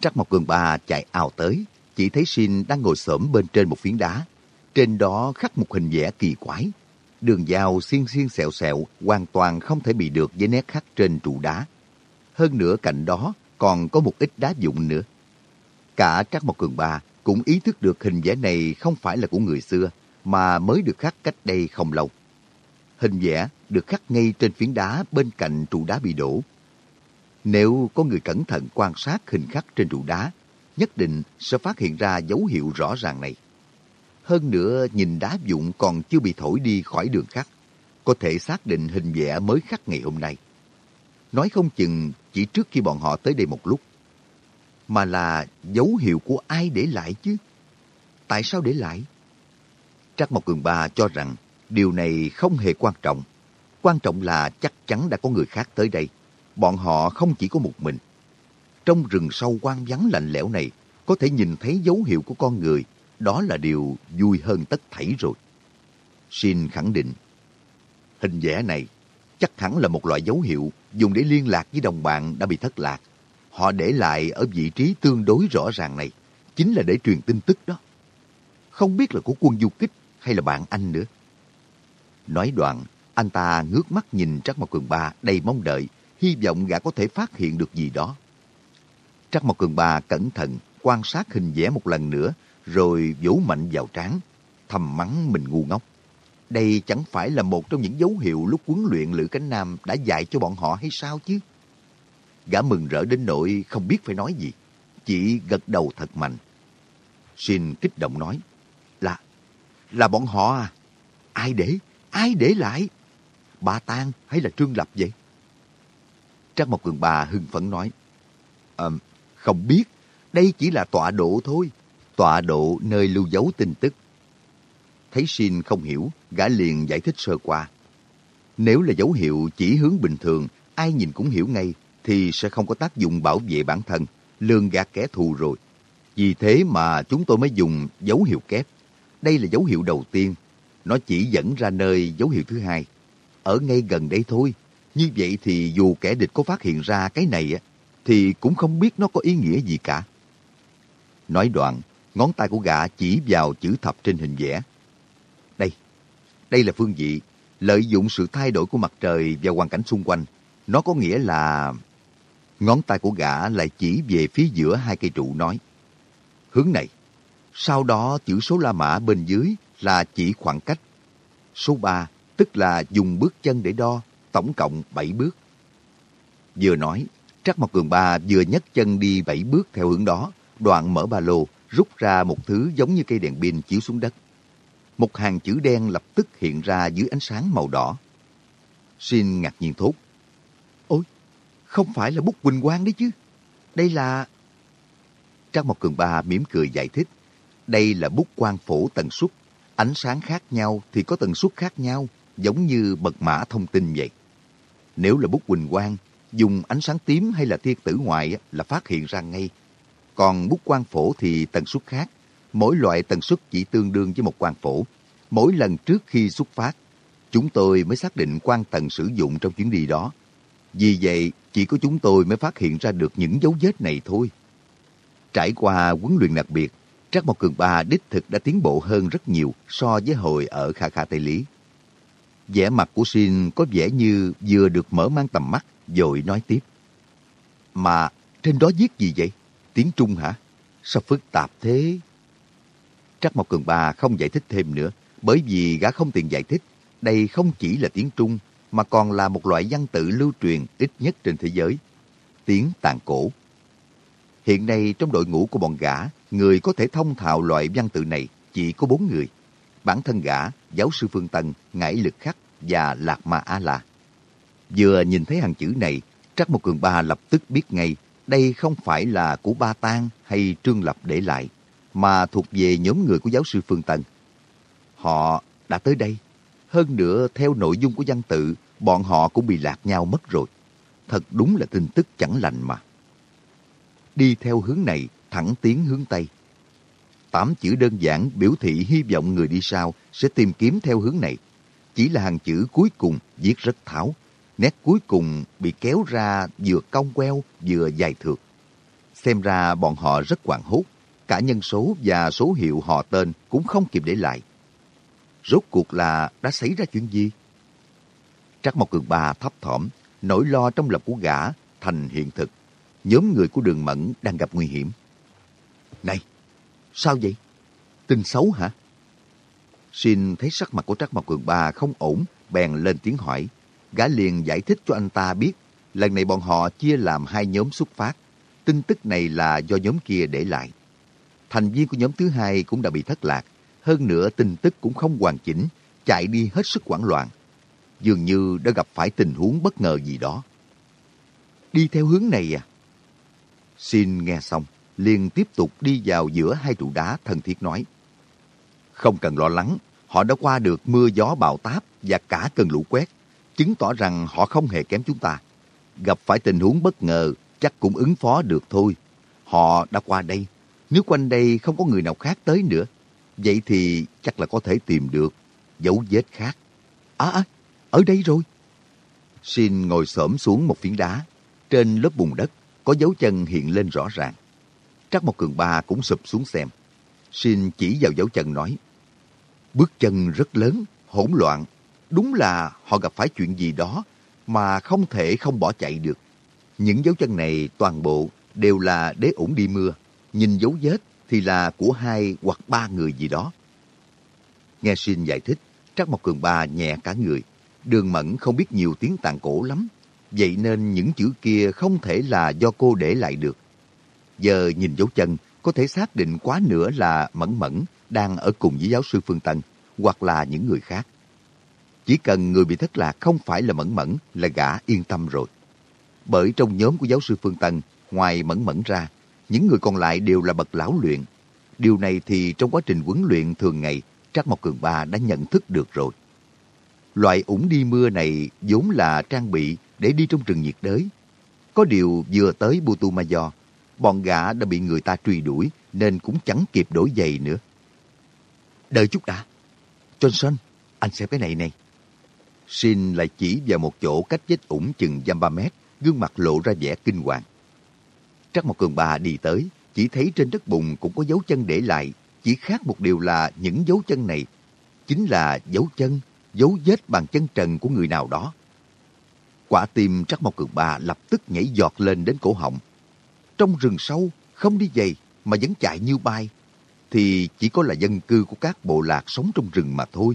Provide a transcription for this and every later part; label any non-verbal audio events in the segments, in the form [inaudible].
Trắc Mộc Cường Ba chạy ào tới, chỉ thấy Shin đang ngồi xổm bên trên một phiến đá. Trên đó khắc một hình vẽ kỳ quái. Đường dao xiên xiên xẹo xẹo hoàn toàn không thể bị được với nét khắc trên trụ đá. Hơn nữa cạnh đó còn có một ít đá dụng nữa. Cả Trắc Mộc Cường Ba cũng ý thức được hình vẽ này không phải là của người xưa, mà mới được khắc cách đây không lâu. Hình vẽ được khắc ngay trên phiến đá bên cạnh trụ đá bị đổ. Nếu có người cẩn thận quan sát hình khắc trên trụ đá, nhất định sẽ phát hiện ra dấu hiệu rõ ràng này. Hơn nữa, nhìn đá vụn còn chưa bị thổi đi khỏi đường khắc, có thể xác định hình vẽ mới khắc ngày hôm nay. Nói không chừng chỉ trước khi bọn họ tới đây một lúc, mà là dấu hiệu của ai để lại chứ? Tại sao để lại? Trác Mộc Cường Ba cho rằng điều này không hề quan trọng. Quan trọng là chắc chắn đã có người khác tới đây. Bọn họ không chỉ có một mình. Trong rừng sâu quang vắng lạnh lẽo này, có thể nhìn thấy dấu hiệu của con người. Đó là điều vui hơn tất thảy rồi. Shin khẳng định, hình vẽ này chắc hẳn là một loại dấu hiệu dùng để liên lạc với đồng bạn đã bị thất lạc. Họ để lại ở vị trí tương đối rõ ràng này, chính là để truyền tin tức đó. Không biết là của quân du kích hay là bạn anh nữa. Nói đoạn, anh ta ngước mắt nhìn Trác Mộc Cường Ba đầy mong đợi, hy vọng gã có thể phát hiện được gì đó. Trắc Mộc Cường Ba cẩn thận quan sát hình vẽ một lần nữa, rồi vỗ mạnh vào trán, thầm mắng mình ngu ngốc. Đây chẳng phải là một trong những dấu hiệu lúc huấn luyện Lữ Cánh Nam đã dạy cho bọn họ hay sao chứ? Gã mừng rỡ đến nỗi không biết phải nói gì, chỉ gật đầu thật mạnh. Xin kích động nói, là, là bọn họ à? Ai để, ai để lại? Bà Tan hay là Trương Lập vậy? Trác Mộc Cường Bà hưng phấn nói, à, không biết, đây chỉ là tọa độ thôi, tọa độ nơi lưu dấu tin tức. Thấy Xin không hiểu, gã liền giải thích sơ qua. Nếu là dấu hiệu chỉ hướng bình thường, ai nhìn cũng hiểu ngay, thì sẽ không có tác dụng bảo vệ bản thân, lường gạt kẻ thù rồi. Vì thế mà chúng tôi mới dùng dấu hiệu kép. Đây là dấu hiệu đầu tiên. Nó chỉ dẫn ra nơi dấu hiệu thứ hai. Ở ngay gần đây thôi. Như vậy thì dù kẻ địch có phát hiện ra cái này thì cũng không biết nó có ý nghĩa gì cả. Nói đoạn, ngón tay của gã chỉ vào chữ thập trên hình vẽ. Đây, đây là phương vị. Lợi dụng sự thay đổi của mặt trời và hoàn cảnh xung quanh. Nó có nghĩa là... Ngón tay của gã lại chỉ về phía giữa hai cây trụ nói. Hướng này. Sau đó chữ số La Mã bên dưới là chỉ khoảng cách. Số 3 tức là dùng bước chân để đo, tổng cộng 7 bước. Vừa nói, Trắc Mộc Cường Ba vừa nhấc chân đi 7 bước theo hướng đó, đoạn mở ba lô, rút ra một thứ giống như cây đèn pin chiếu xuống đất. Một hàng chữ đen lập tức hiện ra dưới ánh sáng màu đỏ. Xin ngạc nhiên thốt. Ôi, không phải là bút Quỳnh Quang đấy chứ. Đây là... Trang Mộc Cường Ba mỉm cười giải thích. Đây là bút quang phổ tần suất. Ánh sáng khác nhau thì có tần suất khác nhau, giống như bật mã thông tin vậy. Nếu là bút Quỳnh Quang, dùng ánh sáng tím hay là tia tử ngoại là phát hiện ra ngay. Còn bút quang phổ thì tần suất khác. Mỗi loại tần suất chỉ tương đương với một quang phổ. Mỗi lần trước khi xuất phát, chúng tôi mới xác định quan tần sử dụng trong chuyến đi đó. Vì vậy, chỉ có chúng tôi mới phát hiện ra được những dấu vết này thôi. Trải qua huấn luyện đặc biệt, Trác Mộc Cường Ba đích thực đã tiến bộ hơn rất nhiều so với hồi ở Kha Kha Tây Lý vẻ mặt của sin có vẻ như vừa được mở mang tầm mắt, rồi nói tiếp. Mà trên đó viết gì vậy? Tiếng Trung hả? Sao phức tạp thế? Trắc Mộc Cường Ba không giải thích thêm nữa, bởi vì gã không tiện giải thích. Đây không chỉ là tiếng Trung, mà còn là một loại văn tự lưu truyền ít nhất trên thế giới. Tiếng tàn cổ. Hiện nay trong đội ngũ của bọn gã, người có thể thông thạo loại văn tự này chỉ có bốn người. Bản thân gã, giáo sư Phương Tân, Ngải Lực Khắc và Lạc Ma A La. Vừa nhìn thấy hàng chữ này, Trắc Một Cường Ba lập tức biết ngay đây không phải là của Ba Tang hay Trương Lập để lại, mà thuộc về nhóm người của giáo sư Phương Tân. Họ đã tới đây. Hơn nữa, theo nội dung của văn tự, bọn họ cũng bị lạc nhau mất rồi. Thật đúng là tin tức chẳng lành mà. Đi theo hướng này, thẳng tiến hướng Tây. Tám chữ đơn giản biểu thị hy vọng người đi sau sẽ tìm kiếm theo hướng này. Chỉ là hàng chữ cuối cùng viết rất tháo. Nét cuối cùng bị kéo ra vừa cong queo vừa dài thượt. Xem ra bọn họ rất hoảng hốt, cả nhân số và số hiệu họ tên cũng không kịp để lại. Rốt cuộc là đã xảy ra chuyện gì? Trắc Mộc Cường Ba thấp thỏm, nỗi lo trong lòng của gã thành hiện thực. Nhóm người của đường mẫn đang gặp nguy hiểm. Này, sao vậy? Tin xấu hả? Xin thấy sắc mặt của Trác Mộc Cường Ba không ổn, bèn lên tiếng hỏi. Gã liền giải thích cho anh ta biết, lần này bọn họ chia làm hai nhóm xuất phát. Tin tức này là do nhóm kia để lại. Thành viên của nhóm thứ hai cũng đã bị thất lạc. Hơn nữa tin tức cũng không hoàn chỉnh, chạy đi hết sức hoảng loạn. Dường như đã gặp phải tình huống bất ngờ gì đó. Đi theo hướng này à? Xin nghe xong, liền tiếp tục đi vào giữa hai trụ đá thân thiết nói. Không cần lo lắng, họ đã qua được mưa gió bão táp và cả cơn lũ quét, chứng tỏ rằng họ không hề kém chúng ta. Gặp phải tình huống bất ngờ, chắc cũng ứng phó được thôi. Họ đã qua đây, nếu quanh đây không có người nào khác tới nữa, vậy thì chắc là có thể tìm được dấu vết khác. À, à ở đây rồi. Xin ngồi xổm xuống một phiến đá, trên lớp bùn đất, có dấu chân hiện lên rõ ràng. Trắc một cường ba cũng sụp xuống xem. Xin chỉ vào dấu chân nói, Bước chân rất lớn, hỗn loạn. Đúng là họ gặp phải chuyện gì đó mà không thể không bỏ chạy được. Những dấu chân này toàn bộ đều là đế ủng đi mưa. Nhìn dấu vết thì là của hai hoặc ba người gì đó. Nghe Xin giải thích, Trắc Mộc Cường Ba nhẹ cả người. Đường Mẫn không biết nhiều tiếng tàn cổ lắm. Vậy nên những chữ kia không thể là do cô để lại được. Giờ nhìn dấu chân, có thể xác định quá nữa là Mẫn Mẫn đang ở cùng với giáo sư Phương Tân hoặc là những người khác. Chỉ cần người bị thất lạc không phải là Mẫn Mẫn là gã yên tâm rồi. Bởi trong nhóm của giáo sư Phương Tân, ngoài Mẫn Mẫn ra, những người còn lại đều là bậc lão luyện. Điều này thì trong quá trình huấn luyện thường ngày, Trác Mộc Cường Ba đã nhận thức được rồi. Loại ủng đi mưa này vốn là trang bị để đi trong rừng nhiệt đới. Có điều vừa tới Butumayo, bọn gã đã bị người ta truy đuổi nên cũng chẳng kịp đổi giày nữa. Đợi chút đã. Johnson, anh xem cái này này. Shin lại chỉ vào một chỗ cách vết ủng chừng dăm ba mét, gương mặt lộ ra vẻ kinh hoàng. Trắc một cường bà đi tới, chỉ thấy trên đất bùn cũng có dấu chân để lại, chỉ khác một điều là những dấu chân này chính là dấu chân, dấu vết bằng chân trần của người nào đó. Quả tim Trắc một Cường bà lập tức nhảy giọt lên đến cổ họng. Trong rừng sâu, không đi giày mà vẫn chạy như bay, thì chỉ có là dân cư của các bộ lạc sống trong rừng mà thôi.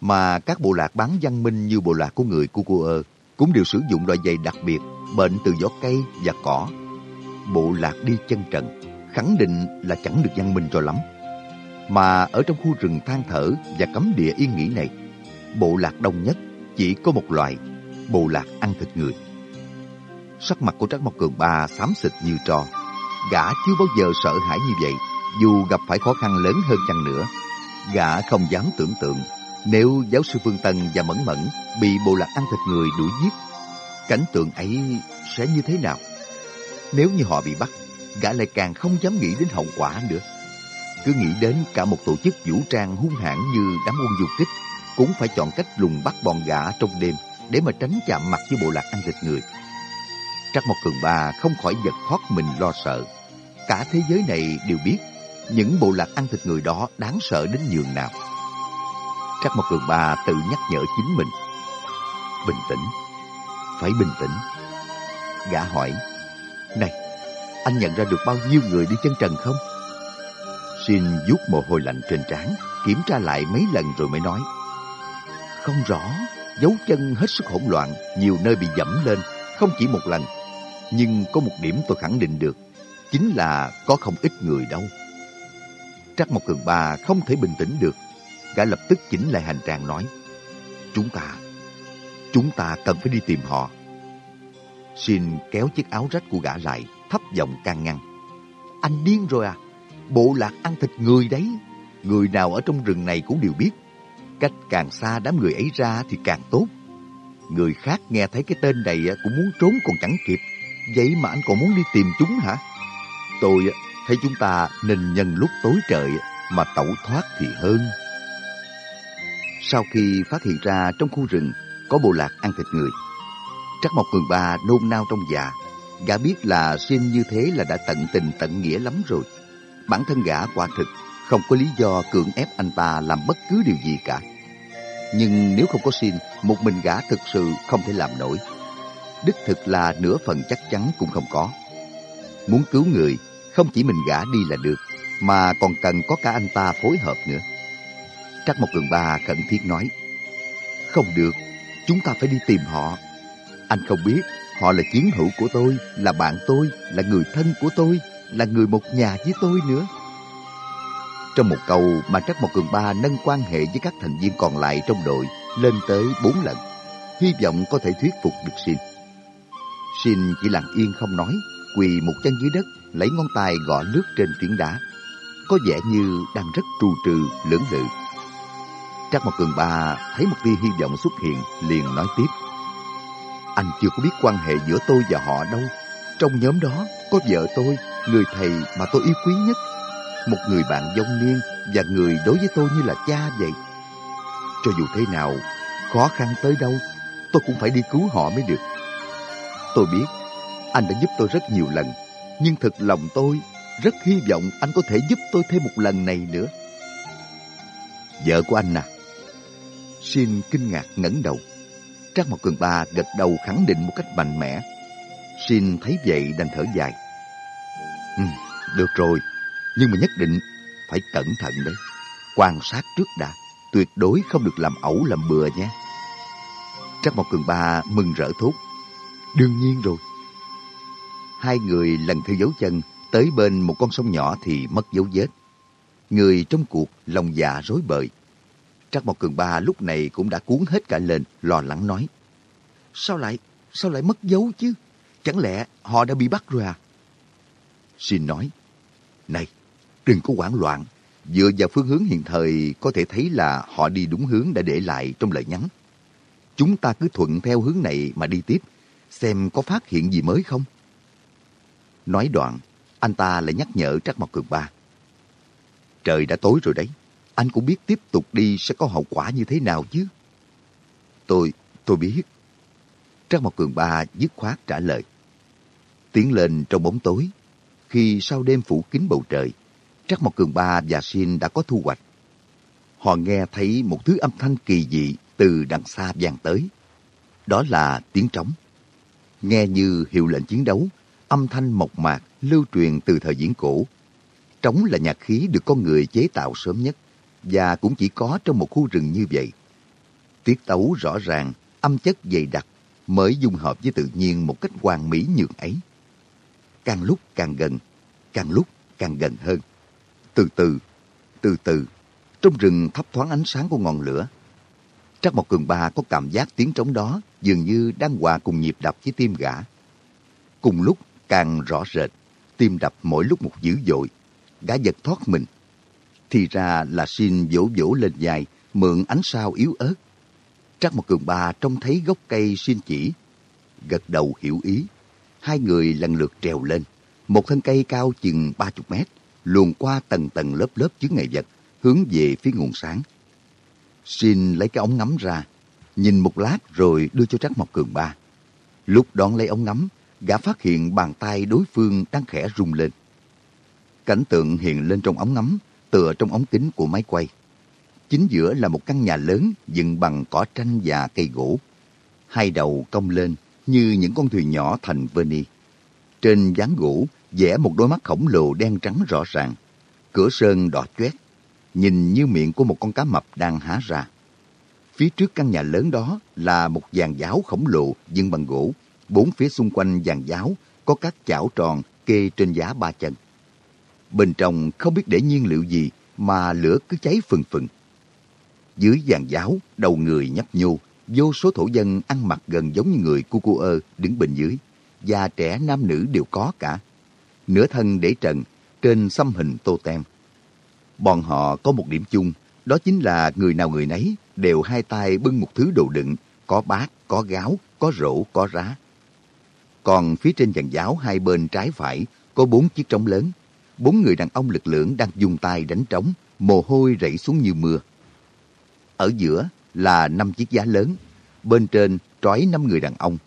Mà các bộ lạc bán văn minh như bộ lạc của người Kukuơ cũng đều sử dụng loại giày đặc biệt, bệnh từ gió cây và cỏ. Bộ lạc đi chân trần, khẳng định là chẳng được văn minh cho lắm. Mà ở trong khu rừng than thở và cấm địa yên nghỉ này, bộ lạc đông nhất chỉ có một loại, bộ lạc ăn thịt người. Sắc mặt của Trác Mộc Cường Ba xám xịt như trò. Gã chưa bao giờ sợ hãi như vậy, dù gặp phải khó khăn lớn hơn chăng nữa. Gã không dám tưởng tượng nếu giáo sư Phương Tân và Mẫn Mẫn bị bộ lạc ăn thịt người đuổi giết, cảnh tượng ấy sẽ như thế nào? Nếu như họ bị bắt, gã lại càng không dám nghĩ đến hậu quả nữa. Cứ nghĩ đến cả một tổ chức vũ trang hung hãn như đám quân du kích, cũng phải chọn cách lùng bắt bọn gã trong đêm để mà tránh chạm mặt với bộ lạc ăn thịt người. Trắc Mộc Cường Ba không khỏi giật thoát mình lo sợ. Cả thế giới này đều biết những bộ lạc ăn thịt người đó đáng sợ đến nhường nào. Trắc Mộc Cường Ba tự nhắc nhở chính mình. Bình tĩnh, phải bình tĩnh. Gã hỏi, Này, anh nhận ra được bao nhiêu người đi chân trần không? Xin vuốt mồ hôi lạnh trên trán, kiểm tra lại mấy lần rồi mới nói. Không rõ, dấu chân hết sức hỗn loạn, nhiều nơi bị dẫm lên, không chỉ một lần. Nhưng có một điểm tôi khẳng định được, chính là có không ít người đâu. Trắc Mộc Cường Ba không thể bình tĩnh được. Gã lập tức chỉnh lại hành trang nói. Chúng ta, chúng ta cần phải đi tìm họ. Xin kéo chiếc áo rách của gã lại, thấp giọng can ngăn. Anh điên rồi à? Bộ lạc ăn thịt người đấy. Người nào ở trong rừng này cũng đều biết. Cách càng xa đám người ấy ra thì càng tốt. Người khác nghe thấy cái tên này cũng muốn trốn còn chẳng kịp. Vậy mà anh còn muốn đi tìm chúng hả? Tôi thấy chúng ta nên nhân lúc tối trời mà tẩu thoát thì hơn. Sau khi phát hiện ra trong khu rừng có bộ lạc ăn thịt người, Trắc Mộc Cường Ba nôn nao trong già Gã biết là xin như thế là đã tận tình tận nghĩa lắm rồi. Bản thân gã quả thực không có lý do cưỡng ép anh ta làm bất cứ điều gì cả. Nhưng nếu không có xin, một mình gã thực sự không thể làm nổi. Đích thực là nửa phần chắc chắn cũng không có. Muốn cứu người, không chỉ mình gã đi là được, mà còn cần có cả anh ta phối hợp nữa. Trắc một cường ba khẩn thiết nói, Không được, chúng ta phải đi tìm họ. Anh không biết, họ là chiến hữu của tôi, là bạn tôi, là người thân của tôi, là người một nhà với tôi nữa. Trong một câu mà Trắc Mộc Cường Ba nâng quan hệ với các thành viên còn lại trong đội lên tới bốn lần, hy vọng có thể thuyết phục được xin. Xin chỉ lặng yên không nói, quỳ một chân dưới đất, lấy ngón tay gõ nước trên phiến đá. Có vẻ như đang rất trù trừ, lưỡng lự. Trác Mộc Cường Ba thấy một tia hy vọng xuất hiện, liền nói tiếp. Anh chưa có biết quan hệ giữa tôi và họ đâu. Trong nhóm đó có vợ tôi, người thầy mà tôi yêu quý nhất một người bạn dông niên và người đối với tôi như là cha vậy. Cho dù thế nào, khó khăn tới đâu, tôi cũng phải đi cứu họ mới được. Tôi biết, anh đã giúp tôi rất nhiều lần, nhưng thực lòng tôi rất hy vọng anh có thể giúp tôi thêm một lần này nữa. Vợ của anh à? Xin kinh ngạc ngẩng đầu. Trác Mộc Cường Ba gật đầu khẳng định một cách mạnh mẽ. Xin thấy vậy đành thở dài. Ừ, được rồi, nhưng mà nhất định phải cẩn thận đấy. Quan sát trước đã, tuyệt đối không được làm ẩu làm bừa nhé. Trác Mộc Cường Ba mừng rỡ thốt. Đương nhiên rồi. Hai người lần theo dấu chân tới bên một con sông nhỏ thì mất dấu vết. Người trong cuộc lòng dạ rối bời. Trắc Mộc Cường Ba lúc này cũng đã cuốn hết cả lên, lo lắng nói. Sao lại, sao lại mất dấu chứ? Chẳng lẽ họ đã bị bắt rồi à? Xin nói, này, đừng có hoảng loạn. Dựa vào phương hướng hiện thời có thể thấy là họ đi đúng hướng đã để lại trong lời nhắn. Chúng ta cứ thuận theo hướng này mà đi tiếp, xem có phát hiện gì mới không. Nói đoạn, anh ta lại nhắc nhở Trắc Mộc Cường Ba. Trời đã tối rồi đấy, anh cũng biết tiếp tục đi sẽ có hậu quả như thế nào chứ. Tôi, tôi biết. Trắc Mộc Cường Ba dứt khoát trả lời. Tiến lên trong bóng tối, khi sau đêm phủ kín bầu trời, Trắc Mộc Cường Ba và Xin đã có thu hoạch. Họ nghe thấy một thứ âm thanh kỳ dị từ đằng xa vang tới. Đó là tiếng trống. Nghe như hiệu lệnh chiến đấu, âm thanh mộc mạc lưu truyền từ thời diễn cổ. Trống là nhạc khí được con người chế tạo sớm nhất và cũng chỉ có trong một khu rừng như vậy. Tiết tấu rõ ràng, âm chất dày đặc mới dung hợp với tự nhiên một cách hoàn mỹ nhường ấy. Càng lúc càng gần, càng lúc càng gần hơn. Từ từ, từ từ, trong rừng thấp thoáng ánh sáng của ngọn lửa. Trắc Mộc Cường Ba có cảm giác tiếng trống đó dường như đang hòa cùng nhịp đập với tim gã. Cùng lúc càng rõ rệt, tim đập mỗi lúc một dữ dội, gã giật thoát mình. Thì ra là xin vỗ vỗ lên dài, mượn ánh sao yếu ớt. Trắc một Cường Ba trông thấy gốc cây xin chỉ, gật đầu hiểu ý. Hai người lần lượt trèo lên, một thân cây cao chừng ba chục mét, luồn qua tầng tầng lớp lớp chứa ngại vật, hướng về phía nguồn sáng. Xin lấy cái ống ngắm ra, nhìn một lát rồi đưa cho Trác Mộc Cường ba. Lúc đón lấy ống ngắm, gã phát hiện bàn tay đối phương đang khẽ rung lên. Cảnh tượng hiện lên trong ống ngắm, tựa trong ống kính của máy quay. Chính giữa là một căn nhà lớn dựng bằng cỏ tranh và cây gỗ. Hai đầu cong lên như những con thuyền nhỏ thành Venice. Trên dáng gỗ vẽ một đôi mắt khổng lồ đen trắng rõ ràng. Cửa sơn đỏ chét, nhìn như miệng của một con cá mập đang há ra. Phía trước căn nhà lớn đó là một giàn giáo khổng lồ dựng bằng gỗ. Bốn phía xung quanh giàn giáo có các chảo tròn kê trên giá ba chân. Bên trong không biết để nhiên liệu gì mà lửa cứ cháy phừng phừng. Dưới giàn giáo, đầu người nhấp nhô, vô số thổ dân ăn mặc gần giống như người cu cu ơ đứng bên dưới. Già trẻ nam nữ đều có cả nửa thân để trần, trên xăm hình tô tem. Bọn họ có một điểm chung, đó chính là người nào người nấy đều hai tay bưng một thứ đồ đựng, có bát, có gáo, có rổ, có rá. Còn phía trên dàn giáo hai bên trái phải có bốn chiếc trống lớn. Bốn người đàn ông lực lượng đang dùng tay đánh trống, mồ hôi rảy xuống như mưa. Ở giữa là năm chiếc giá lớn, bên trên trói năm người đàn ông.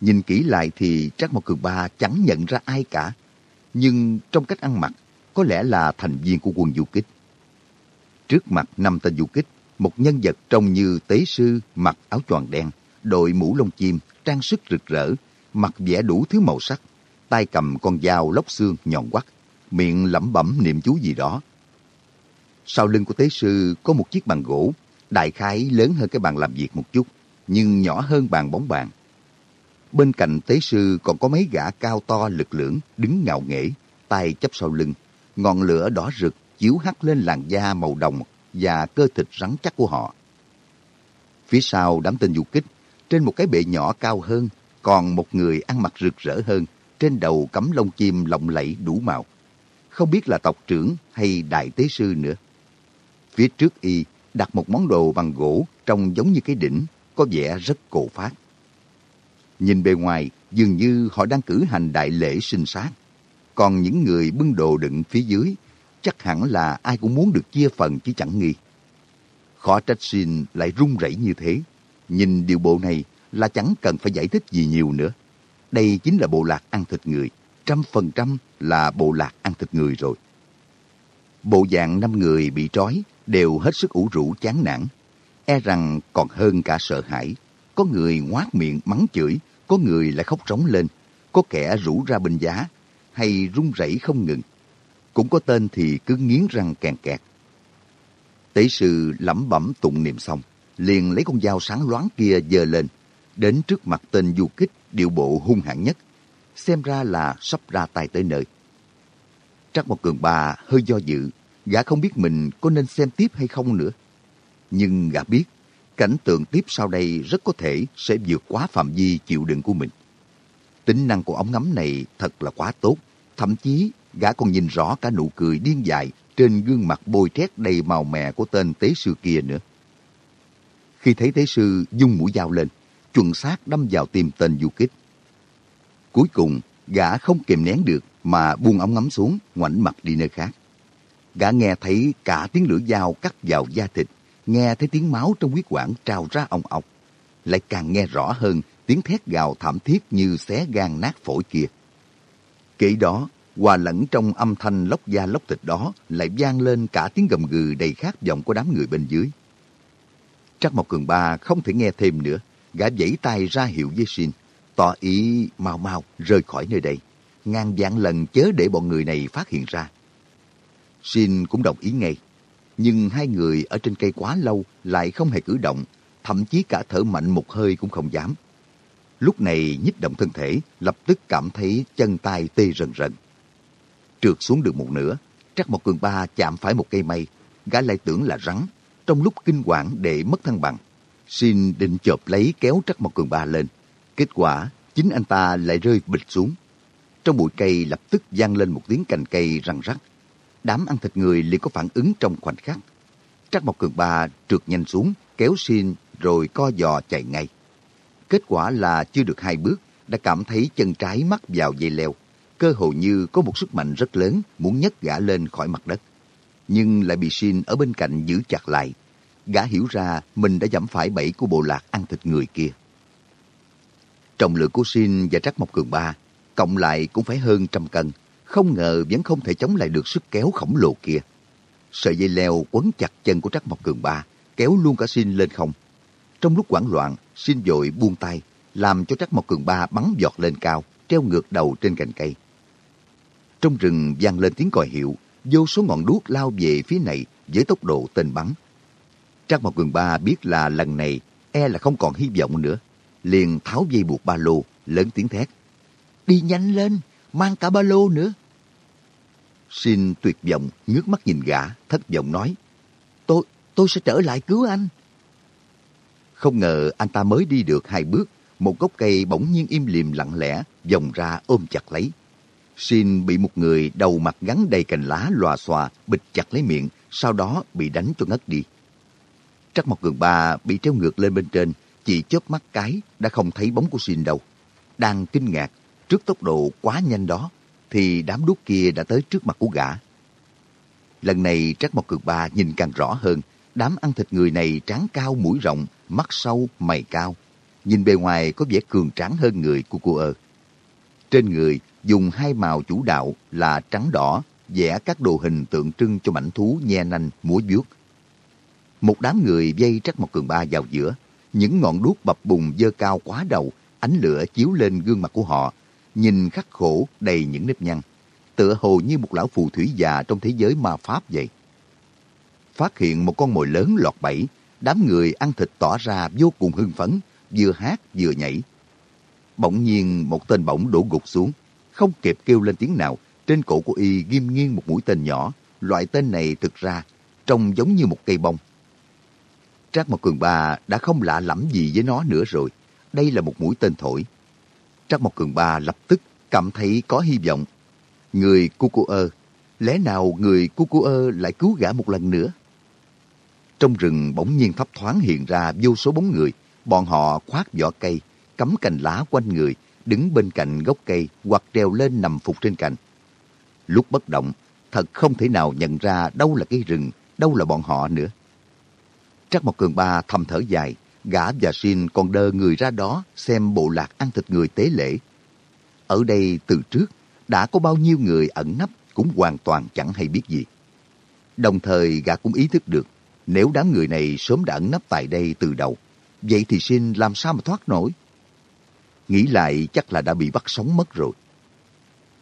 Nhìn kỹ lại thì Trác Mộc Cường Ba chẳng nhận ra ai cả. Nhưng trong cách ăn mặc, có lẽ là thành viên của quân du kích. Trước mặt năm tên du kích, một nhân vật trông như tế sư mặc áo choàng đen, đội mũ lông chim, trang sức rực rỡ, mặc vẽ đủ thứ màu sắc, tay cầm con dao lóc xương nhọn quắt, miệng lẩm bẩm niệm chú gì đó. Sau lưng của tế sư có một chiếc bàn gỗ, đại khái lớn hơn cái bàn làm việc một chút, nhưng nhỏ hơn bàn bóng bàn. Bên cạnh tế sư còn có mấy gã cao to lực lưỡng đứng ngạo nghễ, tay chấp sau lưng, ngọn lửa đỏ rực chiếu hắt lên làn da màu đồng và cơ thịt rắn chắc của họ. Phía sau đám tên du kích, trên một cái bệ nhỏ cao hơn, còn một người ăn mặc rực rỡ hơn, trên đầu cắm lông chim lộng lẫy đủ màu. Không biết là tộc trưởng hay đại tế sư nữa. Phía trước y đặt một món đồ bằng gỗ trông giống như cái đỉnh, có vẻ rất cổ phát. Nhìn bề ngoài, dường như họ đang cử hành đại lễ sinh sát. Còn những người bưng đồ đựng phía dưới, chắc hẳn là ai cũng muốn được chia phần chứ chẳng nghi. Khó trách xin lại run rẩy như thế. Nhìn điều bộ này là chẳng cần phải giải thích gì nhiều nữa. Đây chính là bộ lạc ăn thịt người. Trăm phần trăm là bộ lạc ăn thịt người rồi. Bộ dạng năm người bị trói đều hết sức ủ rũ chán nản. E rằng còn hơn cả sợ hãi. Có người ngoác miệng mắng chửi, có người lại khóc rống lên, có kẻ rủ ra bình giá, hay run rẩy không ngừng. Cũng có tên thì cứ nghiến răng kèn kẹt. Tế sư lẩm bẩm tụng niệm xong, liền lấy con dao sáng loáng kia giơ lên, đến trước mặt tên du kích điệu bộ hung hãn nhất. Xem ra là sắp ra tay tới nơi. Trắc một cường bà hơi do dự, gã không biết mình có nên xem tiếp hay không nữa. Nhưng gã biết, cảnh tượng tiếp sau đây rất có thể sẽ vượt quá phạm vi chịu đựng của mình. Tính năng của ống ngắm này thật là quá tốt, thậm chí gã còn nhìn rõ cả nụ cười điên dại trên gương mặt bôi trét đầy màu mè của tên tế sư kia nữa. Khi thấy tế sư dung mũi dao lên, chuẩn xác đâm vào tim tên du kích. Cuối cùng, gã không kìm nén được mà buông ống ngắm xuống, ngoảnh mặt đi nơi khác. Gã nghe thấy cả tiếng lưỡi dao cắt vào da thịt, nghe thấy tiếng máu trong huyết quản trào ra ong ọc. Lại càng nghe rõ hơn tiếng thét gào thảm thiết như xé gan nát phổi kia. Kể đó, hòa lẫn trong âm thanh lóc da lóc thịt đó lại vang lên cả tiếng gầm gừ đầy khát vọng của đám người bên dưới. Trắc Mộc Cường Ba không thể nghe thêm nữa, gã vẫy tay ra hiệu với Shin, tỏ ý mau mau rời khỏi nơi đây, ngàn vạn lần chớ để bọn người này phát hiện ra. Shin cũng đồng ý ngay, nhưng hai người ở trên cây quá lâu lại không hề cử động, thậm chí cả thở mạnh một hơi cũng không dám. Lúc này nhích động thân thể, lập tức cảm thấy chân tay tê rần rần. Trượt xuống được một nửa, Trắc một cường ba chạm phải một cây mây, gã lại tưởng là rắn, trong lúc kinh quản để mất thăng bằng. Xin định chộp lấy kéo Trắc một cường ba lên. Kết quả, chính anh ta lại rơi bịch xuống. Trong bụi cây lập tức vang lên một tiếng cành cây răng rắc. Đám ăn thịt người liền có phản ứng trong khoảnh khắc. Trắc một cường ba trượt nhanh xuống, kéo xin rồi co giò chạy ngay. Kết quả là chưa được hai bước, đã cảm thấy chân trái mắc vào dây leo. Cơ hồ như có một sức mạnh rất lớn muốn nhấc gã lên khỏi mặt đất. Nhưng lại bị Shin ở bên cạnh giữ chặt lại. Gã hiểu ra mình đã giảm phải bẫy của bộ lạc ăn thịt người kia. Trọng lượng của Shin và Trắc Mộc Cường Ba cộng lại cũng phải hơn trăm cân. Không ngờ vẫn không thể chống lại được sức kéo khổng lồ kia. Sợi dây leo quấn chặt chân của Trắc Mộc Cường Ba, kéo luôn cả Shin lên không. Trong lúc hoảng loạn, xin dội buông tay, làm cho Trắc Mộc Cường Ba bắn giọt lên cao, treo ngược đầu trên cành cây. Trong rừng vang lên tiếng còi hiệu, vô số ngọn đuốc lao về phía này với tốc độ tên bắn. Trác Mộc Cường Ba biết là lần này e là không còn hy vọng nữa, liền tháo dây buộc ba lô, lớn tiếng thét. Đi nhanh lên, mang cả ba lô nữa. Xin tuyệt vọng, ngước mắt nhìn gã, thất vọng nói. Tôi, tôi sẽ trở lại cứu anh. Không ngờ anh ta mới đi được hai bước, một gốc cây bỗng nhiên im lìm lặng lẽ, vòng ra ôm chặt lấy. Xin bị một người đầu mặt gắn đầy cành lá lòa xòa, bịt chặt lấy miệng, sau đó bị đánh cho ngất đi. Trắc một Cường Ba bị treo ngược lên bên trên, chỉ chớp mắt cái đã không thấy bóng của Xin đâu. Đang kinh ngạc trước tốc độ quá nhanh đó, thì đám đuốc kia đã tới trước mặt của gã. Lần này Trắc một Cường Ba nhìn càng rõ hơn, đám ăn thịt người này trán cao mũi rộng, mắt sâu, mày cao. nhìn bề ngoài có vẻ cường tráng hơn người của cô ơ. Trên người dùng hai màu chủ đạo là trắng đỏ, vẽ các đồ hình tượng trưng cho mảnh thú nhe nanh múa vuốt. Một đám người dây trắc một cường ba vào giữa, những ngọn đuốc bập bùng dơ cao quá đầu, ánh lửa chiếu lên gương mặt của họ, nhìn khắc khổ đầy những nếp nhăn, tựa hồ như một lão phù thủy già trong thế giới ma pháp vậy. Phát hiện một con mồi lớn lọt bẫy, đám người ăn thịt tỏ ra vô cùng hưng phấn, vừa hát vừa nhảy. Bỗng nhiên một tên bỗng đổ gục xuống, không kịp kêu lên tiếng nào, trên cổ của y ghim nghiêng một mũi tên nhỏ, loại tên này thực ra trông giống như một cây bông. Trác Mộc Cường Ba đã không lạ lẫm gì với nó nữa rồi. Đây là một mũi tên thổi. Trác Mộc Cường Ba lập tức cảm thấy có hy vọng. Người cu cu ơ, lẽ nào người cu cu ơ lại cứu gã một lần nữa? Trong rừng bỗng nhiên thấp thoáng hiện ra vô số bóng người. Bọn họ khoác vỏ cây, cắm cành lá quanh người, đứng bên cạnh gốc cây hoặc treo lên nằm phục trên cành. Lúc bất động, thật không thể nào nhận ra đâu là cây rừng, đâu là bọn họ nữa. Trắc Mộc Cường Ba thầm thở dài, gã và Shin còn đơ người ra đó xem bộ lạc ăn thịt người tế lễ. Ở đây từ trước, đã có bao nhiêu người ẩn nấp cũng hoàn toàn chẳng hay biết gì. Đồng thời gã cũng ý thức được, nếu đám người này sớm đã ẩn nấp tại đây từ đầu, vậy thì Shin làm sao mà thoát nổi? Nghĩ lại chắc là đã bị bắt sống mất rồi.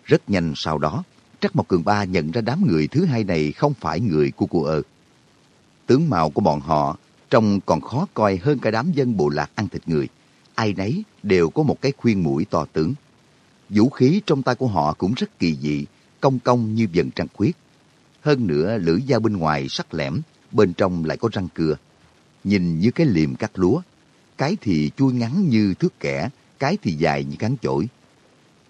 Rất nhanh sau đó, Trắc Mộc Cường Ba nhận ra đám người thứ hai này không phải người của cô ơ. Tướng mạo của bọn họ trông còn khó coi hơn cả đám dân bộ lạc ăn thịt người. Ai nấy đều có một cái khuyên mũi to tướng. Vũ khí trong tay của họ cũng rất kỳ dị, cong cong như dần trăng khuyết. Hơn nữa lưỡi dao bên ngoài sắc lẻm, bên trong lại có răng cưa. Nhìn như cái liềm cắt lúa, cái thì chui ngắn như thước kẻ, cái thì dài như cán chổi.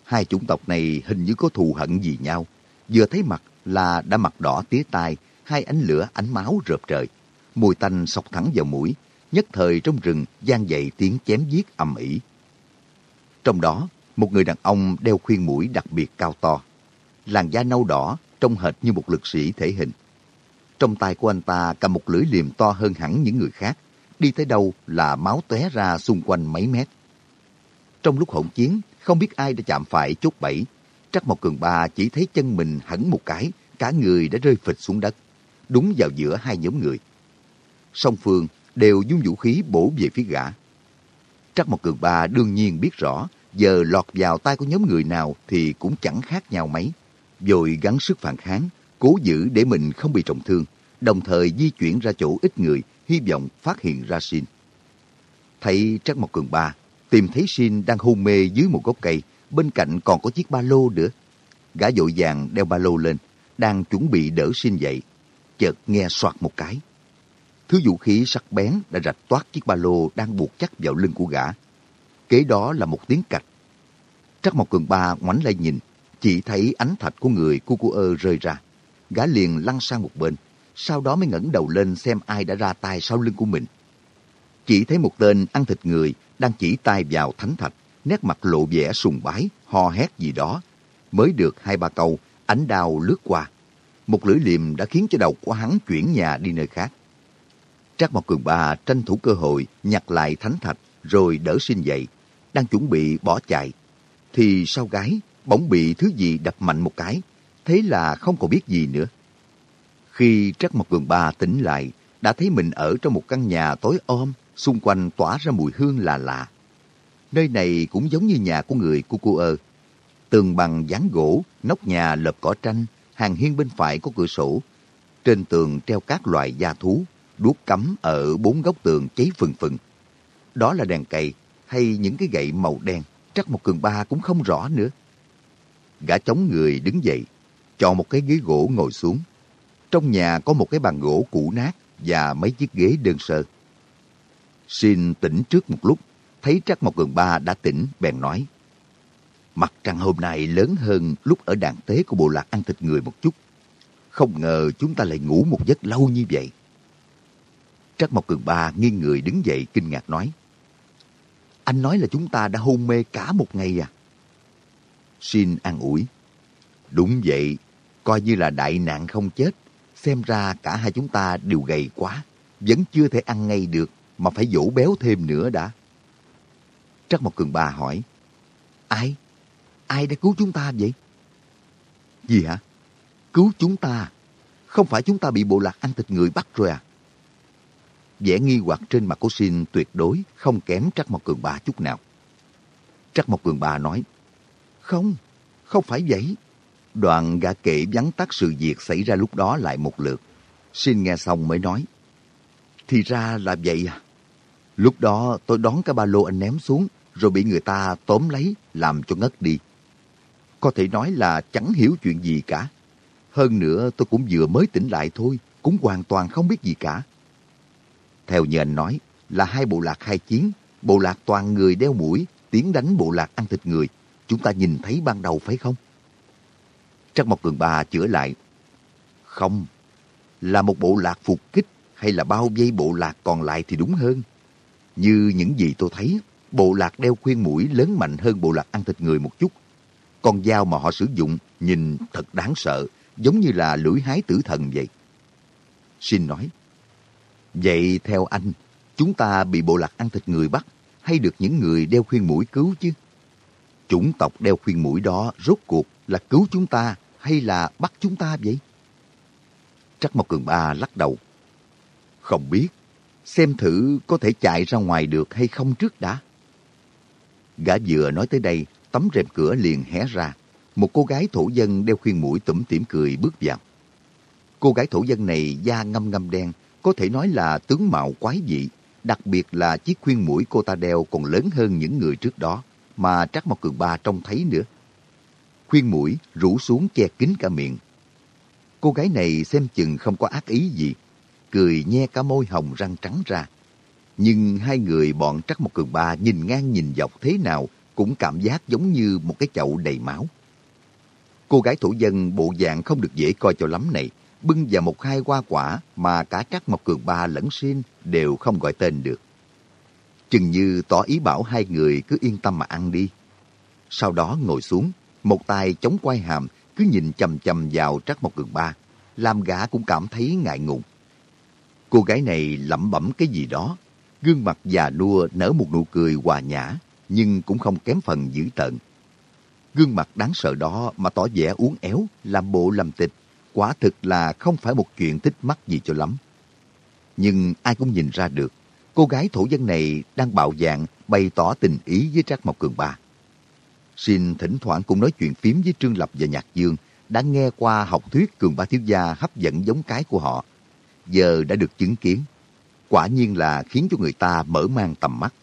Hai chủng tộc này hình như có thù hận gì nhau. Vừa thấy mặt là đã mặt đỏ tía tai, hai ánh lửa ánh máu rợp trời. Mùi tanh sọc thẳng vào mũi, nhất thời trong rừng gian dậy tiếng chém giết ầm ĩ. Trong đó, một người đàn ông đeo khuyên mũi đặc biệt cao to. Làn da nâu đỏ, trông hệt như một lực sĩ thể hình. Trong tay của anh ta cầm một lưỡi liềm to hơn hẳn những người khác. Đi tới đâu là máu tóe ra xung quanh mấy mét. Trong lúc hỗn chiến, không biết ai đã chạm phải chốt bẫy. Trắc Mộc Cường Ba chỉ thấy chân mình hẳn một cái, cả người đã rơi phịch xuống đất, đúng vào giữa hai nhóm người. Song phương đều dung vũ khí bổ về phía gã. Trắc Mộc Cường Ba đương nhiên biết rõ, giờ lọt vào tay của nhóm người nào thì cũng chẳng khác nhau mấy. Rồi gắng sức phản kháng, cố giữ để mình không bị trọng thương, đồng thời di chuyển ra chỗ ít người, hy vọng phát hiện ra Xin. Thấy Trắc Mộc Cường Ba tìm thấy sin đang hôn mê dưới một gốc cây, bên cạnh còn có chiếc ba lô nữa. Gã dội vàng đeo ba lô lên, đang chuẩn bị đỡ sin dậy. Chợt nghe soạt một cái. Thứ vũ khí sắc bén đã rạch toát chiếc ba lô đang buộc chắc vào lưng của gã. Kế đó là một tiếng cạch. Trắc Mộc Cường Ba ngoảnh lại nhìn, chỉ thấy ánh thạch của người cu cu ơ rơi ra. Gã liền lăn sang một bên, sau đó mới ngẩng đầu lên xem ai đã ra tay sau lưng của mình. Chỉ thấy một tên ăn thịt người đang chỉ tay vào thánh thạch, nét mặt lộ vẻ sùng bái, ho hét gì đó. Mới được hai ba câu, ánh đao lướt qua. Một lưỡi liềm đã khiến cho đầu của hắn chuyển nhà đi nơi khác. Trác Mộc Cường Ba tranh thủ cơ hội nhặt lại thánh thạch rồi đỡ sinh dậy, đang chuẩn bị bỏ chạy. Thì sau gái, bỗng bị thứ gì đập mạnh một cái, thế là không còn biết gì nữa. Khi Trác Mộc Cường Ba tỉnh lại, đã thấy mình ở trong một căn nhà tối om, xung quanh tỏa ra mùi hương lạ lạ. Nơi này cũng giống như nhà của người của cô ơ. Tường bằng dán gỗ, nóc nhà lợp cỏ tranh, hàng hiên bên phải có cửa sổ. Trên tường treo các loại gia thú, đuốc cắm ở bốn góc tường cháy phừng phừng. Đó là đèn cày hay những cái gậy màu đen, chắc một cường ba cũng không rõ nữa. Gã chống người đứng dậy, chọn một cái ghế gỗ ngồi xuống. Trong nhà có một cái bàn gỗ cũ nát và mấy chiếc ghế đơn sơ. Xin tỉnh trước một lúc, thấy chắc Mộc Cường Ba đã tỉnh, bèn nói. Mặt trăng hôm nay lớn hơn lúc ở đàn tế của bộ lạc ăn thịt người một chút. Không ngờ chúng ta lại ngủ một giấc lâu như vậy. Trắc Mộc Cường Ba nghiêng người đứng dậy kinh ngạc nói. Anh nói là chúng ta đã hôn mê cả một ngày à? Xin an ủi. Đúng vậy, coi như là đại nạn không chết. Xem ra cả hai chúng ta đều gầy quá, vẫn chưa thể ăn ngay được mà phải dỗ béo thêm nữa đã. Trắc Mộc Cường Ba hỏi, Ai? Ai đã cứu chúng ta vậy? Gì hả? Cứu chúng ta? Không phải chúng ta bị bộ lạc ăn thịt người bắt rồi à? vẻ nghi hoặc trên mặt của Xin tuyệt đối không kém Trắc Mộc Cường Ba chút nào. Trắc Mộc Cường Ba nói, Không, không phải vậy. Đoạn gã kể vắn tắt sự việc xảy ra lúc đó lại một lượt. Xin nghe xong mới nói, thì ra là vậy à. Lúc đó tôi đón cái ba lô anh ném xuống, rồi bị người ta tóm lấy, làm cho ngất đi. Có thể nói là chẳng hiểu chuyện gì cả. Hơn nữa tôi cũng vừa mới tỉnh lại thôi, cũng hoàn toàn không biết gì cả. Theo như anh nói, là hai bộ lạc khai chiến, bộ lạc toàn người đeo mũi, tiến đánh bộ lạc ăn thịt người. Chúng ta nhìn thấy ban đầu phải không? Trắc Mộc Cường Ba chữa lại. Không, là một bộ lạc phục kích hay là bao vây bộ lạc còn lại thì đúng hơn. Như những gì tôi thấy, bộ lạc đeo khuyên mũi lớn mạnh hơn bộ lạc ăn thịt người một chút. Con dao mà họ sử dụng nhìn thật đáng sợ, giống như là lưỡi hái tử thần vậy. Xin nói, Vậy theo anh, chúng ta bị bộ lạc ăn thịt người bắt hay được những người đeo khuyên mũi cứu chứ? Chủng tộc đeo khuyên mũi đó rốt cuộc là cứu chúng ta hay là bắt chúng ta vậy? Trắc Mộc Cường Ba lắc đầu. Không biết, xem thử có thể chạy ra ngoài được hay không trước đã. Gã vừa nói tới đây, tấm rèm cửa liền hé ra. Một cô gái thổ dân đeo khuyên mũi tủm tỉm cười bước vào. Cô gái thổ dân này da ngâm ngâm đen, có thể nói là tướng mạo quái dị, đặc biệt là chiếc khuyên mũi cô ta đeo còn lớn hơn những người trước đó, mà Trác Mộc Cường Ba trông thấy nữa. Khuyên mũi rủ xuống che kín cả miệng. Cô gái này xem chừng không có ác ý gì, cười nhe cả môi hồng răng trắng ra. Nhưng hai người bọn Trắc một Cường Ba nhìn ngang nhìn dọc thế nào cũng cảm giác giống như một cái chậu đầy máu. Cô gái thổ dân bộ dạng không được dễ coi cho lắm này, bưng vào một hai hoa quả mà cả Trắc Mộc Cường Ba lẫn xin đều không gọi tên được. Chừng như tỏ ý bảo hai người cứ yên tâm mà ăn đi. Sau đó ngồi xuống, một tay chống quai hàm, cứ nhìn chầm chầm vào Trắc Mộc Cường Ba, làm gã cũng cảm thấy ngại ngùng. Cô gái này lẩm bẩm cái gì đó, gương mặt già nua nở một nụ cười hòa nhã, nhưng cũng không kém phần dữ tợn. Gương mặt đáng sợ đó mà tỏ vẻ uốn éo, làm bộ làm tịch, quả thực là không phải một chuyện thích mắt gì cho lắm. Nhưng ai cũng nhìn ra được, cô gái thổ dân này đang bạo dạng bày tỏ tình ý với Trác Mộc Cường Ba. Xin thỉnh thoảng cũng nói chuyện phím với Trương Lập và Nhạc Dương, đã nghe qua học thuyết Cường Ba Thiếu Gia hấp dẫn giống cái của họ. Giờ đã được chứng kiến. Quả nhiên là khiến cho người ta mở mang tầm mắt.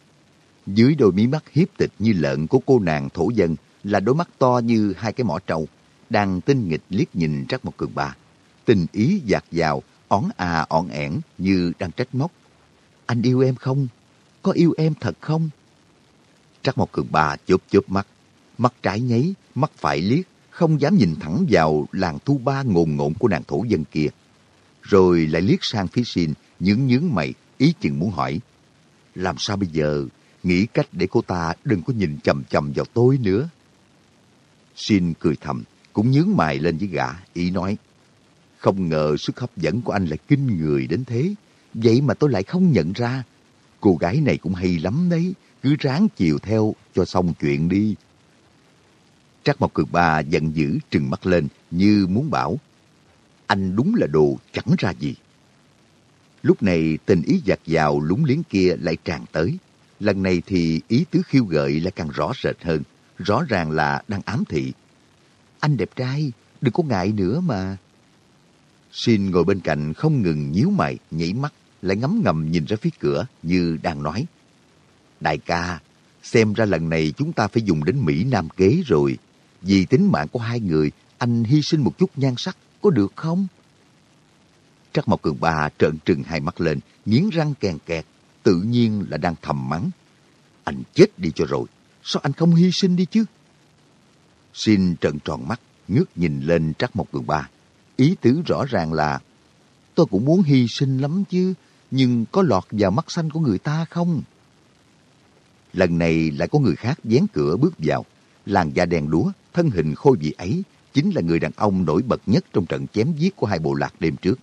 Dưới đôi mí mắt hiếp tịch như lợn của cô nàng thổ dân là đôi mắt to như hai cái mỏ trâu đang tinh nghịch liếc nhìn Trắc Mộc Cường Ba. Tình ý dạt dào, ón à ọn ẻn như đang trách móc. Anh yêu em không? Có yêu em thật không? Trắc Mộc Cường Ba chớp chớp mắt, mắt trái nháy, mắt phải liếc, không dám nhìn thẳng vào làng thu ba ngồn ngộn của nàng thổ dân kia. Rồi lại liếc sang phía xin, nhướng nhướng mày, ý chừng muốn hỏi. Làm sao bây giờ? Nghĩ cách để cô ta đừng có nhìn chầm chầm vào tôi nữa. Xin cười thầm, cũng nhướng mày lên với gã, ý nói. Không ngờ sức hấp dẫn của anh lại kinh người đến thế. Vậy mà tôi lại không nhận ra. Cô gái này cũng hay lắm đấy. Cứ ráng chiều theo cho xong chuyện đi. Trắc Mộc Cường Ba giận dữ trừng mắt lên như muốn bảo. Anh đúng là đồ chẳng ra gì. Lúc này tình ý giặt vào lúng liếng kia lại tràn tới. Lần này thì ý tứ khiêu gợi lại càng rõ rệt hơn. Rõ ràng là đang ám thị anh đẹp trai, đừng có ngại nữa mà. Xin ngồi bên cạnh không ngừng nhíu mày, nhảy mắt, lại ngắm ngầm nhìn ra phía cửa như đang nói. Đại ca, xem ra lần này chúng ta phải dùng đến Mỹ Nam kế rồi. Vì tính mạng của hai người, anh hy sinh một chút nhan sắc, có được không? Trắc Mộc Cường Ba trợn trừng hai mắt lên, nghiến răng kèn kẹt, tự nhiên là đang thầm mắng. Anh chết đi cho rồi, sao anh không hy sinh đi chứ? Xin trợn tròn mắt, ngước nhìn lên Trắc Mộc Cường Ba. Ý tứ rõ ràng là, tôi cũng muốn hy sinh lắm chứ, nhưng có lọt vào mắt xanh của người ta không? Lần này lại có người khác dán cửa bước vào. Làn da đèn đúa, thân hình khôi vị ấy, chính là người đàn ông nổi bật nhất trong trận chém giết của hai bộ lạc đêm trước.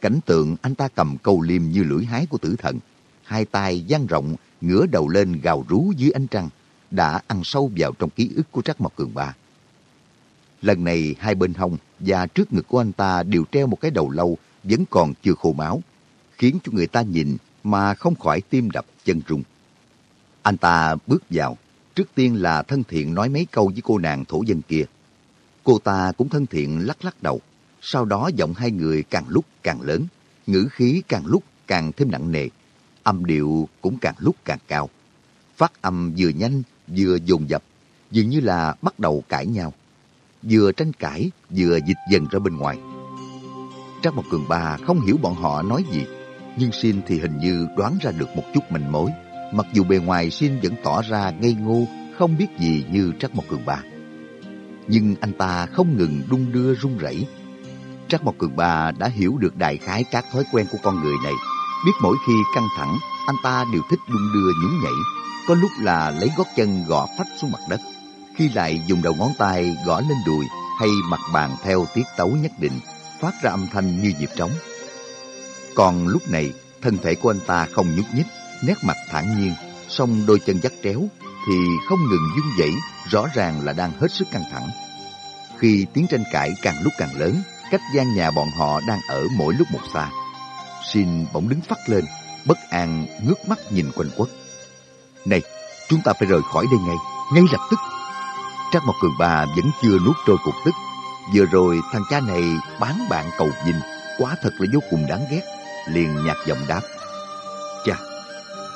Cảnh tượng anh ta cầm câu liêm như lưỡi hái của tử thần, hai tay dang rộng ngửa đầu lên gào rú dưới ánh trăng, đã ăn sâu vào trong ký ức của Trắc Mộc Cường Ba. Lần này hai bên hông và trước ngực của anh ta đều treo một cái đầu lâu vẫn còn chưa khô máu, khiến cho người ta nhìn mà không khỏi tim đập chân rung. Anh ta bước vào, trước tiên là thân thiện nói mấy câu với cô nàng thổ dân kia. Cô ta cũng thân thiện lắc lắc đầu, sau đó giọng hai người càng lúc càng lớn, ngữ khí càng lúc càng thêm nặng nề, âm điệu cũng càng lúc càng cao. Phát âm vừa nhanh vừa dồn dập, dường như là bắt đầu cãi nhau. Vừa tranh cãi, vừa dịch dần ra bên ngoài. Trang một cường bà không hiểu bọn họ nói gì, nhưng Xin thì hình như đoán ra được một chút manh mối. Mặc dù bề ngoài Xin vẫn tỏ ra ngây ngô, không biết gì như Trác Mộc Cường Ba. Nhưng anh ta không ngừng đung đưa run rẩy. Trác Mộc Cường Ba đã hiểu được đại khái các thói quen của con người này. Biết mỗi khi căng thẳng, anh ta đều thích đung đưa nhún nhảy. Có lúc là lấy gót chân gõ phách xuống mặt đất. Khi lại dùng đầu ngón tay gõ lên đùi hay mặt bàn theo tiết tấu nhất định, phát ra âm thanh như nhịp trống. Còn lúc này, thân thể của anh ta không nhúc nhích, nét mặt thản nhiên, song đôi chân dắt tréo thì không ngừng dung dẫy, rõ ràng là đang hết sức căng thẳng. Khi tiếng tranh cãi càng lúc càng lớn, cách gian nhà bọn họ đang ở mỗi lúc một xa. Xin bỗng đứng phát lên, bất an ngước mắt nhìn quanh quất. Này, chúng ta phải rời khỏi đây ngay, ngay lập tức. Trác Mộc Cường Ba vẫn chưa nuốt trôi cục tức. Vừa rồi thằng cha này bán bạn cầu dinh, quá thật là vô cùng đáng ghét. Liền nhạt giọng đáp. Chà,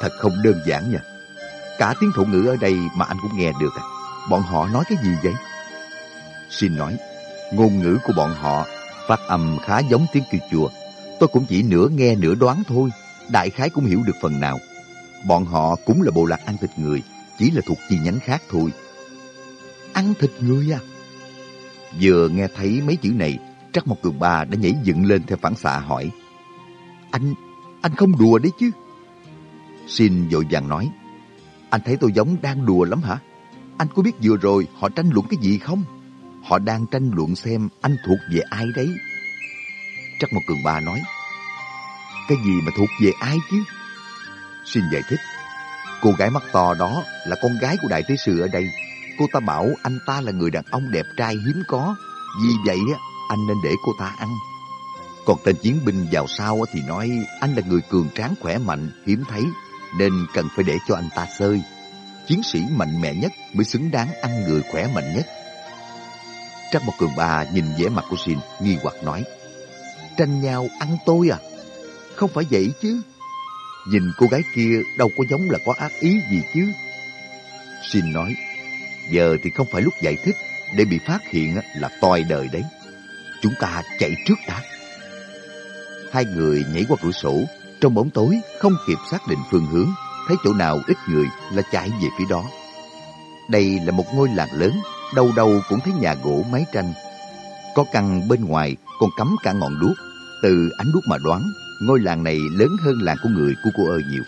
thật không đơn giản nha. Cả tiếng thổ ngữ ở đây mà anh cũng nghe được à. Bọn họ nói cái gì vậy? Xin nói, ngôn ngữ của bọn họ phát âm khá giống tiếng kêu chùa. Tôi cũng chỉ nửa nghe nửa đoán thôi, đại khái cũng hiểu được phần nào. Bọn họ cũng là bộ lạc ăn thịt người, chỉ là thuộc chi nhánh khác thôi. Ăn thịt người à? Vừa nghe thấy mấy chữ này, Trắc một Cường Ba đã nhảy dựng lên theo phản xạ hỏi. Anh, anh không đùa đấy chứ? Xin vội vàng nói. Anh thấy tôi giống đang đùa lắm hả? Anh có biết vừa rồi họ tranh luận cái gì không? Họ đang tranh luận xem anh thuộc về ai đấy. chắc một Cường Ba nói. Cái gì mà thuộc về ai chứ? Xin giải thích. Cô gái mắt to đó là con gái của Đại Tế Sư ở đây. Cô ta bảo anh ta là người đàn ông đẹp trai hiếm có. Vì vậy anh nên để cô ta ăn. Còn tên chiến binh vào sau thì nói anh là người cường tráng khỏe mạnh, hiếm thấy, nên cần phải để cho anh ta sơi. Chiến sĩ mạnh mẽ nhất mới xứng đáng ăn người khỏe mạnh nhất. Trắc một cường bà nhìn vẻ mặt của Xin, nghi hoặc nói. Tranh nhau ăn tôi à? Không phải vậy chứ. Nhìn cô gái kia đâu có giống là có ác ý gì chứ. Xin nói, giờ thì không phải lúc giải thích để bị phát hiện là toi đời đấy. Chúng ta chạy trước đã. Hai người nhảy qua cửa sổ, trong bóng tối không kịp xác định phương hướng, thấy chỗ nào ít người là chạy về phía đó. Đây là một ngôi làng lớn, đâu đâu cũng thấy nhà gỗ mái tranh. Có căn bên ngoài còn cắm cả ngọn đuốc. Từ ánh đuốc mà đoán, ngôi làng này lớn hơn làng của người của cô ơi nhiều.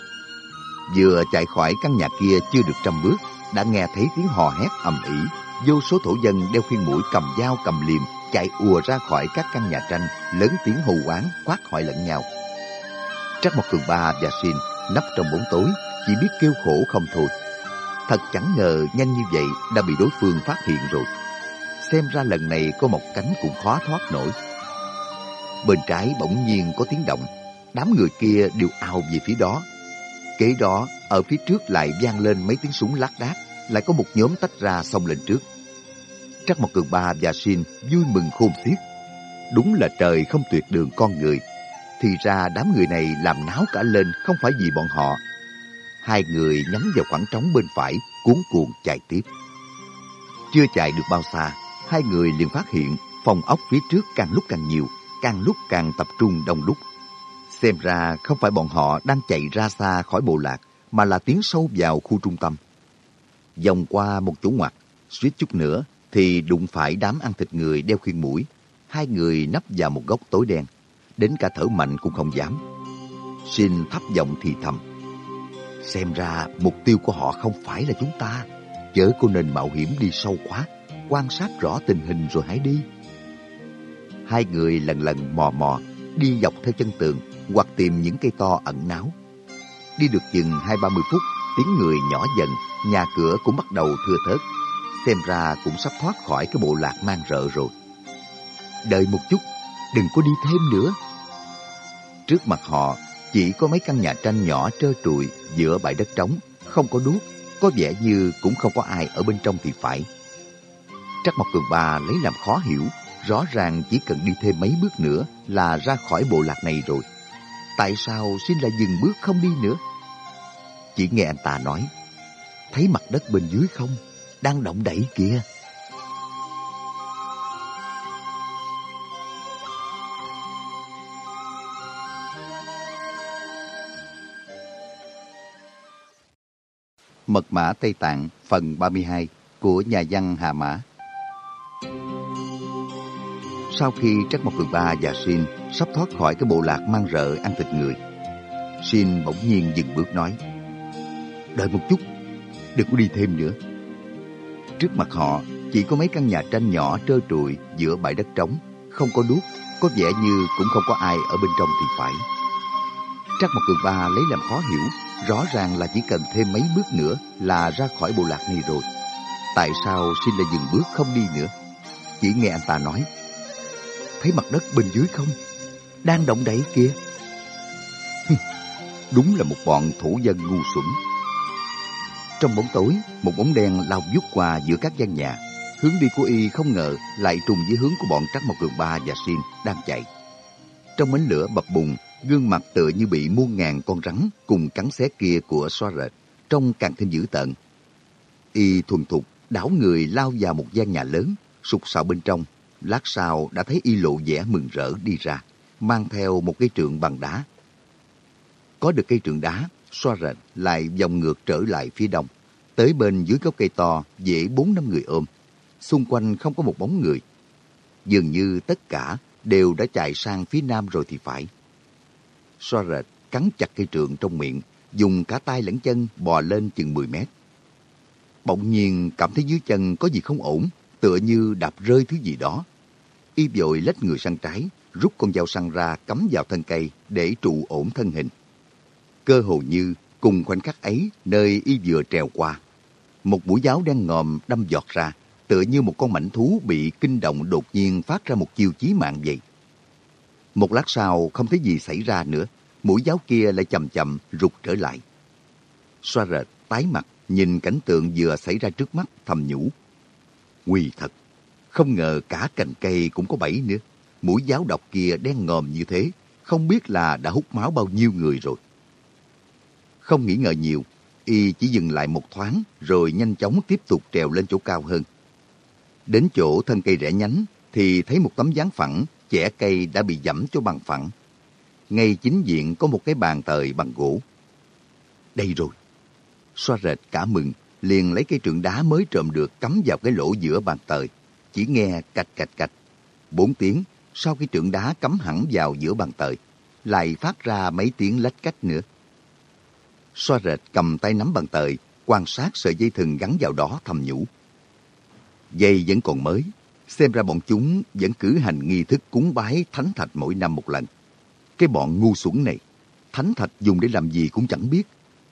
Vừa chạy khỏi căn nhà kia chưa được trăm bước, đã nghe thấy tiếng hò hét ầm ĩ. Vô số thổ dân đeo khuyên mũi cầm dao cầm liềm chạy ùa ra khỏi các căn nhà tranh, lớn tiếng hù oán, quát hỏi lẫn nhau. Trắc một cường ba và xin nấp trong bóng tối, chỉ biết kêu khổ không thôi. Thật chẳng ngờ nhanh như vậy đã bị đối phương phát hiện rồi. Xem ra lần này có một cánh cũng khó thoát nổi. Bên trái bỗng nhiên có tiếng động, đám người kia đều ào về phía đó. Kế đó, ở phía trước lại vang lên mấy tiếng súng lác đác, lại có một nhóm tách ra xông lên trước. Trắc một cường ba và xin vui mừng khôn xiết. Đúng là trời không tuyệt đường con người. Thì ra đám người này làm náo cả lên không phải vì bọn họ. Hai người nhắm vào khoảng trống bên phải, cuốn cuồng chạy tiếp. Chưa chạy được bao xa, hai người liền phát hiện phòng ốc phía trước càng lúc càng nhiều, càng lúc càng tập trung đông đúc. Xem ra không phải bọn họ đang chạy ra xa khỏi bộ lạc, mà là tiến sâu vào khu trung tâm. Vòng qua một chỗ ngoặt, suýt chút nữa thì đụng phải đám ăn thịt người đeo khuyên mũi. Hai người nấp vào một góc tối đen, đến cả thở mạnh cũng không dám. Xin thấp giọng thì thầm. Xem ra mục tiêu của họ không phải là chúng ta. Chớ cô nên mạo hiểm đi sâu quá, quan sát rõ tình hình rồi hãy đi. Hai người lần lần mò mò, đi dọc theo chân tường hoặc tìm những cây to ẩn náu. Đi được chừng hai ba mươi phút tiếng người nhỏ dần, nhà cửa cũng bắt đầu thưa thớt. Xem ra cũng sắp thoát khỏi cái bộ lạc mang rợ rồi. Đợi một chút, đừng có đi thêm nữa. Trước mặt họ chỉ có mấy căn nhà tranh nhỏ trơ trụi giữa bãi đất trống, không có đuốc, có vẻ như cũng không có ai ở bên trong thì phải. Trắc Mộc Cường Ba lấy làm khó hiểu, rõ ràng chỉ cần đi thêm mấy bước nữa là ra khỏi bộ lạc này rồi. Tại sao xin lại dừng bước không đi nữa? Chỉ nghe anh ta nói, thấy mặt đất bên dưới không? Đang động đẩy kìa. Mật mã Tây Tạng phần 32 của nhà văn Hà Mã Sau khi Trắc Mộc Cường Ba và Xin sắp thoát khỏi cái bộ lạc mang rợ ăn thịt người, Xin bỗng nhiên dừng bước nói Đợi một chút, đừng có đi thêm nữa. Trước mặt họ chỉ có mấy căn nhà tranh nhỏ trơ trụi giữa bãi đất trống, không có đuốc, có vẻ như cũng không có ai ở bên trong thì phải. Trắc Mộc Cường Ba lấy làm khó hiểu Rõ ràng là chỉ cần thêm mấy bước nữa là ra khỏi bộ lạc này rồi. Tại sao xin lại dừng bước không đi nữa? Chỉ nghe anh ta nói. Thấy mặt đất bên dưới không? Đang động đẩy kia. Đúng là một bọn thủ dân ngu xuẩn. Trong bóng tối, một bóng đen lao vút qua giữa các gian nhà. Hướng đi của y không ngờ lại trùng với hướng của bọn Trắc Mộc Cường Ba và Xin đang chạy. Trong ánh lửa bập bùng gương mặt tựa như bị muôn ngàn con rắn cùng cắn xé kia của xoa rệt, trông càng thêm dữ tợn. Y thuần thục đảo người lao vào một gian nhà lớn, sục sạo bên trong. Lát sau đã thấy y lộ vẻ mừng rỡ đi ra, mang theo một cây trượng bằng đá. Có được cây trượng đá, xoa rệt lại vòng ngược trở lại phía đông. Tới bên dưới gốc cây to, dễ bốn năm người ôm. Xung quanh không có một bóng người. Dường như tất cả đều đã chạy sang phía nam rồi thì phải so rệt, cắn chặt cây trượng trong miệng, dùng cả tay lẫn chân bò lên chừng 10 mét. Bỗng nhiên cảm thấy dưới chân có gì không ổn, tựa như đạp rơi thứ gì đó. Y vội lách người sang trái, rút con dao săn ra cắm vào thân cây để trụ ổn thân hình. Cơ hồ như cùng khoảnh khắc ấy nơi y vừa trèo qua. Một mũi giáo đen ngòm đâm giọt ra, tựa như một con mảnh thú bị kinh động đột nhiên phát ra một chiêu chí mạng vậy. Một lát sau không thấy gì xảy ra nữa, mũi giáo kia lại chậm chậm rụt trở lại. Xoa rệt, tái mặt, nhìn cảnh tượng vừa xảy ra trước mắt thầm nhủ. Nguy thật, không ngờ cả cành cây cũng có bẫy nữa. Mũi giáo độc kia đen ngòm như thế, không biết là đã hút máu bao nhiêu người rồi. Không nghĩ ngờ nhiều, y chỉ dừng lại một thoáng rồi nhanh chóng tiếp tục trèo lên chỗ cao hơn. Đến chỗ thân cây rẽ nhánh thì thấy một tấm dáng phẳng chẻ cây đã bị dẫm cho bằng phẳng. Ngay chính diện có một cái bàn tời bằng gỗ. Đây rồi. Xoa rệt cả mừng, liền lấy cây trượng đá mới trộm được cắm vào cái lỗ giữa bàn tời. Chỉ nghe cạch cạch cạch. Bốn tiếng, sau khi trượng đá cắm hẳn vào giữa bàn tời, lại phát ra mấy tiếng lách cách nữa. Xoa rệt cầm tay nắm bàn tời, quan sát sợi dây thừng gắn vào đó thầm nhủ. Dây vẫn còn mới, Xem ra bọn chúng vẫn cử hành nghi thức cúng bái thánh thạch mỗi năm một lần. Cái bọn ngu xuẩn này, thánh thạch dùng để làm gì cũng chẳng biết,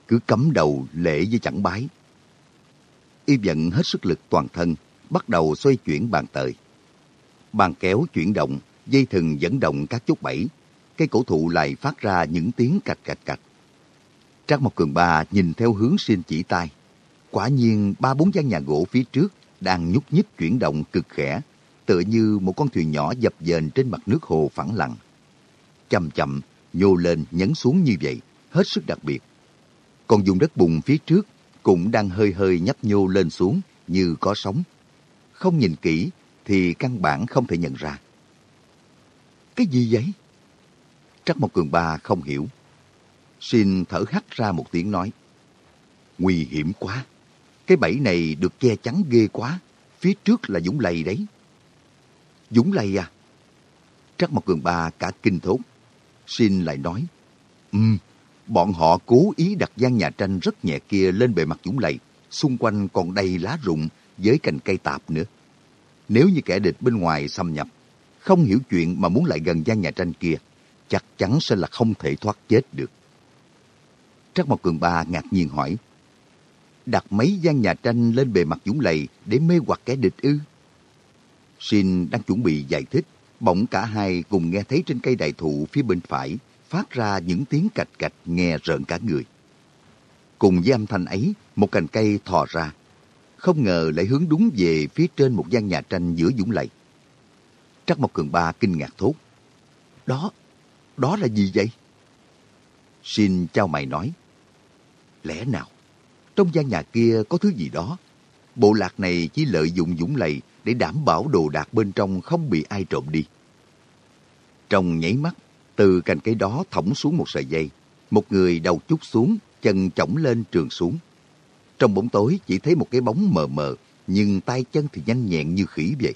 cứ cắm đầu lễ với chẳng bái. Y vận hết sức lực toàn thân, bắt đầu xoay chuyển bàn tời. Bàn kéo chuyển động, dây thừng dẫn động các chốt bẫy, cây cổ thụ lại phát ra những tiếng cạch cạch cạch. Trác Mộc Cường Ba nhìn theo hướng xin chỉ tay. Quả nhiên ba bốn gian nhà gỗ phía trước đang nhúc nhích chuyển động cực khẽ, tựa như một con thuyền nhỏ dập dềnh trên mặt nước hồ phẳng lặng. Chậm chậm, nhô lên nhấn xuống như vậy, hết sức đặc biệt. Còn dùng đất bùn phía trước cũng đang hơi hơi nhấp nhô lên xuống như có sóng. Không nhìn kỹ thì căn bản không thể nhận ra. Cái gì vậy? Trắc một cường ba không hiểu. Xin thở hắt ra một tiếng nói. Nguy hiểm quá. Cái bẫy này được che chắn ghê quá. Phía trước là dũng lầy đấy. Dũng lầy à? Trắc Mộc Cường Ba cả kinh thốt. Xin lại nói. Ừm, bọn họ cố ý đặt gian nhà tranh rất nhẹ kia lên bề mặt dũng lầy. Xung quanh còn đầy lá rụng với cành cây tạp nữa. Nếu như kẻ địch bên ngoài xâm nhập, không hiểu chuyện mà muốn lại gần gian nhà tranh kia, chắc chắn sẽ là không thể thoát chết được. Trắc Mộc Cường Ba ngạc nhiên hỏi, đặt mấy gian nhà tranh lên bề mặt dũng lầy để mê hoặc kẻ địch ư? Shin đang chuẩn bị giải thích, bỗng cả hai cùng nghe thấy trên cây đại thụ phía bên phải phát ra những tiếng cạch cạch nghe rợn cả người. Cùng với âm thanh ấy, một cành cây thò ra. Không ngờ lại hướng đúng về phía trên một gian nhà tranh giữa dũng lầy. Trắc Mộc Cường Ba kinh ngạc thốt. Đó, đó là gì vậy? Shin trao mày nói. Lẽ nào, trong gian nhà kia có thứ gì đó? Bộ lạc này chỉ lợi dụng dũng lầy để đảm bảo đồ đạc bên trong không bị ai trộm đi. Trong nháy mắt, từ cành cây đó thõng xuống một sợi dây. Một người đầu chút xuống, chân chổng lên trường xuống. Trong bóng tối chỉ thấy một cái bóng mờ mờ, nhưng tay chân thì nhanh nhẹn như khỉ vậy.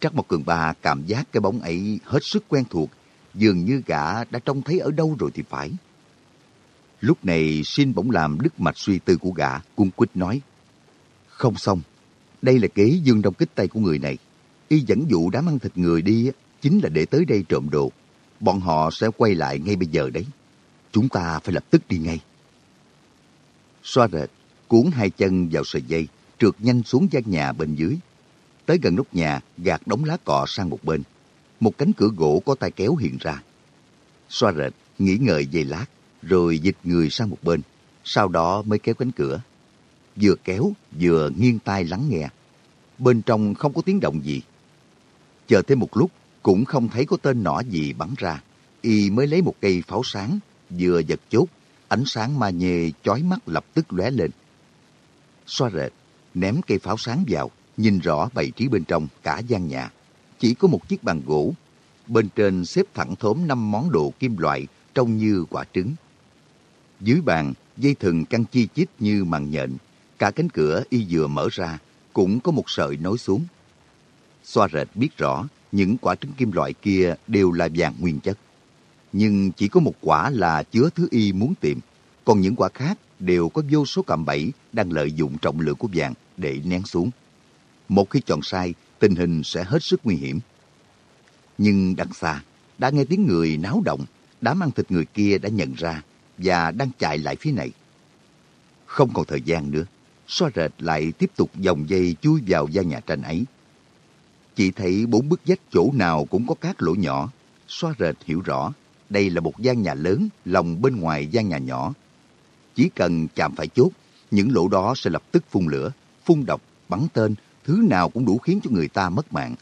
Trắc Mộc Cường Ba cảm giác cái bóng ấy hết sức quen thuộc, dường như gã đã trông thấy ở đâu rồi thì phải. Lúc này xin bỗng làm đứt mạch suy tư của gã, cung quýt nói. Không xong, đây là kế dương trong kích tay của người này. Y dẫn dụ đám ăn thịt người đi chính là để tới đây trộm đồ. Bọn họ sẽ quay lại ngay bây giờ đấy. Chúng ta phải lập tức đi ngay. Xoa rệt, cuốn hai chân vào sợi dây, trượt nhanh xuống gian nhà bên dưới. Tới gần nóc nhà, gạt đống lá cọ sang một bên. Một cánh cửa gỗ có tay kéo hiện ra. Xoa rệt, nghĩ ngợi giây lát, rồi dịch người sang một bên. Sau đó mới kéo cánh cửa. Vừa kéo, vừa nghiêng tai lắng nghe. Bên trong không có tiếng động gì. Chờ thêm một lúc, cũng không thấy có tên nỏ gì bắn ra. Y mới lấy một cây pháo sáng, vừa giật chốt, ánh sáng ma nhê chói mắt lập tức lóe lên. Xoa rệt, ném cây pháo sáng vào, nhìn rõ bày trí bên trong cả gian nhà. Chỉ có một chiếc bàn gỗ, bên trên xếp thẳng thốm năm món đồ kim loại trông như quả trứng. Dưới bàn, dây thừng căng chi chít như màn nhện, cả cánh cửa y vừa mở ra, cũng có một sợi nối xuống. Xoa rệt biết rõ, những quả trứng kim loại kia đều là vàng nguyên chất. Nhưng chỉ có một quả là chứa thứ y muốn tìm, còn những quả khác đều có vô số cạm bẫy đang lợi dụng trọng lượng của vàng để nén xuống. Một khi chọn sai, tình hình sẽ hết sức nguy hiểm. Nhưng đằng xa, đã nghe tiếng người náo động, đám ăn thịt người kia đã nhận ra và đang chạy lại phía này. Không còn thời gian nữa, xoa rệt lại tiếp tục dòng dây chui vào gian nhà tranh ấy. chị thấy bốn bức vách chỗ nào cũng có các lỗ nhỏ. Xoa rệt hiểu rõ, đây là một gian nhà lớn, lòng bên ngoài gian nhà nhỏ. Chỉ cần chạm phải chốt, những lỗ đó sẽ lập tức phun lửa, phun độc, bắn tên, thứ nào cũng đủ khiến cho người ta mất mạng.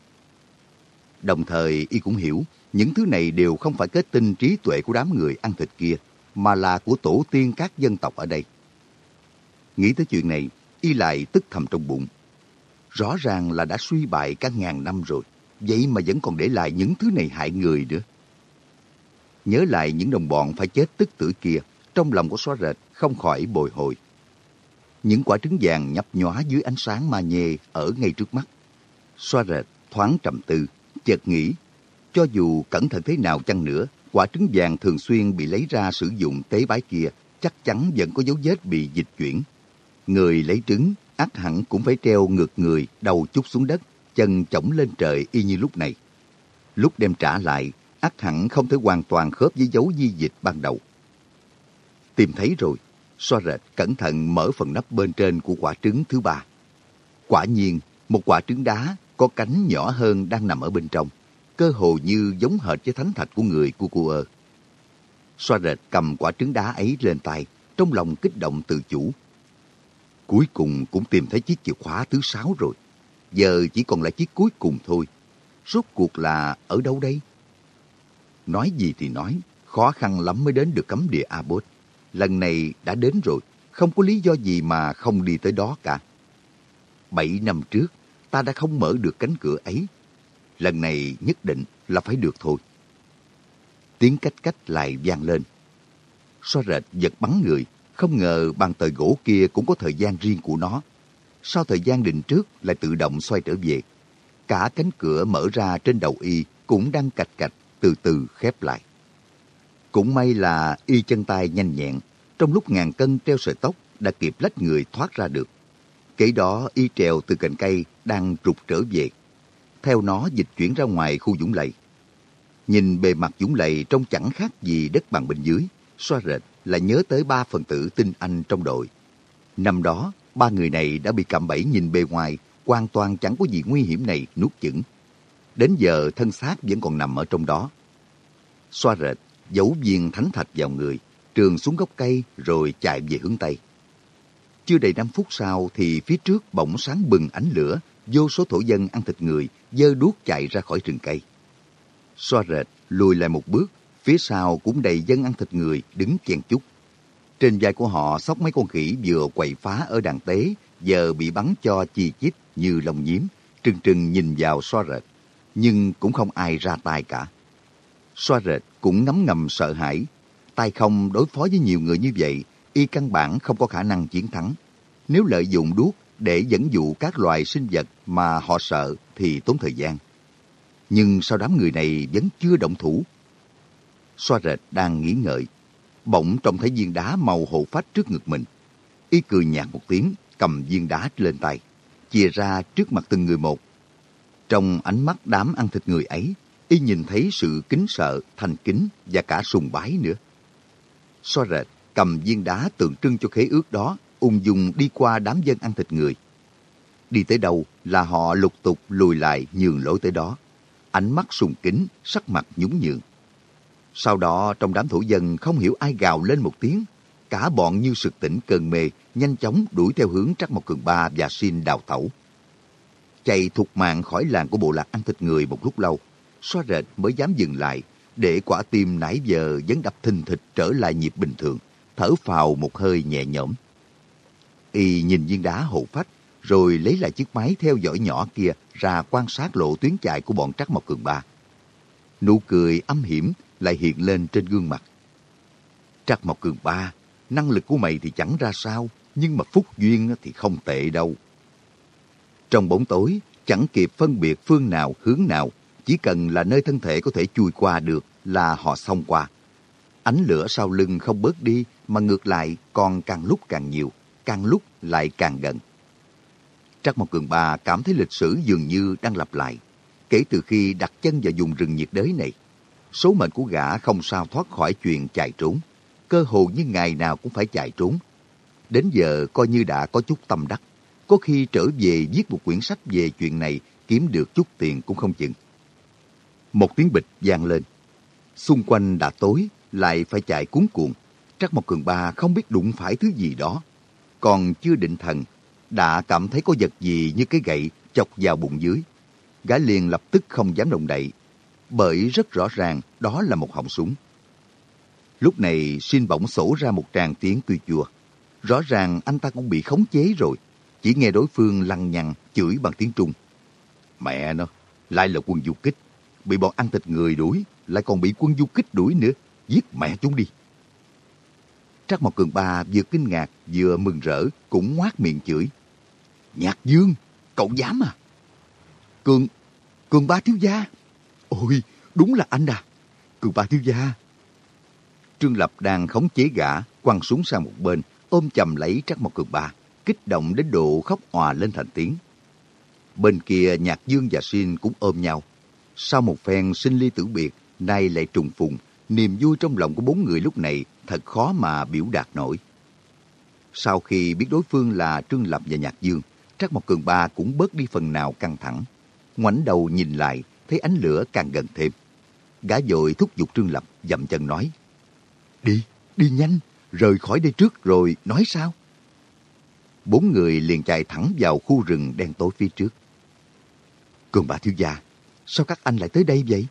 Đồng thời y cũng hiểu, những thứ này đều không phải kết tinh trí tuệ của đám người ăn thịt kia, mà là của tổ tiên các dân tộc ở đây. Nghĩ tới chuyện này, y lại tức thầm trong bụng. Rõ ràng là đã suy bại cả ngàn năm rồi, vậy mà vẫn còn để lại những thứ này hại người nữa. Nhớ lại những đồng bọn phải chết tức tử kia, trong lòng của xóa rệt không khỏi bồi hồi. Những quả trứng vàng nhấp nhóa dưới ánh sáng ma nhê ở ngay trước mắt. Xoa rệt, thoáng trầm tư, chợt nghĩ, cho dù cẩn thận thế nào chăng nữa, quả trứng vàng thường xuyên bị lấy ra sử dụng tế bái kia chắc chắn vẫn có dấu vết bị dịch chuyển. Người lấy trứng ắt hẳn cũng phải treo ngược người, đầu chút xuống đất, chân chổng lên trời y như lúc này. Lúc đem trả lại, ắt hẳn không thể hoàn toàn khớp với dấu di dịch ban đầu. Tìm thấy rồi, xoa rệt cẩn thận mở phần nắp bên trên của quả trứng thứ ba. Quả nhiên, một quả trứng đá có cánh nhỏ hơn đang nằm ở bên trong, cơ hồ như giống hệt với thánh thạch của người của cô ơ. Xoa rệt cầm quả trứng đá ấy lên tay, trong lòng kích động tự chủ. Cuối cùng cũng tìm thấy chiếc chìa khóa thứ sáu rồi. Giờ chỉ còn lại chiếc cuối cùng thôi. Rốt cuộc là ở đâu đây? Nói gì thì nói, khó khăn lắm mới đến được cấm địa Abbot. Lần này đã đến rồi, không có lý do gì mà không đi tới đó cả. Bảy năm trước, ta đã không mở được cánh cửa ấy. Lần này nhất định là phải được thôi. Tiếng cách cách lại vang lên. Xoa rệt giật bắn người, không ngờ bàn tời gỗ kia cũng có thời gian riêng của nó. Sau thời gian định trước lại tự động xoay trở về. Cả cánh cửa mở ra trên đầu y cũng đang cạch cạch từ từ khép lại. Cũng may là y chân tay nhanh nhẹn, trong lúc ngàn cân treo sợi tóc đã kịp lách người thoát ra được. Kể đó y trèo từ cành cây đang trục trở về. Theo nó dịch chuyển ra ngoài khu dũng lầy. Nhìn bề mặt dũng lầy trông chẳng khác gì đất bằng bên dưới, xoa rệt là nhớ tới ba phần tử tinh anh trong đội. Năm đó, ba người này đã bị cạm bẫy nhìn bề ngoài, hoàn toàn chẳng có gì nguy hiểm này nuốt chửng. Đến giờ thân xác vẫn còn nằm ở trong đó. Xoa rệt, giấu viên thánh thạch vào người, trường xuống gốc cây rồi chạy về hướng Tây. Chưa đầy 5 phút sau thì phía trước bỗng sáng bừng ánh lửa, vô số thổ dân ăn thịt người, dơ đuốc chạy ra khỏi rừng cây. Xoa rệt, lùi lại một bước, phía sau cũng đầy dân ăn thịt người đứng chen chúc. Trên vai của họ sóc mấy con khỉ vừa quậy phá ở đàn tế, giờ bị bắn cho chi chít như lông nhím, trừng trừng nhìn vào xoa rệt. Nhưng cũng không ai ra tay cả. Xoa rệt cũng ngấm ngầm sợ hãi. Tay không đối phó với nhiều người như vậy, y căn bản không có khả năng chiến thắng. Nếu lợi dụng đuốc để dẫn dụ các loài sinh vật mà họ sợ thì tốn thời gian. Nhưng sao đám người này vẫn chưa động thủ? Xoa rệt đang nghĩ ngợi. Bỗng trông thấy viên đá màu hộ phách trước ngực mình. Y cười nhạt một tiếng, cầm viên đá lên tay, chia ra trước mặt từng người một. Trong ánh mắt đám ăn thịt người ấy, y nhìn thấy sự kính sợ, thành kính và cả sùng bái nữa. Xoa rệt cầm viên đá tượng trưng cho khế ước đó, ung dung đi qua đám dân ăn thịt người. Đi tới đâu là họ lục tục lùi lại nhường lối tới đó. Ánh mắt sùng kính, sắc mặt nhún nhường. Sau đó trong đám thổ dân không hiểu ai gào lên một tiếng. Cả bọn như sực tỉnh cơn mê, nhanh chóng đuổi theo hướng Trắc Mộc Cường Ba và xin đào tẩu. Chạy thục mạng khỏi làng của bộ lạc ăn thịt người một lúc lâu, xoa rệt mới dám dừng lại, để quả tim nãy giờ vẫn đập thình thịch trở lại nhịp bình thường, thở phào một hơi nhẹ nhõm. Y nhìn viên đá hậu phách, rồi lấy lại chiếc máy theo dõi nhỏ kia ra quan sát lộ tuyến chạy của bọn Trắc Mộc Cường Ba. Nụ cười âm hiểm lại hiện lên trên gương mặt. Trắc Mộc Cường Ba, năng lực của mày thì chẳng ra sao, nhưng mà phúc duyên thì không tệ đâu. Trong bóng tối, chẳng kịp phân biệt phương nào hướng nào, chỉ cần là nơi thân thể có thể chui qua được là họ xông qua. Ánh lửa sau lưng không bớt đi mà ngược lại còn càng lúc càng nhiều, càng lúc lại càng gần. Trắc Mộc Cường Ba cảm thấy lịch sử dường như đang lặp lại. Kể từ khi đặt chân vào vùng rừng nhiệt đới này, số mệnh của gã không sao thoát khỏi chuyện chạy trốn. Cơ hồ như ngày nào cũng phải chạy trốn. Đến giờ coi như đã có chút tâm đắc. Có khi trở về viết một quyển sách về chuyện này kiếm được chút tiền cũng không chừng. Một tiếng bịch vang lên. Xung quanh đã tối, lại phải chạy cuốn cuộn. Trắc Mộc Cường Ba không biết đụng phải thứ gì đó. Còn chưa định thần, đã cảm thấy có vật gì như cái gậy chọc vào bụng dưới. Gã liền lập tức không dám động đậy, bởi rất rõ ràng đó là một họng súng. Lúc này xin bỗng sổ ra một tràng tiếng cười chùa. Rõ ràng anh ta cũng bị khống chế rồi. Chỉ nghe đối phương lăng nhằng chửi bằng tiếng Trung. Mẹ nó, lại là quân du kích. Bị bọn ăn thịt người đuổi, lại còn bị quân du kích đuổi nữa. Giết mẹ chúng đi. Trắc Mộc Cường Ba vừa kinh ngạc vừa mừng rỡ cũng ngoác miệng chửi. Nhạc Dương, cậu dám à? Cường, Cường Ba thiếu gia. Ôi, đúng là anh à. Cường Ba thiếu gia. Trương Lập đang khống chế gã, quăng súng sang một bên, ôm chầm lấy Trắc một Cường Ba, kích động đến độ khóc òa lên thành tiếng. Bên kia Nhạc Dương và Xin cũng ôm nhau. Sau một phen sinh ly tử biệt, nay lại trùng phùng, niềm vui trong lòng của bốn người lúc này thật khó mà biểu đạt nổi. Sau khi biết đối phương là Trương Lập và Nhạc Dương, Trắc Mộc Cường Ba cũng bớt đi phần nào căng thẳng. Ngoảnh đầu nhìn lại, thấy ánh lửa càng gần thêm. Gã dội thúc giục Trương Lập, dậm chân nói. Đi, đi nhanh, rời khỏi đây trước rồi nói sao? Bốn người liền chạy thẳng vào khu rừng đen tối phía trước. Cường bà thiếu gia, sao các anh lại tới đây vậy?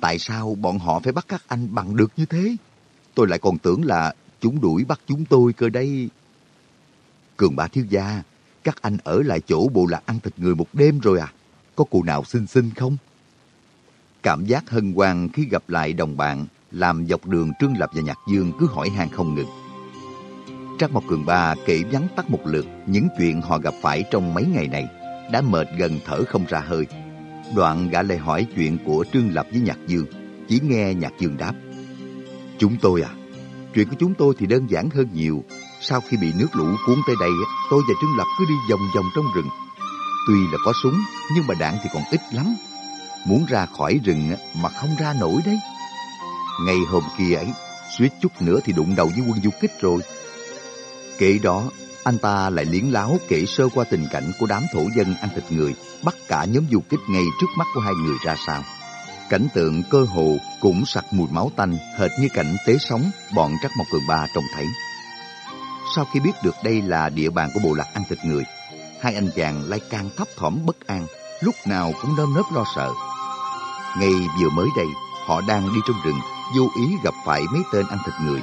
Tại sao bọn họ phải bắt các anh bằng được như thế? Tôi lại còn tưởng là chúng đuổi bắt chúng tôi cơ đây. Cường bà thiếu gia, các anh ở lại chỗ bộ lạc ăn thịt người một đêm rồi à? Có cụ nào xinh xinh không? Cảm giác hân hoan khi gặp lại đồng bạn làm dọc đường Trương Lập và Nhạc Dương cứ hỏi han không ngừng. Trác Mộc Cường Ba kể vắn tắt một lượt những chuyện họ gặp phải trong mấy ngày này, đã mệt gần thở không ra hơi. Đoạn gã lại hỏi chuyện của Trương Lập với Nhạc Dương, chỉ nghe Nhạc Dương đáp. Chúng tôi à, chuyện của chúng tôi thì đơn giản hơn nhiều. Sau khi bị nước lũ cuốn tới đây, tôi và Trương Lập cứ đi vòng vòng trong rừng. Tuy là có súng, nhưng mà đạn thì còn ít lắm. Muốn ra khỏi rừng mà không ra nổi đấy. Ngày hôm kia ấy, suýt chút nữa thì đụng đầu với quân du kích rồi. Kể đó, anh ta lại liến láo kể sơ qua tình cảnh của đám thổ dân ăn thịt người, bắt cả nhóm du kích ngay trước mắt của hai người ra sao. Cảnh tượng cơ hồ cũng sặc mùi máu tanh hệt như cảnh tế sống bọn Trắc Mộc Cường Ba trông thấy. Sau khi biết được đây là địa bàn của bộ lạc ăn thịt người, hai anh chàng lại càng thấp thỏm bất an, lúc nào cũng nơm nớp lo sợ. Ngay vừa mới đây, họ đang đi trong rừng, vô ý gặp phải mấy tên ăn thịt người,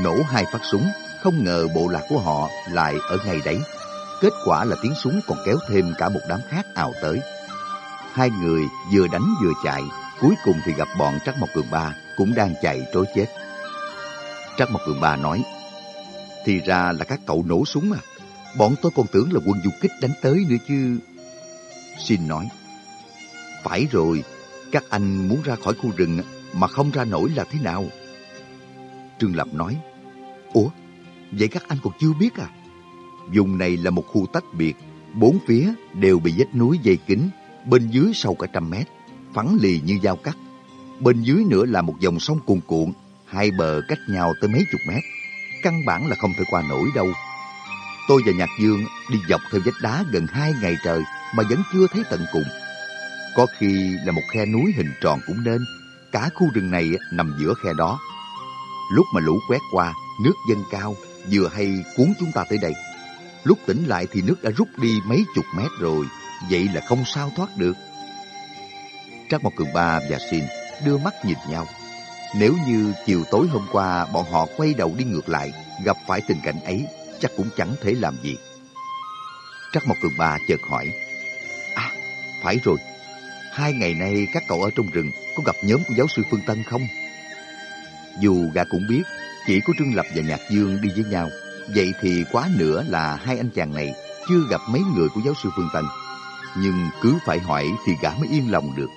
nổ hai phát súng, không ngờ bộ lạc của họ lại ở ngay đấy. Kết quả là tiếng súng còn kéo thêm cả một đám khác ào tới. Hai người vừa đánh vừa chạy, cuối cùng thì gặp bọn Trắc Mộc Cường Ba cũng đang chạy trối chết. Trắc Mộc Cường Ba nói, thì ra là các cậu nổ súng à. Bọn tôi còn tưởng là quân du kích đánh tới nữa chứ. Xin nói, phải rồi, các anh muốn ra khỏi khu rừng mà không ra nổi là thế nào? Trương Lập nói, Ủa, vậy các anh còn chưa biết à? Vùng này là một khu tách biệt, bốn phía đều bị vách núi dây kính, bên dưới sâu cả trăm mét, phẳng lì như dao cắt. Bên dưới nữa là một dòng sông cuồn cuộn, hai bờ cách nhau tới mấy chục mét. Căn bản là không thể qua nổi đâu. Tôi và Nhạc Dương đi dọc theo vách đá gần hai ngày trời mà vẫn chưa thấy tận cùng. Có khi là một khe núi hình tròn cũng nên, cả khu rừng này nằm giữa khe đó. Lúc mà lũ quét qua, nước dâng cao, vừa hay cuốn chúng ta tới đây. Lúc tỉnh lại thì nước đã rút đi mấy chục mét rồi, vậy là không sao thoát được. Trác Mộc Cường Ba và Xin đưa mắt nhìn nhau. Nếu như chiều tối hôm qua bọn họ quay đầu đi ngược lại, gặp phải tình cảnh ấy, chắc cũng chẳng thể làm gì. Trắc Mộc Cường Ba chợt hỏi, À, phải rồi, hai ngày nay các cậu ở trong rừng có gặp nhóm của giáo sư Phương Tân không? Dù gã cũng biết, chỉ có Trương Lập và Nhạc Dương đi với nhau, vậy thì quá nữa là hai anh chàng này chưa gặp mấy người của giáo sư Phương Tân. Nhưng cứ phải hỏi thì gã mới yên lòng được.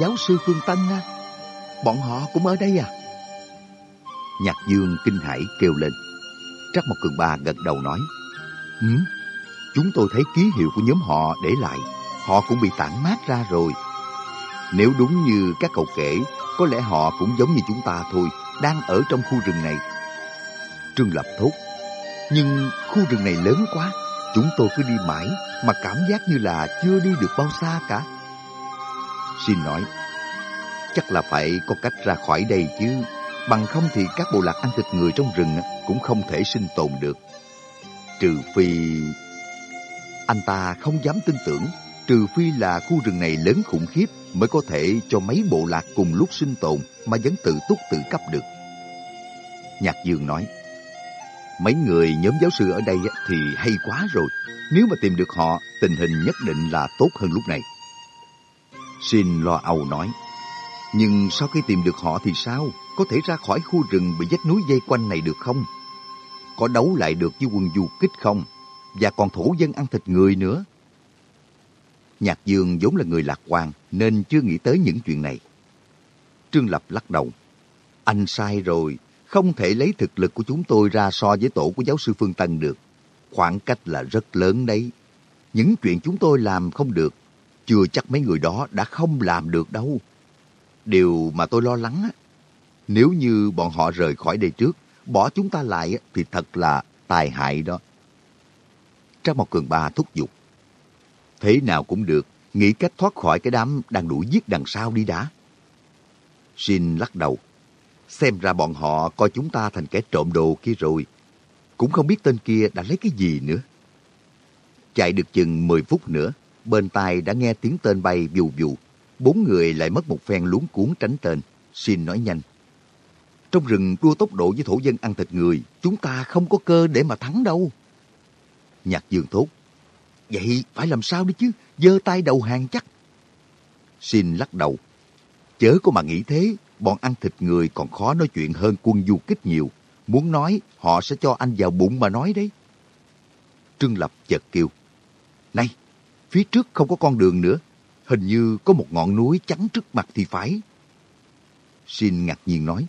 Giáo sư Phương Tân á, bọn họ cũng ở đây à? Nhạc Dương kinh hãi kêu lên. Trắc Mộc Cường Ba gật đầu nói, Ừ, chúng tôi thấy ký hiệu của nhóm họ để lại, họ cũng bị tản mát ra rồi. Nếu đúng như các cậu kể, có lẽ họ cũng giống như chúng ta thôi, đang ở trong khu rừng này. Trương Lập thốt, nhưng khu rừng này lớn quá, chúng tôi cứ đi mãi mà cảm giác như là chưa đi được bao xa cả. Xin nói, chắc là phải có cách ra khỏi đây chứ, bằng không thì các bộ lạc ăn thịt người trong rừng cũng không thể sinh tồn được. Trừ phi... Anh ta không dám tin tưởng, trừ phi là khu rừng này lớn khủng khiếp mới có thể cho mấy bộ lạc cùng lúc sinh tồn mà vẫn tự túc tự cấp được. Nhạc Dương nói, mấy người nhóm giáo sư ở đây thì hay quá rồi. Nếu mà tìm được họ, tình hình nhất định là tốt hơn lúc này. Xin lo âu nói, nhưng sau khi tìm được họ thì sao? Có thể ra khỏi khu rừng bị vách núi dây quanh này được không? Có đấu lại được với quân du kích không? Và còn thổ dân ăn thịt người nữa. Nhạc Dương vốn là người lạc quan nên chưa nghĩ tới những chuyện này. Trương Lập lắc đầu. Anh sai rồi, không thể lấy thực lực của chúng tôi ra so với tổ của giáo sư Phương Tân được. Khoảng cách là rất lớn đấy. Những chuyện chúng tôi làm không được, chưa chắc mấy người đó đã không làm được đâu. Điều mà tôi lo lắng, nếu như bọn họ rời khỏi đây trước, bỏ chúng ta lại thì thật là tai hại đó. Trang Mộc Cường Ba thúc giục. Thế nào cũng được, nghĩ cách thoát khỏi cái đám đang đuổi giết đằng sau đi đã. Shin lắc đầu. Xem ra bọn họ coi chúng ta thành kẻ trộm đồ kia rồi. Cũng không biết tên kia đã lấy cái gì nữa. Chạy được chừng 10 phút nữa, bên tai đã nghe tiếng tên bay vù vù. Bốn người lại mất một phen luống cuốn tránh tên. xin nói nhanh. Trong rừng đua tốc độ với thổ dân ăn thịt người, chúng ta không có cơ để mà thắng đâu. Nhạc dương thốt. Vậy phải làm sao đi chứ? giơ tay đầu hàng chắc. Xin lắc đầu. Chớ có mà nghĩ thế, bọn ăn thịt người còn khó nói chuyện hơn quân du kích nhiều. Muốn nói, họ sẽ cho anh vào bụng mà nói đấy. Trương Lập chợt kêu. Này, phía trước không có con đường nữa. Hình như có một ngọn núi chắn trước mặt thì phải. Xin ngạc nhiên nói.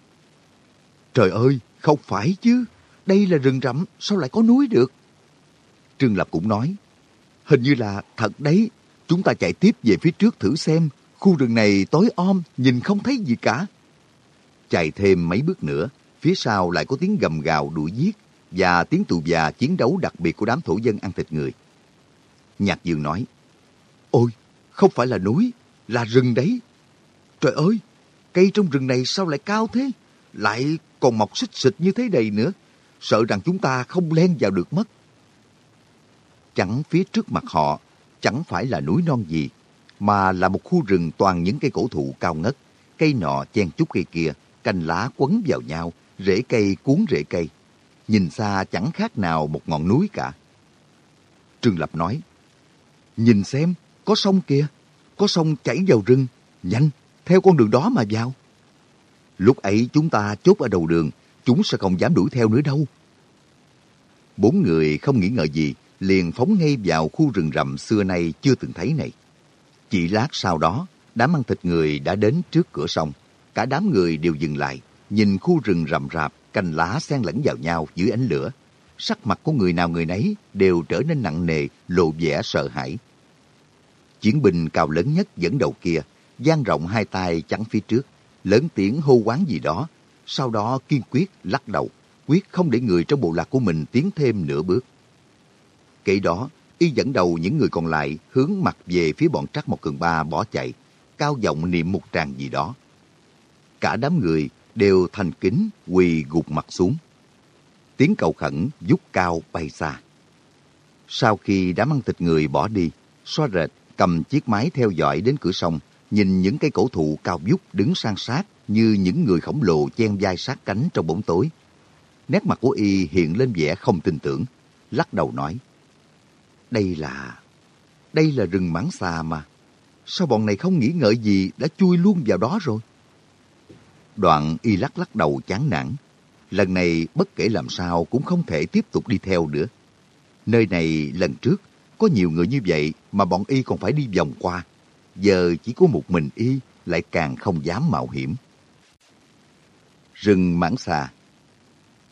Trời ơi, không phải chứ. Đây là rừng rậm, sao lại có núi được? Trương Lập cũng nói. Hình như là thật đấy. Chúng ta chạy tiếp về phía trước thử xem. Khu rừng này tối om, nhìn không thấy gì cả. Chạy thêm mấy bước nữa, phía sau lại có tiếng gầm gào đuổi giết. và tiếng tù già chiến đấu đặc biệt của đám thổ dân ăn thịt người. Nhạc Dương nói, Ôi, không phải là núi, là rừng đấy. Trời ơi, cây trong rừng này sao lại cao thế? Lại còn mọc xích xịt như thế này nữa. Sợ rằng chúng ta không len vào được mất. Chẳng phía trước mặt họ, chẳng phải là núi non gì, mà là một khu rừng toàn những cây cổ thụ cao ngất, cây nọ chen chúc cây kia, cành lá quấn vào nhau, rễ cây cuốn rễ cây. Nhìn xa chẳng khác nào một ngọn núi cả. Trương Lập nói, Nhìn xem, có sông kìa, có sông chảy vào rừng, nhanh, theo con đường đó mà vào. Lúc ấy chúng ta chốt ở đầu đường, chúng sẽ không dám đuổi theo nữa đâu. Bốn người không nghĩ ngợi gì, liền phóng ngay vào khu rừng rậm xưa nay chưa từng thấy này. Chỉ lát sau đó, đám ăn thịt người đã đến trước cửa sông. Cả đám người đều dừng lại, nhìn khu rừng rậm rạp, cành lá xen lẫn vào nhau dưới ánh lửa. Sắc mặt của người nào người nấy đều trở nên nặng nề, lộ vẻ sợ hãi. Chiến binh cao lớn nhất dẫn đầu kia, dang rộng hai tay chắn phía trước, lớn tiếng hô quán gì đó, sau đó kiên quyết lắc đầu, quyết không để người trong bộ lạc của mình tiến thêm nửa bước. Kể đó, y dẫn đầu những người còn lại hướng mặt về phía bọn trắc một cường ba bỏ chạy, cao giọng niệm một tràng gì đó. Cả đám người đều thành kính quỳ gục mặt xuống. Tiếng cầu khẩn giúp cao bay xa. Sau khi đám ăn thịt người bỏ đi, xoa rệt cầm chiếc máy theo dõi đến cửa sông, nhìn những cây cổ thụ cao vút đứng san sát như những người khổng lồ chen vai sát cánh trong bóng tối. Nét mặt của y hiện lên vẻ không tin tưởng, lắc đầu nói. Đây là... đây là rừng mãng xà mà. Sao bọn này không nghĩ ngợi gì đã chui luôn vào đó rồi? Đoạn y lắc lắc đầu chán nản. Lần này bất kể làm sao cũng không thể tiếp tục đi theo nữa. Nơi này lần trước có nhiều người như vậy mà bọn y còn phải đi vòng qua. Giờ chỉ có một mình y lại càng không dám mạo hiểm. Rừng mãng xà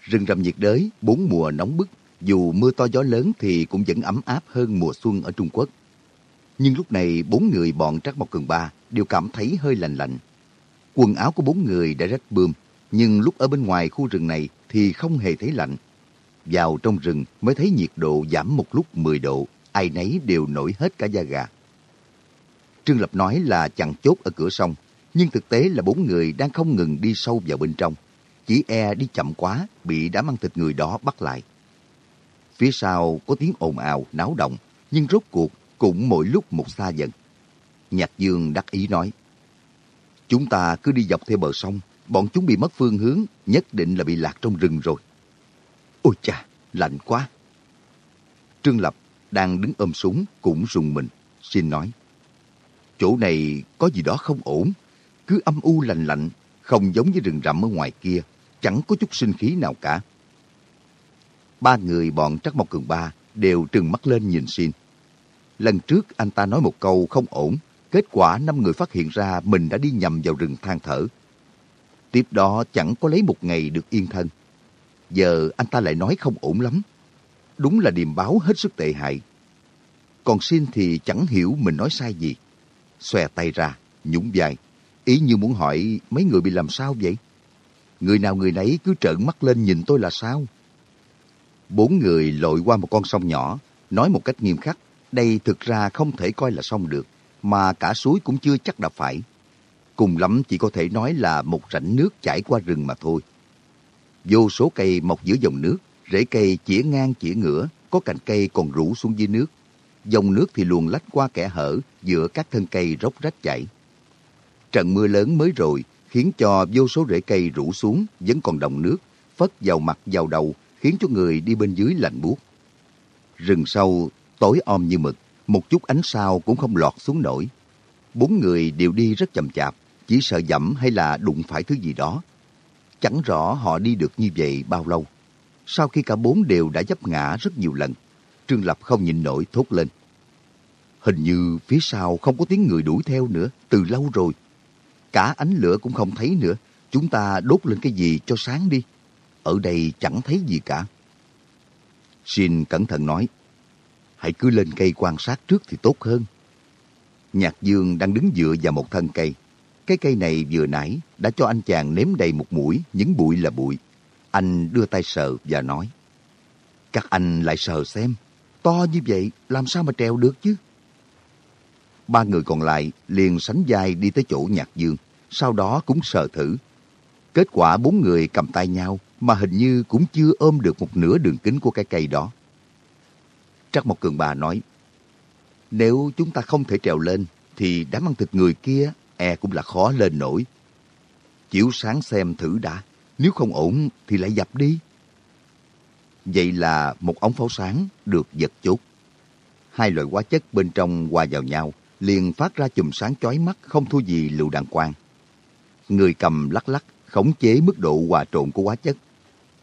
Rừng rậm nhiệt đới, bốn mùa nóng bức, dù mưa to gió lớn thì cũng vẫn ấm áp hơn mùa xuân ở Trung Quốc. Nhưng lúc này bốn người bọn Trắc Mộc Cường Ba đều cảm thấy hơi lạnh lạnh. Quần áo của bốn người đã rách bươm, nhưng lúc ở bên ngoài khu rừng này thì không hề thấy lạnh. Vào trong rừng mới thấy nhiệt độ giảm một lúc 10 độ, ai nấy đều nổi hết cả da gà. Trương Lập nói là chặn chốt ở cửa sông, nhưng thực tế là bốn người đang không ngừng đi sâu vào bên trong. Chỉ e đi chậm quá, bị đám ăn thịt người đó bắt lại. Phía sau có tiếng ồn ào, náo động, nhưng rốt cuộc cũng mỗi lúc một xa dần. Nhạc Dương đắc ý nói, Chúng ta cứ đi dọc theo bờ sông, bọn chúng bị mất phương hướng, nhất định là bị lạc trong rừng rồi. Ôi cha, lạnh quá. Trương Lập đang đứng ôm súng cũng rùng mình, xin nói. Chỗ này có gì đó không ổn, cứ âm u lạnh lạnh, không giống với rừng rậm ở ngoài kia, chẳng có chút sinh khí nào cả. Ba người bọn Trắc Mộc Cường Ba đều trừng mắt lên nhìn xin. Lần trước anh ta nói một câu không ổn, kết quả năm người phát hiện ra mình đã đi nhầm vào rừng than thở. Tiếp đó chẳng có lấy một ngày được yên thân. Giờ anh ta lại nói không ổn lắm. Đúng là điềm báo hết sức tệ hại. Còn xin thì chẳng hiểu mình nói sai gì. Xòe tay ra, nhún vai. Ý như muốn hỏi mấy người bị làm sao vậy? Người nào người nấy cứ trợn mắt lên nhìn tôi là sao? Bốn người lội qua một con sông nhỏ, nói một cách nghiêm khắc, đây thực ra không thể coi là sông được, mà cả suối cũng chưa chắc đã phải. Cùng lắm chỉ có thể nói là một rãnh nước chảy qua rừng mà thôi. Vô số cây mọc giữa dòng nước, rễ cây chĩa ngang chĩa ngửa, có cành cây còn rủ xuống dưới nước. Dòng nước thì luồn lách qua kẻ hở giữa các thân cây róc rách chảy. Trận mưa lớn mới rồi khiến cho vô số rễ cây rủ xuống vẫn còn đồng nước, phất vào mặt vào đầu khiến cho người đi bên dưới lạnh buốt. Rừng sâu tối om như mực, một chút ánh sao cũng không lọt xuống nổi. Bốn người đều đi rất chậm chạp, chỉ sợ dẫm hay là đụng phải thứ gì đó. Chẳng rõ họ đi được như vậy bao lâu. Sau khi cả bốn đều đã dấp ngã rất nhiều lần, Trương Lập không nhịn nổi thốt lên. Hình như phía sau không có tiếng người đuổi theo nữa, từ lâu rồi. Cả ánh lửa cũng không thấy nữa, chúng ta đốt lên cái gì cho sáng đi. Ở đây chẳng thấy gì cả. Xin cẩn thận nói, hãy cứ lên cây quan sát trước thì tốt hơn. Nhạc Dương đang đứng dựa vào một thân cây. Cái cây này vừa nãy đã cho anh chàng nếm đầy một mũi, những bụi là bụi. Anh đưa tay sờ và nói, Các anh lại sờ xem, to như vậy làm sao mà trèo được chứ? Ba người còn lại liền sánh vai đi tới chỗ Nhạc Dương, sau đó cũng sờ thử. Kết quả bốn người cầm tay nhau mà hình như cũng chưa ôm được một nửa đường kính của cái cây đó. Trắc Mộc Cường Bà nói, nếu chúng ta không thể trèo lên, thì đám ăn thịt người kia e cũng là khó lên nổi. Chiếu sáng xem thử đã, nếu không ổn thì lại dập đi. Vậy là một ống pháo sáng được giật chốt. Hai loại hóa chất bên trong hòa vào nhau, liền phát ra chùm sáng chói mắt không thua gì lựu đạn quang. Người cầm lắc lắc, khống chế mức độ hòa trộn của hóa chất,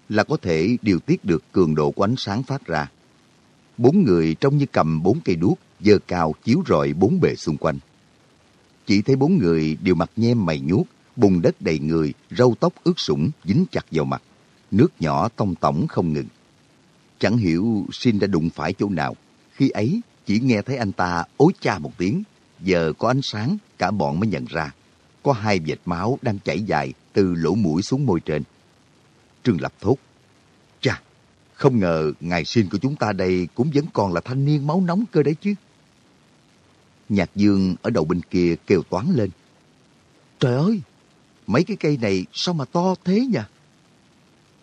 là có thể điều tiết được cường độ của ánh sáng phát ra. Bốn người trông như cầm bốn cây đuốc, dơ cao chiếu rọi bốn bề xung quanh. Chỉ thấy bốn người đều mặt nhem mày nhuốc, bùn đất đầy người, râu tóc ướt sũng dính chặt vào mặt. Nước nhỏ tông tổng không ngừng. Chẳng hiểu Sin đã đụng phải chỗ nào. Khi ấy, chỉ nghe thấy anh ta ối cha một tiếng. Giờ có ánh sáng, cả bọn mới nhận ra. Có hai vệt máu đang chảy dài từ lỗ mũi xuống môi trên. Trương Lập thốt. Chà, không ngờ ngài Sin của chúng ta đây cũng vẫn còn là thanh niên máu nóng cơ đấy chứ. Nhạc Dương ở đầu bên kia kêu toán lên. Trời ơi, mấy cái cây này sao mà to thế nhỉ?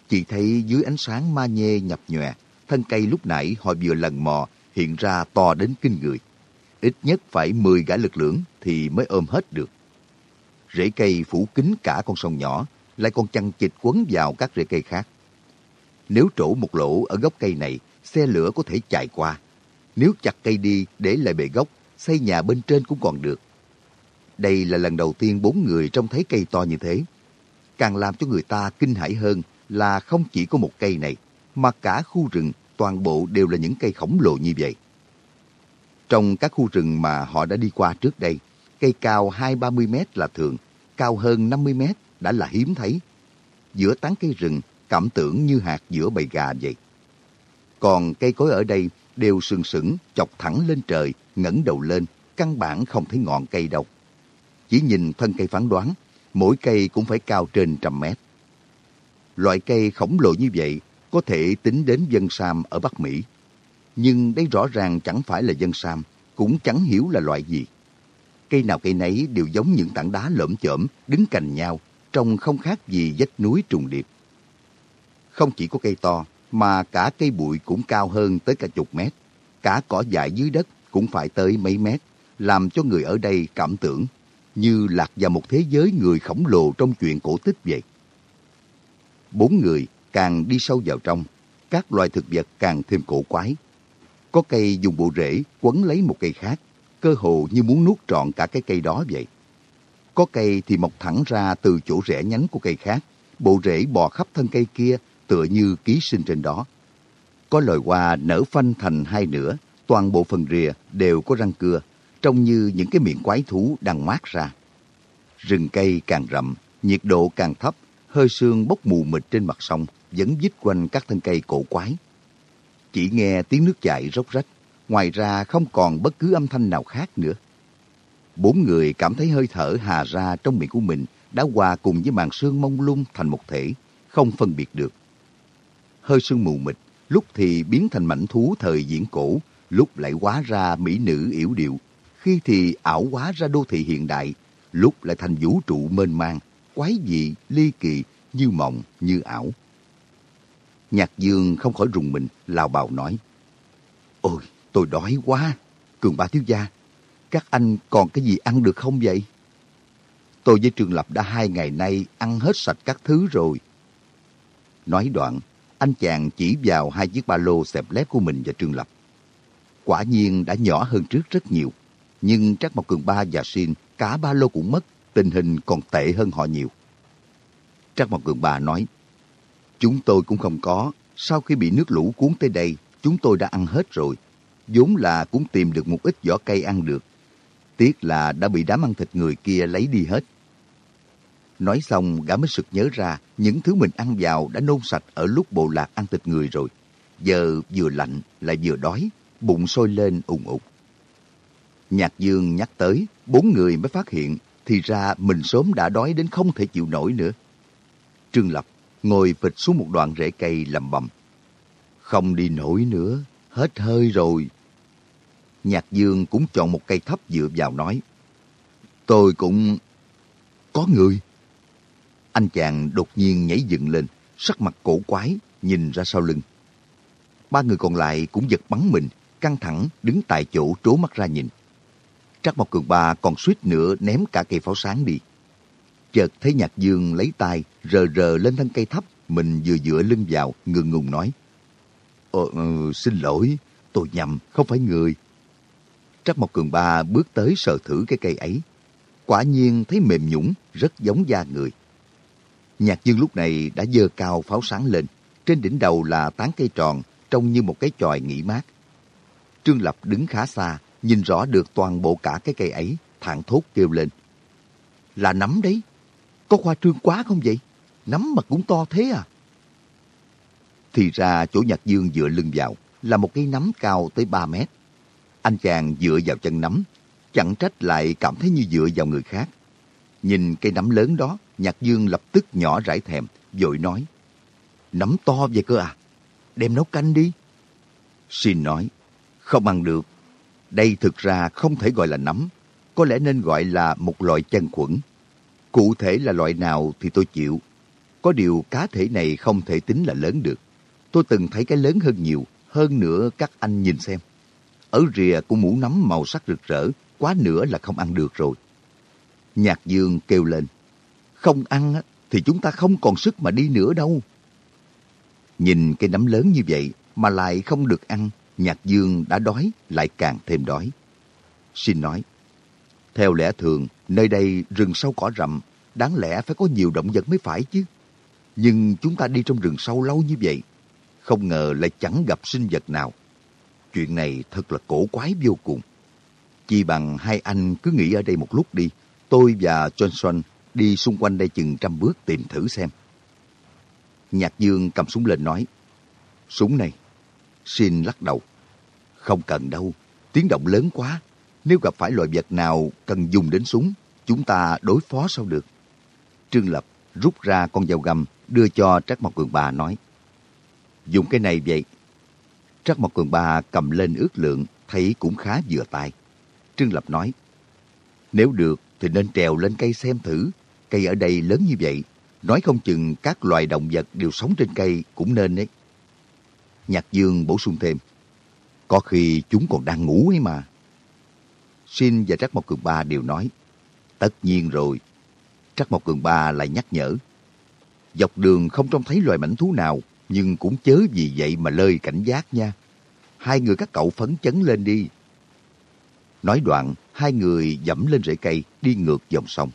chị thấy dưới ánh sáng ma nhê nhập nhòe, thân cây lúc nãy họ vừa lần mò hiện ra to đến kinh người. Ít nhất phải 10 gã lực lưỡng thì mới ôm hết được. Rễ cây phủ kín cả con sông nhỏ, lại còn chăn chịch quấn vào các rễ cây khác. Nếu trổ một lỗ ở gốc cây này, xe lửa có thể chạy qua. Nếu chặt cây đi để lại bề gốc, xây nhà bên trên cũng còn được. Đây là lần đầu tiên bốn người trông thấy cây to như thế. Càng làm cho người ta kinh hãi hơn là không chỉ có một cây này, mà cả khu rừng toàn bộ đều là những cây khổng lồ như vậy. Trong các khu rừng mà họ đã đi qua trước đây, cây cao 2-30 mét là thường, cao hơn 50 mét đã là hiếm thấy. Giữa tán cây rừng, cảm tưởng như hạt giữa bầy gà vậy. Còn cây cối ở đây đều sừng sững, chọc thẳng lên trời, ngẩng đầu lên, căn bản không thấy ngọn cây đâu. Chỉ nhìn thân cây phán đoán, mỗi cây cũng phải cao trên trăm mét. Loại cây khổng lồ như vậy có thể tính đến dân sam ở Bắc Mỹ. Nhưng đây rõ ràng chẳng phải là dân sam, cũng chẳng hiểu là loại gì. Cây nào cây nấy đều giống những tảng đá lởm chởm đứng cạnh nhau, trông không khác gì vách núi trùng điệp. Không chỉ có cây to, mà cả cây bụi cũng cao hơn tới cả chục mét. Cả cỏ dại dưới đất cũng phải tới mấy mét, làm cho người ở đây cảm tưởng như lạc vào một thế giới người khổng lồ trong chuyện cổ tích vậy. Bốn người càng đi sâu vào trong, các loài thực vật càng thêm cổ quái. Có cây dùng bộ rễ quấn lấy một cây khác, cơ hồ như muốn nuốt trọn cả cái cây đó vậy. Có cây thì mọc thẳng ra từ chỗ rễ nhánh của cây khác, bộ rễ bò khắp thân cây kia tựa như ký sinh trên đó. Có loài hoa nở phanh thành hai nửa, toàn bộ phần rìa đều có răng cưa, trông như những cái miệng quái thú đang mát ra. Rừng cây càng rậm, nhiệt độ càng thấp, hơi sương bốc mù mịt trên mặt sông, vẫn dít quanh các thân cây cổ quái. Chỉ nghe tiếng nước chảy róc rách, ngoài ra không còn bất cứ âm thanh nào khác nữa. Bốn người cảm thấy hơi thở hà ra trong miệng của mình đã hòa cùng với màn sương mông lung thành một thể, không phân biệt được. Hơi sương mù mịt, lúc thì biến thành mảnh thú thời diễn cổ, lúc lại hóa ra mỹ nữ yểu điệu, khi thì ảo hóa ra đô thị hiện đại, lúc lại thành vũ trụ mênh mang, quái dị, ly kỳ, như mộng, như ảo. Nhạc Dương không khỏi rùng mình, lào bào nói. Ôi, tôi đói quá. Cường ba thiếu gia, các anh còn cái gì ăn được không vậy? Tôi với Trường Lập đã hai ngày nay ăn hết sạch các thứ rồi. Nói đoạn, anh chàng chỉ vào hai chiếc ba lô xẹp lép của mình và Trương Lập. Quả nhiên đã nhỏ hơn trước rất nhiều. Nhưng Trác Mộc Cường Ba và Xin cả ba lô cũng mất, tình hình còn tệ hơn họ nhiều. Trác Mộc Cường Ba nói, Chúng tôi cũng không có, sau khi bị nước lũ cuốn tới đây, chúng tôi đã ăn hết rồi. vốn là cũng tìm được một ít vỏ cây ăn được. Tiếc là đã bị đám ăn thịt người kia lấy đi hết. Nói xong, gã mới sực nhớ ra những thứ mình ăn vào đã nôn sạch ở lúc bộ lạc ăn thịt người rồi. Giờ vừa lạnh lại vừa đói, bụng sôi lên ùng ục. Nhạc Dương nhắc tới, bốn người mới phát hiện, thì ra mình sớm đã đói đến không thể chịu nổi nữa. Trương Lập ngồi phịch xuống một đoạn rễ cây lầm bầm. Không đi nổi nữa, hết hơi rồi. Nhạc Dương cũng chọn một cây thấp dựa vào nói. Tôi cũng... Có người. Anh chàng đột nhiên nhảy dựng lên, sắc mặt cổ quái, nhìn ra sau lưng. Ba người còn lại cũng giật bắn mình, căng thẳng, đứng tại chỗ trố mắt ra nhìn. Trác Mộc Cường Ba còn suýt nữa ném cả cây pháo sáng đi. Chợt thấy Nhạc Dương lấy tay rờ rờ lên thân cây thấp, mình vừa dựa lưng vào, ngừng ngùng nói. Ờ, ừ, xin lỗi, tôi nhầm, không phải người. Trác Mộc Cường Ba bước tới sờ thử cái cây ấy. Quả nhiên thấy mềm nhũng, rất giống da người. Nhạc Dương lúc này đã dơ cao pháo sáng lên. Trên đỉnh đầu là tán cây tròn, trông như một cái chòi nghỉ mát. Trương Lập đứng khá xa, nhìn rõ được toàn bộ cả cái cây ấy, thản thốt kêu lên. Là nấm đấy. Có khoa trương quá không vậy? Nấm mà cũng to thế à? Thì ra chỗ Nhạc Dương dựa lưng vào là một cây nấm cao tới 3 mét. Anh chàng dựa vào chân nấm, chẳng trách lại cảm thấy như dựa vào người khác. Nhìn cây nấm lớn đó, Nhạc Dương lập tức nhỏ rải thèm, vội nói. Nấm to vậy cơ à? Đem nấu canh đi. Xin nói, không ăn được. Đây thực ra không thể gọi là nấm, có lẽ nên gọi là một loại chân khuẩn. Cụ thể là loại nào thì tôi chịu. Có điều cá thể này không thể tính là lớn được. Tôi từng thấy cái lớn hơn nhiều, hơn nữa các anh nhìn xem. Ở rìa của mũ nấm màu sắc rực rỡ, quá nữa là không ăn được rồi. Nhạc dương kêu lên, không ăn thì chúng ta không còn sức mà đi nữa đâu. Nhìn cái nấm lớn như vậy mà lại không được ăn, Nhạc Dương đã đói, lại càng thêm đói. Xin nói, theo lẽ thường, nơi đây rừng sâu cỏ rậm, đáng lẽ phải có nhiều động vật mới phải chứ. Nhưng chúng ta đi trong rừng sâu lâu như vậy, không ngờ lại chẳng gặp sinh vật nào. Chuyện này thật là cổ quái vô cùng. Chỉ bằng hai anh cứ nghỉ ở đây một lúc đi, tôi và Johnson đi xung quanh đây chừng trăm bước tìm thử xem. Nhạc Dương cầm súng lên nói, Súng này. Xin lắc đầu. Không cần đâu, tiếng động lớn quá. Nếu gặp phải loại vật nào cần dùng đến súng, chúng ta đối phó sao được. Trương Lập rút ra con dao găm đưa cho Trác Mộc Cường Ba nói. Dùng cái này vậy. Trác Mộc Cường Ba cầm lên ước lượng, thấy cũng khá vừa tay. Trương Lập nói, nếu được thì nên trèo lên cây xem thử. Cây ở đây lớn như vậy, nói không chừng các loài động vật đều sống trên cây cũng nên đấy. Nhạc Dương bổ sung thêm, có khi chúng còn đang ngủ ấy mà. Xin và Trắc Mộc Cường Ba đều nói, tất nhiên rồi. Trắc Mộc Cường Ba lại nhắc nhở, dọc đường không trông thấy loài mảnh thú nào, nhưng cũng chớ vì vậy mà lơi cảnh giác nha. Hai người các cậu phấn chấn lên đi. Nói đoạn, hai người dẫm lên rễ cây, đi ngược dòng sông.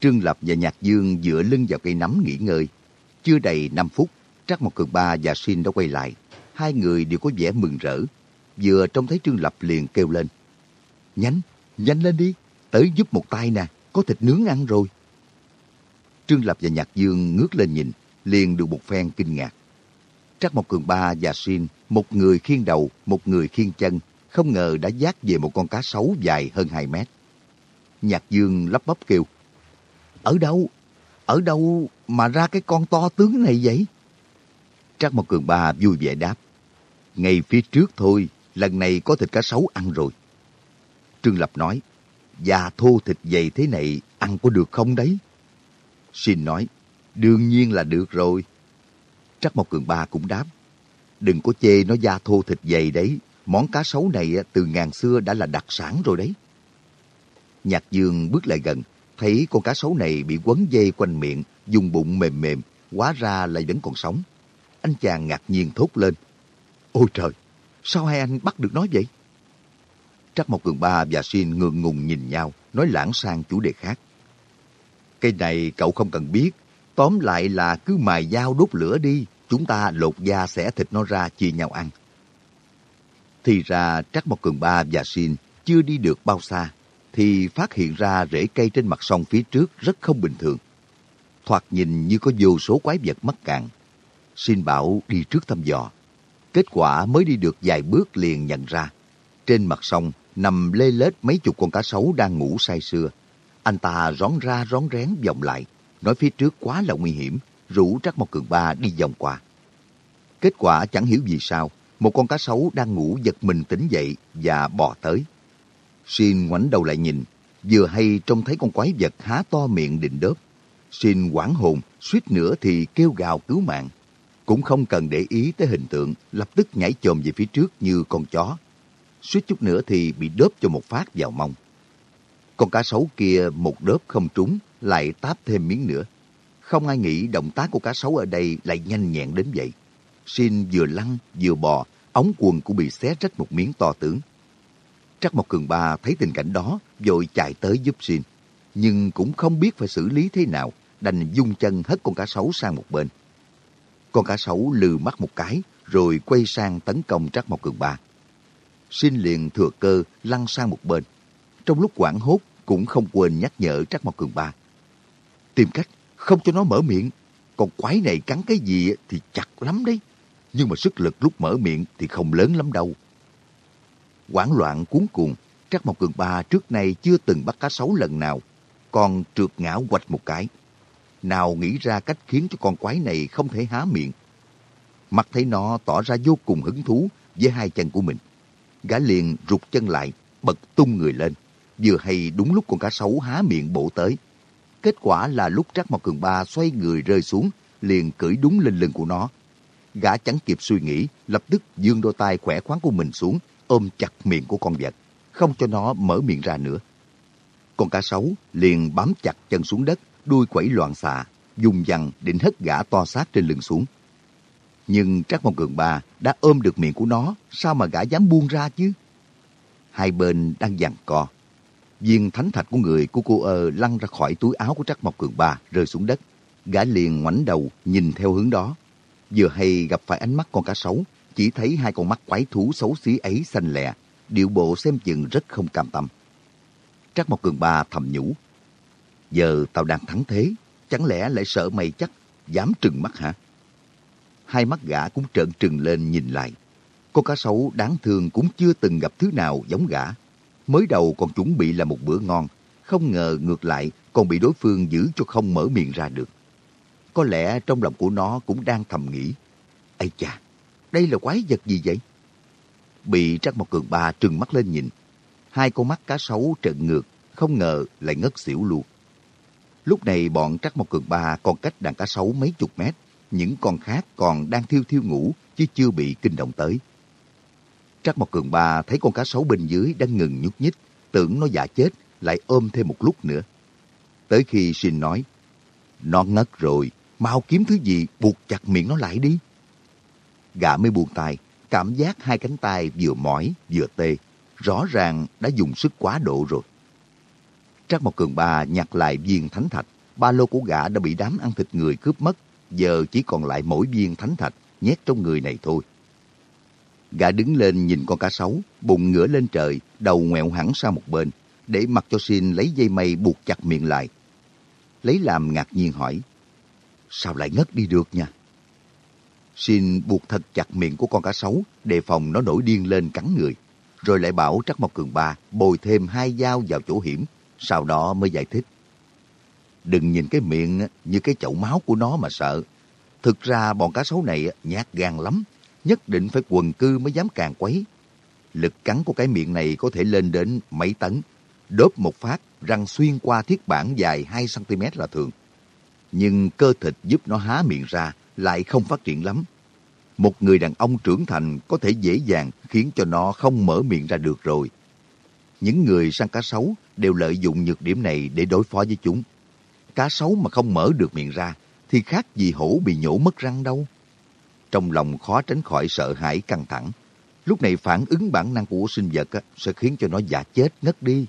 Trương Lập và Nhạc Dương dựa lưng vào cây nắm nghỉ ngơi. Chưa đầy 5 phút, Trắc Mộc Cường Ba và Xin đã quay lại. Hai người đều có vẻ mừng rỡ. Vừa trông thấy Trương Lập liền kêu lên. Nhanh, nhanh lên đi, tới giúp một tay nè, có thịt nướng ăn rồi. Trương Lập và Nhạc Dương ngước lên nhìn, liền được một phen kinh ngạc. Trắc Mộc Cường Ba và Xin, một người khiêng đầu, một người khiêng chân, không ngờ đã giác về một con cá sấu dài hơn 2 mét. Nhạc Dương lắp bắp kêu, Ở đâu? Ở đâu mà ra cái con to tướng này vậy? Trác Mộc Cường Ba vui vẻ đáp, ngay phía trước thôi, lần này có thịt cá sấu ăn rồi. Trương Lập nói, Da thô thịt dày thế này ăn có được không đấy? Xin nói, đương nhiên là được rồi. Trắc Mộc Cường Ba cũng đáp, đừng có chê nó da thô thịt dày đấy, món cá sấu này từ ngàn xưa đã là đặc sản rồi đấy. Nhạc Dương bước lại gần, thấy con cá sấu này bị quấn dây quanh miệng, dùng bụng mềm mềm, hóa ra lại vẫn còn sống. Anh chàng ngạc nhiên thốt lên. Ôi trời, sao hai anh bắt được nó vậy? Trắc Mộc Cường Ba và Xin ngượng ngùng nhìn nhau, nói lãng sang chủ đề khác. Cái này cậu không cần biết, tóm lại là cứ mài dao đốt lửa đi, chúng ta lột da xẻ thịt nó ra chia nhau ăn. Thì ra Trắc Mộc Cường Ba và Xin chưa đi được bao xa, thì phát hiện ra rễ cây trên mặt sông phía trước rất không bình thường. Thoạt nhìn như có vô số quái vật mắc cạn. Xin bảo đi trước thăm dò. Kết quả mới đi được vài bước liền nhận ra. Trên mặt sông nằm lê lết mấy chục con cá sấu đang ngủ say sưa. Anh ta rón ra rón rén vòng lại, nói phía trước quá là nguy hiểm, rủ Trắc Mộc Cường Ba đi vòng qua. Kết quả chẳng hiểu vì sao, một con cá sấu đang ngủ giật mình tỉnh dậy và bò tới. Xin ngoảnh đầu lại nhìn, vừa hay trông thấy con quái vật há to miệng định đớp. Xin quảng hồn, suýt nữa thì kêu gào cứu mạng. Cũng không cần để ý tới hình tượng, lập tức nhảy chồm về phía trước như con chó. Suýt chút nữa thì bị đớp cho một phát vào mông. Con cá sấu kia một đớp không trúng, lại táp thêm miếng nữa. Không ai nghĩ động tác của cá sấu ở đây lại nhanh nhẹn đến vậy. Xin vừa lăn vừa bò, ống quần cũng bị xé rách một miếng to tướng. Trắc Mộc Cường Ba thấy tình cảnh đó, vội chạy tới giúp Xin. Nhưng cũng không biết phải xử lý thế nào, đành dung chân hất con cá sấu sang một bên. Con cá sấu lừ mắt một cái, rồi quay sang tấn công Trác Mộc Cường Ba. Xin liền thừa cơ lăn sang một bên. Trong lúc quảng hốt, cũng không quên nhắc nhở Trác Mộc Cường Ba. Tìm cách, không cho nó mở miệng. Con quái này cắn cái gì thì chặt lắm đấy. Nhưng mà sức lực lúc mở miệng thì không lớn lắm đâu. Quảng loạn cuốn cuồng, Trác Mộc Cường Ba trước nay chưa từng bắt cá sấu lần nào, còn trượt ngã quạch một cái. Nào nghĩ ra cách khiến cho con quái này không thể há miệng. Mặt thấy nó tỏ ra vô cùng hứng thú với hai chân của mình. Gã liền rụt chân lại, bật tung người lên. Vừa hay đúng lúc con cá sấu há miệng bổ tới. Kết quả là lúc Trác Mộc Cường Ba xoay người rơi xuống, liền cưỡi đúng lên lưng của nó. Gã chẳng kịp suy nghĩ, lập tức dương đôi tay khỏe khoắn của mình xuống, ôm chặt miệng của con vật, không cho nó mở miệng ra nữa. Con cá sấu liền bám chặt chân xuống đất, đuôi quẩy loạn xạ, dùng dằn định hất gã to xác trên lưng xuống. Nhưng Trác Mong Cường Ba đã ôm được miệng của nó, sao mà gã dám buông ra chứ? Hai bên đang giằng co. Viên thánh thạch của người của cô ơ lăn ra khỏi túi áo của Trác Mộc Cường Ba rơi xuống đất. Gã liền ngoảnh đầu nhìn theo hướng đó. Vừa hay gặp phải ánh mắt con cá sấu, chỉ thấy hai con mắt quái thú xấu xí ấy xanh lẹ, điệu bộ xem chừng rất không cam tâm. Trác Mộc Cường Ba thầm nhủ. Giờ tao đang thắng thế, chẳng lẽ lại sợ mày chắc, dám trừng mắt hả? Hai mắt gã cũng trợn trừng lên nhìn lại. Con cá sấu đáng thương cũng chưa từng gặp thứ nào giống gã. Mới đầu còn chuẩn bị là một bữa ngon, không ngờ ngược lại còn bị đối phương giữ cho không mở miệng ra được. Có lẽ trong lòng của nó cũng đang thầm nghĩ. Ây chà, đây là quái vật gì vậy? Bị Trắc Mộc Cường Ba trừng mắt lên nhìn. Hai con mắt cá sấu trợn ngược, không ngờ lại ngất xỉu luôn. Lúc này bọn Trắc một Cường Ba còn cách đàn cá sấu mấy chục mét. Những con khác còn đang thiêu thiêu ngủ chứ chưa bị kinh động tới. Trắc một Cường Ba thấy con cá sấu bên dưới đang ngừng nhúc nhích, tưởng nó giả chết, lại ôm thêm một lúc nữa. Tới khi xin nói, nó ngất rồi, mau kiếm thứ gì buộc chặt miệng nó lại đi. Gã mới buông tay, cảm giác hai cánh tay vừa mỏi vừa tê, rõ ràng đã dùng sức quá độ rồi. Trác Mộc Cường bà nhặt lại viên thánh thạch, ba lô của gã đã bị đám ăn thịt người cướp mất, giờ chỉ còn lại mỗi viên thánh thạch nhét trong người này thôi. Gã đứng lên nhìn con cá sấu, bụng ngửa lên trời, đầu ngoẹo hẳn sang một bên, để mặc cho xin lấy dây mây buộc chặt miệng lại. Lấy làm ngạc nhiên hỏi, sao lại ngất đi được nha? Xin buộc thật chặt miệng của con cá sấu, đề phòng nó nổi điên lên cắn người. Rồi lại bảo Trắc Mộc Cường Ba bồi thêm hai dao vào chỗ hiểm, sau đó mới giải thích. Đừng nhìn cái miệng như cái chậu máu của nó mà sợ. Thực ra bọn cá sấu này nhát gan lắm, nhất định phải quần cư mới dám càng quấy. Lực cắn của cái miệng này có thể lên đến mấy tấn. Đốp một phát, răng xuyên qua thiết bản dài 2cm là thường. Nhưng cơ thịt giúp nó há miệng ra lại không phát triển lắm. Một người đàn ông trưởng thành có thể dễ dàng khiến cho nó không mở miệng ra được rồi. Những người săn cá sấu đều lợi dụng nhược điểm này để đối phó với chúng. Cá sấu mà không mở được miệng ra thì khác gì hổ bị nhổ mất răng đâu. Trong lòng khó tránh khỏi sợ hãi căng thẳng. Lúc này phản ứng bản năng của sinh vật sẽ khiến cho nó giả chết ngất đi.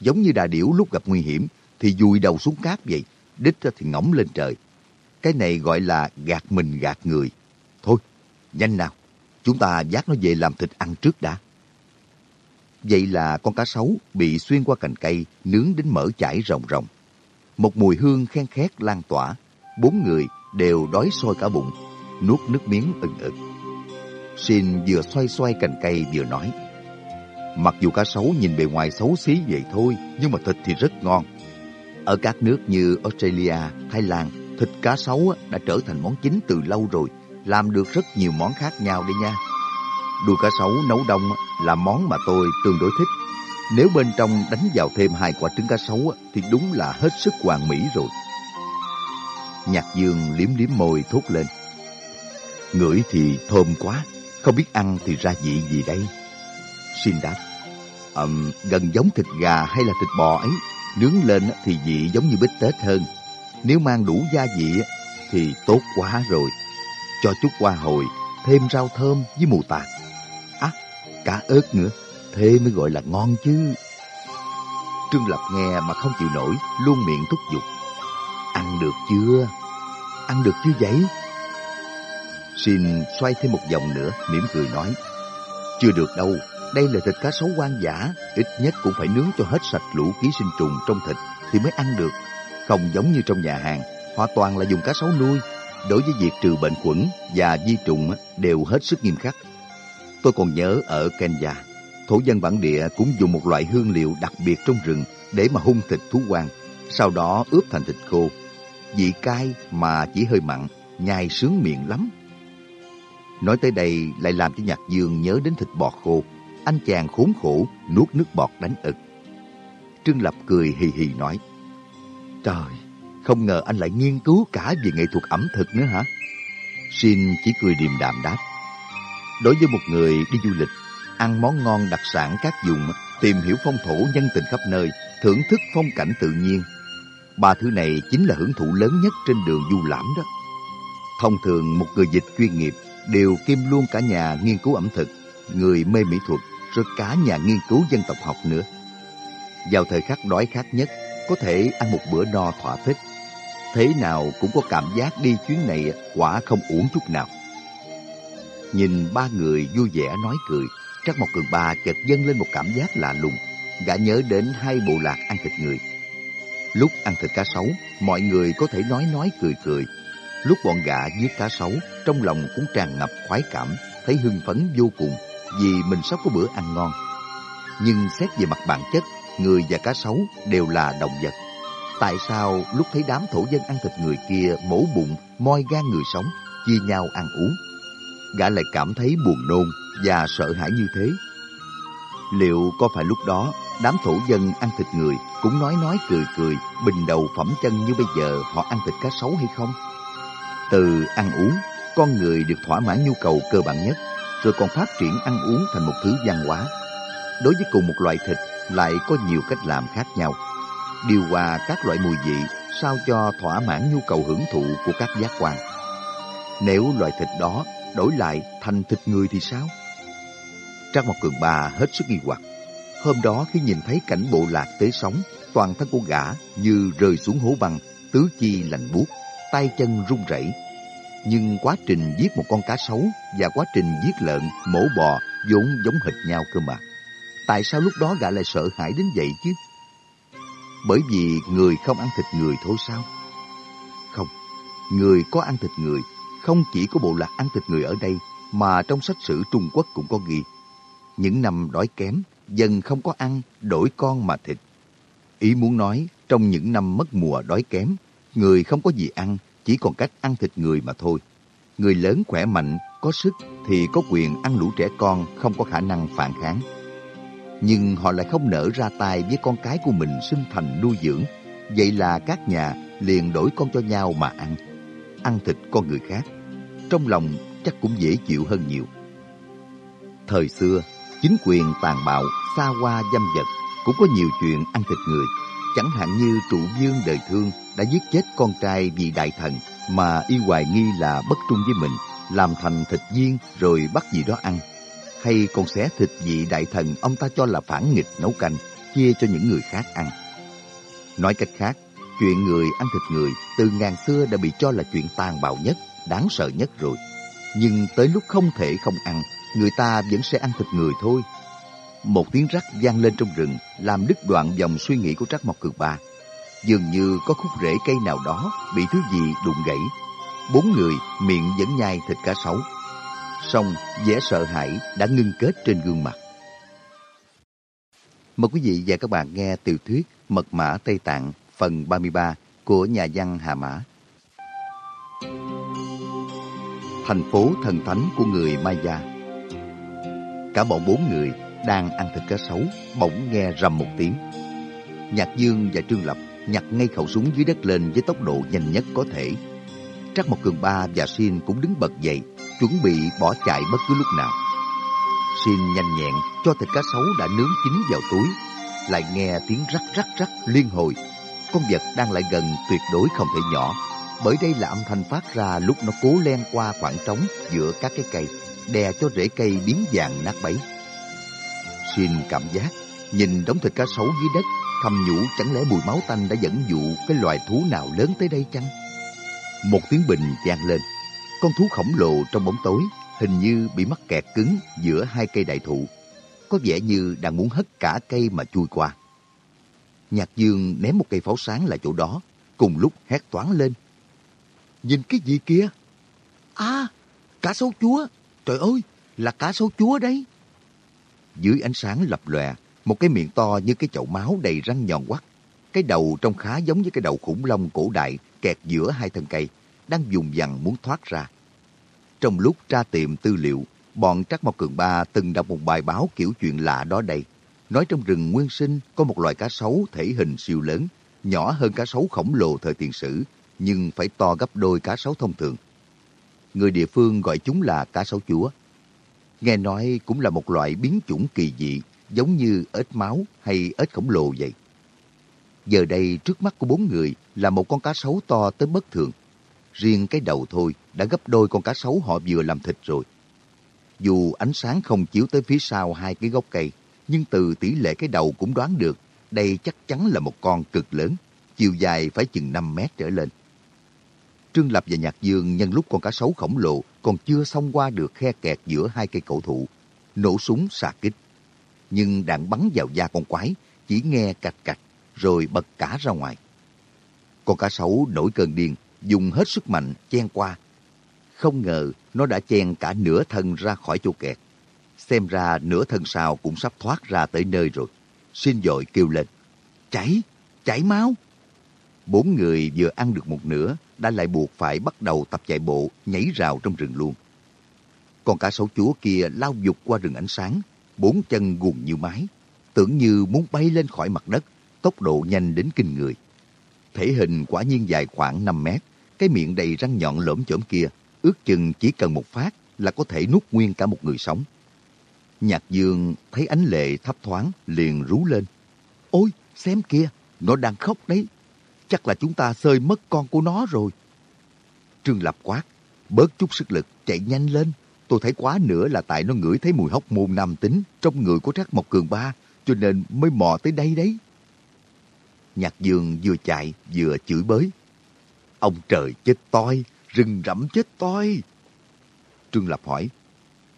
Giống như đà điểu lúc gặp nguy hiểm thì dùi đầu xuống cát vậy, đích thì ngỗng lên trời. Cái này gọi là gạt mình gạt người. Thôi, nhanh nào, chúng ta dắt nó về làm thịt ăn trước đã. Vậy là con cá sấu bị xuyên qua cành cây, nướng đến mỡ chảy rồng rồng. Một mùi hương khen khét lan tỏa, bốn người đều đói sôi cả bụng, nuốt nước miếng ừng ực. Xin vừa xoay xoay cành cây vừa nói. Mặc dù cá sấu nhìn bề ngoài xấu xí vậy thôi, nhưng mà thịt thì rất ngon. Ở các nước như Australia, Thái Lan, thịt cá sấu đã trở thành món chính từ lâu rồi, làm được rất nhiều món khác nhau đây nha. Đùi cá sấu nấu đông là món mà tôi tương đối thích. Nếu bên trong đánh vào thêm hai quả trứng cá sấu thì đúng là hết sức hoàn mỹ rồi. Nhạc dương liếm liếm môi thốt lên. Ngửi thì thơm quá, không biết ăn thì ra vị gì đây? Xin đáp. Um, gần giống thịt gà hay là thịt bò ấy, nướng lên thì vị giống như bít tết hơn. Nếu mang đủ gia vị thì tốt quá rồi. Cho chút hoa hồi, thêm rau thơm với mù tạt. Cả ớt nữa, thế mới gọi là ngon chứ. Trương Lập nghe mà không chịu nổi, luôn miệng thúc giục. Ăn được chưa? Ăn được chưa vậy? Xin xoay thêm một vòng nữa, mỉm cười nói. Chưa được đâu, đây là thịt cá sấu quan giả, ít nhất cũng phải nướng cho hết sạch lũ ký sinh trùng trong thịt thì mới ăn được. Không giống như trong nhà hàng, họ toàn là dùng cá sấu nuôi. Đối với việc trừ bệnh khuẩn và vi trùng đều hết sức nghiêm khắc. Tôi còn nhớ ở Kenya, thổ dân bản địa cũng dùng một loại hương liệu đặc biệt trong rừng để mà hung thịt thú quang, sau đó ướp thành thịt khô. Vị cay mà chỉ hơi mặn, nhai sướng miệng lắm. Nói tới đây lại làm cho Nhạc Dương nhớ đến thịt bò khô. Anh chàng khốn khổ, nuốt nước bọt đánh ực. Trương Lập cười hì hì nói, Trời, không ngờ anh lại nghiên cứu cả về nghệ thuật ẩm thực nữa hả? Xin chỉ cười điềm đạm đáp. Đối với một người đi du lịch, ăn món ngon đặc sản các vùng, tìm hiểu phong thổ nhân tình khắp nơi, thưởng thức phong cảnh tự nhiên. Ba thứ này chính là hưởng thụ lớn nhất trên đường du lãm đó. Thông thường một người dịch chuyên nghiệp đều kiêm luôn cả nhà nghiên cứu ẩm thực, người mê mỹ thuật, rồi cả nhà nghiên cứu dân tộc học nữa. Vào thời khắc đói khát nhất, có thể ăn một bữa no thỏa thích. Thế nào cũng có cảm giác đi chuyến này quả không uổng chút nào. Nhìn ba người vui vẻ nói cười, Trắc Mộc Cường Ba chợt dâng lên một cảm giác lạ lùng. Gã nhớ đến hai bộ lạc ăn thịt người. Lúc ăn thịt cá sấu, mọi người có thể nói nói cười cười. Lúc bọn gã giết cá sấu, trong lòng cũng tràn ngập khoái cảm, thấy hưng phấn vô cùng vì mình sắp có bữa ăn ngon. Nhưng xét về mặt bản chất, người và cá sấu đều là động vật. Tại sao lúc thấy đám thổ dân ăn thịt người kia mổ bụng, moi gan người sống, chia nhau ăn uống, gã lại cảm thấy buồn nôn và sợ hãi như thế? Liệu có phải lúc đó đám thổ dân ăn thịt người cũng nói nói cười cười, bình đầu phẩm chân như bây giờ họ ăn thịt cá sấu hay không? Từ ăn uống, con người được thỏa mãn nhu cầu cơ bản nhất, rồi còn phát triển ăn uống thành một thứ văn hóa. Đối với cùng một loại thịt lại có nhiều cách làm khác nhau. Điều hòa các loại mùi vị sao cho thỏa mãn nhu cầu hưởng thụ của các giác quan. Nếu loại thịt đó đổi lại thành thịt người thì sao? Trang Mộc Cường Ba hết sức nghi hoặc. Hôm đó khi nhìn thấy cảnh bộ lạc tế sống, toàn thân của gã như rơi xuống hố băng, tứ chi lạnh buốt, tay chân run rẩy. Nhưng quá trình giết một con cá sấu và quá trình giết lợn, mổ bò vốn giống hệt nhau cơ mà. Tại sao lúc đó gã lại sợ hãi đến vậy chứ? Bởi vì người không ăn thịt người thôi sao? Không, người có ăn thịt người, không chỉ có bộ lạc ăn thịt người ở đây, mà trong sách sử Trung Quốc cũng có ghi. Những năm đói kém, dần không có ăn, đổi con mà thịt. Ý muốn nói, trong những năm mất mùa đói kém, người không có gì ăn, chỉ còn cách ăn thịt người mà thôi. Người lớn khỏe mạnh, có sức thì có quyền ăn lũ trẻ con không có khả năng phản kháng. Nhưng họ lại không nỡ ra tay với con cái của mình sinh thành nuôi dưỡng. Vậy là các nhà liền đổi con cho nhau mà ăn. Ăn thịt con người khác. Trong lòng chắc cũng dễ chịu hơn nhiều. Thời xưa, chính quyền tàn bạo, xa hoa dâm vật cũng có nhiều chuyện ăn thịt người. Chẳng hạn như trụ dương đời thương đã giết chết con trai vì đại thần mà y hoài nghi là bất trung với mình, làm thành thịt viên rồi bắt gì đó ăn. Hay còn xé thịt vị đại thần ông ta cho là phản nghịch nấu canh, chia cho những người khác ăn. Nói cách khác, chuyện người ăn thịt người từ ngàn xưa đã bị cho là chuyện tàn bạo nhất, đáng sợ nhất rồi. Nhưng tới lúc không thể không ăn, người ta vẫn sẽ ăn thịt người thôi. Một tiếng rắc vang lên trong rừng, làm đứt đoạn dòng suy nghĩ của Trắc Mộc Cường Ba. Dường như có khúc rễ cây nào đó bị thứ gì đụng gãy. Bốn người miệng vẫn nhai thịt cá sấu. Xong, vẻ sợ hãi đã ngưng kết trên gương mặt. Mời quý vị và các bạn nghe tiểu thuyết Mật mã Tây Tạng phần 33 của nhà văn Hà Mã thành phố thần thánh của người Maya. Cả bọn bốn người đang ăn thịt cá sấu, bỗng nghe rầm một tiếng. Nhạc Dương và Trương Lập nhặt ngay khẩu súng dưới đất lên với tốc độ nhanh nhất có thể. Trắc Mộc Cường Ba và Xin cũng đứng bật dậy, chuẩn bị bỏ chạy bất cứ lúc nào. Xin nhanh nhẹn cho thịt cá sấu đã nướng chín vào túi, lại nghe tiếng rắc rắc rắc liên hồi. Con vật đang lại gần tuyệt đối không thể nhỏ, bởi đây là âm thanh phát ra lúc nó cố len qua khoảng trống giữa các cái cây, đè cho rễ cây biến dạng nát bấy. Xin cảm giác, nhìn đống thịt cá sấu dưới đất, thầm nhủ chẳng lẽ mùi máu tanh đã dẫn dụ cái loài thú nào lớn tới đây chăng? Một tiếng bình vang lên, con thú khổng lồ trong bóng tối hình như bị mắc kẹt cứng giữa hai cây đại thụ. Có vẻ như đang muốn hất cả cây mà chui qua. Nhạc Dương ném một cây pháo sáng lại chỗ đó, cùng lúc hét toán lên. Nhìn cái gì kia? À, cá sấu chúa. Trời ơi, là cá sấu chúa đấy. Dưới ánh sáng lập lòe, một cái miệng to như cái chậu máu đầy răng nhọn quắt. Cái đầu trông khá giống như cái đầu khủng long cổ đại kẹt giữa hai thân cây, đang dùng dằn muốn thoát ra. Trong lúc tra tìm tư liệu, bọn Trắc Mộc Cường Ba từng đọc một bài báo kiểu chuyện lạ đó đây. Nói trong rừng nguyên sinh có một loài cá sấu thể hình siêu lớn, nhỏ hơn cá sấu khổng lồ thời tiền sử, nhưng phải to gấp đôi cá sấu thông thường. Người địa phương gọi chúng là cá sấu chúa. Nghe nói cũng là một loại biến chủng kỳ dị, giống như ếch máu hay ếch khổng lồ vậy. Giờ đây trước mắt của bốn người là một con cá sấu to tới bất thường. Riêng cái đầu thôi đã gấp đôi con cá sấu họ vừa làm thịt rồi. Dù ánh sáng không chiếu tới phía sau hai cái gốc cây, nhưng từ tỷ lệ cái đầu cũng đoán được đây chắc chắn là một con cực lớn, chiều dài phải chừng 5 mét trở lên. Trương Lập và Nhạc Dương nhân lúc con cá sấu khổng lồ còn chưa xông qua được khe kẹt giữa hai cây cổ thụ, nổ súng xạ kích. Nhưng đạn bắn vào da con quái, chỉ nghe cạch cạch, rồi bật cả ra ngoài. Con cá sấu nổi cơn điên, dùng hết sức mạnh chen qua. Không ngờ nó đã chen cả nửa thân ra khỏi chỗ kẹt. Xem ra nửa thân sau cũng sắp thoát ra tới nơi rồi. Xin dội kêu lên. cháy cháy máu. Bốn người vừa ăn được một nửa đã lại buộc phải bắt đầu tập chạy bộ nhảy rào trong rừng luôn. còn cả sấu chúa kia lao dục qua rừng ánh sáng, bốn chân gùn như mái, tưởng như muốn bay lên khỏi mặt đất, tốc độ nhanh đến kinh người. Thể hình quả nhiên dài khoảng 5 mét, cái miệng đầy răng nhọn lởm chởm kia, ước chừng chỉ cần một phát là có thể nuốt nguyên cả một người sống. Nhạc Dương thấy ánh lệ thấp thoáng, liền rú lên. Ôi, xem kia, nó đang khóc đấy. Chắc là chúng ta sơi mất con của nó rồi. Trương Lập quát, bớt chút sức lực, chạy nhanh lên. Tôi thấy quá nữa là tại nó ngửi thấy mùi hóc môn nam tính trong người của Trác Mộc Cường Ba, cho nên mới mò tới đây đấy. Nhạc Dương vừa chạy vừa chửi bới. Ông trời chết toi, rừng rậm chết toi. Trương Lập hỏi,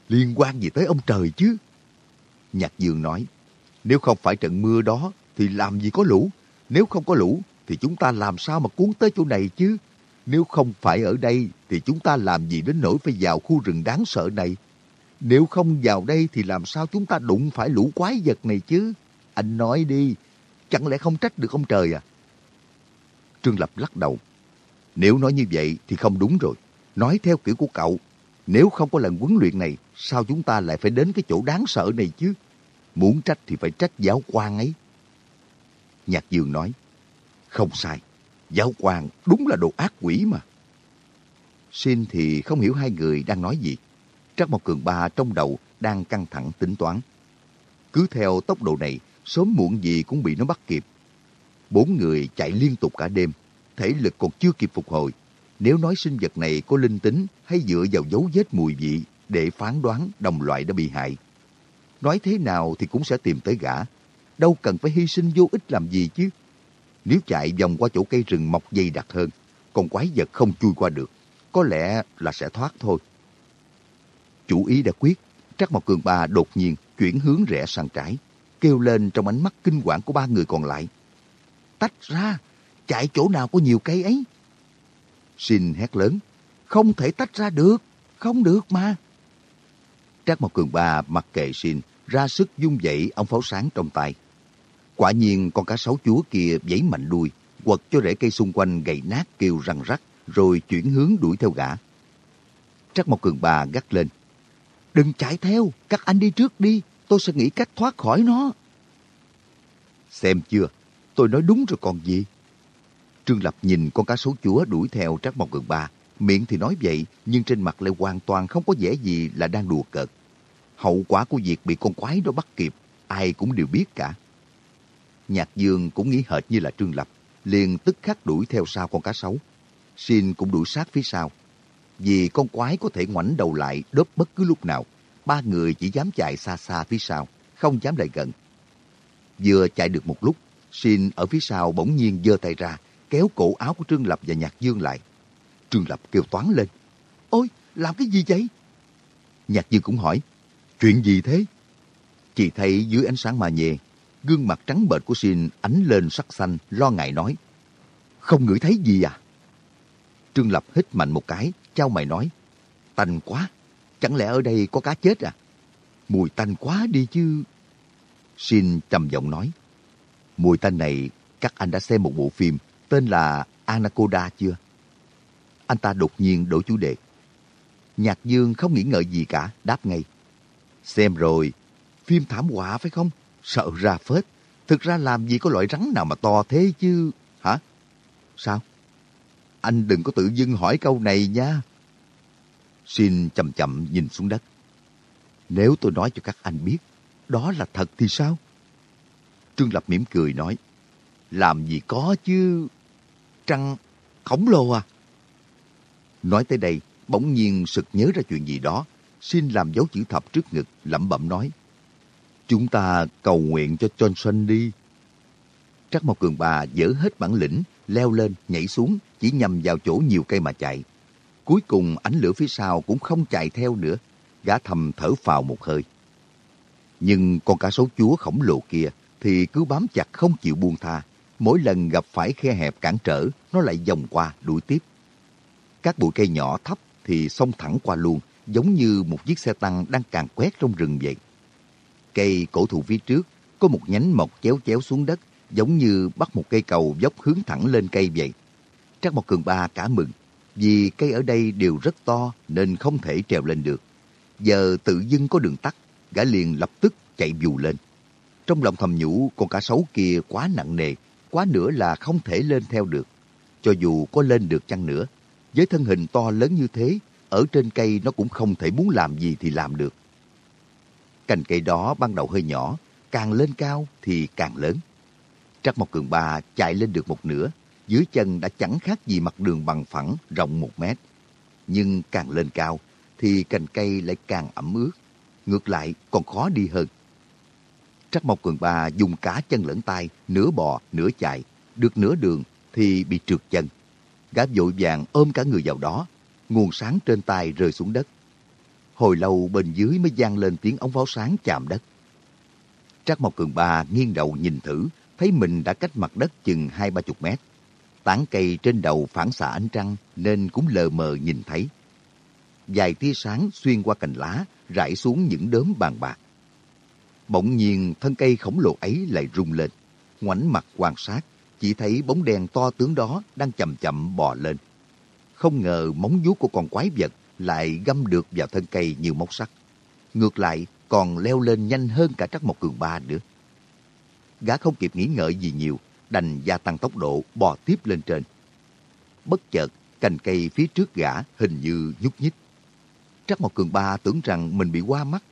liên quan gì tới ông trời chứ? Nhạc Dương nói, nếu không phải trận mưa đó thì làm gì có lũ? Nếu không có lũ thì chúng ta làm sao mà cuốn tới chỗ này chứ? Nếu không phải ở đây thì chúng ta làm gì đến nỗi phải vào khu rừng đáng sợ này? Nếu không vào đây thì làm sao chúng ta đụng phải lũ quái vật này chứ? Anh nói đi, chẳng lẽ không trách được ông trời à? Trương Lập lắc đầu. Nếu nói như vậy thì không đúng rồi. Nói theo kiểu của cậu, nếu không có lần huấn luyện này, sao chúng ta lại phải đến cái chỗ đáng sợ này chứ? Muốn trách thì phải trách giáo quan ấy. Nhạc Dương nói, không sai, giáo quan đúng là đồ ác quỷ mà. Xin thì không hiểu hai người đang nói gì. Trắc Mộc Cường Ba trong đầu đang căng thẳng tính toán. Cứ theo tốc độ này, sớm muộn gì cũng bị nó bắt kịp. Bốn người chạy liên tục cả đêm, thể lực còn chưa kịp phục hồi. Nếu nói sinh vật này có linh tính hay dựa vào dấu vết mùi vị để phán đoán đồng loại đã bị hại. Nói thế nào thì cũng sẽ tìm tới gã. Đâu cần phải hy sinh vô ích làm gì chứ. Nếu chạy vòng qua chỗ cây rừng mọc dày đặc hơn, con quái vật không chui qua được, có lẽ là sẽ thoát thôi. Chủ ý đã quyết, Trắc Mộc Cường Ba đột nhiên chuyển hướng rẽ sang trái, kêu lên trong ánh mắt kinh quản của ba người còn lại. Tách ra, chạy chỗ nào có nhiều cây ấy. Xin hét lớn, không thể tách ra được, không được mà. Trác Mộc Cường Ba mặc kệ Xin, ra sức dung dậy ông pháo sáng trong tay. Quả nhiên con cá sấu chúa kia giấy mạnh đuôi, quật cho rễ cây xung quanh gầy nát kêu răng rắc, rồi chuyển hướng đuổi theo gã. Trắc Mộc Cường Bà gắt lên. Đừng chạy theo, các anh đi trước đi, tôi sẽ nghĩ cách thoát khỏi nó. Xem chưa, tôi nói đúng rồi còn gì. Trương Lập nhìn con cá sấu chúa đuổi theo Trắc Mộc Cường Ba, miệng thì nói vậy, nhưng trên mặt lại hoàn toàn không có vẻ gì là đang đùa cợt. Hậu quả của việc bị con quái đó bắt kịp, ai cũng đều biết cả. Nhạc Dương cũng nghĩ hệt như là Trương Lập, liền tức khắc đuổi theo sau con cá sấu. Xin cũng đuổi sát phía sau. Vì con quái có thể ngoảnh đầu lại đớp bất cứ lúc nào, ba người chỉ dám chạy xa xa phía sau, không dám lại gần. Vừa chạy được một lúc, Xin ở phía sau bỗng nhiên giơ tay ra, kéo cổ áo của Trương Lập và Nhạc Dương lại. Trương Lập kêu toán lên. Ôi, làm cái gì vậy? Nhạc Dương cũng hỏi, chuyện gì thế? Chỉ thấy dưới ánh sáng mà nhẹ, gương mặt trắng bệch của Xin ánh lên sắc xanh, lo ngại nói. Không ngửi thấy gì à? Trương Lập hít mạnh một cái, trao mày nói. Tanh quá, chẳng lẽ ở đây có cá chết à? Mùi tanh quá đi chứ. Xin trầm giọng nói. Mùi tanh này, các anh đã xem một bộ phim tên là Anaconda chưa? Anh ta đột nhiên đổi chủ đề. Nhạc Dương không nghĩ ngợi gì cả, đáp ngay. Xem rồi, phim thảm họa phải không? Sợ ra phết. Thực ra làm gì có loại rắn nào mà to thế chứ? Hả? Sao? Anh đừng có tự dưng hỏi câu này nha. Xin chậm chậm nhìn xuống đất. Nếu tôi nói cho các anh biết, đó là thật thì sao? Trương Lập mỉm cười nói, làm gì có chứ, trăng khổng lồ à? Nói tới đây, bỗng nhiên sực nhớ ra chuyện gì đó, xin làm dấu chữ thập trước ngực, lẩm bẩm nói, chúng ta cầu nguyện cho Johnson đi. Trắc Mộc Cường Bà dỡ hết bản lĩnh, leo lên, nhảy xuống, chỉ nhằm vào chỗ nhiều cây mà chạy. Cuối cùng ánh lửa phía sau cũng không chạy theo nữa, gã thầm thở phào một hơi. Nhưng con cá sấu chúa khổng lồ kia thì cứ bám chặt không chịu buông tha. Mỗi lần gặp phải khe hẹp cản trở, nó lại vòng qua đuổi tiếp. Các bụi cây nhỏ thấp thì xông thẳng qua luôn, giống như một chiếc xe tăng đang càng quét trong rừng vậy. Cây cổ thụ phía trước có một nhánh mọc chéo chéo xuống đất, giống như bắt một cây cầu dốc hướng thẳng lên cây vậy. Trác Mộc Cường Ba cả mừng, vì cây ở đây đều rất to nên không thể trèo lên được. Giờ tự dưng có đường tắt, gã liền lập tức chạy dù lên. Trong lòng thầm nhủ con cá sấu kia quá nặng nề, quá nữa là không thể lên theo được. Cho dù có lên được chăng nữa, với thân hình to lớn như thế, ở trên cây nó cũng không thể muốn làm gì thì làm được. Cành cây đó ban đầu hơi nhỏ, càng lên cao thì càng lớn. Trắc Mộc Cường Ba chạy lên được một nửa, dưới chân đã chẳng khác gì mặt đường bằng phẳng rộng một mét. Nhưng càng lên cao thì cành cây lại càng ẩm ướt, ngược lại còn khó đi hơn. Trắc Mộc Cường Ba dùng cả chân lẫn tay, nửa bò, nửa chạy, được nửa đường thì bị trượt chân. Gã vội vàng ôm cả người vào đó, nguồn sáng trên tay rơi xuống đất. Hồi lâu bên dưới mới vang lên tiếng ống pháo sáng chạm đất. Trác Mộc Cường Ba nghiêng đầu nhìn thử, thấy mình đã cách mặt đất chừng hai ba chục mét. Tán cây trên đầu phản xạ ánh trăng nên cũng lờ mờ nhìn thấy. Vài tia sáng xuyên qua cành lá, rải xuống những đốm bàn bạc. Bỗng nhiên thân cây khổng lồ ấy lại rung lên. Ngoảnh mặt quan sát, chỉ thấy bóng đèn to tướng đó đang chậm chậm bò lên. Không ngờ móng vuốt của con quái vật lại găm được vào thân cây như móc sắt. Ngược lại, còn leo lên nhanh hơn cả Trắc một Cường Ba nữa. Gã không kịp nghĩ ngợi gì nhiều, đành gia tăng tốc độ bò tiếp lên trên. Bất chợt, cành cây phía trước gã hình như nhúc nhích. Trắc một Cường Ba tưởng rằng mình bị qua mắt.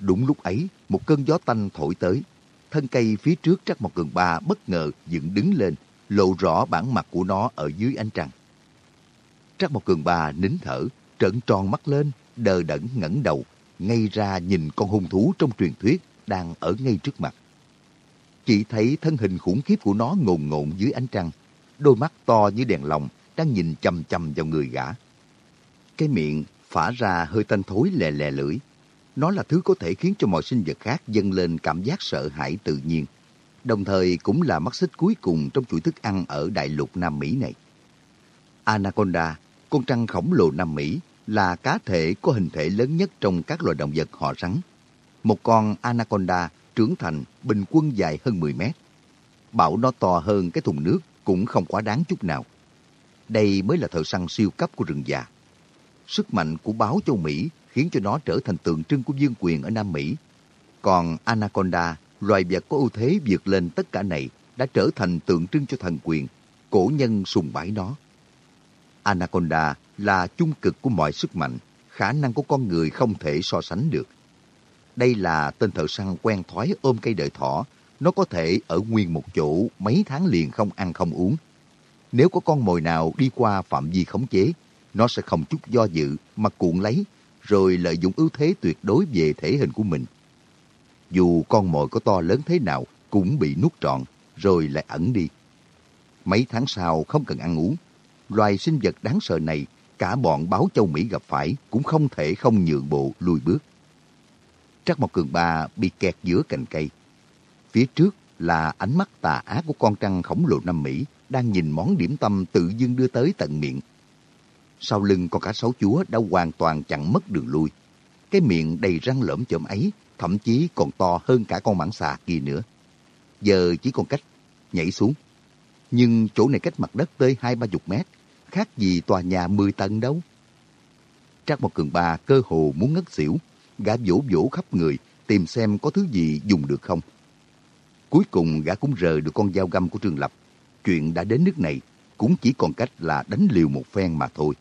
Đúng lúc ấy, một cơn gió tanh thổi tới. Thân cây phía trước Trắc một Cường Ba bất ngờ dựng đứng lên, lộ rõ bản mặt của nó ở dưới ánh trăng. Trắc một Cường Ba nín thở, trợn tròn mắt lên, đờ đẫn ngẩng đầu, ngay ra nhìn con hung thú trong truyền thuyết đang ở ngay trước mặt. Chỉ thấy thân hình khủng khiếp của nó ngồn ngộn dưới ánh trăng, đôi mắt to như đèn lồng đang nhìn chầm chầm vào người gã. Cái miệng phả ra hơi tanh thối lè lè lưỡi. Nó là thứ có thể khiến cho mọi sinh vật khác dâng lên cảm giác sợ hãi tự nhiên, đồng thời cũng là mắt xích cuối cùng trong chuỗi thức ăn ở đại lục Nam Mỹ này. Anaconda, con trăng khổng lồ Nam Mỹ, là cá thể có hình thể lớn nhất trong các loài động vật họ rắn. Một con anaconda trưởng thành bình quân dài hơn 10 mét. Bảo nó to hơn cái thùng nước cũng không quá đáng chút nào. Đây mới là thợ săn siêu cấp của rừng già. Sức mạnh của báo châu Mỹ khiến cho nó trở thành tượng trưng của vương quyền ở Nam Mỹ. Còn Anaconda, loài vật có ưu thế vượt lên tất cả này, đã trở thành tượng trưng cho thần quyền. Cổ nhân sùng bái nó. Anaconda là chung cực của mọi sức mạnh, khả năng của con người không thể so sánh được. Đây là tên thợ săn quen thói ôm cây đợi thỏ, nó có thể ở nguyên một chỗ mấy tháng liền không ăn không uống. Nếu có con mồi nào đi qua phạm vi khống chế, nó sẽ không chút do dự mà cuộn lấy, rồi lợi dụng ưu thế tuyệt đối về thể hình của mình. Dù con mồi có to lớn thế nào cũng bị nuốt trọn, rồi lại ẩn đi. Mấy tháng sau không cần ăn uống, loài sinh vật đáng sợ này, cả bọn báo châu Mỹ gặp phải cũng không thể không nhượng bộ, lùi bước. Trắc Mộc Cường Ba bị kẹt giữa cành cây. Phía trước là ánh mắt tà ác của con trăng khổng lồ Nam Mỹ đang nhìn món điểm tâm tự dưng đưa tới tận miệng. Sau lưng con cá sấu chúa đã hoàn toàn chặn mất đường lui. Cái miệng đầy răng lởm chởm ấy, thậm chí còn to hơn cả con mãng xà kia nữa. Giờ chỉ còn cách nhảy xuống. Nhưng chỗ này cách mặt đất tới hai ba chục mét, khác gì tòa nhà 10 tầng đâu. Trác một Cường Ba cơ hồ muốn ngất xỉu, gã vỗ vỗ khắp người, tìm xem có thứ gì dùng được không. Cuối cùng gã cũng rờ được con dao găm của Trương Lập. Chuyện đã đến nước này, cũng chỉ còn cách là đánh liều một phen mà thôi.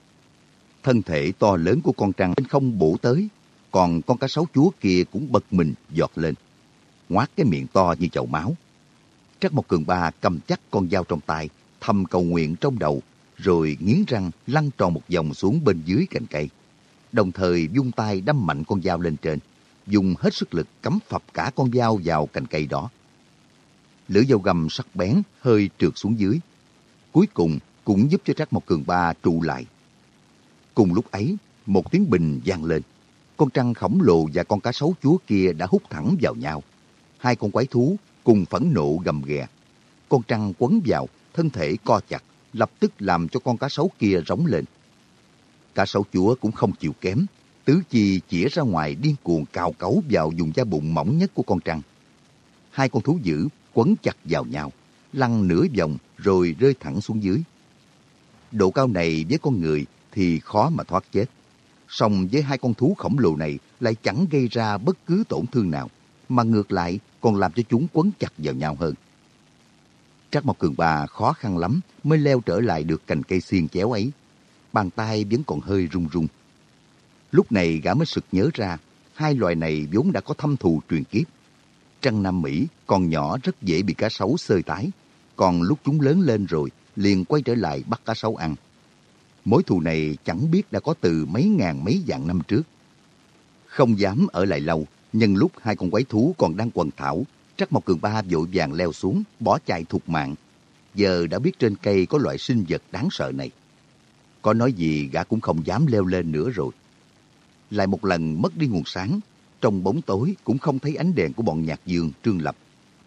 Thân thể to lớn của con trăng trên không bổ tới, còn con cá sấu chúa kia cũng bật mình giọt lên. Ngoát cái miệng to như chậu máu. Trắc Mộc Cường Ba cầm chắc con dao trong tay, thầm cầu nguyện trong đầu, rồi nghiến răng lăn tròn một vòng xuống bên dưới cành cây. Đồng thời dung tay đâm mạnh con dao lên trên, dùng hết sức lực cắm phập cả con dao vào cành cây đó. Lưỡi dao gầm sắc bén hơi trượt xuống dưới. Cuối cùng cũng giúp cho Trắc Mộc Cường Ba trụ lại. Cùng lúc ấy, một tiếng bình vang lên. Con trăng khổng lồ và con cá sấu chúa kia đã hút thẳng vào nhau. Hai con quái thú cùng phẫn nộ gầm ghè. Con trăng quấn vào, thân thể co chặt, lập tức làm cho con cá sấu kia rống lên. Cá sấu chúa cũng không chịu kém, tứ chi chĩa ra ngoài điên cuồng cào cấu vào vùng da bụng mỏng nhất của con trăng. Hai con thú dữ quấn chặt vào nhau, lăn nửa vòng rồi rơi thẳng xuống dưới. Độ cao này với con người thì khó mà thoát chết. Song với hai con thú khổng lồ này lại chẳng gây ra bất cứ tổn thương nào, mà ngược lại còn làm cho chúng quấn chặt vào nhau hơn. Trác Mộc Cường Bà khó khăn lắm mới leo trở lại được cành cây xiên chéo ấy. Bàn tay vẫn còn hơi run run. Lúc này gã mới sực nhớ ra, hai loài này vốn đã có thâm thù truyền kiếp. Trăng Nam Mỹ còn nhỏ rất dễ bị cá sấu sơi tái, còn lúc chúng lớn lên rồi liền quay trở lại bắt cá sấu ăn. Mối thù này chẳng biết đã có từ mấy ngàn mấy vạn năm trước. Không dám ở lại lâu, nhân lúc hai con quái thú còn đang quần thảo, Trắc Mộc Cường Ba vội vàng leo xuống, bỏ chạy thục mạng. Giờ đã biết trên cây có loại sinh vật đáng sợ này. Có nói gì gã cũng không dám leo lên nữa rồi. Lại một lần mất đi nguồn sáng, trong bóng tối cũng không thấy ánh đèn của bọn nhạc dương Trương Lập.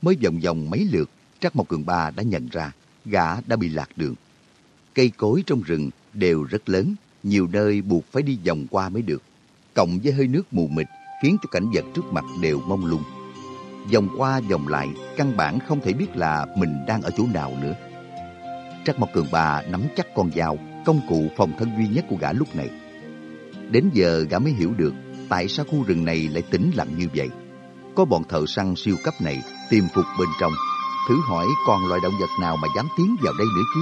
Mới vòng vòng mấy lượt, Trắc Mộc Cường Ba đã nhận ra gã đã bị lạc đường. Cây cối trong rừng đều rất lớn, nhiều nơi buộc phải đi vòng qua mới được. Cộng với hơi nước mù mịt khiến cho cảnh vật trước mặt đều mông lung. Vòng qua vòng lại, căn bản không thể biết là mình đang ở chỗ nào nữa. Trắc Mộc Cường Bà nắm chắc con dao, công cụ phòng thân duy nhất của gã lúc này. Đến giờ gã mới hiểu được tại sao khu rừng này lại tĩnh lặng như vậy. Có bọn thợ săn siêu cấp này tìm phục bên trong, thử hỏi còn loài động vật nào mà dám tiến vào đây nữa chứ.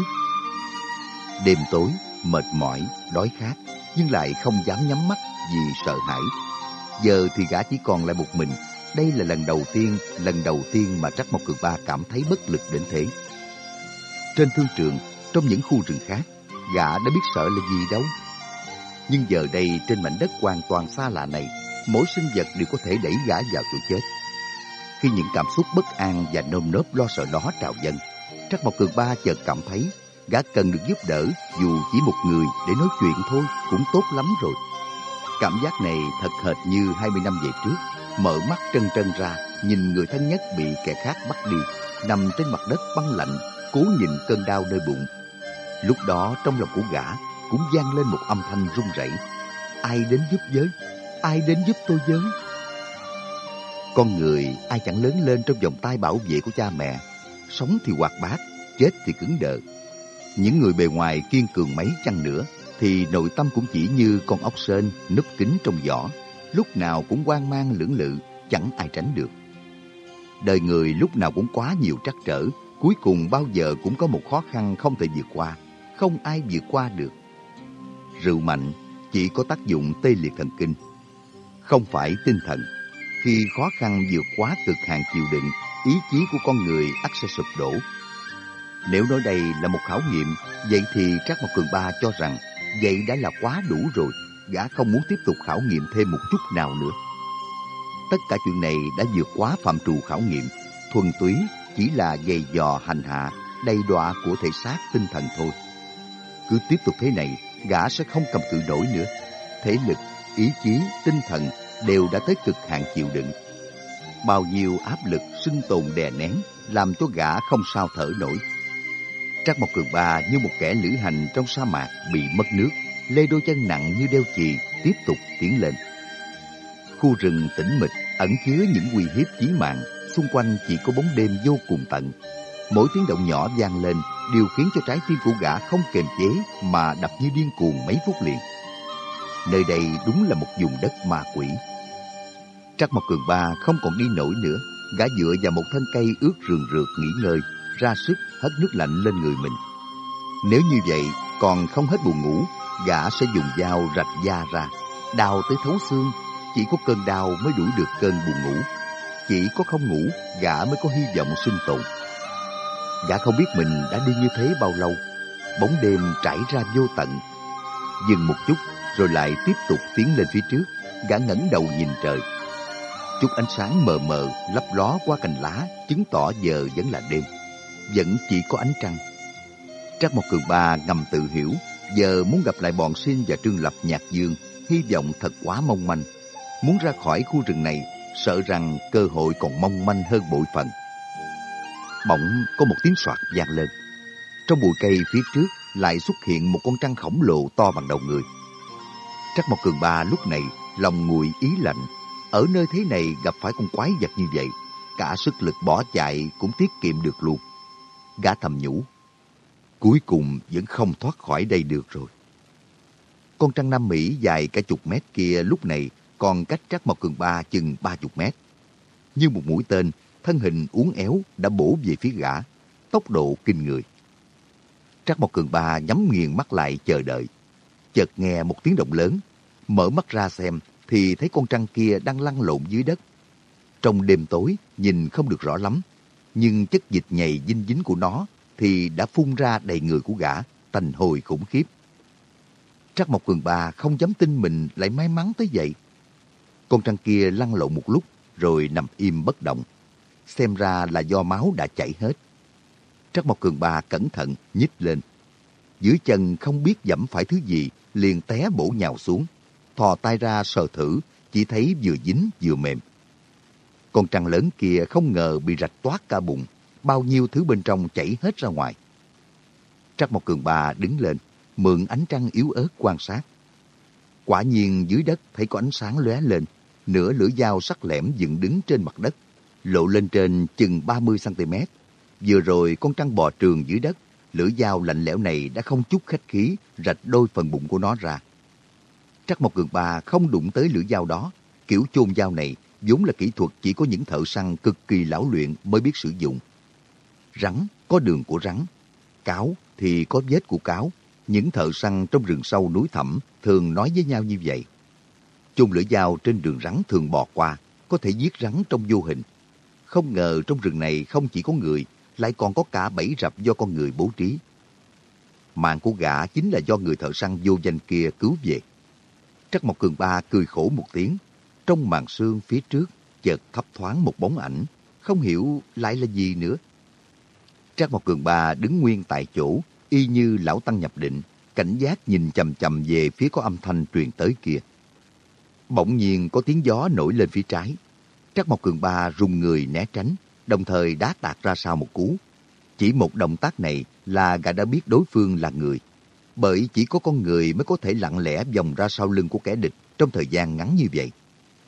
Đêm tối, mệt mỏi, đói khát, nhưng lại không dám nhắm mắt vì sợ hãi. Giờ thì gã chỉ còn lại một mình. Đây là lần đầu tiên, lần đầu tiên mà Trắc Mộc Cường Ba cảm thấy bất lực đến thế. Trên thương trường, trong những khu rừng khác, gã đã biết sợ là gì đâu. Nhưng giờ đây trên mảnh đất hoàn toàn xa lạ này, mỗi sinh vật đều có thể đẩy gã vào chỗ chết. Khi những cảm xúc bất an và nơm nớp lo sợ đó trào dâng, Trắc Mộc Cường Ba chợt cảm thấy gã cần được giúp đỡ dù chỉ một người để nói chuyện thôi cũng tốt lắm rồi. Cảm giác này thật hệt như 20 năm về trước, mở mắt trân trân ra, nhìn người thân nhất bị kẻ khác bắt đi, nằm trên mặt đất băng lạnh, cố nhìn cơn đau nơi bụng. Lúc đó trong lòng của gã cũng vang lên một âm thanh run rẩy. Ai đến giúp giới? Ai đến giúp tôi giới? Con người ai chẳng lớn lên trong vòng tay bảo vệ của cha mẹ, sống thì hoạt bát, chết thì cứng đờ những người bề ngoài kiên cường mấy chăng nữa, thì nội tâm cũng chỉ như con ốc sên núp kín trong vỏ, lúc nào cũng quan mang lưỡng lự, chẳng ai tránh được. Đời người lúc nào cũng quá nhiều trắc trở, cuối cùng bao giờ cũng có một khó khăn không thể vượt qua, không ai vượt qua được. Rượu mạnh chỉ có tác dụng tê liệt thần kinh, không phải tinh thần. Khi khó khăn vượt quá cực hạn chịu đựng, ý chí của con người ắt sẽ sụp đổ. Nếu nói đây là một khảo nghiệm, vậy thì các Mộc Cường Ba cho rằng vậy đã là quá đủ rồi, gã không muốn tiếp tục khảo nghiệm thêm một chút nào nữa. Tất cả chuyện này đã vượt quá phạm trù khảo nghiệm, thuần túy chỉ là dày dò hành hạ, đầy đọa của thể xác tinh thần thôi. Cứ tiếp tục thế này, gã sẽ không cầm cự nổi nữa. Thể lực, ý chí, tinh thần đều đã tới cực hạn chịu đựng. Bao nhiêu áp lực sinh tồn đè nén làm cho gã không sao thở nổi. Trác Mộc Cường Ba như một kẻ lữ hành trong sa mạc bị mất nước, lê đôi chân nặng như đeo chì tiếp tục tiến lên. Khu rừng tĩnh mịch ẩn chứa những nguy hiếp chí mạng, xung quanh chỉ có bóng đêm vô cùng tận. Mỗi tiếng động nhỏ vang lên đều khiến cho trái tim của gã không kềm chế mà đập như điên cuồng mấy phút liền. Nơi đây đúng là một vùng đất ma quỷ. Trắc Mộc Cường Ba không còn đi nổi nữa, gã dựa vào một thân cây ướt rườn rượt nghỉ ngơi, ra sức hất nước lạnh lên người mình. Nếu như vậy còn không hết buồn ngủ, gã sẽ dùng dao rạch da ra, đau tới thấu xương. Chỉ có cơn đau mới đuổi được cơn buồn ngủ. Chỉ có không ngủ, gã mới có hy vọng sinh tồn. Gã không biết mình đã đi như thế bao lâu. Bóng đêm trải ra vô tận. Dừng một chút, rồi lại tiếp tục tiến lên phía trước. Gã ngẩng đầu nhìn trời. Chút ánh sáng mờ mờ lấp ló qua cành lá, chứng tỏ giờ vẫn là đêm. Vẫn chỉ có ánh trăng. Trắc một Cường Ba ngầm tự hiểu, giờ muốn gặp lại bọn sinh và Trương Lập Nhạc Dương, hy vọng thật quá mong manh. Muốn ra khỏi khu rừng này, sợ rằng cơ hội còn mong manh hơn bội phần. Bỗng có một tiếng soạt vang lên. Trong bụi cây phía trước lại xuất hiện một con trăng khổng lồ to bằng đầu người. Trắc Mộc Cường Ba lúc này lòng nguội ý lạnh. Ở nơi thế này gặp phải con quái vật như vậy, cả sức lực bỏ chạy cũng tiết kiệm được luôn. Gã thầm nhủ, cuối cùng vẫn không thoát khỏi đây được rồi. Con trăng Nam Mỹ dài cả chục mét kia lúc này còn cách Trắc Mộc Cường Ba chừng ba chục mét. Như một mũi tên, thân hình uốn éo đã bổ về phía gã, tốc độ kinh người. Trắc Mộc Cường Ba nhắm nghiền mắt lại chờ đợi. Chợt nghe một tiếng động lớn, mở mắt ra xem thì thấy con trăng kia đang lăn lộn dưới đất. Trong đêm tối, nhìn không được rõ lắm, nhưng chất dịch nhầy dinh dính của nó thì đã phun ra đầy người của gã, tành hồi khủng khiếp. Trắc Mộc Cường Ba không dám tin mình lại may mắn tới vậy. Con trăng kia lăn lộn một lúc rồi nằm im bất động. Xem ra là do máu đã chảy hết. Trắc Mộc Cường Ba cẩn thận nhích lên. Dưới chân không biết dẫm phải thứ gì, liền té bổ nhào xuống. Thò tay ra sờ thử, chỉ thấy vừa dính vừa mềm. Con trăng lớn kia không ngờ bị rạch toát cả bụng, bao nhiêu thứ bên trong chảy hết ra ngoài. Trắc Mộc Cường Ba đứng lên, mượn ánh trăng yếu ớt quan sát. Quả nhiên dưới đất thấy có ánh sáng lóe lên, nửa lưỡi dao sắc lẻm dựng đứng trên mặt đất, lộ lên trên chừng 30cm. Vừa rồi con trăng bò trường dưới đất, lưỡi dao lạnh lẽo này đã không chút khách khí rạch đôi phần bụng của nó ra. Trắc Mộc Cường Ba không đụng tới lưỡi dao đó, kiểu chôn dao này vốn là kỹ thuật chỉ có những thợ săn cực kỳ lão luyện mới biết sử dụng. Rắn có đường của rắn, cáo thì có vết của cáo. Những thợ săn trong rừng sâu núi thẳm thường nói với nhau như vậy. chung lưỡi dao trên đường rắn thường bò qua, có thể giết rắn trong vô hình. Không ngờ trong rừng này không chỉ có người, lại còn có cả bẫy rập do con người bố trí. Mạng của gã chính là do người thợ săn vô danh kia cứu về. Trắc Mộc Cường Ba cười khổ một tiếng. Trong màn sương phía trước, chợt thấp thoáng một bóng ảnh, không hiểu lại là gì nữa. Trác Mộc Cường Ba đứng nguyên tại chỗ, y như lão tăng nhập định, cảnh giác nhìn chầm chầm về phía có âm thanh truyền tới kia. Bỗng nhiên có tiếng gió nổi lên phía trái. Trác Mộc Cường Ba rung người né tránh, đồng thời đá tạt ra sau một cú. Chỉ một động tác này là gã đã biết đối phương là người. Bởi chỉ có con người mới có thể lặng lẽ vòng ra sau lưng của kẻ địch trong thời gian ngắn như vậy.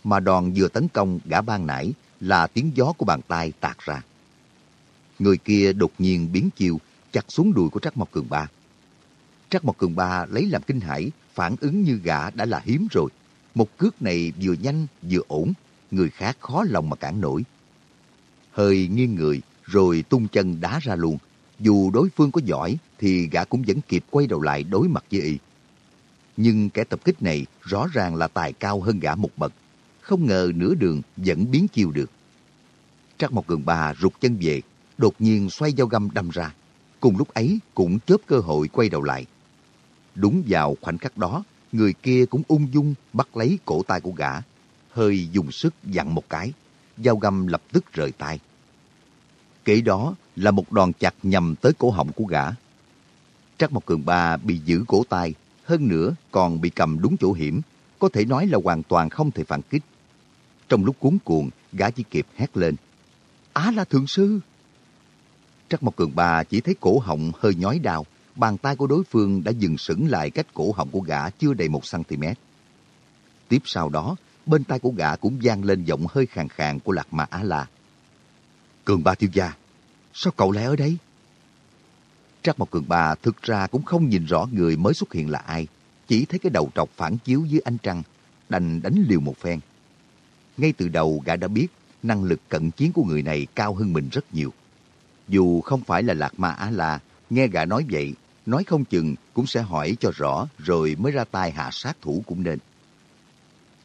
Mà đòn vừa tấn công gã ban nãy là tiếng gió của bàn tay tạt ra. Người kia đột nhiên biến chiều, chặt xuống đùi của Trắc Mộc Cường Ba. Trắc Mộc Cường Ba lấy làm kinh hãi, phản ứng như gã đã là hiếm rồi. Một cước này vừa nhanh vừa ổn, người khác khó lòng mà cản nổi. Hơi nghiêng người, rồi tung chân đá ra luôn. Dù đối phương có giỏi, thì gã cũng vẫn kịp quay đầu lại đối mặt với y. Nhưng kẻ tập kích này rõ ràng là tài cao hơn gã một bậc. Không ngờ nửa đường vẫn biến chiêu được. Trắc Mộc Cường bà rụt chân về, đột nhiên xoay dao găm đâm ra. Cùng lúc ấy cũng chớp cơ hội quay đầu lại. Đúng vào khoảnh khắc đó, người kia cũng ung dung bắt lấy cổ tay của gã, hơi dùng sức dặn một cái, dao găm lập tức rời tay. Kế đó là một đòn chặt nhằm tới cổ họng của gã. Trắc Mộc Cường Ba bị giữ cổ tay, hơn nữa còn bị cầm đúng chỗ hiểm, có thể nói là hoàn toàn không thể phản kích. Trong lúc cuốn cuồng, gã chỉ kịp hét lên. Á là thượng sư! Trắc Mộc Cường Ba chỉ thấy cổ họng hơi nhói đau, bàn tay của đối phương đã dừng sững lại cách cổ họng của gã chưa đầy một cm. Tiếp sau đó, bên tai của gã cũng vang lên giọng hơi khàn khàn của Lạc Ma Á La. Cường Ba thiếu gia, sao cậu lại ở đây? Trắc Mộc Cường Ba thực ra cũng không nhìn rõ người mới xuất hiện là ai, chỉ thấy cái đầu trọc phản chiếu dưới ánh trăng, đành đánh liều một phen. Ngay từ đầu gã đã biết năng lực cận chiến của người này cao hơn mình rất nhiều. Dù không phải là Lạc Ma Á La, nghe gã nói vậy, nói không chừng cũng sẽ hỏi cho rõ rồi mới ra tay hạ sát thủ cũng nên.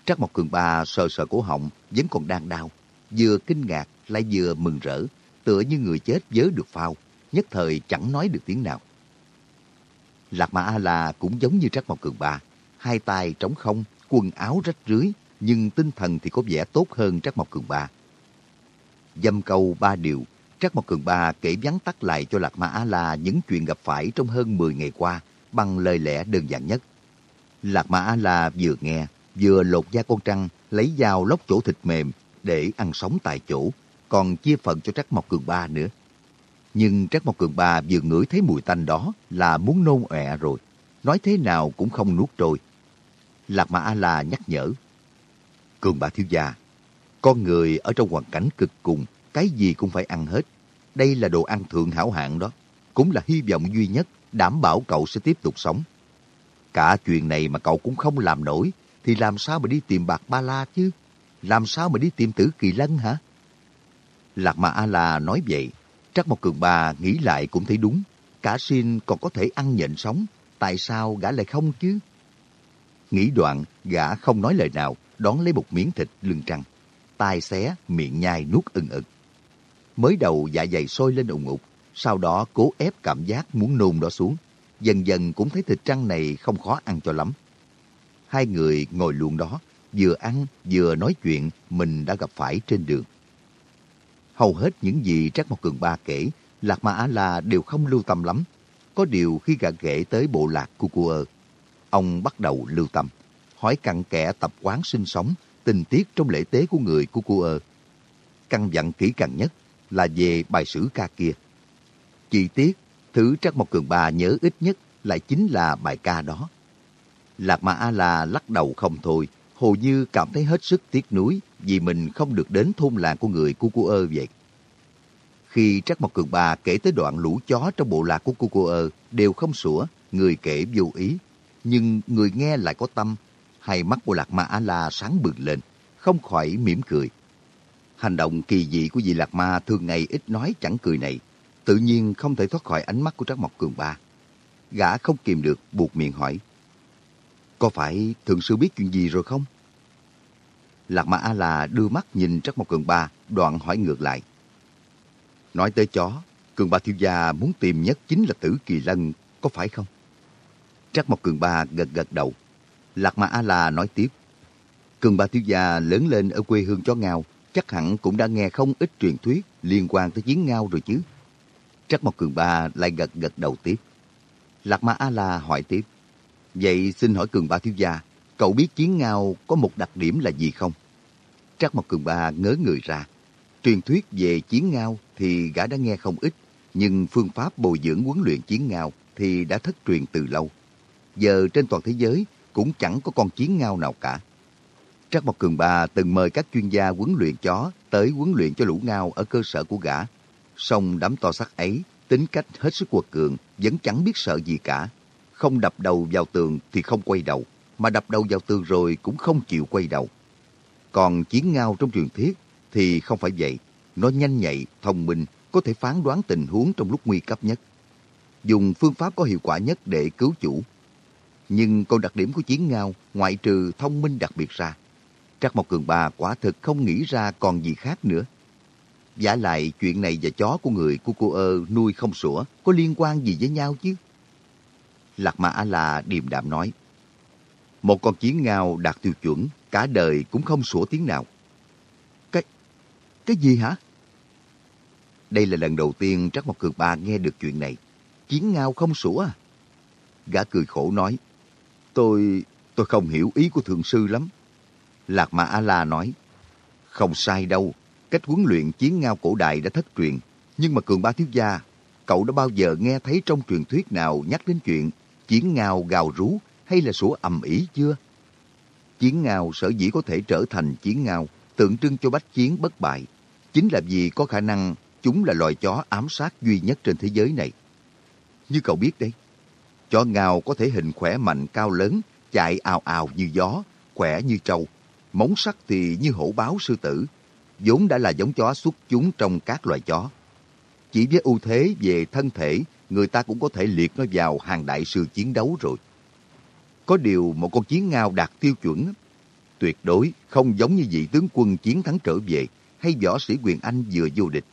Trắc Mộc Cường Ba sờ sờ cổ họng vẫn còn đang đau, vừa kinh ngạc lại vừa mừng rỡ, tựa như người chết vớ được phao, nhất thời chẳng nói được tiếng nào. Lạc Ma A-la cũng giống như Trắc Mộc Cường Ba, hai tay trống không, quần áo rách rưới, nhưng tinh thần thì có vẻ tốt hơn Trắc Mộc Cường Ba. Dâm câu ba điều, Trắc Mộc Cường Ba kể vắn tắt lại cho Lạc Ma á la những chuyện gặp phải trong hơn 10 ngày qua bằng lời lẽ đơn giản nhất. Lạc Ma á la vừa nghe, vừa lột da con trăng, lấy dao lóc chỗ thịt mềm để ăn sống tại chỗ, còn chia phần cho Trắc Mộc Cường Ba nữa. Nhưng Trắc Mộc Cường Ba vừa ngửi thấy mùi tanh đó là muốn nôn ọe rồi, nói thế nào cũng không nuốt trôi. Lạc Ma A-la nhắc nhở, Cường bà thiếu gia, con người ở trong hoàn cảnh cực cùng, cái gì cũng phải ăn hết. Đây là đồ ăn thượng hảo hạng đó, cũng là hy vọng duy nhất đảm bảo cậu sẽ tiếp tục sống. Cả chuyện này mà cậu cũng không làm nổi, thì làm sao mà đi tìm bạc ba la chứ? Làm sao mà đi tìm tử kỳ lân hả? Lạc mà A-la nói vậy, Trắc Mộc Cường Ba nghĩ lại cũng thấy đúng. Cả xin còn có thể ăn nhện sống, tại sao gã lại không chứ? Nghĩ đoạn, gã không nói lời nào, đón lấy một miếng thịt lưng trăng. Tai xé, miệng nhai nuốt ưng ực. Mới đầu dạ dày sôi lên ủng ục, sau đó cố ép cảm giác muốn nôn đó xuống. Dần dần cũng thấy thịt trăng này không khó ăn cho lắm. Hai người ngồi luôn đó, vừa ăn vừa nói chuyện mình đã gặp phải trên đường. Hầu hết những gì Trác Mộc Cường Ba kể, Lạc Ma Á La đều không lưu tâm lắm. Có điều khi gã kể tới bộ lạc của ông bắt đầu lưu tâm, hỏi cặn kẽ tập quán sinh sống, tình tiết trong lễ tế của người của cô ơ. Căn dặn kỹ càng nhất là về bài sử ca kia. Chi tiết, thứ trắc Mộc Cường bà nhớ ít nhất lại chính là bài ca đó. Lạc Mà A-la lắc đầu không thôi, Hồ Như cảm thấy hết sức tiếc nuối vì mình không được đến thôn làng của người của cô ơ vậy. Khi Trắc Mộc Cường bà kể tới đoạn lũ chó trong bộ lạc của cô cô ơ đều không sủa, người kể vô ý. Nhưng người nghe lại có tâm, hai mắt của Lạc Ma A-la sáng bừng lên, không khỏi mỉm cười. Hành động kỳ dị của vị Lạc Ma thường ngày ít nói chẳng cười này, tự nhiên không thể thoát khỏi ánh mắt của trác Mộc Cường Ba. Gã không kìm được buộc miệng hỏi. Có phải thượng sư biết chuyện gì rồi không? Lạc Ma A-la đưa mắt nhìn trác Mộc Cường Ba, đoạn hỏi ngược lại. Nói tới chó, Cường Ba thiếu gia muốn tìm nhất chính là Tử Kỳ Lân, có phải không? trác Mộc Cường Ba gật gật đầu. Lạc Ma A-la nói tiếp. Cường Ba thiếu gia lớn lên ở quê hương chó ngao, chắc hẳn cũng đã nghe không ít truyền thuyết liên quan tới chiến ngao rồi chứ. Trắc Mộc Cường Ba lại gật gật đầu tiếp. Lạc Ma A-la hỏi tiếp. Vậy xin hỏi Cường Ba thiếu gia, cậu biết chiến ngao có một đặc điểm là gì không? Trắc Mộc Cường Ba ngớ người ra. Truyền thuyết về chiến ngao thì gã đã nghe không ít, nhưng phương pháp bồi dưỡng huấn luyện chiến ngao thì đã thất truyền từ lâu. Giờ trên toàn thế giới cũng chẳng có con chiến ngao nào cả. Trắc Bọc Cường Ba từng mời các chuyên gia huấn luyện chó tới huấn luyện cho lũ ngao ở cơ sở của gã. Song đám to sắc ấy, tính cách hết sức quật cường, vẫn chẳng biết sợ gì cả không đập đầu vào tường thì không quay đầu, mà đập đầu vào tường rồi cũng không chịu quay đầu. Còn chiến ngao trong truyền thuyết thì không phải vậy. Nó nhanh nhạy, thông minh, có thể phán đoán tình huống trong lúc nguy cấp nhất. Dùng phương pháp có hiệu quả nhất để cứu chủ. Nhưng câu đặc điểm của chiến ngao, ngoại trừ thông minh đặc biệt ra, Trắc Mộc Cường Ba quả thực không nghĩ ra còn gì khác nữa. Giả lại chuyện này và chó của người của cô ơ nuôi không sủa có liên quan gì với nhau chứ? Lạc Mã A-La điềm đạm nói. Một con chiến ngao đạt tiêu chuẩn, cả đời cũng không sủa tiếng nào. Cái... cái gì hả? Đây là lần đầu tiên Trắc Mộc Cường Ba nghe được chuyện này. Chiến ngao không sủa à? Gã cười khổ nói. Tôi... tôi không hiểu ý của thượng sư lắm. Lạc Mã A-La nói. Không sai đâu. Cách huấn luyện chiến ngao cổ đại đã thất truyền. Nhưng mà Cường Ba Thiếu Gia, cậu đã bao giờ nghe thấy trong truyền thuyết nào nhắc đến chuyện chiến ngao gào rú hay là sủa ầm ĩ chưa? Chiến ngao sở dĩ có thể trở thành chiến ngao, tượng trưng cho bách chiến bất bại, chính là vì có khả năng chúng là loài chó ám sát duy nhất trên thế giới này. Như cậu biết đấy, chó ngao có thể hình khỏe mạnh cao lớn, chạy ào ào như gió, khỏe như trâu, móng sắc thì như hổ báo sư tử, vốn đã là giống chó xuất chúng trong các loài chó. Chỉ với ưu thế về thân thể, người ta cũng có thể liệt nó vào hàng đại sư chiến đấu rồi. Có điều một con chiến ngao đạt tiêu chuẩn, tuyệt đối không giống như vị tướng quân chiến thắng trở về hay võ sĩ quyền Anh vừa vô địch.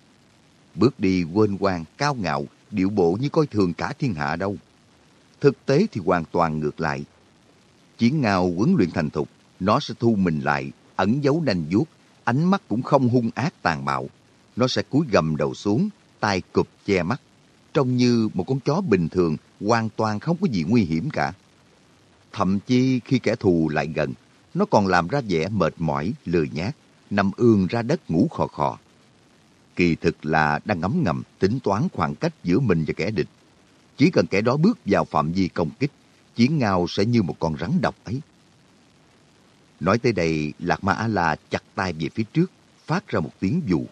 Bước đi quên quang cao ngạo, điệu bộ như coi thường cả thiên hạ đâu. Thực tế thì hoàn toàn ngược lại. Chiến ngao huấn luyện thành thục, nó sẽ thu mình lại, ẩn giấu nanh vuốt, ánh mắt cũng không hung ác tàn bạo. Nó sẽ cúi gầm đầu xuống, tay cụp che mắt, trông như một con chó bình thường, hoàn toàn không có gì nguy hiểm cả. Thậm chí khi kẻ thù lại gần, nó còn làm ra vẻ mệt mỏi, lười nhác, nằm ương ra đất ngủ khò khò. Kỳ thực là đang ngấm ngầm tính toán khoảng cách giữa mình và kẻ địch. Chỉ cần kẻ đó bước vào phạm vi công kích, chiến ngao sẽ như một con rắn độc ấy. Nói tới đây, Lạc Ma A-La chặt tay về phía trước, phát ra một tiếng dù.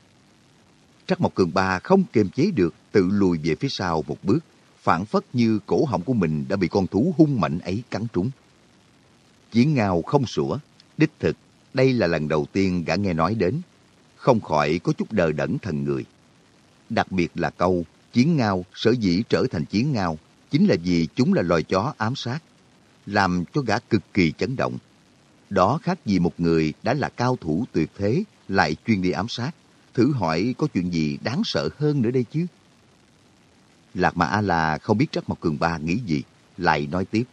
Trắc Mộc Cường Ba không kiềm chế được, tự lùi về phía sau một bước, phản phất như cổ họng của mình đã bị con thú hung mạnh ấy cắn trúng. Chiến ngao không sủa, đích thực, đây là lần đầu tiên gã nghe nói đến, không khỏi có chút đờ đẫn thần người. Đặc biệt là câu, chiến ngao sở dĩ trở thành chiến ngao, chính là vì chúng là loài chó ám sát, làm cho gã cực kỳ chấn động. Đó khác gì một người đã là cao thủ tuyệt thế, lại chuyên đi ám sát. Thử hỏi có chuyện gì đáng sợ hơn nữa đây chứ? Lạc Mà A-La không biết Trắc Mộc Cường Ba nghĩ gì, lại nói tiếp.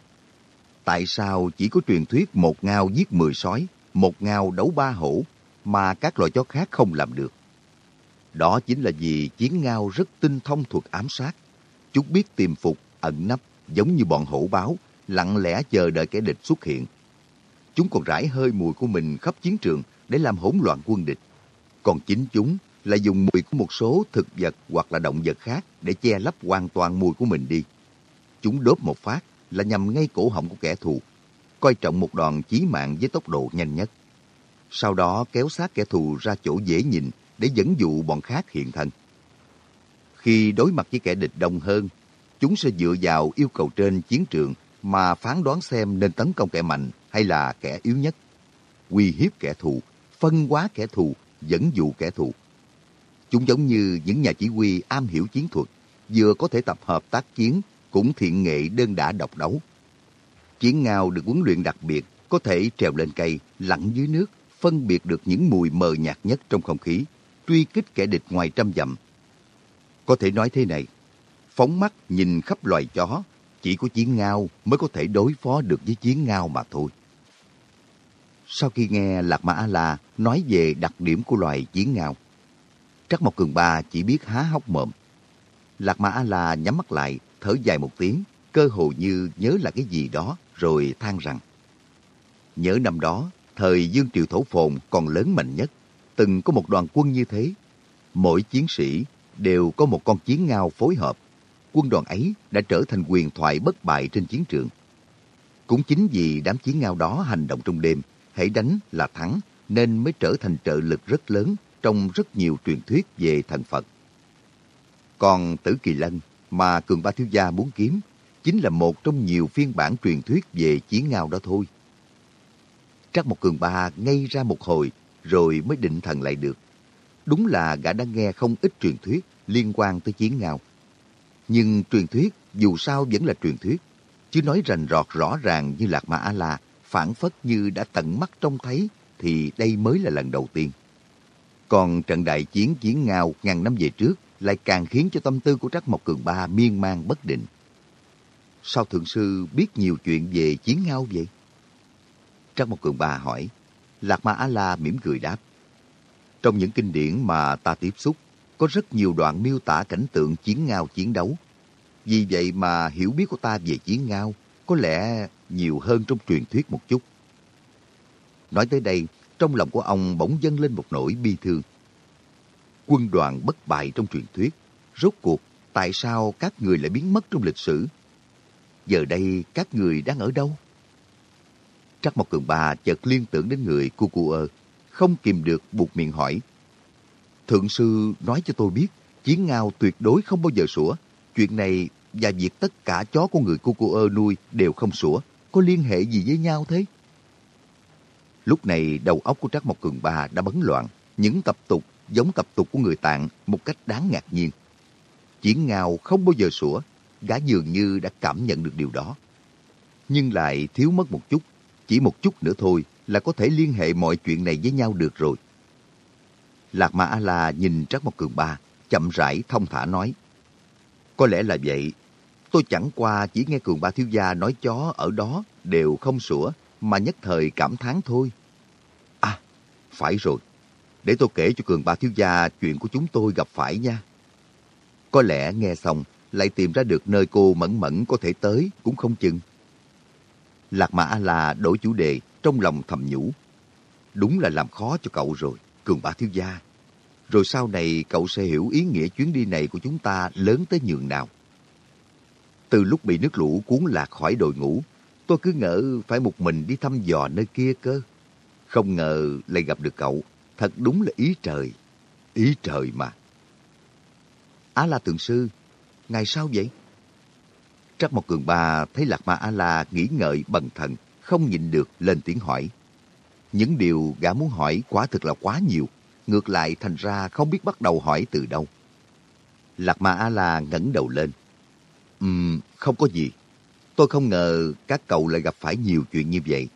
Tại sao chỉ có truyền thuyết một ngao giết mười sói, một ngao đấu ba hổ, mà các loài chó khác không làm được? Đó chính là vì chiến ngao rất tinh thông thuật ám sát. Chúng biết tìm phục, ẩn nấp, giống như bọn hổ báo, lặng lẽ chờ đợi kẻ địch xuất hiện. Chúng còn rải hơi mùi của mình khắp chiến trường để làm hỗn loạn quân địch. Còn chính chúng là dùng mùi của một số thực vật hoặc là động vật khác để che lấp hoàn toàn mùi của mình đi. Chúng đốt một phát là nhằm ngay cổ họng của kẻ thù, coi trọng một đòn chí mạng với tốc độ nhanh nhất. Sau đó kéo sát kẻ thù ra chỗ dễ nhìn để dẫn dụ bọn khác hiện thân. Khi đối mặt với kẻ địch đông hơn, chúng sẽ dựa vào yêu cầu trên chiến trường mà phán đoán xem nên tấn công kẻ mạnh hay là kẻ yếu nhất. Uy hiếp kẻ thù, phân hóa kẻ thù, dẫn dụ kẻ thù. Chúng giống như những nhà chỉ huy am hiểu chiến thuật, vừa có thể tập hợp tác chiến, cũng thiện nghệ đơn đả độc đấu. Chiến ngao được huấn luyện đặc biệt, có thể trèo lên cây, lặn dưới nước, phân biệt được những mùi mờ nhạt nhất trong không khí, truy kích kẻ địch ngoài trăm dặm. Có thể nói thế này, phóng mắt nhìn khắp loài chó, chỉ có chiến ngao mới có thể đối phó được với chiến ngao mà thôi. Sau khi nghe Lạc Mã A-La nói về đặc điểm của loài chiến ngao, Trắc Mộc Cường Ba chỉ biết há hốc mồm. Lạc Mã A-La nhắm mắt lại, thở dài một tiếng, cơ hồ như nhớ là cái gì đó, rồi than rằng Nhớ năm đó, thời Dương Triều Thổ Phồn còn lớn mạnh nhất, từng có một đoàn quân như thế. Mỗi chiến sĩ đều có một con chiến ngao phối hợp. Quân đoàn ấy đã trở thành quyền thoại bất bại trên chiến trường. Cũng chính vì đám chiến ngao đó hành động trong đêm, hãy đánh là thắng, nên mới trở thành trợ lực rất lớn trong rất nhiều truyền thuyết về thần Phật. Còn Tử Kỳ Lân mà Cường Ba Thiếu Gia muốn kiếm chính là một trong nhiều phiên bản truyền thuyết về chiến ngao đó thôi. Trắc một cường ba ngay ra một hồi rồi mới định thần lại được. Đúng là gã đã nghe không ít truyền thuyết liên quan tới chiến ngao. Nhưng truyền thuyết dù sao vẫn là truyền thuyết, chứ nói rành rọt rõ ràng như Lạc Ma A-La, phản phất như đã tận mắt trông thấy, thì đây mới là lần đầu tiên. Còn trận đại chiến chiến ngao ngàn năm về trước lại càng khiến cho tâm tư của Trắc Mộc Cường Ba miên man bất định. Sao Thượng Sư biết nhiều chuyện về chiến ngao vậy? Trắc Mộc Cường Ba hỏi. Lạc Ma A-La mỉm cười đáp. Trong những kinh điển mà ta tiếp xúc, có rất nhiều đoạn miêu tả cảnh tượng chiến ngao chiến đấu. Vì vậy mà hiểu biết của ta về chiến ngao có lẽ nhiều hơn trong truyền thuyết một chút. Nói tới đây, trong lòng của ông bỗng dâng lên một nỗi bi thương. Quân đoàn bất bại trong truyền thuyết, rốt cuộc tại sao các người lại biến mất trong lịch sử? Giờ đây các người đang ở đâu? Trắc Mộc Cường Ba chợt liên tưởng đến người cu cu ơ, không kìm được buộc miệng hỏi. Thượng sư nói cho tôi biết, chiến ngao tuyệt đối không bao giờ sủa. Chuyện này và việc tất cả chó của người cu cu ơ nuôi đều không sủa, có liên hệ gì với nhau thế? Lúc này đầu óc của Trắc Mộc Cường Ba đã bấn loạn, những tập tục giống tập tục của người Tạng một cách đáng ngạc nhiên. Chiến ngao không bao giờ sủa, gã dường như đã cảm nhận được điều đó. Nhưng lại thiếu mất một chút, chỉ một chút nữa thôi là có thể liên hệ mọi chuyện này với nhau được rồi. Lạc Ma A-la nhìn Trác Mộc Cường Ba, chậm rãi thông thả nói. Có lẽ là vậy, tôi chẳng qua chỉ nghe Cường Ba thiếu gia nói chó ở đó đều không sủa, mà nhất thời cảm thán thôi. À, phải rồi, để tôi kể cho Cường Ba thiếu gia chuyện của chúng tôi gặp phải nha. Có lẽ nghe xong, lại tìm ra được nơi cô mẫn mẫn có thể tới cũng không chừng. Lạc Mã A-La đổi chủ đề, trong lòng thầm nhủ. Đúng là làm khó cho cậu rồi, cường bá thiếu gia. Rồi sau này cậu sẽ hiểu ý nghĩa chuyến đi này của chúng ta lớn tới nhường nào. Từ lúc bị nước lũ cuốn lạc khỏi đội ngũ, tôi cứ ngỡ phải một mình đi thăm dò nơi kia cơ. Không ngờ lại gặp được cậu. Thật đúng là ý trời. Ý trời mà. Á La Tượng Sư, ngày sao vậy? Trắc Mộc Cường Ba thấy Lạc Ma A-La nghĩ ngợi bần thần, không nhịn được lên tiếng hỏi. Những điều gã muốn hỏi quả thực là quá nhiều, ngược lại thành ra không biết bắt đầu hỏi từ đâu. Lạc Ma A-La ngẩng đầu lên. Ừm, không có gì. Tôi không ngờ các cậu lại gặp phải nhiều chuyện như vậy.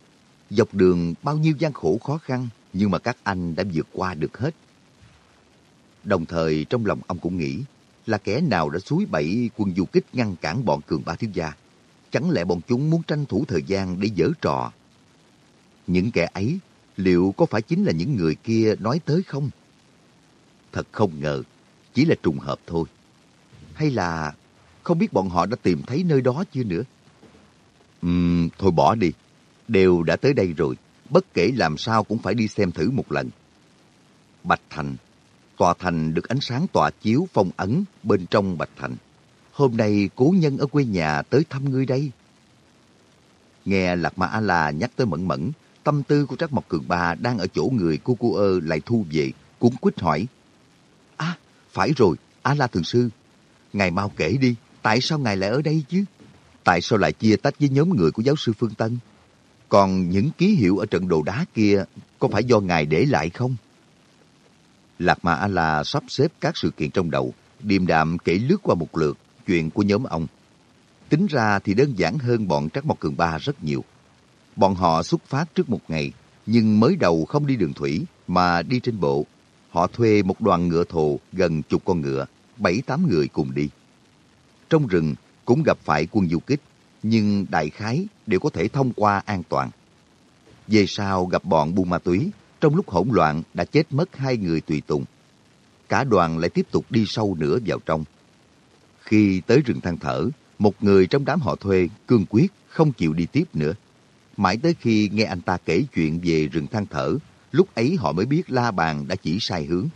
Dọc đường bao nhiêu gian khổ khó khăn, nhưng mà các anh đã vượt qua được hết. Đồng thời trong lòng ông cũng nghĩ, là kẻ nào đã suối bậy quân du kích ngăn cản bọn cường ba thiếu gia. Chẳng lẽ bọn chúng muốn tranh thủ thời gian để dở trò? Những kẻ ấy liệu có phải chính là những người kia nói tới không? Thật không ngờ, chỉ là trùng hợp thôi. Hay là không biết bọn họ đã tìm thấy nơi đó chưa nữa? Ừm, thôi bỏ đi. Đều đã tới đây rồi, bất kể làm sao cũng phải đi xem thử một lần. Bạch Thành Tòa thành được ánh sáng tỏa chiếu phong ấn bên trong Bạch Thành. Hôm nay cố nhân ở quê nhà tới thăm ngươi đây. Nghe Lạc Ma A-La nhắc tới Mẫn Mẫn, tâm tư của Trác Mộc Cường Ba đang ở chỗ người cô cô ơ lại thu về, cuốn quýt hỏi. À, phải rồi, A-La Thường Sư. Ngài mau kể đi, tại sao ngài lại ở đây chứ? Tại sao lại chia tách với nhóm người của giáo sư Phương Tân? Còn những ký hiệu ở trận đồ đá kia có phải do ngài để lại không? Lạc Mã là sắp xếp các sự kiện trong đầu, điềm đạm kể lướt qua một lượt chuyện của nhóm ông. Tính ra thì đơn giản hơn bọn Trắc Mộc Cường Ba rất nhiều. Bọn họ xuất phát trước một ngày, nhưng mới đầu không đi đường thủy mà đi trên bộ. Họ thuê một đoàn ngựa thồ gần chục con ngựa, bảy tám người cùng đi. Trong rừng cũng gặp phải quân du kích, nhưng đại khái đều có thể thông qua an toàn. Về sau gặp bọn buôn ma túy, trong lúc hỗn loạn đã chết mất hai người tùy tùng. Cả đoàn lại tiếp tục đi sâu nữa vào trong. Khi tới rừng than thở, một người trong đám họ thuê cương quyết không chịu đi tiếp nữa. Mãi tới khi nghe anh ta kể chuyện về rừng than thở, lúc ấy họ mới biết la bàn đã chỉ sai hướng.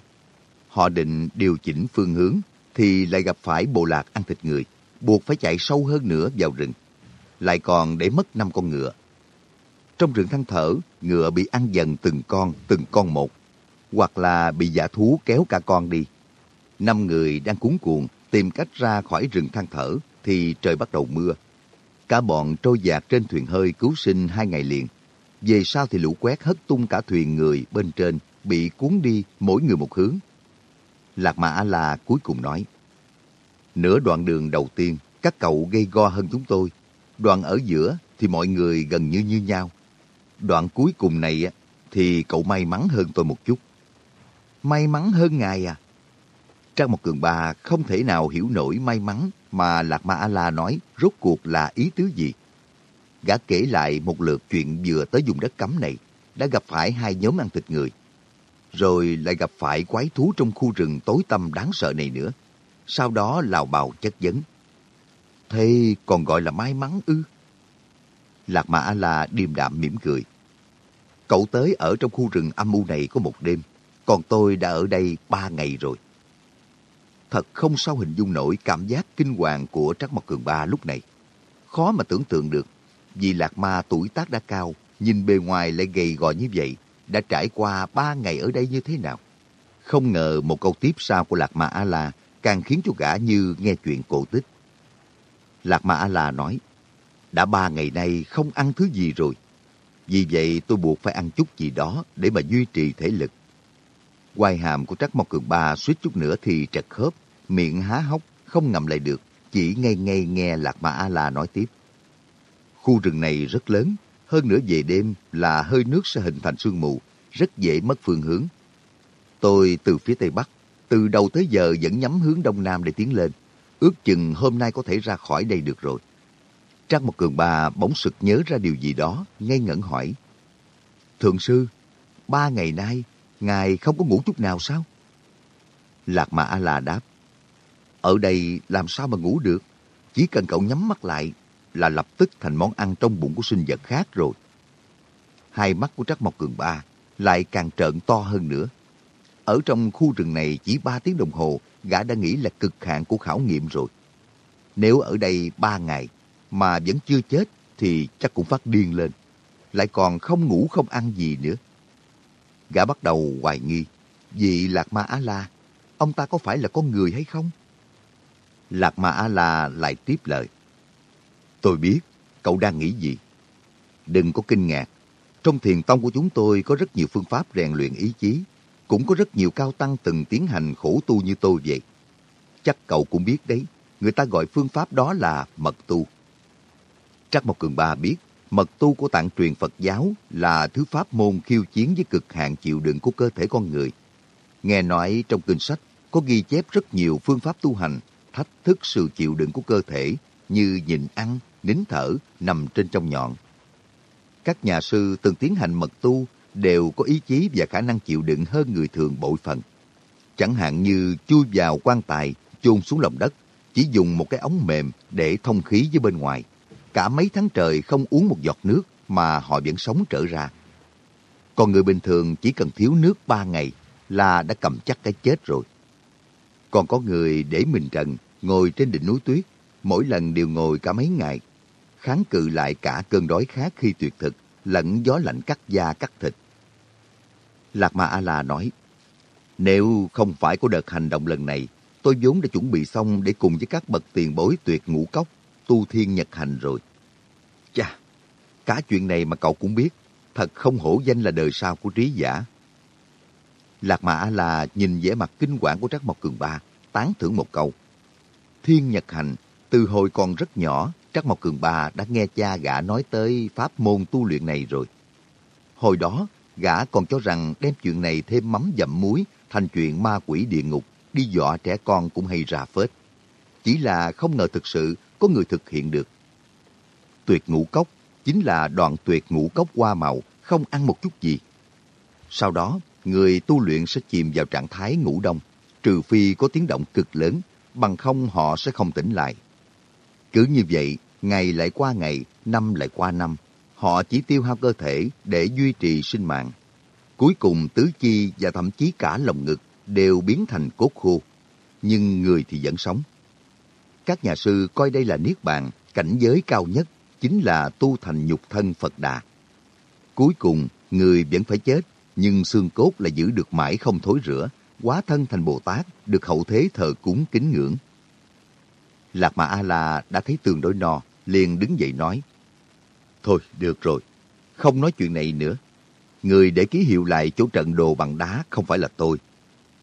Họ định điều chỉnh phương hướng, thì lại gặp phải bộ lạc ăn thịt người, buộc phải chạy sâu hơn nữa vào rừng. Lại còn để mất năm con ngựa trong rừng than thở, ngựa bị ăn dần từng con, từng con một. Hoặc là bị giả thú kéo cả con đi. Năm người đang cuốn cuồng tìm cách ra khỏi rừng than thở thì trời bắt đầu mưa. Cả bọn trôi dạt trên thuyền hơi cứu sinh hai ngày liền. Về sau thì lũ quét hất tung cả thuyền người bên trên, bị cuốn đi mỗi người một hướng. Lạc mã A-La cuối cùng nói, Nửa đoạn đường đầu tiên, các cậu gây go hơn chúng tôi. Đoạn ở giữa thì mọi người gần như như nhau. Đoạn cuối cùng này thì cậu may mắn hơn tôi một chút. May mắn hơn ngài à? Trang một cường bà không thể nào hiểu nổi may mắn mà Lạc Ma A-la nói rốt cuộc là ý tứ gì. Gã kể lại một lượt chuyện vừa tới vùng đất cấm này, đã gặp phải hai nhóm ăn thịt người. Rồi lại gặp phải quái thú trong khu rừng tối tăm đáng sợ này nữa. Sau đó lào bào chất vấn. Thế còn gọi là may mắn ư? Lạc Ma A-la điềm đạm mỉm cười. Cậu tới ở trong khu rừng âm mưu này có một đêm, còn tôi đã ở đây ba ngày rồi. Thật không sao hình dung nổi cảm giác kinh hoàng của Trắc Mộc Cường Ba lúc này. Khó mà tưởng tượng được, vì Lạc Ma tuổi tác đã cao, nhìn bề ngoài lại gầy gò như vậy, đã trải qua ba ngày ở đây như thế nào. Không ngờ một câu tiếp sau của Lạc Ma A-La càng khiến cho gã như nghe chuyện cổ tích. Lạc Ma A-La nói, đã ba ngày nay không ăn thứ gì rồi. Vì vậy tôi buộc phải ăn chút gì đó để mà duy trì thể lực. Quai hàm của Trắc Mộc Cường Ba suýt chút nữa thì trật khớp, miệng há hốc, không ngậm lại được, chỉ ngay ngay nghe Lạc Ma A-La nói tiếp. Khu rừng này rất lớn, hơn nữa về đêm là hơi nước sẽ hình thành sương mù, rất dễ mất phương hướng. Tôi từ phía tây bắc, từ đầu tới giờ vẫn nhắm hướng đông nam để tiến lên. Ước chừng hôm nay có thể ra khỏi đây được rồi. Trang một cường bà bỗng sực nhớ ra điều gì đó, ngây ngẩn hỏi. Thượng sư, ba ngày nay, ngài không có ngủ chút nào sao? Lạc Mà A-La đáp. Ở đây làm sao mà ngủ được? Chỉ cần cậu nhắm mắt lại là lập tức thành món ăn trong bụng của sinh vật khác rồi. Hai mắt của Trắc Mộc Cường Ba lại càng trợn to hơn nữa. Ở trong khu rừng này chỉ ba tiếng đồng hồ, gã đã nghĩ là cực hạn của khảo nghiệm rồi. Nếu ở đây ba ngày mà vẫn chưa chết thì chắc cũng phát điên lên. Lại còn không ngủ không ăn gì nữa. Gã bắt đầu hoài nghi. Vì Lạc Ma Á-La, ông ta có phải là con người hay không? Lạc Ma A-la lại tiếp lời. Tôi biết, cậu đang nghĩ gì. Đừng có kinh ngạc. Trong thiền tông của chúng tôi có rất nhiều phương pháp rèn luyện ý chí. Cũng có rất nhiều cao tăng từng tiến hành khổ tu như tôi vậy. Chắc cậu cũng biết đấy, người ta gọi phương pháp đó là mật tu. Trắc Mộc Cường Ba biết, mật tu của tạng truyền Phật giáo là thứ pháp môn khiêu chiến với cực hạn chịu đựng của cơ thể con người. Nghe nói trong kinh sách có ghi chép rất nhiều phương pháp tu hành thách thức sự chịu đựng của cơ thể như nhịn ăn, nín thở, nằm trên trong nhọn. Các nhà sư từng tiến hành mật tu đều có ý chí và khả năng chịu đựng hơn người thường bội phần. Chẳng hạn như chui vào quan tài, chôn xuống lòng đất, chỉ dùng một cái ống mềm để thông khí với bên ngoài. Cả mấy tháng trời không uống một giọt nước mà họ vẫn sống trở ra. Còn người bình thường chỉ cần thiếu nước ba ngày là đã cầm chắc cái chết rồi. Còn có người để mình trần, ngồi trên đỉnh núi tuyết, mỗi lần đều ngồi cả mấy ngày, kháng cự lại cả cơn đói khát khi tuyệt thực, lẫn gió lạnh cắt da cắt thịt. Lạc Ma A-la nói, nếu không phải có đợt hành động lần này, tôi vốn đã chuẩn bị xong để cùng với các bậc tiền bối tuyệt ngũ cốc, tu thiên nhật hành rồi. Chà, cả chuyện này mà cậu cũng biết, thật không hổ danh là đời sau của trí giả. Lạc mã là nhìn vẻ mặt kinh quản của trác Mộc Cường Ba, tán thưởng một câu. Thiên Nhật Hành, từ hồi còn rất nhỏ, trác Mộc Cường Ba đã nghe cha gã nói tới pháp môn tu luyện này rồi. Hồi đó, gã còn cho rằng đem chuyện này thêm mắm dặm muối thành chuyện ma quỷ địa ngục, đi dọa trẻ con cũng hay ra phết. Chỉ là không ngờ thực sự có người thực hiện được. Tuyệt ngũ cốc chính là đoạn tuyệt ngũ cốc hoa màu, không ăn một chút gì. Sau đó, người tu luyện sẽ chìm vào trạng thái ngủ đông, trừ phi có tiếng động cực lớn, bằng không họ sẽ không tỉnh lại. Cứ như vậy, ngày lại qua ngày, năm lại qua năm, họ chỉ tiêu hao cơ thể để duy trì sinh mạng. Cuối cùng tứ chi và thậm chí cả lồng ngực đều biến thành cốt khô, nhưng người thì vẫn sống. Các nhà sư coi đây là niết bàn, cảnh giới cao nhất chính là tu thành nhục thân Phật Đà. Cuối cùng, người vẫn phải chết, nhưng xương cốt là giữ được mãi không thối rửa hóa thân thành Bồ Tát, được hậu thế thờ cúng kính ngưỡng. Lạc Mà A-La đã thấy tương đối no, liền đứng dậy nói. Thôi, được rồi, không nói chuyện này nữa. Người để ký hiệu lại chỗ trận đồ bằng đá không phải là tôi.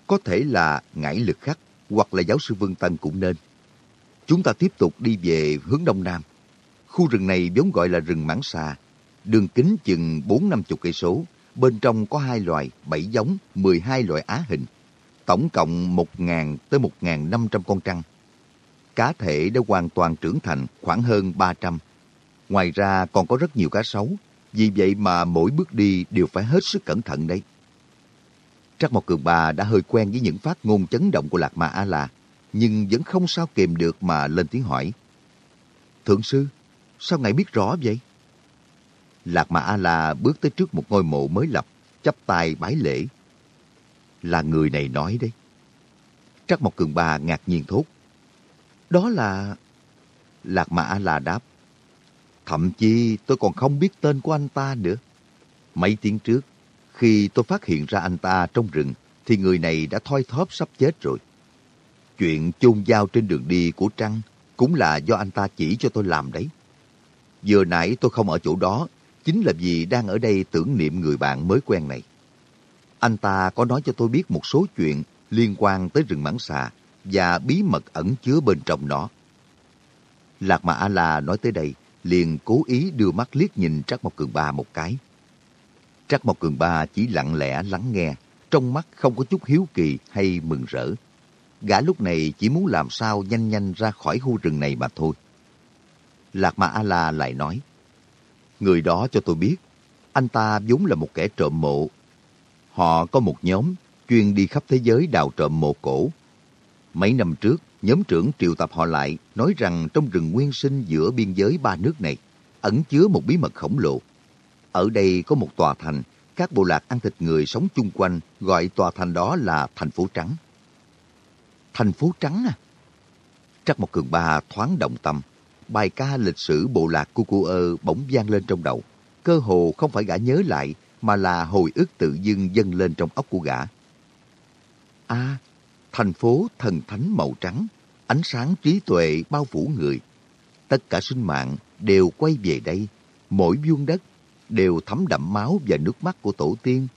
Có thể là ngải lực khắc hoặc là giáo sư Vương Tân cũng nên. Chúng ta tiếp tục đi về hướng đông nam. Khu rừng này vốn gọi là rừng mãng xà, đường kính chừng bốn năm chục cây số, bên trong có hai loài, bảy giống, 12 loại á hình, tổng cộng 1.000 tới 1.500 con trăng. Cá thể đã hoàn toàn trưởng thành khoảng hơn 300. Ngoài ra còn có rất nhiều cá sấu, vì vậy mà mỗi bước đi đều phải hết sức cẩn thận đấy. Trắc Mộc Cường bà đã hơi quen với những phát ngôn chấn động của Lạc Ma A-La, nhưng vẫn không sao kềm được mà lên tiếng hỏi. Thượng sư, sao ngài biết rõ vậy? Lạc mã A-La bước tới trước một ngôi mộ mới lập, chắp tay bái lễ. Là người này nói đấy. Trắc Mộc Cường Ba ngạc nhiên thốt. Đó là... Lạc mã A-La đáp. Thậm chí tôi còn không biết tên của anh ta nữa. Mấy tiếng trước, khi tôi phát hiện ra anh ta trong rừng, thì người này đã thoi thóp sắp chết rồi. Chuyện chôn dao trên đường đi của Trăng cũng là do anh ta chỉ cho tôi làm đấy. Vừa nãy tôi không ở chỗ đó, chính là vì đang ở đây tưởng niệm người bạn mới quen này. Anh ta có nói cho tôi biết một số chuyện liên quan tới rừng mãng xà và bí mật ẩn chứa bên trong nó. Lạc Mà A-La nói tới đây, liền cố ý đưa mắt liếc nhìn Trắc Mộc Cường Ba một cái. Trắc Mộc Cường Ba chỉ lặng lẽ lắng nghe, trong mắt không có chút hiếu kỳ hay mừng rỡ. Gã lúc này chỉ muốn làm sao nhanh nhanh ra khỏi khu rừng này mà thôi. Lạc Ma A-La lại nói, Người đó cho tôi biết, anh ta vốn là một kẻ trộm mộ. Họ có một nhóm chuyên đi khắp thế giới đào trộm mộ cổ. Mấy năm trước, nhóm trưởng triệu tập họ lại nói rằng trong rừng nguyên sinh giữa biên giới ba nước này ẩn chứa một bí mật khổng lồ. Ở đây có một tòa thành, các bộ lạc ăn thịt người sống chung quanh gọi tòa thành đó là thành phố trắng. Thành phố trắng à? Trắc một cường ba thoáng động tâm. Bài ca lịch sử bộ lạc của cô ơ bỗng vang lên trong đầu. Cơ hồ không phải gã nhớ lại, mà là hồi ức tự dưng dâng lên trong óc của gã. À, thành phố thần thánh màu trắng, ánh sáng trí tuệ bao phủ người. Tất cả sinh mạng đều quay về đây, mỗi vuông đất đều thấm đậm máu và nước mắt của tổ tiên.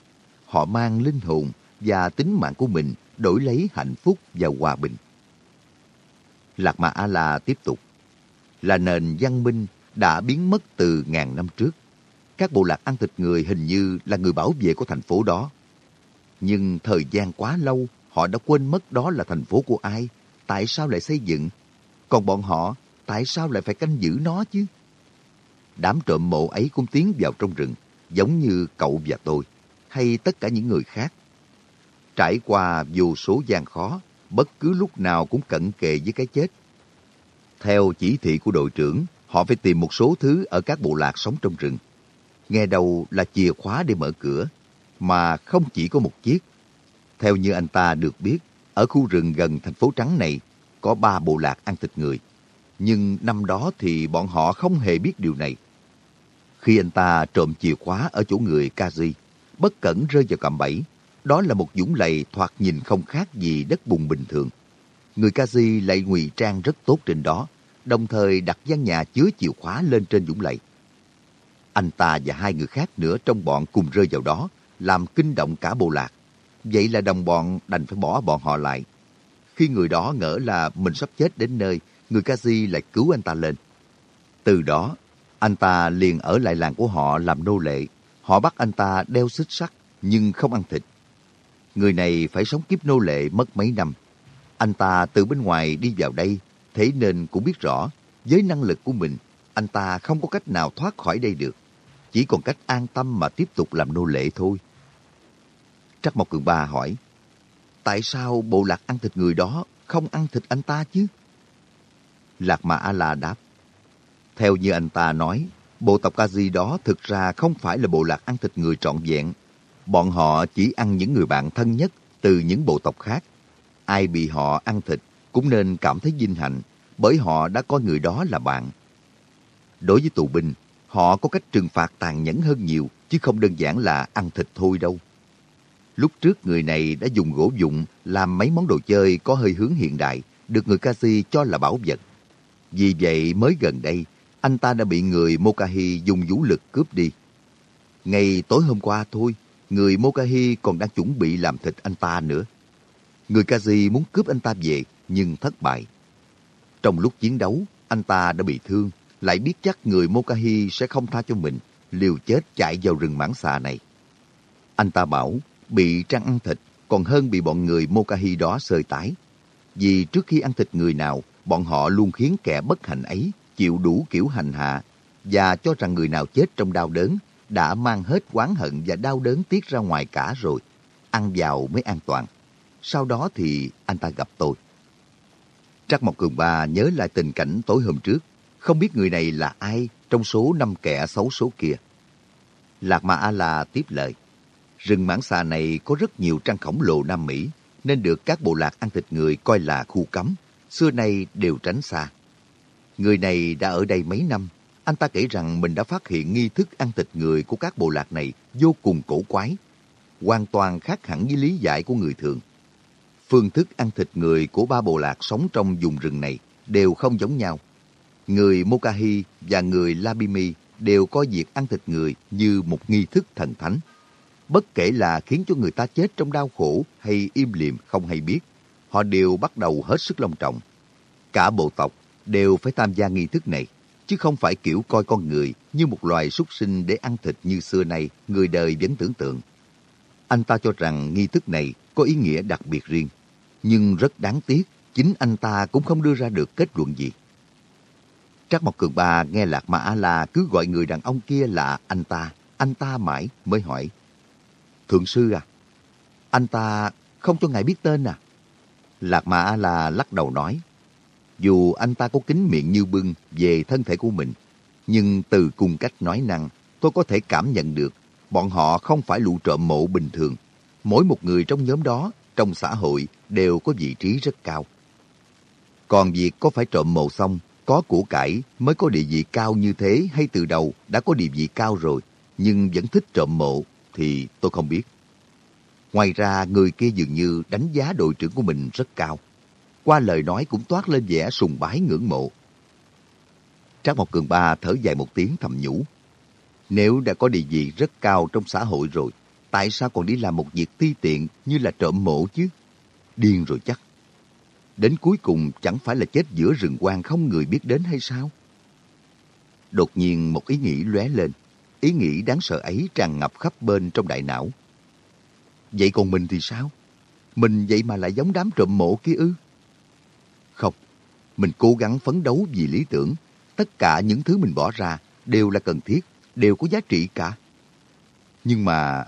Họ mang linh hồn và tính mạng của mình đổi lấy hạnh phúc và hòa bình. Lạc Mà A-La tiếp tục. Là nền văn minh đã biến mất từ ngàn năm trước. Các bộ lạc ăn thịt người hình như là người bảo vệ của thành phố đó. Nhưng thời gian quá lâu, họ đã quên mất đó là thành phố của ai, tại sao lại xây dựng. Còn bọn họ, tại sao lại phải canh giữ nó chứ? Đám trộm mộ ấy cũng tiến vào trong rừng, giống như cậu và tôi, hay tất cả những người khác. Trải qua vô số gian khó, bất cứ lúc nào cũng cận kề với cái chết. Theo chỉ thị của đội trưởng, họ phải tìm một số thứ ở các bộ lạc sống trong rừng. Nghe đầu là chìa khóa để mở cửa, mà không chỉ có một chiếc. Theo như anh ta được biết, ở khu rừng gần thành phố Trắng này có ba bộ lạc ăn thịt người. Nhưng năm đó thì bọn họ không hề biết điều này. Khi anh ta trộm chìa khóa ở chỗ người Kazi, bất cẩn rơi vào cạm bẫy, đó là một dũng lầy thoạt nhìn không khác gì đất bùn bình thường. Người Kazi lại ngụy trang rất tốt trên đó, đồng thời đặt gian nhà chứa chìa khóa lên trên dũng lầy. Anh ta và hai người khác nữa trong bọn cùng rơi vào đó, làm kinh động cả bộ lạc. Vậy là đồng bọn đành phải bỏ bọn họ lại. Khi người đó ngỡ là mình sắp chết đến nơi, người Kazi lại cứu anh ta lên. Từ đó, anh ta liền ở lại làng của họ làm nô lệ. Họ bắt anh ta đeo xích sắt, nhưng không ăn thịt. Người này phải sống kiếp nô lệ mất mấy năm. Anh ta từ bên ngoài đi vào đây, thế nên cũng biết rõ, với năng lực của mình, anh ta không có cách nào thoát khỏi đây được. Chỉ còn cách an tâm mà tiếp tục làm nô lệ thôi. Trắc Mộc Cường Ba hỏi, tại sao bộ lạc ăn thịt người đó không ăn thịt anh ta chứ? Lạc Mà A-La đáp, theo như anh ta nói, bộ tộc Kazi đó thực ra không phải là bộ lạc ăn thịt người trọn vẹn. Bọn họ chỉ ăn những người bạn thân nhất từ những bộ tộc khác. Ai bị họ ăn thịt cũng nên cảm thấy vinh hạnh bởi họ đã coi người đó là bạn. Đối với tù binh, họ có cách trừng phạt tàn nhẫn hơn nhiều chứ không đơn giản là ăn thịt thôi đâu. Lúc trước người này đã dùng gỗ dụng làm mấy món đồ chơi có hơi hướng hiện đại, được người Kasi cho là bảo vật. Vì vậy mới gần đây, anh ta đã bị người Mokahi dùng vũ lực cướp đi. Ngày tối hôm qua thôi, người Mokahi còn đang chuẩn bị làm thịt anh ta nữa. Người Kazi muốn cướp anh ta về, nhưng thất bại. Trong lúc chiến đấu, anh ta đã bị thương, lại biết chắc người Mokahi sẽ không tha cho mình, liều chết chạy vào rừng mãng xà này. Anh ta bảo, bị trăng ăn thịt còn hơn bị bọn người Mokahi đó sơi tái. Vì trước khi ăn thịt người nào, bọn họ luôn khiến kẻ bất hạnh ấy chịu đủ kiểu hành hạ và cho rằng người nào chết trong đau đớn đã mang hết oán hận và đau đớn tiết ra ngoài cả rồi. Ăn vào mới an toàn. Sau đó thì anh ta gặp tôi. Trắc Mộc Cường Ba nhớ lại tình cảnh tối hôm trước. Không biết người này là ai trong số năm kẻ xấu số kia. Lạc Ma A-la tiếp lời. Rừng mãng xà này có rất nhiều trăng khổng lồ Nam Mỹ, nên được các bộ lạc ăn thịt người coi là khu cấm. Xưa nay đều tránh xa. Người này đã ở đây mấy năm. Anh ta kể rằng mình đã phát hiện nghi thức ăn thịt người của các bộ lạc này vô cùng cổ quái. Hoàn toàn khác hẳn với lý giải của người thường. Phương thức ăn thịt người của ba bộ lạc sống trong vùng rừng này đều không giống nhau. Người Mokahi và người Labimi đều coi việc ăn thịt người như một nghi thức thần thánh. Bất kể là khiến cho người ta chết trong đau khổ hay im lìm không hay biết, họ đều bắt đầu hết sức long trọng. Cả bộ tộc đều phải tham gia nghi thức này, chứ không phải kiểu coi con người như một loài súc sinh để ăn thịt như xưa nay người đời vẫn tưởng tượng. Anh ta cho rằng nghi thức này có ý nghĩa đặc biệt riêng, nhưng rất đáng tiếc, chính anh ta cũng không đưa ra được kết luận gì. Trác Mộc Cường Ba nghe Lạc Ma A-La cứ gọi người đàn ông kia là anh ta, anh ta mãi mới hỏi. Thượng sư à, anh ta không cho ngài biết tên à? Lạc Ma A-La lắc đầu nói, dù anh ta có kính miệng như bưng về thân thể của mình, nhưng từ cung cách nói năng, tôi có thể cảm nhận được bọn họ không phải lũ trộm mộ bình thường. Mỗi một người trong nhóm đó, trong xã hội, đều có vị trí rất cao. Còn việc có phải trộm mộ xong, có của cải mới có địa vị cao như thế hay từ đầu đã có địa vị cao rồi, nhưng vẫn thích trộm mộ thì tôi không biết. Ngoài ra, người kia dường như đánh giá đội trưởng của mình rất cao qua lời nói cũng toát lên vẻ sùng bái ngưỡng mộ. Trác Mộc Cường Ba thở dài một tiếng thầm nhủ. Nếu đã có địa vị rất cao trong xã hội rồi, tại sao còn đi làm một việc ti tiện như là trộm mộ chứ? Điên rồi chắc. Đến cuối cùng chẳng phải là chết giữa rừng quang không người biết đến hay sao? Đột nhiên một ý nghĩ lóe lên. Ý nghĩ đáng sợ ấy tràn ngập khắp bên trong đại não. Vậy còn mình thì sao? Mình vậy mà lại giống đám trộm mộ kia ư? Không, mình cố gắng phấn đấu vì lý tưởng. Tất cả những thứ mình bỏ ra đều là cần thiết, đều có giá trị cả. Nhưng mà,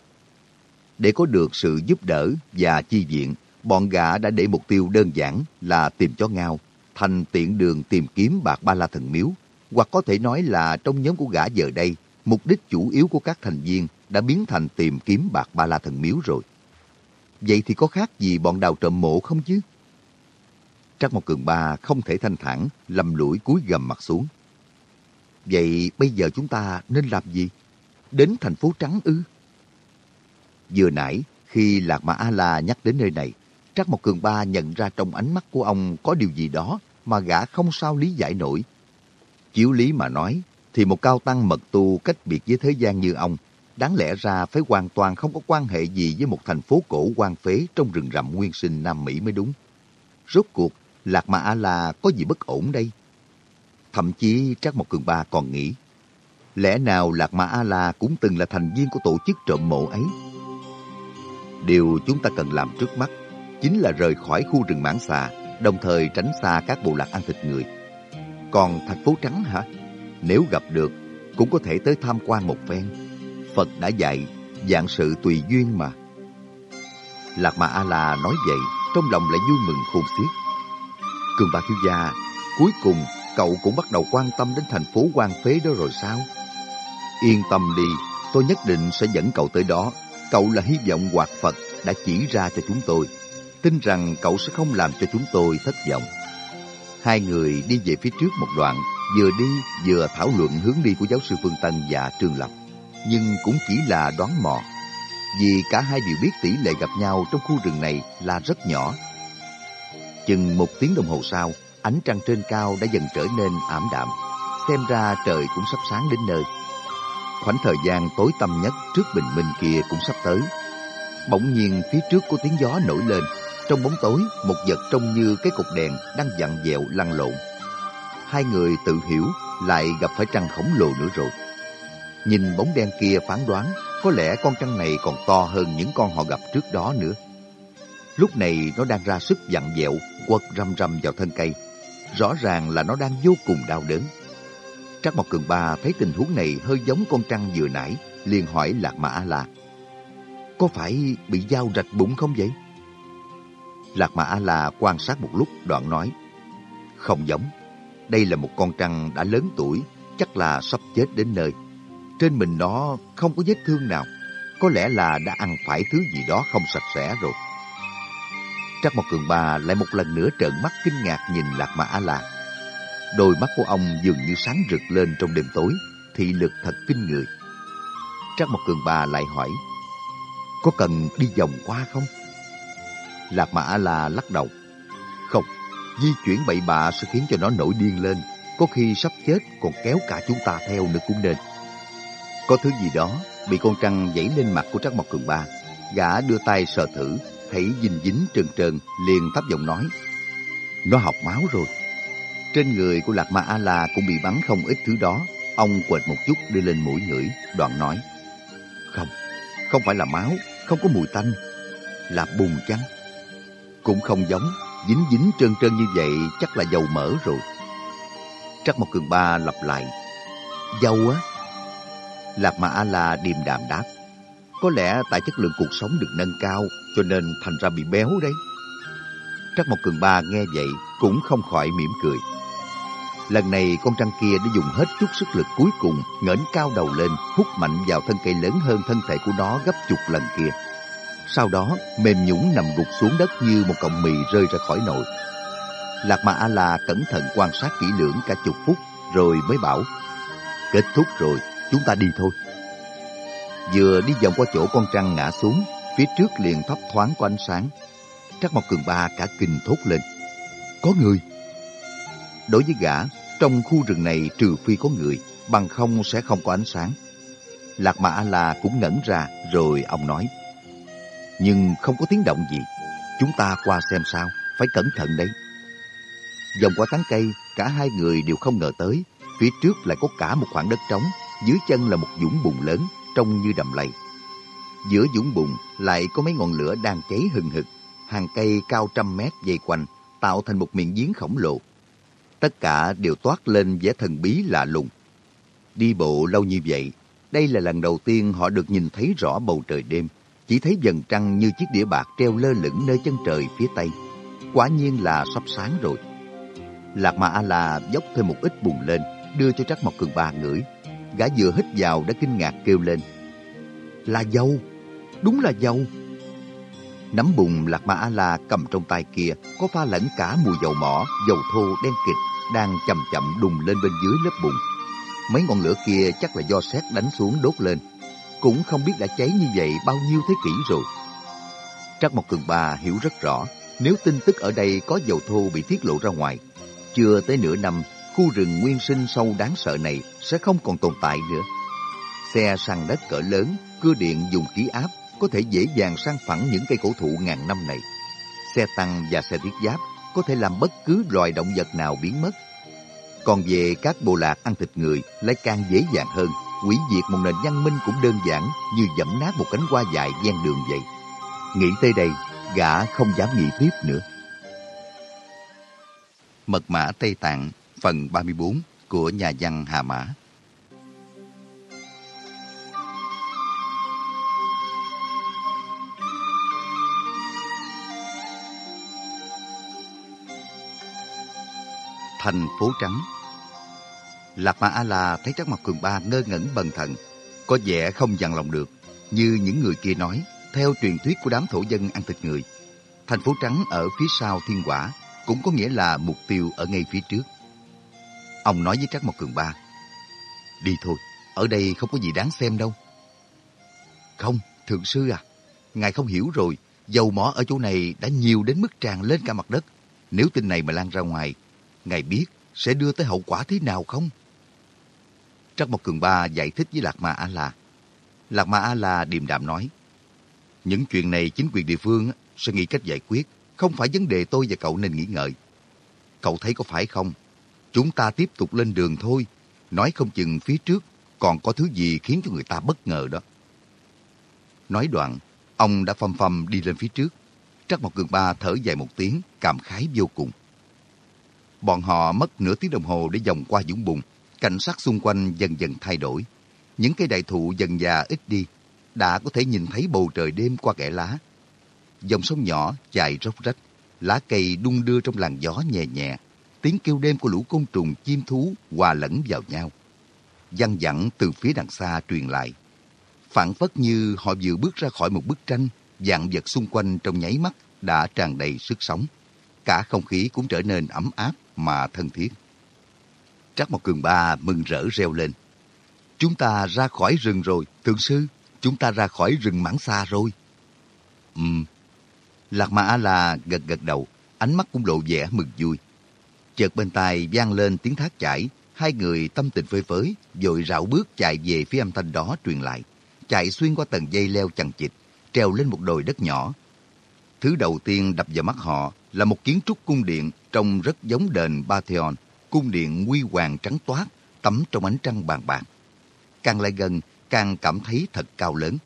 để có được sự giúp đỡ và chi viện, bọn gã đã để mục tiêu đơn giản là tìm chó ngao, thành tiện đường tìm kiếm bạc ba la thần miếu. Hoặc có thể nói là trong nhóm của gã giờ đây, mục đích chủ yếu của các thành viên đã biến thành tìm kiếm bạc ba la thần miếu rồi. Vậy thì có khác gì bọn đào trộm mộ không chứ? Trác Mộc Cường Ba không thể thanh thản, lầm lũi cúi gầm mặt xuống. Vậy bây giờ chúng ta nên làm gì? Đến thành phố Trắng ư? Vừa nãy, khi Lạc Mã A-La nhắc đến nơi này, Trác Mộc Cường Ba nhận ra trong ánh mắt của ông có điều gì đó mà gã không sao lý giải nổi. Chiếu lý mà nói, thì một cao tăng mật tu cách biệt với thế gian như ông, đáng lẽ ra phải hoàn toàn không có quan hệ gì với một thành phố cổ quan phế trong rừng rậm nguyên sinh Nam Mỹ mới đúng. Rốt cuộc, Lạc Ma A-la có gì bất ổn đây? Thậm chí Trác Mộc Cường Ba còn nghĩ, lẽ nào Lạc Ma A-la cũng từng là thành viên của tổ chức trộm mộ ấy? Điều chúng ta cần làm trước mắt chính là rời khỏi khu rừng mãng xà, đồng thời tránh xa các bộ lạc ăn thịt người. Còn thành phố trắng hả? Nếu gặp được, cũng có thể tới tham quan một phen. Phật đã dạy, dạng sự tùy duyên mà. Lạc Ma A-la nói vậy, trong lòng lại vui mừng khôn xiết. Cường bà thiếu gia, cuối cùng cậu cũng bắt đầu quan tâm đến thành phố quan phế đó rồi sao? Yên tâm đi, tôi nhất định sẽ dẫn cậu tới đó. Cậu là hy vọng hoạt Phật đã chỉ ra cho chúng tôi. Tin rằng cậu sẽ không làm cho chúng tôi thất vọng. Hai người đi về phía trước một đoạn, vừa đi vừa thảo luận hướng đi của giáo sư Phương Tân và Trương Lập. Nhưng cũng chỉ là đoán mò. Vì cả hai đều biết tỷ lệ gặp nhau trong khu rừng này là rất nhỏ Chừng một tiếng đồng hồ sau, ánh trăng trên cao đã dần trở nên ảm đạm. xem ra trời cũng sắp sáng đến nơi. Khoảnh thời gian tối tăm nhất trước bình minh kia cũng sắp tới. Bỗng nhiên phía trước có tiếng gió nổi lên. Trong bóng tối, một vật trông như cái cục đèn đang dặn dẹo lăn lộn. Hai người tự hiểu lại gặp phải trăng khổng lồ nữa rồi. Nhìn bóng đen kia phán đoán, có lẽ con trăng này còn to hơn những con họ gặp trước đó nữa. Lúc này nó đang ra sức dặn dẹo, quật rầm rầm vào thân cây. Rõ ràng là nó đang vô cùng đau đớn. Trác Mộc Cường Ba thấy tình huống này hơi giống con trăng vừa nãy, liền hỏi Lạc Mã A-La. Có phải bị dao rạch bụng không vậy? Lạc Mã A-La quan sát một lúc đoạn nói. Không giống. Đây là một con trăng đã lớn tuổi, chắc là sắp chết đến nơi. Trên mình nó không có vết thương nào. Có lẽ là đã ăn phải thứ gì đó không sạch sẽ rồi. Trắc Mộc Cường Ba lại một lần nữa trợn mắt kinh ngạc nhìn Lạc Mã A-La. Đôi mắt của ông dường như sáng rực lên trong đêm tối, thị lực thật kinh người. Trắc Mộc Cường Ba lại hỏi, có cần đi vòng qua không? Lạc Mã A-La lắc đầu. Không, di chuyển bậy bạ sẽ khiến cho nó nổi điên lên, có khi sắp chết còn kéo cả chúng ta theo nữa cũng nên. Có thứ gì đó bị con trăng dãy lên mặt của Trắc Mộc Cường Ba. Gã đưa tay sờ thử, thấy dính dính trơn trơn, liền thấp giọng nói. Nó học máu rồi. Trên người của Lạc Ma A-La cũng bị bắn không ít thứ đó. Ông quệt một chút đưa lên mũi ngửi, đoạn nói. Không, không phải là máu, không có mùi tanh. Là bùn chăng? Cũng không giống, dính dính trơn trơn như vậy chắc là dầu mỡ rồi. Trắc một cường ba lặp lại. Dầu á? Lạc Ma A-La điềm đạm đáp. Có lẽ tại chất lượng cuộc sống được nâng cao cho nên thành ra bị béo đấy. Trắc Mộc Cường Ba nghe vậy cũng không khỏi mỉm cười. Lần này con trăng kia đã dùng hết chút sức lực cuối cùng ngẩng cao đầu lên hút mạnh vào thân cây lớn hơn thân thể của nó gấp chục lần kia. Sau đó mềm nhũng nằm gục xuống đất như một cọng mì rơi ra khỏi nồi. Lạc Mà A-La cẩn thận quan sát kỹ lưỡng cả chục phút rồi mới bảo Kết thúc rồi, chúng ta đi thôi. Vừa đi vòng qua chỗ con trăng ngã xuống, phía trước liền thấp thoáng có ánh sáng. Trắc Mộc Cường Ba cả kinh thốt lên. Có người! Đối với gã, trong khu rừng này trừ phi có người, bằng không sẽ không có ánh sáng. Lạc Mã La cũng ngẩn ra rồi ông nói. Nhưng không có tiếng động gì. Chúng ta qua xem sao, phải cẩn thận đấy. Dòng qua tán cây, cả hai người đều không ngờ tới. Phía trước lại có cả một khoảng đất trống, dưới chân là một dũng bùn lớn, trông như đầm lầy. Giữa dũng bùn lại có mấy ngọn lửa đang cháy hừng hực, hàng cây cao trăm mét dây quanh, tạo thành một miệng giếng khổng lồ. Tất cả đều toát lên vẻ thần bí lạ lùng. Đi bộ lâu như vậy, đây là lần đầu tiên họ được nhìn thấy rõ bầu trời đêm, chỉ thấy dần trăng như chiếc đĩa bạc treo lơ lửng nơi chân trời phía tây. Quả nhiên là sắp sáng rồi. Lạc Ma A-la dốc thêm một ít bùn lên, đưa cho Trắc Mộc Cường Ba ngửi. Gã vừa hít vào đã kinh ngạc kêu lên. Là dâu, đúng là dầu Nắm bùn Lạc Ma A-la cầm trong tay kia có pha lẫn cả mùi dầu mỏ, dầu thô đen kịch đang chậm chậm đùng lên bên dưới lớp bùn. Mấy ngọn lửa kia chắc là do sét đánh xuống đốt lên. Cũng không biết đã cháy như vậy bao nhiêu thế kỷ rồi. Trắc Mộc Cường Ba hiểu rất rõ, nếu tin tức ở đây có dầu thô bị tiết lộ ra ngoài, chưa tới nửa năm, khu rừng nguyên sinh sâu đáng sợ này sẽ không còn tồn tại nữa. Xe săn đất cỡ lớn, cưa điện dùng khí áp có thể dễ dàng sang phẳng những cây cổ thụ ngàn năm này. Xe tăng và xe thiết giáp có thể làm bất cứ loài động vật nào biến mất. Còn về các bộ lạc ăn thịt người lại càng dễ dàng hơn. Quỷ diệt một nền văn minh cũng đơn giản như dẫm nát một cánh hoa dài ven đường vậy. Nghĩ tới đây, gã không dám nghĩ tiếp nữa. Mật mã Tây Tạng phần 34 của nhà văn Hà Mã thành phố trắng. Lạc Ma A-la thấy Trác Mặt Cường Ba ngơ ngẩn bần thần, có vẻ không dằn lòng được, như những người kia nói, theo truyền thuyết của đám thổ dân ăn thịt người. Thành phố trắng ở phía sau thiên quả cũng có nghĩa là mục tiêu ở ngay phía trước. Ông nói với Trác Mộc Cường Ba, Đi thôi, ở đây không có gì đáng xem đâu. Không, thượng sư à, ngài không hiểu rồi, dầu mỏ ở chỗ này đã nhiều đến mức tràn lên cả mặt đất. Nếu tin này mà lan ra ngoài, ngài biết sẽ đưa tới hậu quả thế nào không? Trắc Mộc Cường Ba giải thích với Lạc Ma A-La. Lạc Ma A-La điềm đạm nói, những chuyện này chính quyền địa phương sẽ nghĩ cách giải quyết, không phải vấn đề tôi và cậu nên nghĩ ngợi. Cậu thấy có phải không? Chúng ta tiếp tục lên đường thôi, nói không chừng phía trước còn có thứ gì khiến cho người ta bất ngờ đó. Nói đoạn, ông đã phầm phầm đi lên phía trước. Trắc Mộc Cường Ba thở dài một tiếng, cảm khái vô cùng. Bọn họ mất nửa tiếng đồng hồ để vòng qua dũng bùn. Cảnh sát xung quanh dần dần thay đổi. Những cây đại thụ dần già ít đi, đã có thể nhìn thấy bầu trời đêm qua kẽ lá. Dòng sông nhỏ chạy róc rách, lá cây đung đưa trong làn gió nhẹ nhẹ. Tiếng kêu đêm của lũ côn trùng chim thú hòa lẫn vào nhau. Văng vẳng từ phía đằng xa truyền lại. Phản phất như họ vừa bước ra khỏi một bức tranh, dạng vật xung quanh trong nháy mắt đã tràn đầy sức sống. Cả không khí cũng trở nên ấm áp mà thân thiết. Trắc Mộc Cường Ba mừng rỡ reo lên. Chúng ta ra khỏi rừng rồi, thượng sư. Chúng ta ra khỏi rừng mãng xa rồi. Ừm. Lạc Mã A-La gật gật đầu, ánh mắt cũng lộ vẻ mừng vui. Chợt bên tai vang lên tiếng thác chảy, hai người tâm tình phơi phới, vội rảo bước chạy về phía âm thanh đó truyền lại. Chạy xuyên qua tầng dây leo chằng chịt, treo lên một đồi đất nhỏ. Thứ đầu tiên đập vào mắt họ là một kiến trúc cung điện trông rất giống đền Pantheon, cung điện nguy hoàng trắng toát, tắm trong ánh trăng bàn bạc. Càng lại gần, càng cảm thấy thật cao lớn.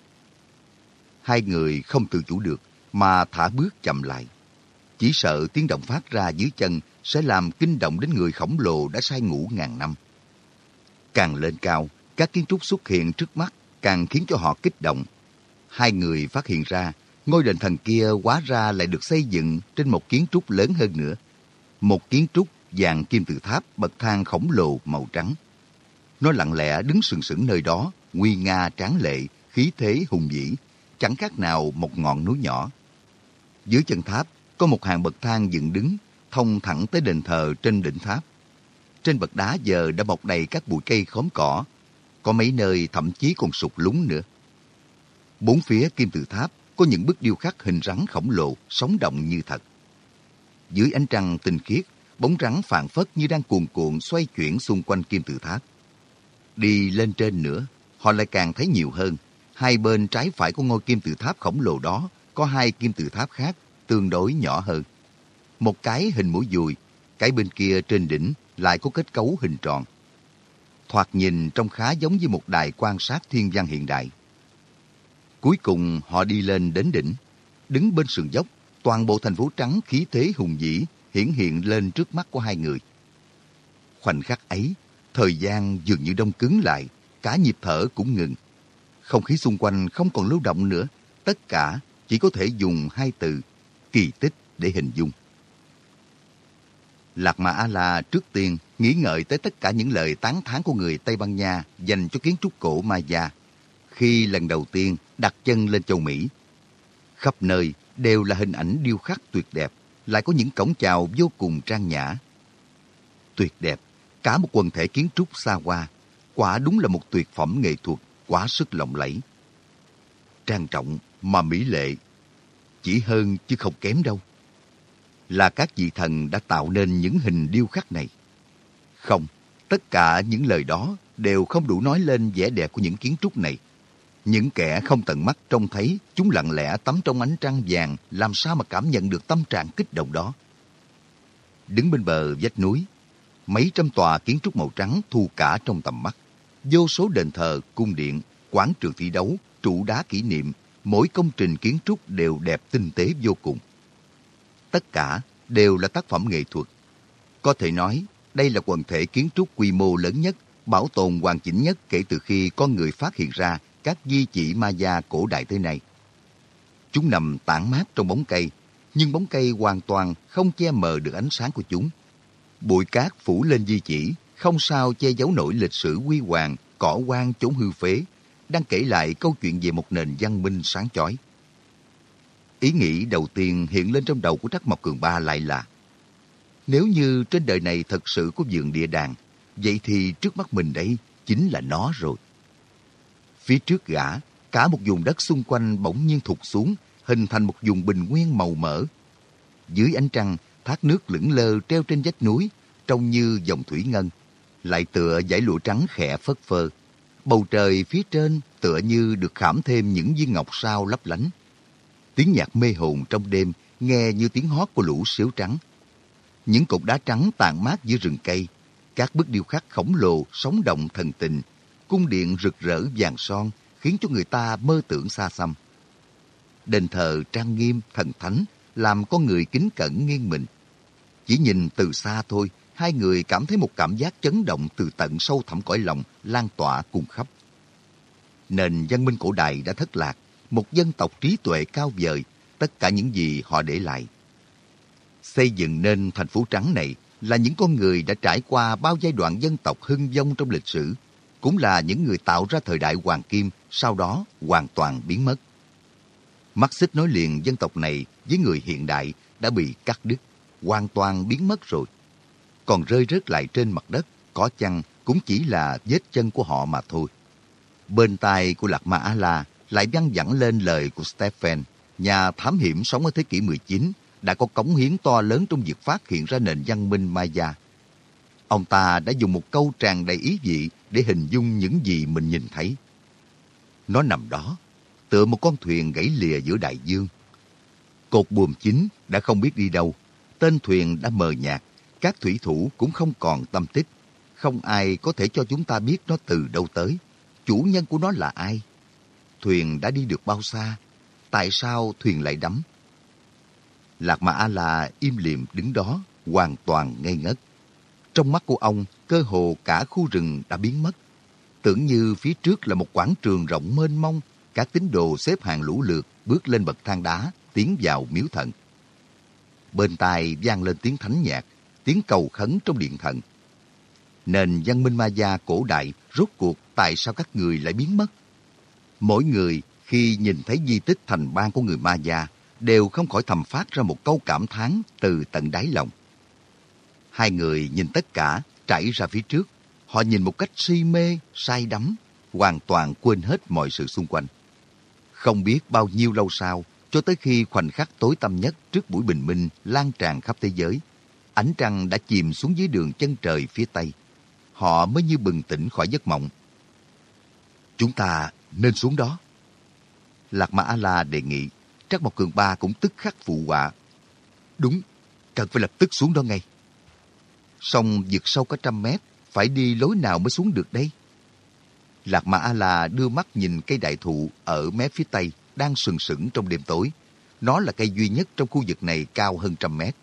Hai người không tự chủ được, mà thả bước chậm lại. Chỉ sợ tiếng động phát ra dưới chân sẽ làm kinh động đến người khổng lồ đã say ngủ ngàn năm. Càng lên cao, các kiến trúc xuất hiện trước mắt càng khiến cho họ kích động. Hai người phát hiện ra ngôi đền thần kia hóa ra lại được xây dựng trên một kiến trúc lớn hơn nữa. Một kiến trúc dạng kim tự tháp bậc thang khổng lồ màu trắng. Nó lặng lẽ đứng sừng sững nơi đó, nguy nga tráng lệ, khí thế hùng vĩ, chẳng khác nào một ngọn núi nhỏ. Dưới chân tháp có một hàng bậc thang dựng đứng, thông thẳng tới đền thờ trên đỉnh tháp. Trên bậc đá giờ đã mọc đầy các bụi cây khóm cỏ, có mấy nơi thậm chí còn sụp lún nữa. Bốn phía kim tự tháp có những bức điêu khắc hình rắn khổng lồ, sống động như thật. Dưới ánh trăng tinh khiết, bóng rắn phản phất như đang cuồn cuộn xoay chuyển xung quanh kim tự tháp. Đi lên trên nữa, họ lại càng thấy nhiều hơn. Hai bên trái phải của ngôi kim tự tháp khổng lồ đó có hai kim tự tháp khác tương đối nhỏ hơn. Một cái hình mũi dùi, cái bên kia trên đỉnh lại có kết cấu hình tròn. Thoạt nhìn trông khá giống như một đài quan sát thiên văn hiện đại. Cuối cùng họ đi lên đến đỉnh. Đứng bên sườn dốc, toàn bộ thành phố trắng khí thế hùng vĩ hiển hiện lên trước mắt của hai người. Khoảnh khắc ấy, thời gian dường như đông cứng lại, cả nhịp thở cũng ngừng. Không khí xung quanh không còn lưu động nữa, tất cả chỉ có thể dùng hai từ kỳ tích để hình dung. Lạc Mã A-La trước tiên nghĩ ngợi tới tất cả những lời tán thán của người Tây Ban Nha dành cho kiến trúc cổ Maya khi lần đầu tiên đặt chân lên châu Mỹ. Khắp nơi đều là hình ảnh điêu khắc tuyệt đẹp, lại có những cổng chào vô cùng trang nhã. Tuyệt đẹp, cả một quần thể kiến trúc xa hoa, quả đúng là một tuyệt phẩm nghệ thuật quá sức lộng lẫy. Trang trọng mà mỹ lệ, chỉ hơn chứ không kém đâu. Là các vị thần đã tạo nên những hình điêu khắc này. Không, tất cả những lời đó đều không đủ nói lên vẻ đẹp của những kiến trúc này. Những kẻ không tận mắt trông thấy, chúng lặng lẽ tắm trong ánh trăng vàng, làm sao mà cảm nhận được tâm trạng kích động đó. Đứng bên bờ vách núi, mấy trăm tòa kiến trúc màu trắng thu cả trong tầm mắt. Vô số đền thờ, cung điện, quán trường thi đấu, trụ đá kỷ niệm, mỗi công trình kiến trúc đều đẹp tinh tế vô cùng. Tất cả đều là tác phẩm nghệ thuật. Có thể nói, đây là quần thể kiến trúc quy mô lớn nhất, bảo tồn hoàn chỉnh nhất kể từ khi con người phát hiện ra các di chỉ Maya cổ đại thế này. Chúng nằm tản mát trong bóng cây, nhưng bóng cây hoàn toàn không che mờ được ánh sáng của chúng. Bụi cát phủ lên di chỉ, không sao che giấu nổi lịch sử huy hoàng, cỏ quan chốn hư phế, đang kể lại câu chuyện về một nền văn minh sáng chói. Ý nghĩ đầu tiên hiện lên trong đầu của Trắc Mộc Cường Ba lại là nếu như trên đời này thật sự có vườn địa đàng, vậy thì trước mắt mình đây chính là nó rồi. Phía trước gã, cả một vùng đất xung quanh bỗng nhiên thụt xuống, hình thành một vùng bình nguyên màu mỡ. Dưới ánh trăng, thác nước lững lơ treo trên vách núi, trông như dòng thủy ngân. lại tựa dải lụa trắng khẽ phất phơ. Bầu trời phía trên tựa như được khảm thêm những viên ngọc sao lấp lánh. Tiếng nhạc mê hồn trong đêm nghe như tiếng hót của lũ xíu trắng. Những cục đá trắng tàn mát dưới rừng cây, các bức điêu khắc khổng lồ sống động thần tình, cung điện rực rỡ vàng son khiến cho người ta mơ tưởng xa xăm. Đền thờ trang nghiêm, thần thánh, làm con người kính cẩn nghiêng mình. Chỉ nhìn từ xa thôi, hai người cảm thấy một cảm giác chấn động từ tận sâu thẳm cõi lòng, lan tỏa cùng khắp. Nền văn minh cổ đại đã thất lạc, một dân tộc trí tuệ cao vời, tất cả những gì họ để lại. Xây dựng nên thành phố trắng này là những con người đã trải qua bao giai đoạn dân tộc hưng vong trong lịch sử, cũng là những người tạo ra thời đại hoàng kim, sau đó hoàn toàn biến mất. Mắt xích nối liền dân tộc này với người hiện đại đã bị cắt đứt, hoàn toàn biến mất rồi. Còn rơi rớt lại trên mặt đất, có chăng cũng chỉ là vết chân của họ mà thôi. Bên tai của Lạc Ma A-La lại văng vẳng lên lời của Stephen, nhà thám hiểm sống ở thế kỷ 19, đã có cống hiến to lớn trong việc phát hiện ra nền văn minh Maya. Ông ta đã dùng một câu tràn đầy ý vị để hình dung những gì mình nhìn thấy. Nó nằm đó, tựa một con thuyền gãy lìa giữa đại dương. Cột buồm chính đã không biết đi đâu, tên thuyền đã mờ nhạt, các thủy thủ cũng không còn tâm tích. Không ai có thể cho chúng ta biết nó từ đâu tới, chủ nhân của nó là ai. Thuyền đã đi được bao xa, tại sao thuyền lại đắm? Lạc Mã A-La im lìm đứng đó, hoàn toàn ngây ngất. Trong mắt của ông, cơ hồ cả khu rừng đã biến mất. Tưởng như phía trước là một quảng trường rộng mênh mông, các tín đồ xếp hàng lũ lượt bước lên bậc thang đá, tiến vào miếu thần. Bên tai vang lên tiếng thánh nhạc, tiếng cầu khấn trong điện thần. Nền văn minh ma gia cổ đại rốt cuộc tại sao các người lại biến mất? Mỗi người khi nhìn thấy di tích thành bang của người ma gia đều không khỏi thầm phát ra một câu cảm thán từ tận đáy lòng. Hai người nhìn tất cả trải ra phía trước. Họ nhìn một cách si mê, say đắm, hoàn toàn quên hết mọi sự xung quanh. Không biết bao nhiêu lâu sau, cho tới khi khoảnh khắc tối tăm nhất trước buổi bình minh lan tràn khắp thế giới, ánh trăng đã chìm xuống dưới đường chân trời phía tây. Họ mới như bừng tỉnh khỏi giấc mộng. Chúng ta nên xuống đó. Lạc Mã A-La đề nghị, Trắc Mộc Cường Ba cũng tức khắc phụ họa. Đúng, cần phải lập tức xuống đó ngay. Sông vượt sâu cả trăm mét, phải đi lối nào mới xuống được đây? Lạc Mã A-La đưa mắt nhìn cây đại thụ ở mé phía tây đang sừng sững trong đêm tối. Nó là cây duy nhất trong khu vực này cao hơn trăm mét.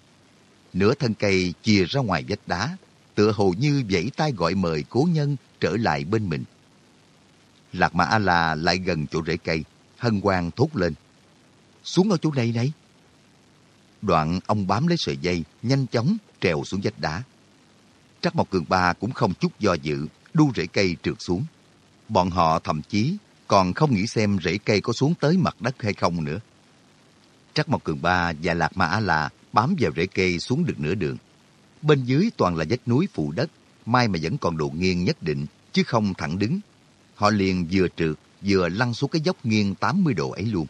Nửa thân cây chìa ra ngoài vách đá, tựa hồ như vẫy tay gọi mời cố nhân trở lại bên mình. Lạc Mã A-La lại gần chỗ rễ cây, hân hoan thốt lên. Xuống ở chỗ này này. Đoạn ông bám lấy sợi dây, nhanh chóng trèo xuống vách đá. Trắc Mộc Cường Ba cũng không chút do dự, đu rễ cây trượt xuống. Bọn họ thậm chí còn không nghĩ xem rễ cây có xuống tới mặt đất hay không nữa. Trắc Mộc Cường Ba và Lạc Ma Á La bám vào rễ cây xuống được nửa đường. Bên dưới toàn là vách núi phủ đất, mai mà vẫn còn độ nghiêng nhất định, chứ không thẳng đứng. Họ liền vừa trượt, vừa lăn xuống cái dốc nghiêng 80 độ ấy luôn.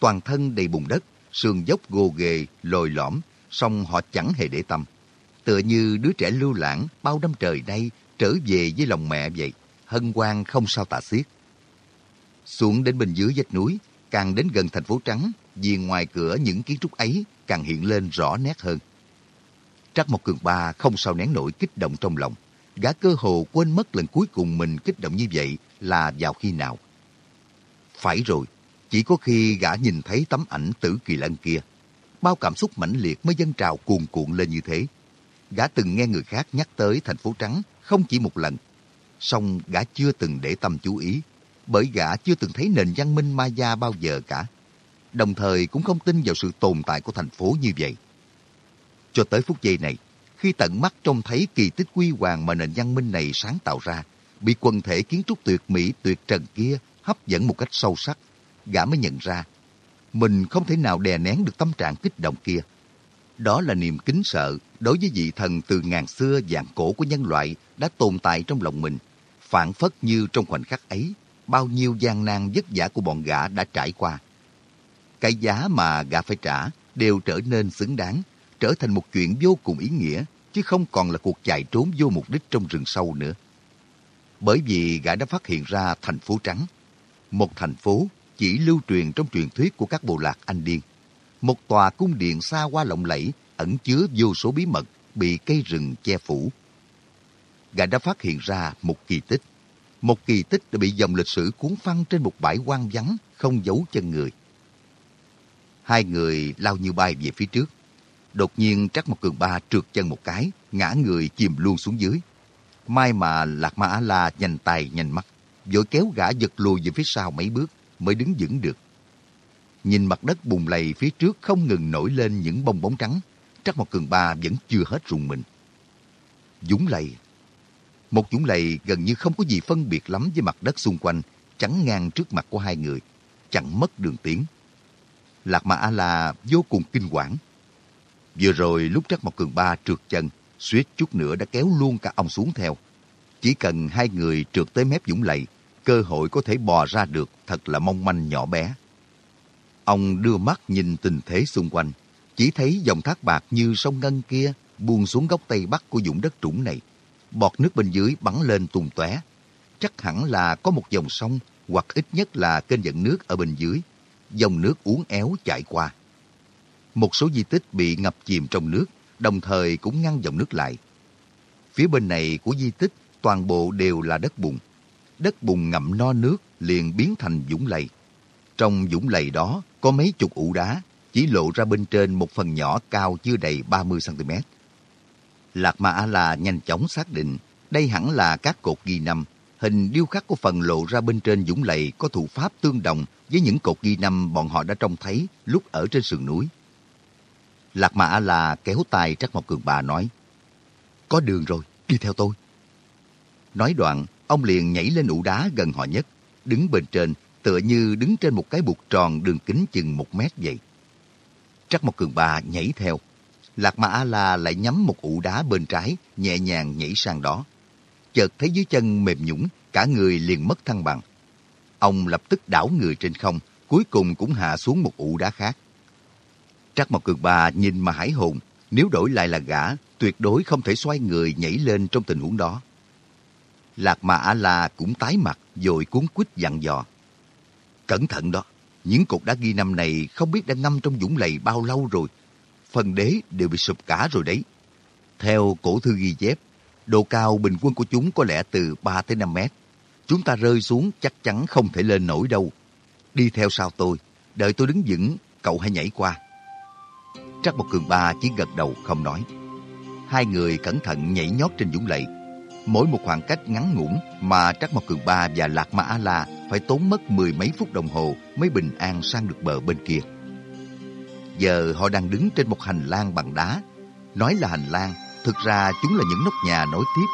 Toàn thân đầy bùn đất, sườn dốc gồ ghề, lồi lõm, song họ chẳng hề để tâm. Tựa như đứa trẻ lưu lãng bao năm trời nay trở về với lòng mẹ vậy hân hoan không sao tả xiết. Xuống đến bên dưới vách núi, càng đến gần thành phố trắng, vì ngoài cửa những kiến trúc ấy càng hiện lên rõ nét hơn. Trắc Mộc Cường Ba không sao nén nổi kích động trong lòng. Gã cơ hồ quên mất lần cuối cùng mình kích động như vậy là vào khi nào. Phải rồi, chỉ có khi gã nhìn thấy tấm ảnh tử kỳ lân kia, bao cảm xúc mãnh liệt mới dâng trào cuồn cuộn lên như thế. Gã từng nghe người khác nhắc tới thành phố trắng không chỉ một lần, song gã chưa từng để tâm chú ý, bởi gã chưa từng thấy nền văn minh Maya bao giờ cả. Đồng thời cũng không tin vào sự tồn tại của thành phố như vậy. Cho tới phút giây này, khi tận mắt trông thấy kỳ tích quy hoàng mà nền văn minh này sáng tạo ra, bị quần thể kiến trúc tuyệt mỹ tuyệt trần kia hấp dẫn một cách sâu sắc, gã mới nhận ra mình không thể nào đè nén được tâm trạng kích động kia. Đó là niềm kính sợ đối với vị thần từ ngàn xưa dạng cổ của nhân loại đã tồn tại trong lòng mình phản phất như trong khoảnh khắc ấy, bao nhiêu gian nan vất vả của bọn gã đã trải qua. Cái giá mà gã phải trả đều trở nên xứng đáng, trở thành một chuyện vô cùng ý nghĩa, chứ không còn là cuộc chạy trốn vô mục đích trong rừng sâu nữa. Bởi vì gã đã phát hiện ra thành phố trắng, một thành phố chỉ lưu truyền trong truyền thuyết của các bộ lạc Anh Điên. Một tòa cung điện xa hoa lộng lẫy, ẩn chứa vô số bí mật, bị cây rừng che phủ. Gã đã phát hiện ra một kỳ tích. Một kỳ tích đã bị dòng lịch sử cuốn phăng trên một bãi hoang vắng, không giấu chân người. Hai người lao như bay về phía trước. Đột nhiên Trắc một Cường Ba trượt chân một cái, ngã người chìm luôn xuống dưới. Mai mà Lạc Ma Á-La nhanh tay nhanh mắt, vội kéo gã giật lùi về phía sau mấy bước mới đứng vững được. Nhìn mặt đất bùng lầy phía trước không ngừng nổi lên những bong bóng trắng, Trắc một Cường Ba vẫn chưa hết rùng mình. Dũng lầy Một dũng lầy gần như không có gì phân biệt lắm với mặt đất xung quanh, chắn ngang trước mặt của hai người, chẳng mất đường tiến. Lạc mã A-La vô cùng kinh quản. Vừa rồi lúc Trắc Mộc Cường Ba trượt chân, suýt chút nữa đã kéo luôn cả ông xuống theo. Chỉ cần hai người trượt tới mép dũng lầy, cơ hội có thể bò ra được thật là mong manh nhỏ bé. Ông đưa mắt nhìn tình thế xung quanh, chỉ thấy dòng thác bạc như sông Ngân kia buông xuống góc tây bắc của dũng đất trũng này. Bọt nước bên dưới bắn lên tung tóe. Chắc hẳn là có một dòng sông hoặc ít nhất là kênh dẫn nước ở bên dưới. Dòng nước uốn éo chạy qua. Một số di tích bị ngập chìm trong nước, đồng thời cũng ngăn dòng nước lại. Phía bên này của di tích toàn bộ đều là đất bùn. Đất bùn ngậm no nước liền biến thành dũng lầy. Trong dũng lầy đó có mấy chục ụ đá, chỉ lộ ra bên trên một phần nhỏ cao chưa đầy 30cm. Lạc Ma A-La nhanh chóng xác định đây hẳn là các cột ghi năm. Hình điêu khắc của phần lộ ra bên trên dũng lầy có thủ pháp tương đồng với những cột ghi năm bọn họ đã trông thấy lúc ở trên sườn núi. Lạc Mã là kéo tay Trắc Mộc Cường Bà nói, Có đường rồi, đi theo tôi. Nói đoạn, ông liền nhảy lên ụ đá gần họ nhất, đứng bên trên, tựa như đứng trên một cái bục tròn đường kính chừng một mét vậy. Trắc Mộc Cường Ba nhảy theo. Lạc Ma A-La lại nhắm một ụ đá bên trái, nhẹ nhàng nhảy sang đó. Chợt thấy dưới chân mềm nhũng, cả người liền mất thăng bằng. Ông lập tức đảo người trên không, cuối cùng cũng hạ xuống một ụ đá khác. Trắc Mộc Cường Ba nhìn mà hãi hồn, nếu đổi lại là gã, tuyệt đối không thể xoay người nhảy lên trong tình huống đó. Lạc Mà A-La cũng tái mặt rồi cuốn quýt dặn dò. Cẩn thận đó, những cục đá ghi năm này không biết đã ngâm trong dũng lầy bao lâu rồi. Phần đế đều bị sụp cả rồi đấy. Theo cổ thư ghi chép, độ cao bình quân của chúng có lẽ từ 3 tới 5 mét. Chúng ta rơi xuống chắc chắn không thể lên nổi đâu. Đi theo sau tôi, đợi tôi đứng vững, cậu hãy nhảy qua. Trắc một cường ba chỉ gật đầu không nói. Hai người cẩn thận nhảy nhót trên dũng lầy. Mỗi một khoảng cách ngắn ngủn mà Trắc Mộc cường ba và Lạc Ma A-La phải tốn mất mười mấy phút đồng hồ mới bình an sang được bờ bên kia. Giờ họ đang đứng trên một hành lang bằng đá. Nói là hành lang, thực ra chúng là những nóc nhà nối tiếp.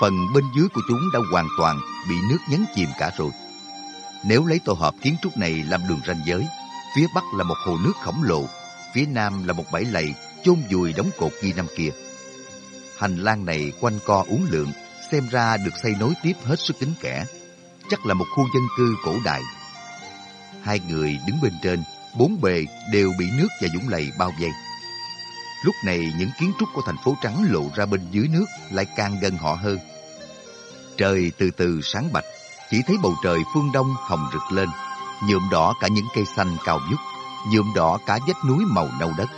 Phần bên dưới của chúng đã hoàn toàn bị nước nhấn chìm cả rồi. Nếu lấy tổ hợp kiến trúc này làm đường ranh giới, phía bắc là một hồ nước khổng lồ phía nam là một bãi lầy chôn vùi đóng cột ghi năm kia. Hành lang này quanh co uốn lượn, xem ra được xây nối tiếp hết sức kín kẽ. Chắc là một khu dân cư cổ đại. Hai người đứng bên trên, bốn bề đều bị nước và dũng lầy bao vây. Lúc này những kiến trúc của thành phố trắng lộ ra bên dưới nước lại càng gần họ hơn. Trời từ từ sáng bạch, chỉ thấy bầu trời phương đông hồng rực lên, nhuộm đỏ cả những cây xanh cao vút nhuộm đỏ cả vách núi màu nâu đất.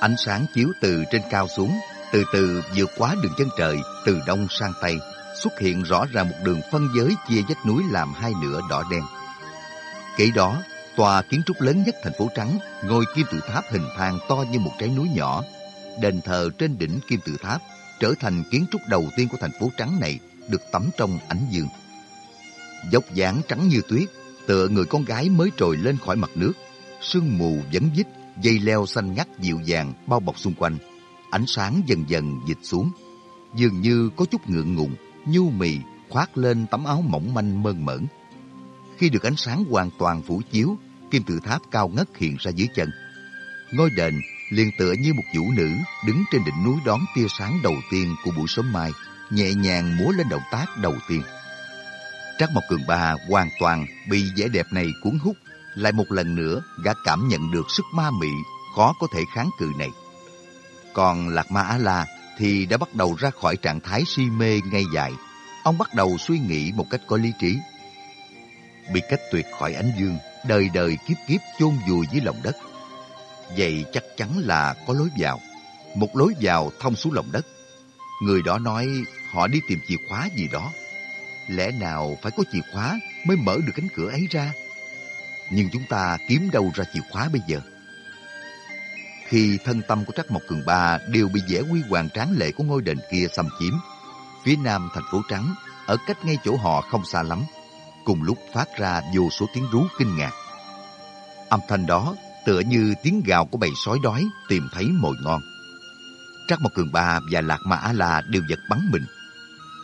Ánh sáng chiếu từ trên cao xuống, từ từ vượt qua đường chân trời từ đông sang tây, xuất hiện rõ ràng một đường phân giới chia vách núi làm hai nửa đỏ đen. Kể đó, tòa kiến trúc lớn nhất thành phố Trắng, ngôi kim tự tháp hình thang to như một trái núi nhỏ. Đền thờ trên đỉnh kim tự tháp trở thành kiến trúc đầu tiên của thành phố Trắng này được tắm trong ánh dương. Dốc dáng trắng như tuyết, tựa người con gái mới trồi lên khỏi mặt nước, sương mù vấn vít, dây leo xanh ngắt dịu dàng bao bọc xung quanh. Ánh sáng dần dần dịch xuống, dường như có chút ngượng ngùng, nhu mì khoác lên tấm áo mỏng manh mơn mởn. Khi được ánh sáng hoàn toàn phủ chiếu, kim tự tháp cao ngất hiện ra dưới chân. Ngôi đền liền tựa như một vũ nữ đứng trên đỉnh núi đón tia sáng đầu tiên của buổi sớm mai, nhẹ nhàng múa lên động tác đầu tiên. Trác Mộc Cường Ba hoàn toàn bị vẻ đẹp này cuốn hút lại một lần nữa, gã cảm nhận được sức ma mị, khó có thể kháng cự này. Còn Lạc Ma Á-La thì đã bắt đầu ra khỏi trạng thái si mê ngay dài. Ông bắt đầu suy nghĩ một cách có lý trí. Bị cách tuyệt khỏi ánh dương, đời đời kiếp kiếp chôn vùi dưới lòng đất. Vậy chắc chắn là có lối vào. Một lối vào thông xuống lòng đất. Người đó nói họ đi tìm chìa khóa gì đó. Lẽ nào phải có chìa khóa mới mở được cánh cửa ấy ra? Nhưng chúng ta kiếm đâu ra chìa khóa bây giờ? Khi thân tâm của Trắc Mộc Cường Ba đều bị vẻ quy hoàng tráng lệ của ngôi đền kia xâm chiếm, phía nam thành phố Trắng, ở cách ngay chỗ họ không xa lắm, cùng lúc phát ra vô số tiếng rú kinh ngạc. Âm thanh đó tựa như tiếng gào của bầy sói đói tìm thấy mồi ngon. Trắc Mộc Cường Ba và Lạc Ma Á La đều giật bắn mình.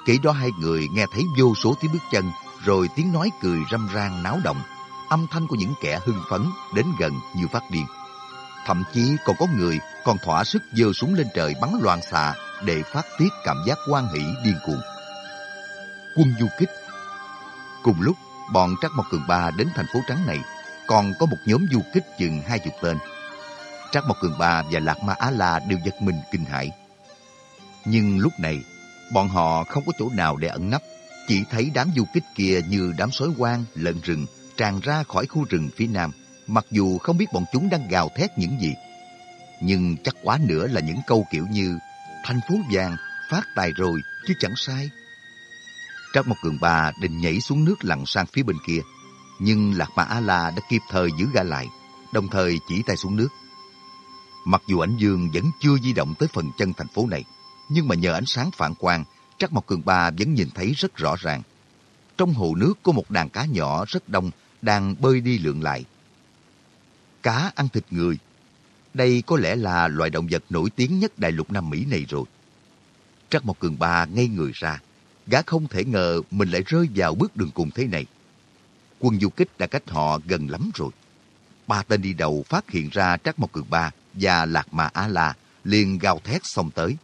Kể đó hai người nghe thấy vô số tiếng bước chân, rồi tiếng nói cười râm ran náo động, âm thanh của những kẻ hưng phấn đến gần như phát điên. Thậm chí còn có người còn thỏa sức giơ súng lên trời bắn loạn xạ để phát tiết cảm giác quan hỷ điên cuồng. Quân du kích Cùng lúc, bọn Trắc Mộc Cường Ba đến thành phố Trắng này, còn có một nhóm du kích chừng hai chục tên. Trắc Mộc Cường Ba và Lạc Ma Á La đều giật mình kinh hãi. Nhưng lúc này, bọn họ không có chỗ nào để ẩn nấp, chỉ thấy đám du kích kia như đám sói hoang, lợn rừng tràn ra khỏi khu rừng phía nam mặc dù không biết bọn chúng đang gào thét những gì. Nhưng chắc quá nữa là những câu kiểu như thành phố vàng, phát tài rồi, chứ chẳng sai. Trác một Cường Ba định nhảy xuống nước lặn sang phía bên kia, nhưng Lạc Mã A-La đã kịp thời giữ gã lại, đồng thời chỉ tay xuống nước. Mặc dù ảnh dương vẫn chưa di động tới phần chân thành phố này, nhưng mà nhờ ánh sáng phản quang, Trác Mộc Cường Ba vẫn nhìn thấy rất rõ ràng. Trong hồ nước có một đàn cá nhỏ rất đông đang bơi đi lượn lại, cá ăn thịt người. Đây có lẽ là loài động vật nổi tiếng nhất đại lục Nam Mỹ này rồi. Trắc Mộc Cường Ba ngây người ra. Gã không thể ngờ mình lại rơi vào bước đường cùng thế này. Quân du kích đã cách họ gần lắm rồi. Ba tên đi đầu phát hiện ra Trắc Mộc Cường Ba và Lạc Mà Á La liền gào thét xông tới.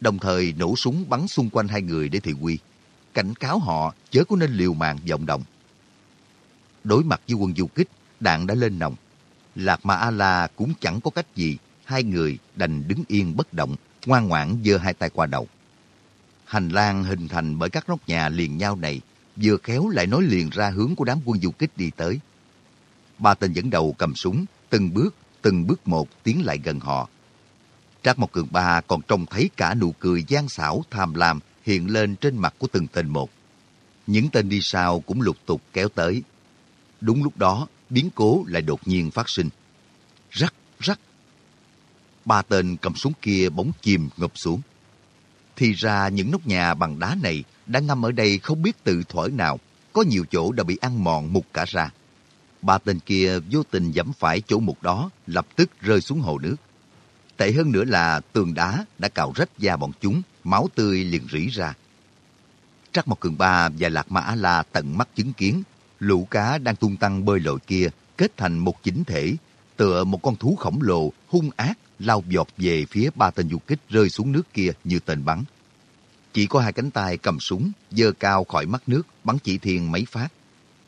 Đồng thời nổ súng bắn xung quanh hai người để thị quy. Cảnh cáo họ chớ có nên liều mạng vọng động. Đối mặt với quân du kích, đạn đã lên nòng. Lạc mà A-la cũng chẳng có cách gì, hai người đành đứng yên bất động, ngoan ngoãn giơ hai tay qua đầu. Hành lang hình thành bởi các nóc nhà liền nhau này, vừa khéo lại nói liền ra hướng của đám quân du kích đi tới. Ba tên dẫn đầu cầm súng, từng bước, từng bước một tiến lại gần họ. Trác Mộc Cường Ba còn trông thấy cả nụ cười gian xảo tham lam hiện lên trên mặt của từng tên một. Những tên đi sau cũng lục tục kéo tới. Đúng lúc đó, biến cố lại đột nhiên phát sinh. Rắc, rắc. Ba tên cầm súng kia bóng chìm ngập xuống. Thì ra những nóc nhà bằng đá này đã ngâm ở đây không biết từ thuở nào, có nhiều chỗ đã bị ăn mòn mục cả ra. Ba tên kia vô tình dẫm phải chỗ mục đó, lập tức rơi xuống hồ nước. Tệ hơn nữa là tường đá đã cào rách da bọn chúng, máu tươi liền rỉ ra. Trắc Mộc Cường Ba và Lạc Ma Á La tận mắt chứng kiến lũ cá đang tung tăng bơi lội kia kết thành một chỉnh thể, tựa một con thú khổng lồ hung ác lao vọt về phía ba tên du kích rơi xuống nước kia như tên bắn. Chỉ có hai cánh tay cầm súng, dơ cao khỏi mắt nước, bắn chỉ thiên mấy phát.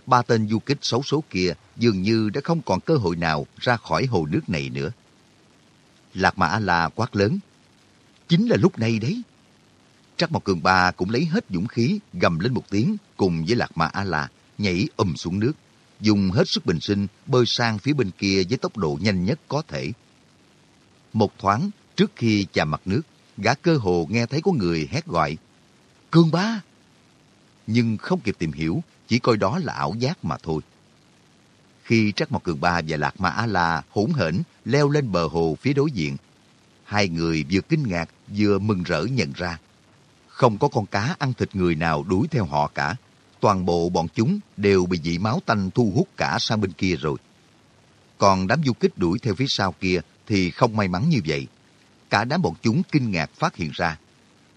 Ba tên du kích xấu số kia dường như đã không còn cơ hội nào ra khỏi hồ nước này nữa. Lạc Mã A-La quát lớn. Chính là lúc này đấy. Trắc Mộc Cường Ba cũng lấy hết dũng khí gầm lên một tiếng cùng với Lạc Mã A-La nhảy ầm xuống nước, dùng hết sức bình sinh bơi sang phía bên kia với tốc độ nhanh nhất có thể. Một thoáng, trước khi chạm mặt nước, gã cơ hồ nghe thấy có người hét gọi, Cương ba! Nhưng không kịp tìm hiểu, chỉ coi đó là ảo giác mà thôi. Khi Trắc Mộc Cường Ba và Lạc Ma A-La hỗn hển leo lên bờ hồ phía đối diện, hai người vừa kinh ngạc vừa mừng rỡ nhận ra. Không có con cá ăn thịt người nào đuổi theo họ cả toàn bộ bọn chúng đều bị dị máu tanh thu hút cả sang bên kia rồi. Còn đám du kích đuổi theo phía sau kia thì không may mắn như vậy. Cả đám bọn chúng kinh ngạc phát hiện ra.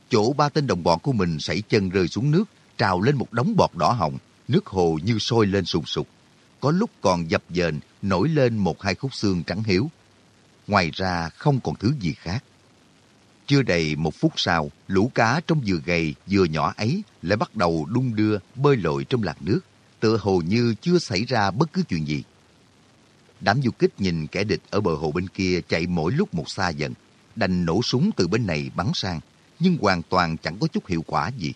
Chỗ ba tên đồng bọn của mình sảy chân rơi xuống nước, trào lên một đống bọt đỏ hồng, nước hồ như sôi lên sùng sục. Có lúc còn dập dềnh, nổi lên một hai khúc xương trắng hiếu. Ngoài ra không còn thứ gì khác. Chưa đầy một phút sau, lũ cá trong vừa gầy vừa nhỏ ấy lại bắt đầu đung đưa bơi lội trong làn nước, tựa hồ như chưa xảy ra bất cứ chuyện gì. Đám du kích nhìn kẻ địch ở bờ hồ bên kia chạy mỗi lúc một xa dần, đành nổ súng từ bên này bắn sang, nhưng hoàn toàn chẳng có chút hiệu quả gì.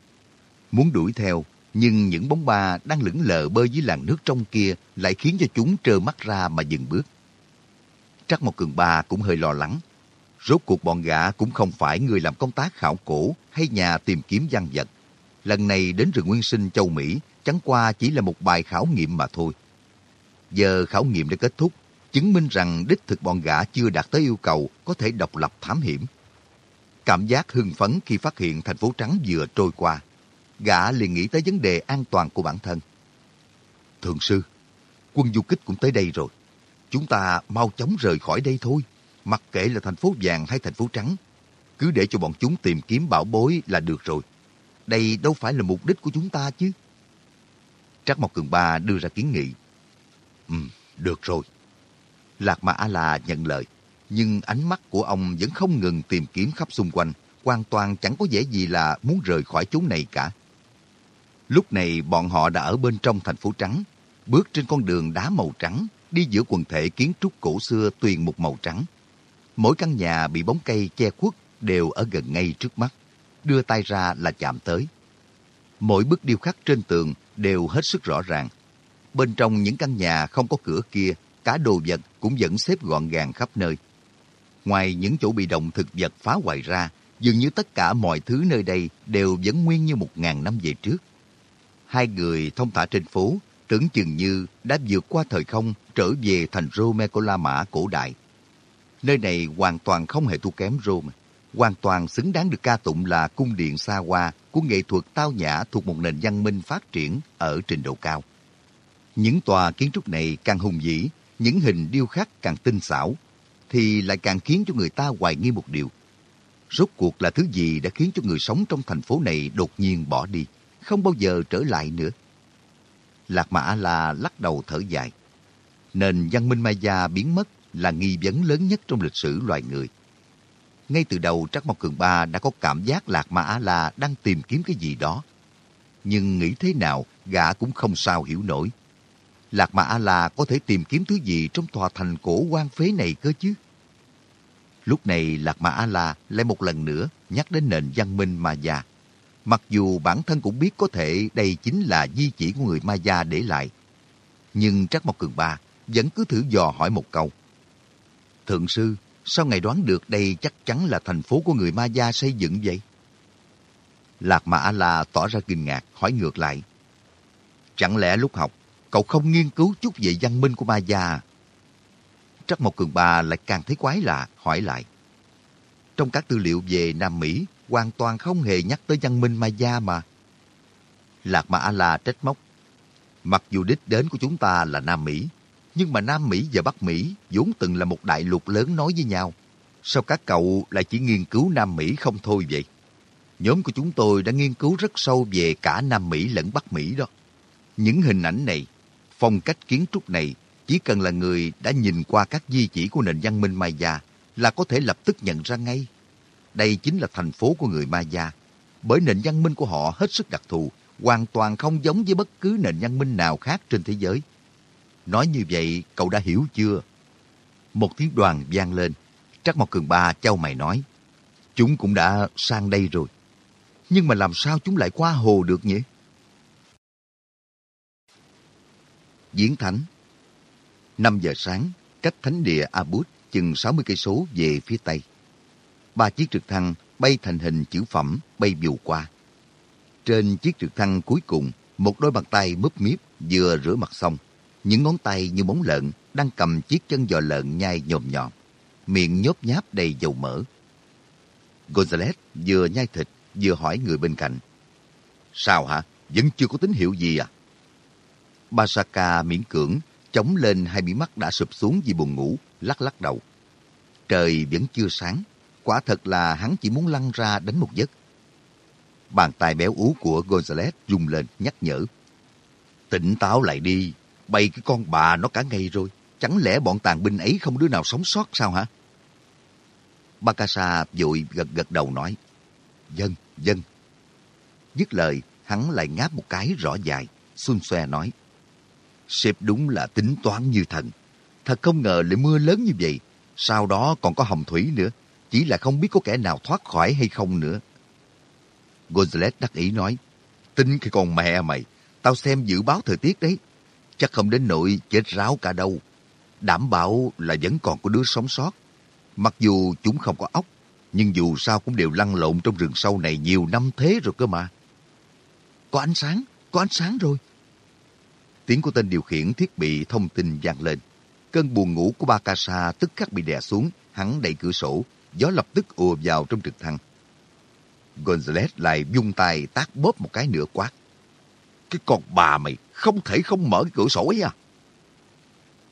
Muốn đuổi theo, nhưng những bóng ba đang lững lờ bơi dưới làn nước trong kia lại khiến cho chúng trơ mắt ra mà dừng bước. Trắc một cường ba cũng hơi lo lắng. Rốt cuộc bọn gã cũng không phải người làm công tác khảo cổ hay nhà tìm kiếm văn vật. Lần này đến rừng nguyên sinh châu Mỹ chẳng qua chỉ là một bài khảo nghiệm mà thôi. Giờ khảo nghiệm đã kết thúc, chứng minh rằng đích thực bọn gã chưa đạt tới yêu cầu có thể độc lập thám hiểm. Cảm giác hưng phấn khi phát hiện thành phố trắng vừa trôi qua, gã liền nghĩ tới vấn đề an toàn của bản thân. Thượng sư, quân du kích cũng tới đây rồi. Chúng ta mau chóng rời khỏi đây thôi, mặc kệ là thành phố vàng hay thành phố trắng. Cứ để cho bọn chúng tìm kiếm bảo bối là được rồi. Đây đâu phải là mục đích của chúng ta chứ. Trắc Mộc Cường Ba đưa ra kiến nghị. Ừ, được rồi. Lạc Mà A-La nhận lời, nhưng ánh mắt của ông vẫn không ngừng tìm kiếm khắp xung quanh, hoàn toàn chẳng có vẻ gì là muốn rời khỏi chốn này cả. Lúc này bọn họ đã ở bên trong thành phố trắng, bước trên con đường đá màu trắng, đi giữa quần thể kiến trúc cổ xưa tuyền một màu trắng. Mỗi căn nhà bị bóng cây che khuất đều ở gần ngay trước mắt, đưa tay ra là chạm tới. Mỗi bức điêu khắc trên tường đều hết sức rõ ràng. Bên trong những căn nhà không có cửa kia, cả đồ vật cũng vẫn xếp gọn gàng khắp nơi. Ngoài những chỗ bị động thực vật phá hoại ra, dường như tất cả mọi thứ nơi đây đều vẫn nguyên như một ngàn năm về trước. Hai người thông thả trên phố, tưởng chừng như đã vượt qua thời không trở về thành Rome của La Mã cổ đại. Nơi này hoàn toàn không hề thua kém Rome, hoàn toàn xứng đáng được ca tụng là cung điện xa hoa của nghệ thuật tao nhã thuộc một nền văn minh phát triển ở trình độ cao. Những tòa kiến trúc này càng hùng vĩ, những hình điêu khắc càng tinh xảo, thì lại càng khiến cho người ta hoài nghi một điều. Rốt cuộc là thứ gì đã khiến cho người sống trong thành phố này đột nhiên bỏ đi, không bao giờ trở lại nữa? Lạc Mã La lắc đầu thở dài. Nền văn minh Maya biến mất là nghi vấn lớn nhất trong lịch sử loài người. Ngay từ đầu Trắc Mộc Cường Ba đã có cảm giác Lạc Ma Á La đang tìm kiếm cái gì đó. Nhưng nghĩ thế nào, gã cũng không sao hiểu nổi. Lạc Ma A La có thể tìm kiếm thứ gì trong tòa thành cổ quan phế này cơ chứ? Lúc này Lạc Ma A La lại một lần nữa nhắc đến nền văn minh Ma Gia. Mặc dù bản thân cũng biết có thể đây chính là di chỉ của người Ma Gia để lại. Nhưng Trắc Mộc Cường Ba vẫn cứ thử dò hỏi một câu. Thượng sư, sao ngài đoán được đây chắc chắn là thành phố của người Ma Gia xây dựng vậy? Lạc mã La tỏ ra kinh ngạc, hỏi ngược lại. Chẳng lẽ lúc học, cậu không nghiên cứu chút về văn minh của Ma Gia à? Trắc Mộc Cường Ba lại càng thấy quái lạ, hỏi lại. Trong các tư liệu về Nam Mỹ, hoàn toàn không hề nhắc tới văn minh Ma Gia mà. Lạc mã la trách móc. Mặc dù đích đến của chúng ta là Nam Mỹ, nhưng mà Nam Mỹ và Bắc Mỹ vốn từng là một đại lục lớn nói với nhau. Sao các cậu lại chỉ nghiên cứu Nam Mỹ không thôi vậy? Nhóm của chúng tôi đã nghiên cứu rất sâu về cả Nam Mỹ lẫn Bắc Mỹ đó. Những hình ảnh này, phong cách kiến trúc này, chỉ cần là người đã nhìn qua các di chỉ của nền văn minh Maya là có thể lập tức nhận ra ngay. Đây chính là thành phố của người Maya, bởi nền văn minh của họ hết sức đặc thù, hoàn toàn không giống với bất cứ nền văn minh nào khác trên thế giới. Nói như vậy, cậu đã hiểu chưa? Một tiếng đoàn vang lên. Trắc Mộc Cường Ba trao mày nói. Chúng cũng đã sang đây rồi. Nhưng mà làm sao chúng lại qua hồ được nhỉ? Diễn Thánh 5 giờ sáng, cách thánh địa Abud chừng 60 cây số về phía tây. Ba chiếc trực thăng bay thành hình chữ phẩm bay dù qua. Trên chiếc trực thăng cuối cùng, một đôi bàn tay múp míp vừa rửa mặt xong. Những ngón tay như móng lợn đang cầm chiếc chân giò lợn nhai nhồm nhòm, miệng nhốp nháp đầy dầu mỡ. Gonzales vừa nhai thịt vừa hỏi người bên cạnh. Sao hả? Vẫn chưa có tín hiệu gì à? Basaka miễn cưỡng chống lên hai mí mắt đã sụp xuống vì buồn ngủ, lắc lắc đầu. Trời vẫn chưa sáng, quả thật là hắn chỉ muốn lăn ra đánh một giấc. Bàn tay béo ú của Gonzales rung lên nhắc nhở. Tỉnh táo lại đi, bay cái con bà nó cả ngày rồi. Chẳng lẽ bọn tàn binh ấy không đứa nào sống sót sao hả? Bakasa vội gật gật đầu nói. Dân, dân. Dứt lời, hắn lại ngáp một cái rõ dài. Xuân xoe nói. Sếp đúng là tính toán như thần. Thật không ngờ lại mưa lớn như vậy. Sau đó còn có hồng thủy nữa. Chỉ là không biết có kẻ nào thoát khỏi hay không nữa. Gonzales đắc ý nói, Tính cái con mẹ mày, tao xem dự báo thời tiết đấy. Chắc không đến nỗi chết ráo cả đâu. Đảm bảo là vẫn còn có đứa sống sót. Mặc dù chúng không có ốc, nhưng dù sao cũng đều lăn lộn trong rừng sâu này nhiều năm thế rồi cơ mà. Có ánh sáng, có ánh sáng rồi. Tiếng của tên điều khiển thiết bị thông tin vang lên. Cơn buồn ngủ của ba kasa tức khắc bị đè xuống, hắn đẩy cửa sổ, gió lập tức ùa vào trong trực thăng. Gonzales lại vung tay tác bóp một cái nữa quát. Cái con bà mày không thể không mở cái cửa sổ ấy à?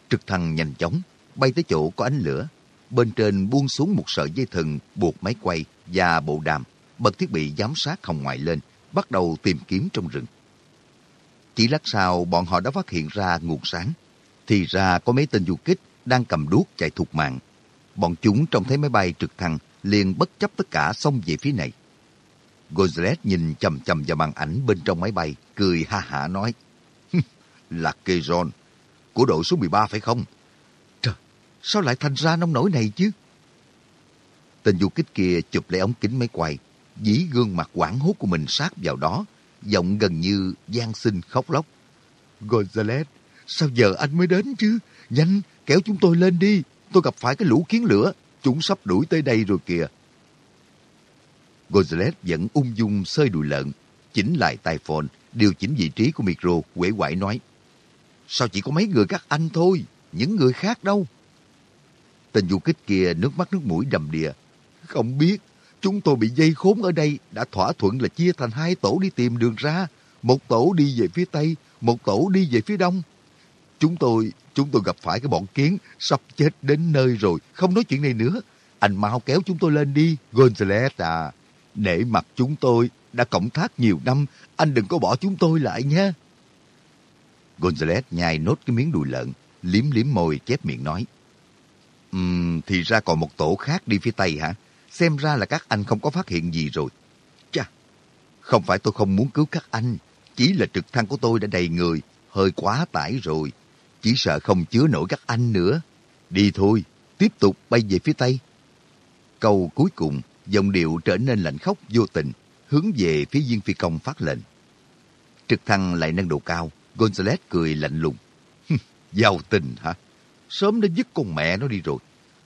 Trực thăng nhanh chóng, bay tới chỗ có ánh lửa. Bên trên buông xuống một sợi dây thừng buộc máy quay và bộ đàm, bật thiết bị giám sát hồng ngoại lên, bắt đầu tìm kiếm trong rừng. Chỉ lát sau, bọn họ đã phát hiện ra nguồn sáng. Thì ra có mấy tên du kích đang cầm đuốc chạy thục mạng. Bọn chúng trông thấy máy bay trực thăng liền bất chấp tất cả xông về phía này. Gozlet nhìn chầm chầm vào màn ảnh bên trong máy bay, cười ha hả nói là Keron của đội số 13 phải không? Trời, sao lại thành ra nông nổi này chứ? Tên du kích kia chụp lấy ống kính máy quay, dí gương mặt quảng hốt của mình sát vào đó, giọng gần như gian sinh khóc lóc. Gonzales, sao giờ anh mới đến chứ? Nhanh, kéo chúng tôi lên đi. Tôi gặp phải cái lũ kiến lửa. Chúng sắp đuổi tới đây rồi kìa. Gonzales vẫn ung dung sơi đùi lợn, chỉnh lại tai phone, điều chỉnh vị trí của micro, quể quải nói. Sao chỉ có mấy người các anh thôi, những người khác đâu? Tên du kích kia nước mắt nước mũi đầm đìa. Không biết, chúng tôi bị dây khốn ở đây đã thỏa thuận là chia thành hai tổ đi tìm đường ra. Một tổ đi về phía Tây, một tổ đi về phía Đông. Chúng tôi, chúng tôi gặp phải cái bọn kiến sắp chết đến nơi rồi, không nói chuyện này nữa. Anh mau kéo chúng tôi lên đi, Gonzales à. Để mặt chúng tôi đã cộng tác nhiều năm, anh đừng có bỏ chúng tôi lại nha. Gonzales nhai nốt cái miếng đùi lợn, liếm liếm môi chép miệng nói. Um, thì ra còn một tổ khác đi phía Tây hả? Xem ra là các anh không có phát hiện gì rồi. Chà, không phải tôi không muốn cứu các anh, chỉ là trực thăng của tôi đã đầy người, hơi quá tải rồi. Chỉ sợ không chứa nổi các anh nữa. Đi thôi, tiếp tục bay về phía Tây. Câu cuối cùng, dòng điệu trở nên lạnh khóc vô tình, hướng về phía viên phi công phát lệnh. Trực thăng lại nâng độ cao, Gonzales cười lạnh lùng. Giàu tình hả? Sớm đã dứt con mẹ nó đi rồi.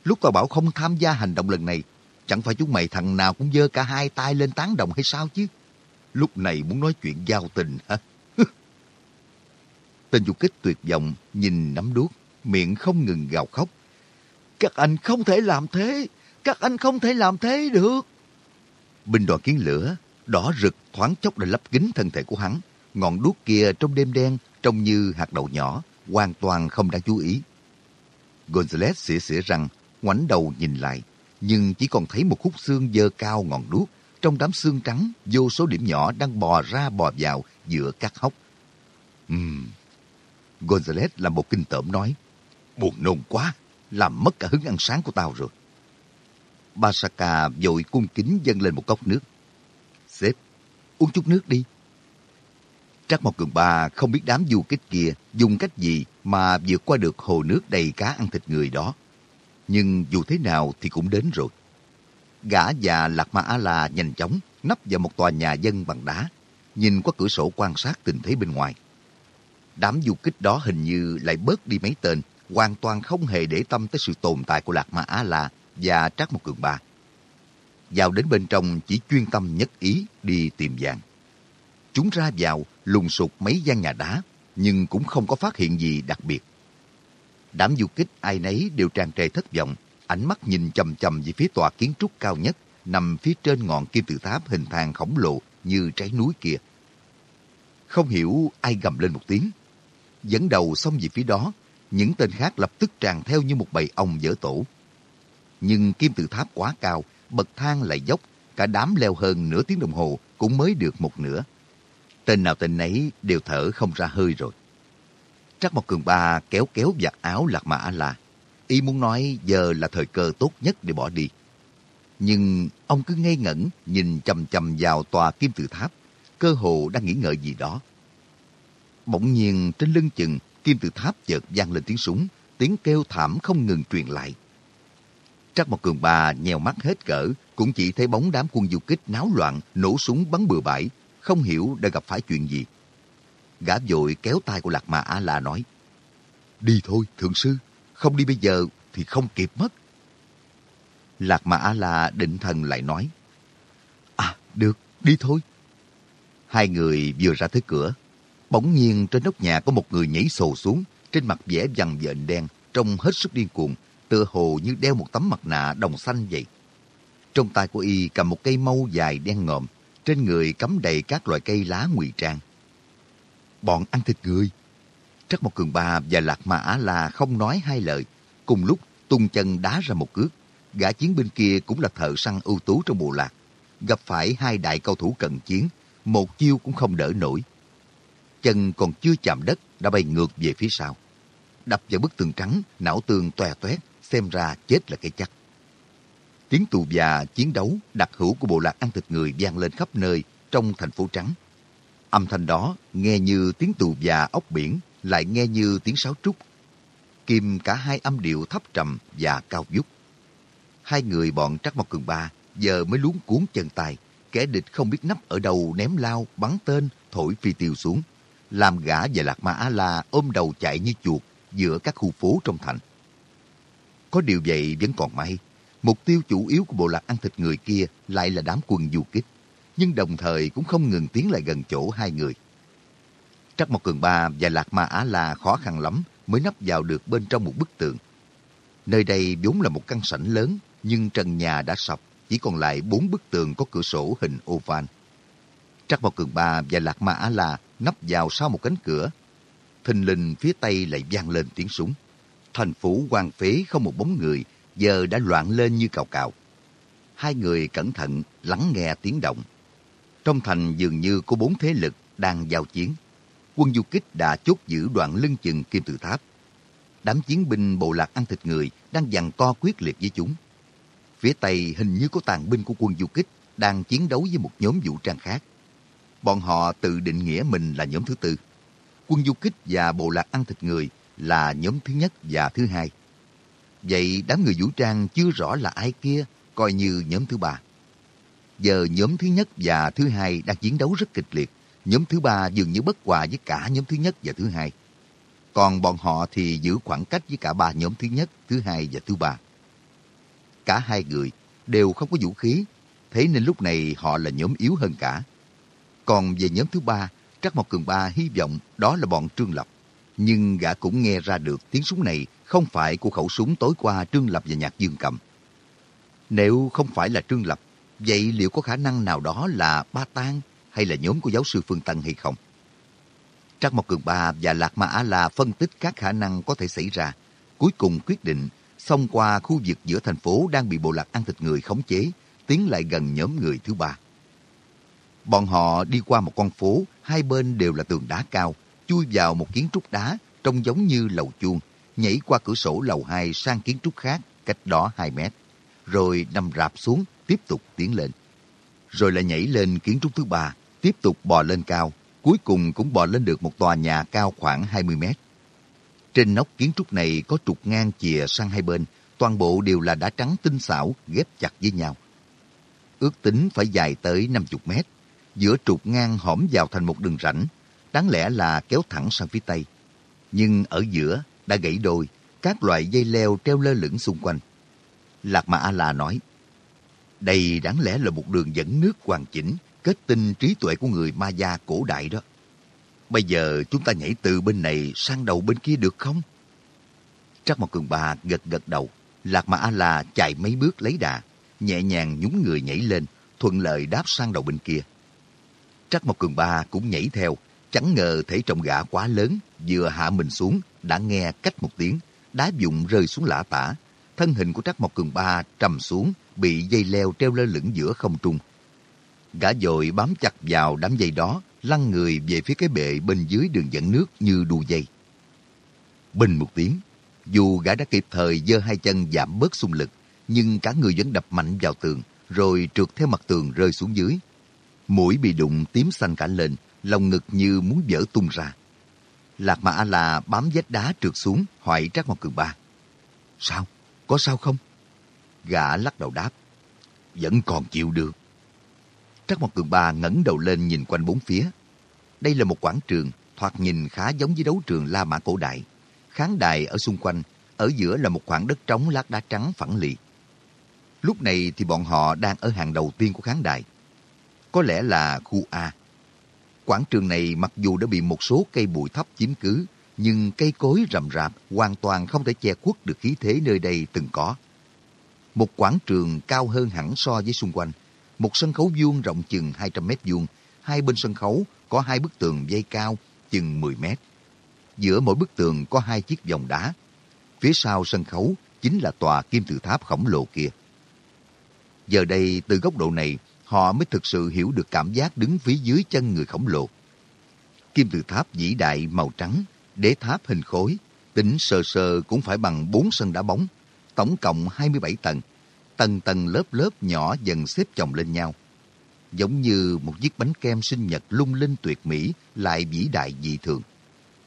Lúc tao bảo không tham gia hành động lần này, chẳng phải chúng mày thằng nào cũng dơ cả hai tay lên tán đồng hay sao chứ? Lúc này muốn nói chuyện giao tình hả? Tên du kích tuyệt vọng nhìn nắm đuốc, miệng không ngừng gào khóc. Các anh không thể làm thế, các anh không thể làm thế được. Binh đoàn kiến lửa, đỏ rực thoáng chốc đã lấp kính thân thể của hắn. Ngọn đuốc kia trong đêm đen trông như hạt đậu nhỏ, hoàn toàn không đáng chú ý. Gonzales xỉa xỉa răng, ngoảnh đầu nhìn lại, nhưng chỉ còn thấy một khúc xương dơ cao ngọn đuốc. Trong đám xương trắng, vô số điểm nhỏ đang bò ra bò vào giữa các hốc. Ừm. Gonzales làm một kinh tởm nói, buồn nôn quá, làm mất cả hứng ăn sáng của tao rồi. Basaka vội cung kính dâng lên một cốc nước. Sếp, uống chút nước đi. Trắc Mộc Cường Ba không biết đám du kích kia dùng cách gì mà vượt qua được hồ nước đầy cá ăn thịt người đó. Nhưng dù thế nào thì cũng đến rồi. Gã và Lạc Ma A-La nhanh chóng nấp vào một tòa nhà dân bằng đá, nhìn qua cửa sổ quan sát tình thế bên ngoài. Đám du kích đó hình như lại bớt đi mấy tên, hoàn toàn không hề để tâm tới sự tồn tại của Lạc Ma Á-La và Trác Mộc Cường Ba. Vào đến bên trong chỉ chuyên tâm nhất ý đi tìm vàng. Chúng ra vào lùng sụt mấy gian nhà đá, nhưng cũng không có phát hiện gì đặc biệt. Đám du kích ai nấy đều tràn trề thất vọng, ánh mắt nhìn chầm chầm về phía tòa kiến trúc cao nhất, nằm phía trên ngọn kim tự tháp hình thang khổng lồ như trái núi kia. Không hiểu ai gầm lên một tiếng. Dẫn đầu xong về phía đó, những tên khác lập tức tràn theo như một bầy ong dở tổ. Nhưng kim tự tháp quá cao, bậc thang lại dốc, cả đám leo hơn nửa tiếng đồng hồ cũng mới được một nửa. Tên nào tên nấy đều thở không ra hơi rồi. Trắc Mộc Cường Ba kéo kéo giặt áo Lạc Mã A-La. Y muốn nói giờ là thời cơ tốt nhất để bỏ đi. Nhưng ông cứ ngây ngẩn nhìn chầm chầm vào tòa kim tự tháp, cơ hồ đang nghĩ ngợi gì đó. Bỗng nhiên trên lưng chừng, kim tự tháp chợt vang lên tiếng súng, tiếng kêu thảm không ngừng truyền lại. Trắc Mộc Cường Ba nhèo mắt hết cỡ, cũng chỉ thấy bóng đám quân du kích náo loạn, nổ súng bắn bừa bãi, không hiểu đã gặp phải chuyện gì. Gã vội kéo tay của Lạc Ma A La nói, Đi thôi, thượng sư, không đi bây giờ thì không kịp mất. Lạc Ma A La định thần lại nói, À, được, đi thôi. Hai người vừa ra tới cửa, bỗng nhiên trên nóc nhà có một người nhảy sồ xuống, trên mặt vẽ vằn vện đen, trông hết sức điên cuồng, tựa hồ như đeo một tấm mặt nạ đồng xanh vậy. Trong tay của y cầm một cây mâu dài đen ngòm, trên người cắm đầy các loại cây lá ngụy trang. Bọn ăn thịt người. Trắc một cường ba và lạc mã á la không nói hai lời, cùng lúc tung chân đá ra một cước. Gã chiến binh kia cũng là thợ săn ưu tú trong bộ lạc. Gặp phải hai đại cao thủ cận chiến, một chiêu cũng không đỡ nổi. Chân còn chưa chạm đất đã bay ngược về phía sau. Đập vào bức tường trắng, não tường tòe toét, xem ra chết là cái chắc. Tiếng tù và chiến đấu đặc hữu của bộ lạc ăn thịt người vang lên khắp nơi trong thành phố trắng. Âm thanh đó nghe như tiếng tù và ốc biển, lại nghe như tiếng sáo trúc. Kim cả hai âm điệu thấp trầm và cao vút. Hai người bọn Trắc Mộc Cường Ba giờ mới luống cuốn chân tay. Kẻ địch không biết nấp ở đâu ném lao, bắn tên, thổi phi tiêu xuống. Làm gã và Lạc Ma Á-La ôm đầu chạy như chuột giữa các khu phố trong thành. Có điều vậy vẫn còn may. Mục tiêu chủ yếu của bộ lạc ăn thịt người kia lại là đám quân du kích, nhưng đồng thời cũng không ngừng tiến lại gần chỗ hai người. Trắc Mộc Cường Ba và Lạc Ma Á La khó khăn lắm mới nấp vào được bên trong một bức tường. Nơi đây vốn là một căn sảnh lớn, nhưng trần nhà đã sập, chỉ còn lại bốn bức tường có cửa sổ hình oval. Trắc Mộc Cường Ba và Lạc Ma Á La nấp vào sau một cánh cửa. Thình lình phía tây lại vang lên tiếng súng thành phủ quan phế không một bóng người, giờ đã loạn lên như cào cào. Hai người cẩn thận lắng nghe tiếng động. Trong thành dường như có bốn thế lực đang giao chiến. Quân du kích đã chốt giữ đoạn lưng chừng kim tự tháp. Đám chiến binh bộ lạc ăn thịt người đang giằng co quyết liệt với chúng. Phía Tây hình như có tàn binh của quân du kích đang chiến đấu với một nhóm vũ trang khác. Bọn họ tự định nghĩa mình là nhóm thứ tư. Quân du kích và bộ lạc ăn thịt người là nhóm thứ nhất và thứ hai. Vậy đám người vũ trang chưa rõ là ai kia, coi như nhóm thứ ba. Giờ nhóm thứ nhất và thứ hai đang chiến đấu rất kịch liệt. Nhóm thứ ba dường như bất hòa với cả nhóm thứ nhất và thứ hai. Còn bọn họ thì giữ khoảng cách với cả ba nhóm thứ nhất, thứ hai và thứ ba. Cả hai người đều không có vũ khí, thế nên lúc này họ là nhóm yếu hơn cả. Còn về nhóm thứ ba, Trắc Mộc Cường Ba hy vọng đó là bọn Trương Lập nhưng gã cũng nghe ra được tiếng súng này không phải của khẩu súng tối qua Trương Lập và Nhạc Dương cầm. Nếu không phải là Trương Lập, vậy liệu có khả năng nào đó là Ba Tang hay là nhóm của giáo sư Phương Tân hay không? Trác Mộc Cường Ba và Lạc Ma Á La phân tích các khả năng có thể xảy ra, cuối cùng quyết định xông qua khu vực giữa thành phố đang bị bộ lạc ăn thịt người khống chế, tiến lại gần nhóm người thứ ba. Bọn họ đi qua một con phố, hai bên đều là tường đá cao, chui vào một kiến trúc đá trông giống như lầu chuông, nhảy qua cửa sổ lầu 2 sang kiến trúc khác cách đó 2 mét, rồi nằm rạp xuống tiếp tục tiến lên. Rồi lại nhảy lên kiến trúc thứ ba, tiếp tục bò lên cao, cuối cùng cũng bò lên được một tòa nhà cao khoảng 20 mét. Trên nóc kiến trúc này có trục ngang chìa sang hai bên, toàn bộ đều là đá trắng tinh xảo ghép chặt với nhau. Ước tính phải dài tới 50 mét, giữa trục ngang hõm vào thành một đường rãnh, đáng lẽ là kéo thẳng sang phía tây. Nhưng ở giữa đã gãy đôi, các loại dây leo treo lơ lửng xung quanh. Lạc Mà A-La nói, đây đáng lẽ là một đường dẫn nước hoàn chỉnh, kết tinh trí tuệ của người Ma Gia cổ đại đó. Bây giờ chúng ta nhảy từ bên này sang đầu bên kia được không? Trắc Mộc Cường Ba gật gật đầu. Lạc Mà A-La chạy mấy bước lấy đà, nhẹ nhàng nhúng người nhảy lên, thuận lợi đáp sang đầu bên kia. Trắc Mộc Cường Ba cũng nhảy theo, Chẳng ngờ thể trọng gã quá lớn, vừa hạ mình xuống, đã nghe cách một tiếng, đá dụng rơi xuống lã tả. Thân hình của Trắc Mộc Cường Ba trầm xuống, bị dây leo treo lơ lửng giữa không trung. Gã dội bám chặt vào đám dây đó, lăn người về phía cái bệ bên dưới đường dẫn nước như đu dây. Bình một tiếng, dù gã đã kịp thời giơ hai chân giảm bớt xung lực, nhưng cả người vẫn đập mạnh vào tường, rồi trượt theo mặt tường rơi xuống dưới. Mũi bị đụng tím xanh cả lên, lòng ngực như muốn vỡ tung ra. Lạc mã là bám vách đá trượt xuống, hỏi Trác Mộc Cường Ba. Sao? Có sao không? Gã lắc đầu đáp. Vẫn còn chịu được. Trắc Mộc Cường Ba ngẩng đầu lên nhìn quanh bốn phía. Đây là một quảng trường, thoạt nhìn khá giống với đấu trường La Mã cổ đại. Khán đài ở xung quanh, ở giữa là một khoảng đất trống lát đá trắng phẳng lì. Lúc này thì bọn họ đang ở hàng đầu tiên của khán đài. Có lẽ là khu A. Quảng trường này mặc dù đã bị một số cây bụi thấp chiếm cứ, nhưng cây cối rậm rạp hoàn toàn không thể che khuất được khí thế nơi đây từng có. Một quảng trường cao hơn hẳn so với xung quanh. Một sân khấu vuông rộng chừng 200 mét vuông. Hai bên sân khấu có hai bức tường dây cao chừng 10 mét. Giữa mỗi bức tường có hai chiếc vòng đá. Phía sau sân khấu chính là tòa kim tự tháp khổng lồ kia. Giờ đây, từ góc độ này, họ mới thực sự hiểu được cảm giác đứng phía dưới chân người khổng lồ. Kim tự tháp vĩ đại màu trắng, đế tháp hình khối, tính sơ sơ cũng phải bằng bốn sân đá bóng, tổng cộng 27 tầng, tầng tầng lớp lớp nhỏ dần xếp chồng lên nhau. Giống như một chiếc bánh kem sinh nhật lung linh tuyệt mỹ lại vĩ đại dị thường.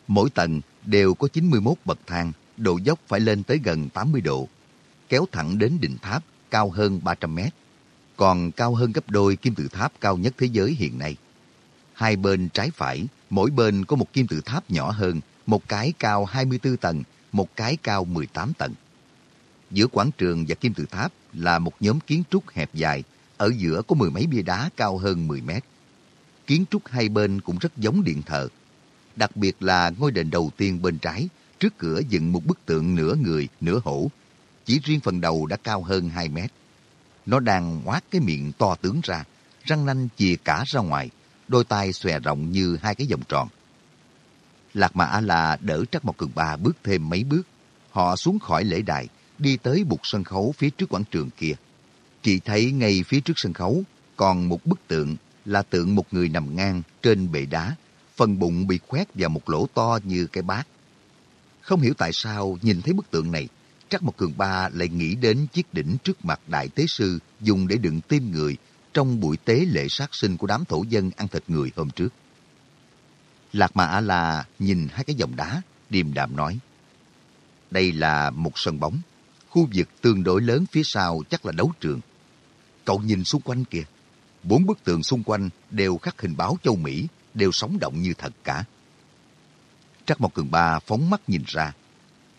Mỗi tầng đều có 91 bậc thang, độ dốc phải lên tới gần 80 độ. Kéo thẳng đến đỉnh tháp cao hơn 300 mét, còn cao hơn gấp đôi kim tự tháp cao nhất thế giới hiện nay. Hai bên trái phải, mỗi bên có một kim tự tháp nhỏ hơn, một cái cao 24 tầng, một cái cao 18 tầng. Giữa quảng trường và kim tự tháp là một nhóm kiến trúc hẹp dài, ở giữa có mười mấy bia đá cao hơn 10 mét. Kiến trúc hai bên cũng rất giống điện thờ. Đặc biệt là ngôi đền đầu tiên bên trái, trước cửa dựng một bức tượng nửa người, nửa hổ. Chỉ riêng phần đầu đã cao hơn 2 mét. Nó đang ngoác cái miệng to tướng ra, răng nanh chìa cả ra ngoài, đôi tay xòe rộng như hai cái vòng tròn. Lạc Mà A-La đỡ Trắc Mộc Cường Ba bước thêm mấy bước. Họ xuống khỏi lễ đài, đi tới bục sân khấu phía trước quảng trường kia. Chỉ thấy ngay phía trước sân khấu còn một bức tượng là tượng một người nằm ngang trên bệ đá, phần bụng bị khoét vào một lỗ to như cái bát. Không hiểu tại sao nhìn thấy bức tượng này, Trắc Mộc Cường Ba lại nghĩ đến chiếc đỉnh trước mặt Đại Tế Sư dùng để đựng tim người trong buổi tế lễ sát sinh của đám thổ dân ăn thịt người hôm trước. Lạc Mà A-La nhìn hai cái dòng đá, điềm đạm nói. Đây là một sân bóng. Khu vực tương đối lớn phía sau chắc là đấu trường. Cậu nhìn xung quanh kìa. Bốn bức tường xung quanh đều khắc hình báo châu Mỹ, đều sống động như thật cả. Trắc Mộc Cường Ba phóng mắt nhìn ra.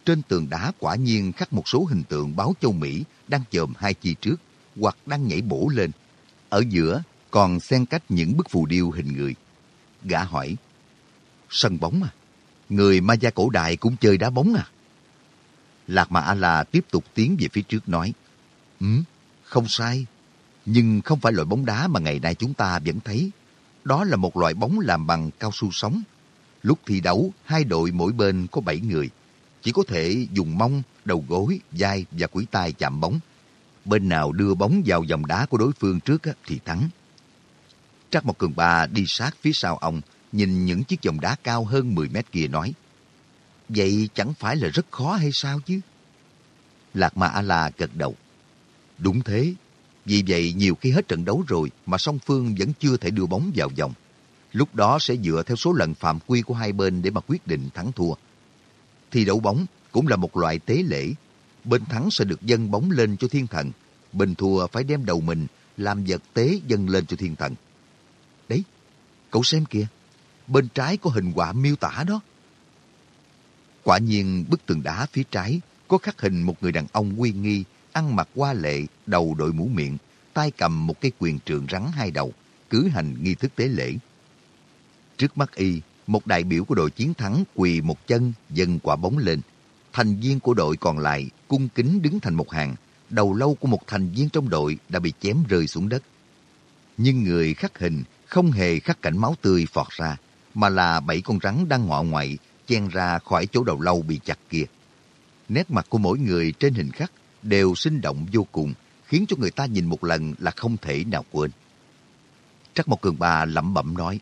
Trên tường đá quả nhiên khắc một số hình tượng báo châu Mỹ đang chồm hai chi trước hoặc đang nhảy bổ lên. Ở giữa còn xen cách những bức phù điêu hình người. Gã hỏi, sân bóng à? Người ma gia cổ đại cũng chơi đá bóng à? Lạc Mà A-La tiếp tục tiến về phía trước nói, Ừ, không sai. Nhưng không phải loại bóng đá mà ngày nay chúng ta vẫn thấy. Đó là một loại bóng làm bằng cao su sống. Lúc thi đấu, hai đội mỗi bên có bảy người. Chỉ có thể dùng mông, đầu gối, vai và quỷ tay chạm bóng. Bên nào đưa bóng vào dòng đá của đối phương trước thì thắng. Trác Mộc Cường Ba đi sát phía sau ông, nhìn những chiếc vòng đá cao hơn 10 mét kia nói. Vậy chẳng phải là rất khó hay sao chứ? Lạc Ma A-La gật đầu. Đúng thế. Vì vậy nhiều khi hết trận đấu rồi mà song phương vẫn chưa thể đưa bóng vào vòng. Lúc đó sẽ dựa theo số lần phạm quy của hai bên để mà quyết định thắng thua. Thi đấu bóng cũng là một loại tế lễ. Bên thắng sẽ được dâng bóng lên cho thiên thần. Bên thua phải đem đầu mình làm vật tế dâng lên cho thiên thần. Đấy, cậu xem kìa bên trái có hình họa miêu tả đó. Quả nhiên bức tường đá phía trái có khắc hình một người đàn ông uy nghi, ăn mặc hoa lệ, đầu đội mũ miệng, tay cầm một cây quyền trượng rắn hai đầu, cử hành nghi thức tế lễ. Trước mắt y, một đại biểu của đội chiến thắng quỳ một chân dâng quả bóng lên. Thành viên của đội còn lại cung kính đứng thành một hàng, đầu lâu của một thành viên trong đội đã bị chém rơi xuống đất. Nhưng người khắc hình không hề khắc cảnh máu tươi phọt ra, mà là bảy con rắn đang ngọ ngoại chen ra khỏi chỗ đầu lâu bị chặt kia. Nét mặt của mỗi người trên hình khắc đều sinh động vô cùng, khiến cho người ta nhìn một lần là không thể nào quên. Trắc một Cường bà lẩm bẩm nói,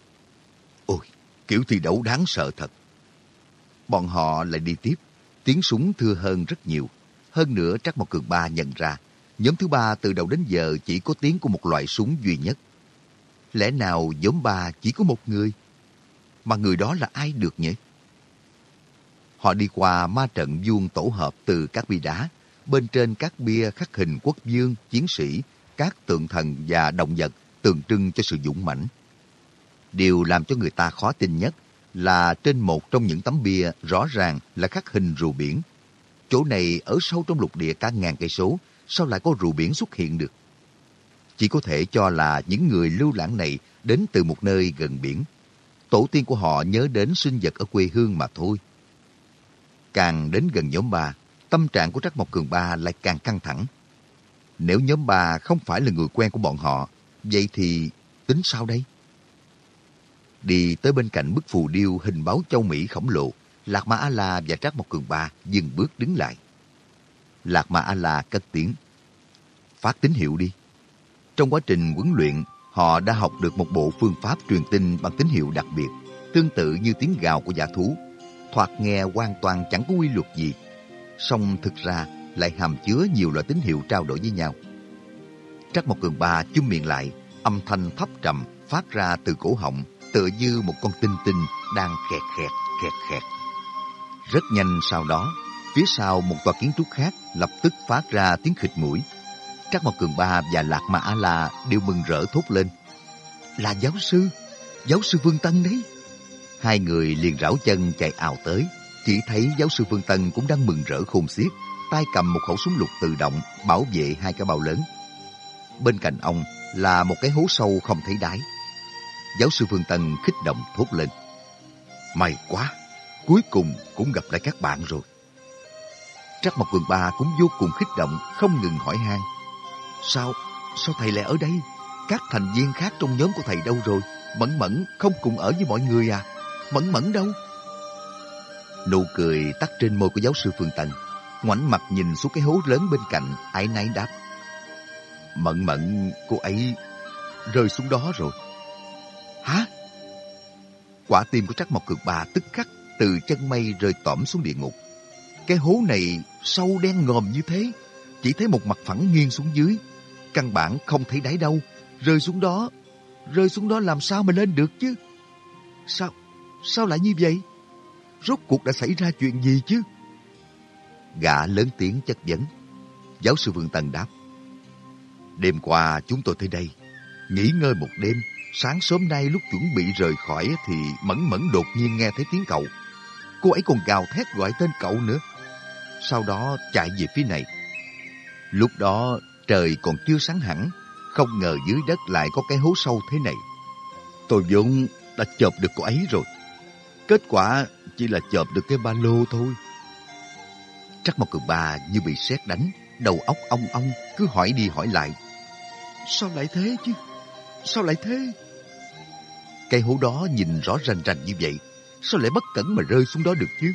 kiểu thi đấu đáng sợ thật. Bọn họ lại đi tiếp, tiếng súng thưa hơn rất nhiều. Hơn nữa Trắc một Cường Ba nhận ra, nhóm thứ ba từ đầu đến giờ chỉ có tiếng của một loại súng duy nhất. Lẽ nào nhóm ba chỉ có một người? Mà người đó là ai được nhỉ? Họ đi qua ma trận vuông tổ hợp từ các bi đá, bên trên các bia khắc hình quốc vương, chiến sĩ, các tượng thần và động vật tượng trưng cho sự dũng mãnh. Điều làm cho người ta khó tin nhất là trên một trong những tấm bia rõ ràng là khắc hình rùa biển. Chỗ này ở sâu trong lục địa cả ngàn cây số, sao lại có rùa biển xuất hiện được? Chỉ có thể cho là những người lưu lãng này đến từ một nơi gần biển. Tổ tiên của họ nhớ đến sinh vật ở quê hương mà thôi. Càng đến gần nhóm ba, tâm trạng của Trắc Mộc Cường Ba lại càng căng thẳng. Nếu nhóm ba không phải là người quen của bọn họ, vậy thì tính sao đây? Đi tới bên cạnh bức phù điêu hình báo châu Mỹ khổng lồ, Lạc Ma A-La và Trác Mộc Cường Ba dừng bước đứng lại. Lạc Ma A-La cất tiếng. Phát tín hiệu đi. Trong quá trình huấn luyện, họ đã học được một bộ phương pháp truyền tin bằng tín hiệu đặc biệt, tương tự như tiếng gào của giả thú. Thoạt nghe hoàn toàn chẳng có quy luật gì, song thực ra lại hàm chứa nhiều loại tín hiệu trao đổi với nhau. Trắc Mộc Cường Ba chung miệng lại, âm thanh thấp trầm phát ra từ cổ họng, tựa như một con tinh tinh đang khẹt khẹt, khẹt khẹt. Rất nhanh sau đó, phía sau một tòa kiến trúc khác lập tức phát ra tiếng khịt mũi. Trác Mộc Cường Ba và Lạc Ma A La đều mừng rỡ thốt lên. Là giáo sư, giáo sư Vương Tân đấy. Hai người liền rảo chân chạy ào tới, chỉ thấy giáo sư Vương Tân cũng đang mừng rỡ khôn xiết, tay cầm một khẩu súng lục tự động bảo vệ hai cái bao lớn. Bên cạnh ông là một cái hố sâu không thấy đáy. Giáo sư phương Tân khích động thốt lên. May quá, cuối cùng cũng gặp lại các bạn rồi. Trắc Mộc vườn Ba cũng vô cùng khích động, không ngừng hỏi han. Sao, sao thầy lại ở đây? Các thành viên khác trong nhóm của thầy đâu rồi? Mẫn Mẫn không cùng ở với mọi người à? Mẫn Mẫn đâu? Nụ cười tắt trên môi của giáo sư Phương Tân. Ngoảnh mặt nhìn xuống cái hố lớn bên cạnh, ái náy đáp. Mẫn Mẫn, cô ấy rơi xuống đó rồi. Hả? Quả tim của Trắc Mộc Cực Bà tức khắc từ chân mây rơi tỏm xuống địa ngục. Cái hố này sâu đen ngòm như thế, chỉ thấy một mặt phẳng nghiêng xuống dưới. Căn bản không thấy đáy đâu, rơi xuống đó, rơi xuống đó làm sao mà lên được chứ? Sao, sao lại như vậy? Rốt cuộc đã xảy ra chuyện gì chứ? Gã lớn tiếng chất vấn. Giáo sư Vương Tần đáp. Đêm qua chúng tôi tới đây, nghỉ ngơi một đêm. Sáng sớm nay lúc chuẩn bị rời khỏi thì Mẫn Mẫn đột nhiên nghe thấy tiếng cậu. Cô ấy còn gào thét gọi tên cậu nữa. Sau đó chạy về phía này. Lúc đó trời còn chưa sáng hẳn, không ngờ dưới đất lại có cái hố sâu thế này. Tôi vốn đã chộp được cô ấy rồi. Kết quả chỉ là chộp được cái ba lô thôi. Trắc một cường bà như bị sét đánh, đầu óc ong ong, cứ hỏi đi hỏi lại. Sao lại thế chứ? Sao lại thế? Cây hố đó nhìn rõ rành rành như vậy, sao lại bất cẩn mà rơi xuống đó được chứ?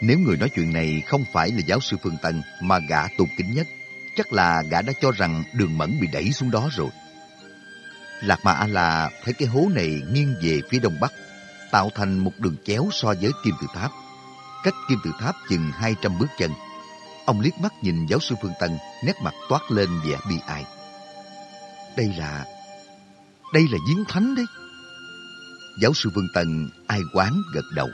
Nếu người nói chuyện này không phải là giáo sư Phương Tân mà gã tôn kính nhất, chắc là gã đã cho rằng đường mẫn bị đẩy xuống đó rồi. Lạc Mà A-La thấy cái hố này nghiêng về phía đông bắc, tạo thành một đường chéo so với kim tự tháp. Cách kim tự tháp chừng 200 bước chân. Ông liếc mắt nhìn giáo sư Phương Tân, nét mặt toát lên vẻ bi ai. Đây là... Đây là giếng thánh đấy. Giáo sư Vương Tân ai quán gật đầu.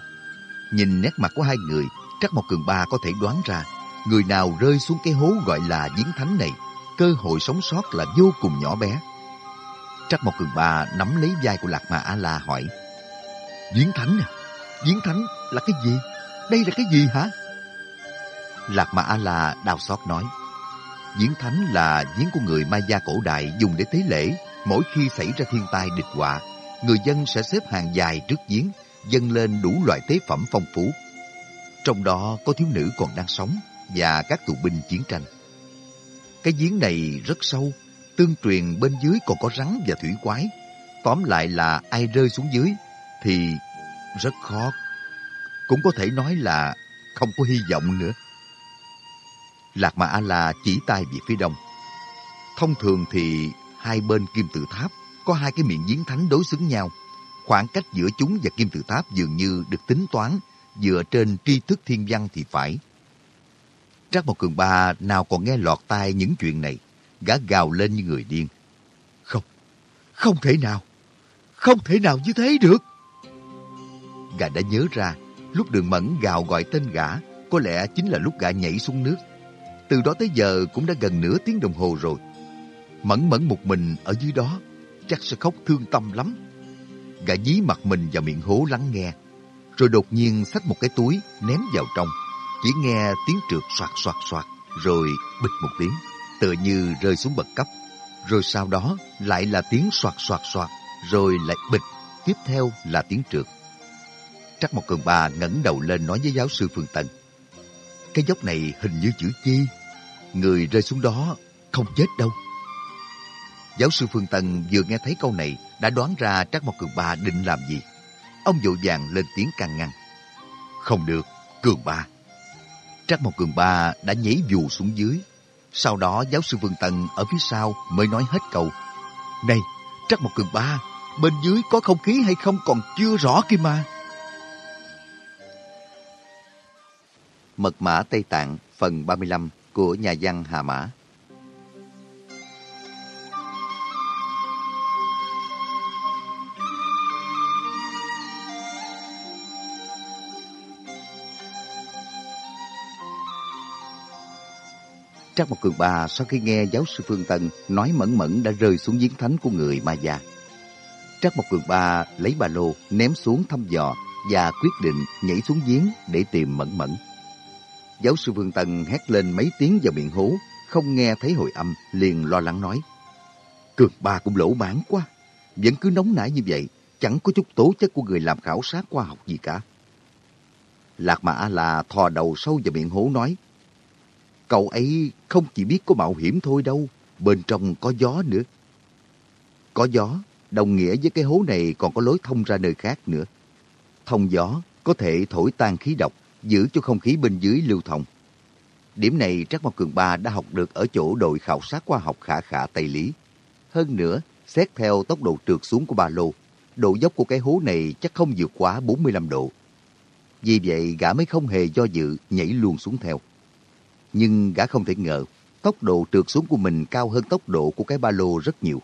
Nhìn nét mặt của hai người, Trắc Mộc Cường Ba có thể đoán ra người nào rơi xuống cái hố gọi là giếng thánh này, cơ hội sống sót là vô cùng nhỏ bé. Trắc Mộc Cường Ba nắm lấy vai của Lạc Ma A-La hỏi, Giếng thánh à? Giếng thánh là cái gì? Đây là cái gì hả? Lạc Ma A-La đau xót nói, Giếng thánh là giếng của người Maya cổ đại dùng để tế lễ. Mỗi khi xảy ra thiên tai địch họa, người dân sẽ xếp hàng dài trước giếng, dâng lên đủ loại tế phẩm phong phú. Trong đó có thiếu nữ còn đang sống và các tù binh chiến tranh. Cái giếng này rất sâu, tương truyền bên dưới còn có rắn và thủy quái. Tóm lại là ai rơi xuống dưới thì rất khó. Cũng có thể nói là không có hy vọng nữa. Lạc Mà A-La chỉ tay về phía đông. Thông thường thì hai bên kim tự tháp có hai cái miệng giếng thánh đối xứng nhau. Khoảng cách giữa chúng và kim tự tháp dường như được tính toán dựa trên tri thức thiên văn thì phải. Trác Mộc Cường Ba nào còn nghe lọt tai những chuyện này, gã gào lên như người điên. Không, không thể nào, không thể nào như thế được. Gã đã nhớ ra, lúc đường mẫn gào gọi tên gã, có lẽ chính là lúc gã nhảy xuống nước. Từ đó tới giờ cũng đã gần nửa tiếng đồng hồ rồi. Mẫn mẫn một mình ở dưới đó, chắc sẽ khóc thương tâm lắm. Gã dí mặt mình vào miệng hố lắng nghe, rồi đột nhiên xách một cái túi ném vào trong. Chỉ nghe tiếng trượt soạt soạt soạt, rồi bịch một tiếng, tựa như rơi xuống bậc cấp. Rồi sau đó lại là tiếng soạt soạt soạt, rồi lại bịch, tiếp theo là tiếng trượt. Trắc một cường bà ngẩng đầu lên nói với giáo sư Phương Tân. Cái dốc này hình như chữ chi. Người rơi xuống đó không chết đâu. Giáo sư Phương Tân vừa nghe thấy câu này đã đoán ra Trác Mộc Cường Ba định làm gì. Ông vội vàng lên tiếng can ngăn. Không được, Cường Ba. Trác Mộc Cường Ba đã nhảy dù xuống dưới. Sau đó giáo sư Phương Tân ở phía sau mới nói hết câu. Này, Trác Mộc Cường Ba, bên dưới có không khí hay không còn chưa rõ kia mà. Mật mã Tây Tạng phần 35 của nhà văn Hà Mã Trác Mộc Cường bà sau khi nghe giáo sư Phương Tân nói mẫn mẫn đã rơi xuống giếng thánh của người Ma Gia. Trác Mộc Cường bà lấy ba lô ném xuống thăm dò và quyết định nhảy xuống giếng để tìm mẫn mẫn. Giáo sư Phương Tân hét lên mấy tiếng vào miệng hố, không nghe thấy hồi âm, liền lo lắng nói. Cường bà cũng lỗ mãn quá, vẫn cứ nóng nảy như vậy, chẳng có chút tố chất của người làm khảo sát khoa học gì cả. Lạc Mã là thò đầu sâu vào miệng hố nói, Cậu ấy không chỉ biết có mạo hiểm thôi đâu, bên trong có gió nữa. Có gió, đồng nghĩa với cái hố này còn có lối thông ra nơi khác nữa. Thông gió có thể thổi tan khí độc, giữ cho không khí bên dưới lưu thông. Điểm này Trác Mộc Cường Ba đã học được ở chỗ đội khảo sát khoa học khả khả Tây Lý. Hơn nữa, xét theo tốc độ trượt xuống của ba lô, độ dốc của cái hố này chắc không vượt quá 45 độ. Vì vậy, gã mới không hề do dự nhảy luôn xuống theo. Nhưng gã không thể ngờ, tốc độ trượt xuống của mình cao hơn tốc độ của cái ba lô rất nhiều.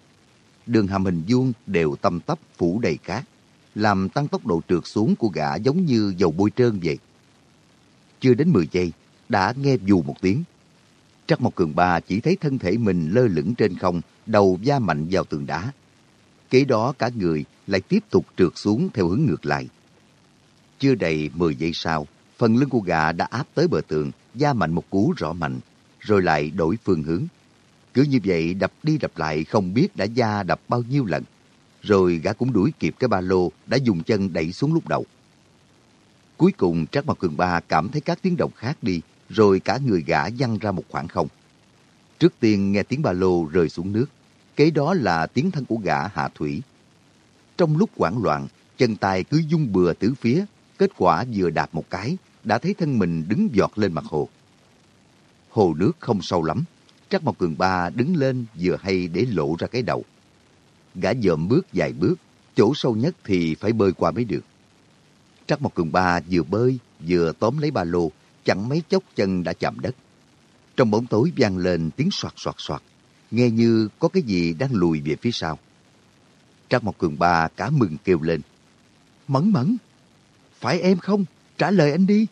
Đường hầm hình vuông đều tăm tắp phủ đầy cát, làm tăng tốc độ trượt xuống của gã giống như dầu bôi trơn vậy. Chưa đến 10 giây, đã nghe dù một tiếng. Trắc một cường ba chỉ thấy thân thể mình lơ lửng trên không, đầu va mạnh vào tường đá. Kế đó cả người lại tiếp tục trượt xuống theo hướng ngược lại. Chưa đầy 10 giây sau, phần lưng của gã đã áp tới bờ tường, da mạnh một cú rõ mạnh, rồi lại đổi phương hướng. Cứ như vậy đập đi đập lại không biết đã da đập bao nhiêu lần. Rồi gã cũng đuổi kịp cái ba lô đã dùng chân đẩy xuống lúc đầu. Cuối cùng Trác Mộc Cường Ba cảm thấy các tiếng động khác đi, rồi cả người gã văng ra một khoảng không. Trước tiên nghe tiếng ba lô rơi xuống nước, kế đó là tiếng thân của gã hạ thủy. Trong lúc hoảng loạn, chân tay cứ dung bừa tứ phía, kết quả vừa đạp một cái, đã thấy thân mình đứng giọt lên mặt hồ. Hồ nước không sâu lắm, Trác Mộc Cường Ba đứng lên vừa hay để lộ ra cái đầu. Gã dòm bước vài bước, chỗ sâu nhất thì phải bơi qua mới được. Trắc Mộc Cường Ba vừa bơi, vừa tóm lấy ba lô, chẳng mấy chốc chân đã chạm đất. Trong bóng tối vang lên tiếng soạt soạt soạt, nghe như có cái gì đang lùi về phía sau. Trắc Mộc Cường Ba cả mừng kêu lên. Mẫn mẫn, phải em không? Trả lời anh đi.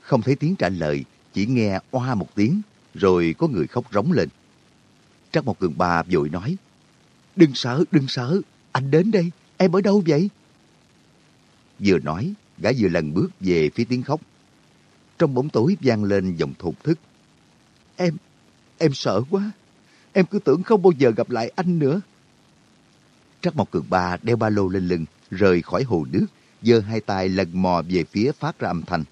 Không thấy tiếng trả lời, chỉ nghe oa một tiếng, rồi có người khóc rống lên. Trắc Mộc Cường Ba vội nói, Đừng sợ, đừng sợ, anh đến đây, em ở đâu vậy? Vừa nói, gã vừa lần bước về phía tiếng khóc. Trong bóng tối vang lên giọng thổn thức. Em, em sợ quá. Em cứ tưởng không bao giờ gặp lại anh nữa. Trắc Mộc Cường Ba đeo ba lô lên lưng, rời khỏi hồ nước, giơ hai tay lần mò về phía phát ra âm thanh.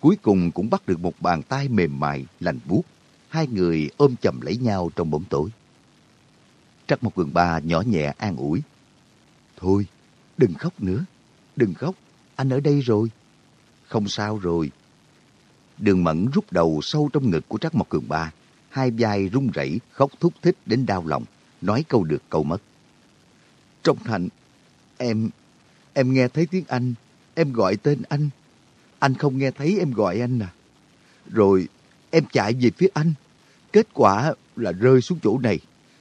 Cuối cùng cũng bắt được một bàn tay mềm mại, lành buốt. Hai người ôm chầm lấy nhau trong bóng tối. Trắc một Cường Ba nhỏ nhẹ an ủi. Thôi, đừng khóc nữa. Đừng khóc, anh ở đây rồi. Không sao rồi. Đường Mẫn rút đầu sâu trong ngực của Trắc Mộc Cường Ba. Hai vai run rẩy khóc thúc thích đến đau lòng, nói câu được câu mất. Trong thành, em, em nghe thấy tiếng anh, em gọi tên anh. Anh không nghe thấy em gọi anh à. Rồi em chạy về phía anh. Kết quả là rơi xuống chỗ này.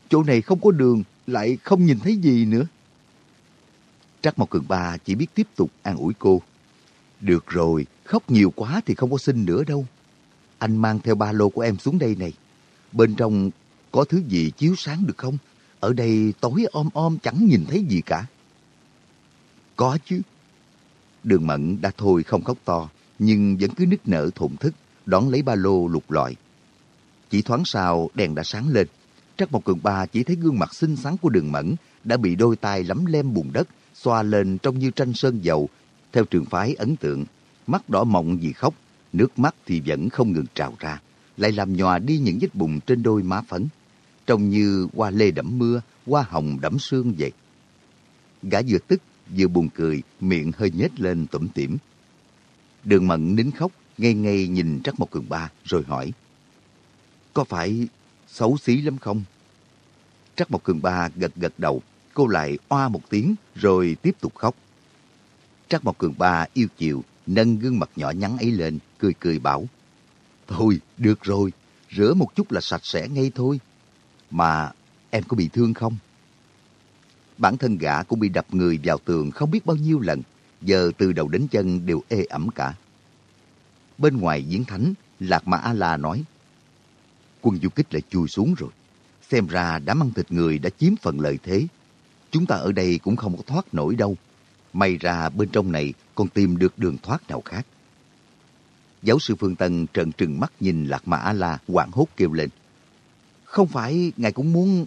Chỗ này không có đường, lại không nhìn thấy gì nữa. Trắc Mộc Cường Ba chỉ biết tiếp tục an ủi cô. Được rồi, khóc nhiều quá thì không có xin nữa đâu. anh mang theo ba lô của em xuống đây này. Bên trong có thứ gì chiếu sáng được không? Ở đây tối om om chẳng nhìn thấy gì cả. Có chứ. Đường Mẫn đã thôi không khóc to, nhưng vẫn cứ nức nở thổn thức, đón lấy ba lô lục lọi. Chỉ thoáng sau, đèn đã sáng lên. Trắc Mộc Cường Ba chỉ thấy gương mặt xinh xắn của đường Mẫn đã bị đôi tay lấm lem bùn đất, xoa lên trông như tranh sơn dầu, theo trường phái ấn tượng. Mắt đỏ mọng vì khóc, nước mắt thì vẫn không ngừng trào ra, lại làm nhòa đi những vết bùn trên đôi má phấn. Trông như hoa lê đẫm mưa, hoa hồng đẫm sương vậy. Gã vừa tức, vừa buồn cười, miệng hơi nhếch lên tủm tỉm. Đường Mận nín khóc, ngây ngây nhìn Trắc Mộc Cường Ba rồi hỏi. Có phải xấu xí lắm không? Trắc Mộc Cường Ba gật gật đầu, cô lại oa một tiếng rồi tiếp tục khóc. Trắc Mộc Cường Ba yêu chiều, nâng gương mặt nhỏ nhắn ấy lên, cười cười bảo. Thôi, được rồi, rửa một chút là sạch sẽ ngay thôi. Mà em có bị thương không? Bản thân gã cũng bị đập người vào tường không biết bao nhiêu lần, giờ từ đầu đến chân đều ê ẩm cả. Bên ngoài giếng thánh, Lạc Mã A-La nói, quân du kích lại chui xuống rồi. Xem ra đám ăn thịt người đã chiếm phần lợi thế. Chúng ta ở đây cũng không có thoát nổi đâu. May ra bên trong này còn tìm được đường thoát nào khác. Giáo sư Phương Tân trợn trừng mắt nhìn Lạc Mã A-La hoảng hốt kêu lên. Không phải ngài cũng muốn...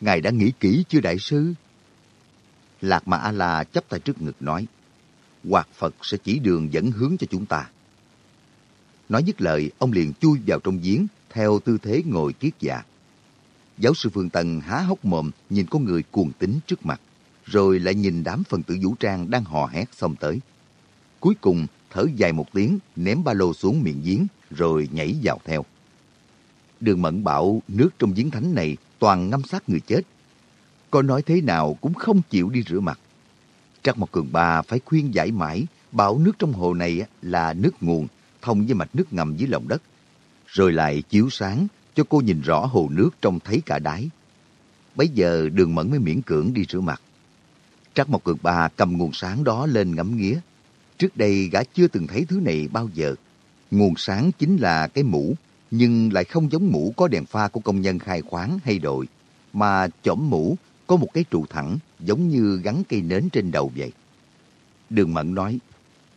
Ngài đã nghĩ kỹ chưa đại sư? Lạc Mã A-La chấp tay trước ngực nói. Hoạt Phật sẽ chỉ đường dẫn hướng cho chúng ta. Nói dứt lời, ông liền chui vào trong giếng theo tư thế ngồi kiết dạ. Giáo sư Phương tần há hốc mồm nhìn con người cuồng tính trước mặt, rồi lại nhìn đám phần tử vũ trang đang hò hét xông tới. Cuối cùng, thở dài một tiếng, ném ba lô xuống miệng giếng, rồi nhảy vào theo. Đường Mẫn bảo nước trong giếng thánh này toàn ngâm sát người chết. Có nói thế nào cũng không chịu đi rửa mặt. Trắc Mộc Cường Ba phải khuyên giải mãi, bảo nước trong hồ này là nước nguồn, thông với mạch nước ngầm dưới lòng đất. Rồi lại chiếu sáng cho cô nhìn rõ hồ nước trông thấy cả đáy. Bấy giờ đường mẫn mới miễn cưỡng đi rửa mặt. Trắc Mộc Cường Ba cầm nguồn sáng đó lên ngắm nghía. Trước đây gã chưa từng thấy thứ này bao giờ. Nguồn sáng chính là cái mũ, nhưng lại không giống mũ có đèn pha của công nhân khai khoáng hay đội, mà chỏm mũ có một cái trụ thẳng giống như gắn cây nến trên đầu vậy. Đường Mẫn nói,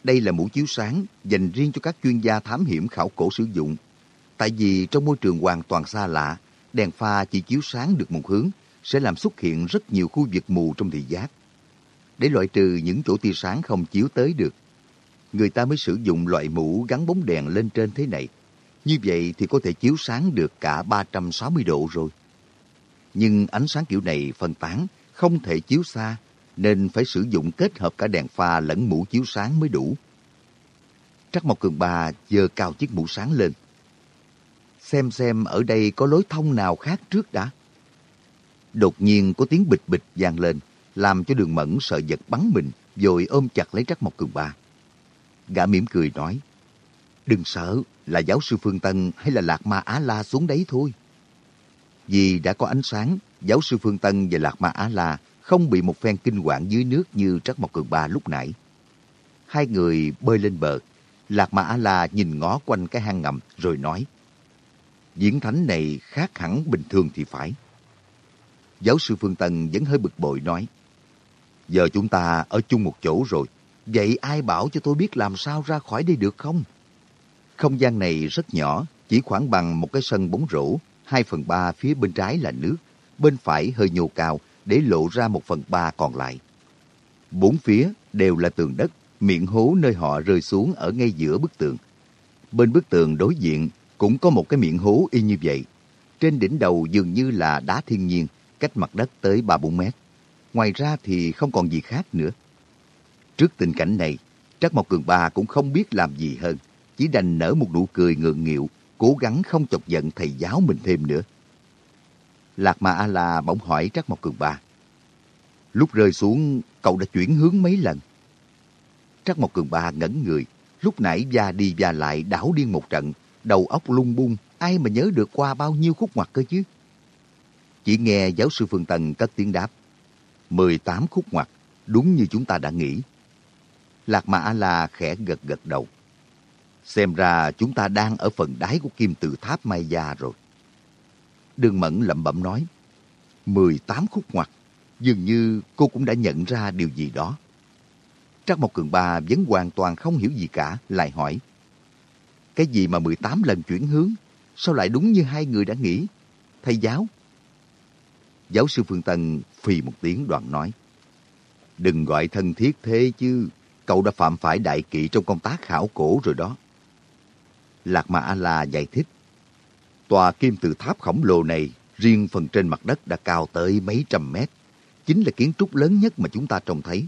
đây là mũ chiếu sáng dành riêng cho các chuyên gia thám hiểm khảo cổ sử dụng. Tại vì trong môi trường hoàn toàn xa lạ, đèn pha chỉ chiếu sáng được một hướng sẽ làm xuất hiện rất nhiều khu vực mù trong thị giác. Để loại trừ những chỗ tia sáng không chiếu tới được, người ta mới sử dụng loại mũ gắn bóng đèn lên trên thế này. Như vậy thì có thể chiếu sáng được cả 360 độ rồi. Nhưng ánh sáng kiểu này phân tán, không thể chiếu xa, nên phải sử dụng kết hợp cả đèn pha lẫn mũ chiếu sáng mới đủ. Trắc Mộc Cường Ba giơ cao chiếc mũ sáng lên. Xem xem ở đây có lối thông nào khác trước đã. Đột nhiên có tiếng bịch bịch vang lên, làm cho đường mẫn sợ giật bắn mình, rồi ôm chặt lấy Trắc Mộc Cường Ba. Gã mỉm cười nói, Đừng sợ, là giáo sư Phương Tân hay là Lạc Ma Á La xuống đấy thôi. Vì đã có ánh sáng, giáo sư Phương Tân và Lạc Ma Á La không bị một phen kinh hoàng dưới nước như Trắc Mộc Cường Ba lúc nãy. Hai người bơi lên bờ. Lạc Ma Á La nhìn ngó quanh cái hang ngầm rồi nói Diễn thánh này khác hẳn bình thường thì phải. Giáo sư Phương Tân vẫn hơi bực bội nói Giờ chúng ta ở chung một chỗ rồi. Vậy ai bảo cho tôi biết làm sao ra khỏi đây được không? Không gian này rất nhỏ, chỉ khoảng bằng một cái sân bóng rổ. Hai phần ba phía bên trái là nước, bên phải hơi nhô cao để lộ ra một phần ba còn lại. Bốn phía đều là tường đất, miệng hố nơi họ rơi xuống ở ngay giữa bức tường. Bên bức tường đối diện cũng có một cái miệng hố y như vậy. Trên đỉnh đầu dường như là đá thiên nhiên, cách mặt đất tới 3-4 mét. Ngoài ra thì không còn gì khác nữa. Trước tình cảnh này, Trắc Mộc Cường Ba cũng không biết làm gì hơn, chỉ đành nở một nụ cười ngượng nghịu, cố gắng không chọc giận thầy giáo mình thêm nữa. Lạc Ma A-la bỗng hỏi Trắc Mộc Cường Ba. Lúc rơi xuống, cậu đã chuyển hướng mấy lần? Trắc Mộc Cường Ba ngẩn người, lúc nãy va đi va lại đảo điên một trận, đầu óc lung bung, ai mà nhớ được qua bao nhiêu khúc ngoặt cơ chứ? Chỉ nghe giáo sư Phương Tần cất tiếng đáp. 18 khúc ngoặt, đúng như chúng ta đã nghĩ. Lạc Ma A-la khẽ gật gật đầu. Xem ra chúng ta đang ở phần đáy của kim tự tháp Mai Gia rồi. Đường Mẫn lẩm bẩm nói. 18 khúc ngoặt. Dường như cô cũng đã nhận ra điều gì đó. Trác Mộc Cường Ba vẫn hoàn toàn không hiểu gì cả, lại hỏi. Cái gì mà 18 lần chuyển hướng? Sao lại đúng như hai người đã nghĩ? Thầy giáo? Giáo sư Phương Tân phì một tiếng đoạn nói. Đừng gọi thân thiết thế chứ. Cậu đã phạm phải đại kỵ trong công tác khảo cổ rồi đó. Lạc mã A-la giải thích. Tòa kim tự tháp khổng lồ này, riêng phần trên mặt đất đã cao tới mấy trăm mét. Chính là kiến trúc lớn nhất mà chúng ta trông thấy.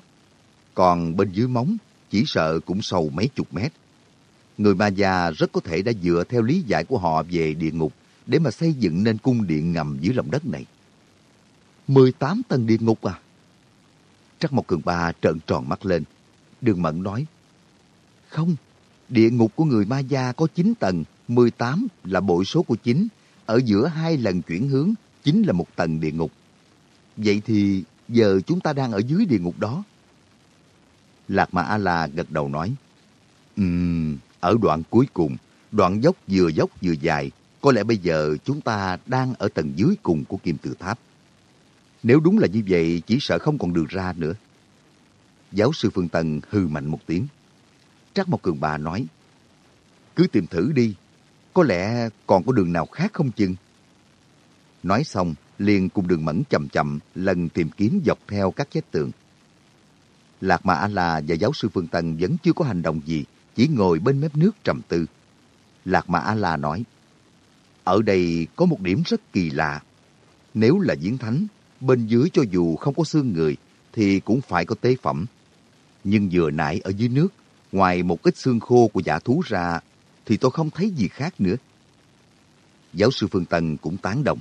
Còn bên dưới móng, chỉ sợ cũng sâu mấy chục mét. Người ma Gia rất có thể đã dựa theo lý giải của họ về địa ngục để mà xây dựng nên cung điện ngầm dưới lòng đất này. 18 tầng địa ngục à? Trắc Mộc Cường Ba trợn tròn mắt lên. Đường Mẫn nói, Không, địa ngục của người ma gia có 9 tầng, 18 là bội số của 9. Ở giữa hai lần chuyển hướng, chính là một tầng địa ngục. Vậy thì giờ chúng ta đang ở dưới địa ngục đó. Lạc Ma A-la gật đầu nói, Ừm, ở đoạn cuối cùng, đoạn dốc vừa dốc vừa dài, có lẽ bây giờ chúng ta đang ở tầng dưới cùng của kim tự tháp. Nếu đúng là như vậy, chỉ sợ không còn đường ra nữa. Giáo sư Phương Tần hư mạnh một tiếng. Trác Mộc Cường bà nói, cứ tìm thử đi, có lẽ còn có đường nào khác không chừng. Nói xong, liền cùng đường mẫn chậm chậm lần tìm kiếm dọc theo các vết tường. Lạc Mà A-La và giáo sư Phương tân vẫn chưa có hành động gì, chỉ ngồi bên mép nước trầm tư. Lạc Mà A-La nói, ở đây có một điểm rất kỳ lạ. Nếu là diễn thánh, bên dưới cho dù không có xương người, thì cũng phải có tế phẩm. Nhưng vừa nãy ở dưới nước, ngoài một ít xương khô của giả thú ra, thì tôi không thấy gì khác nữa. Giáo sư Phương Tân cũng tán đồng.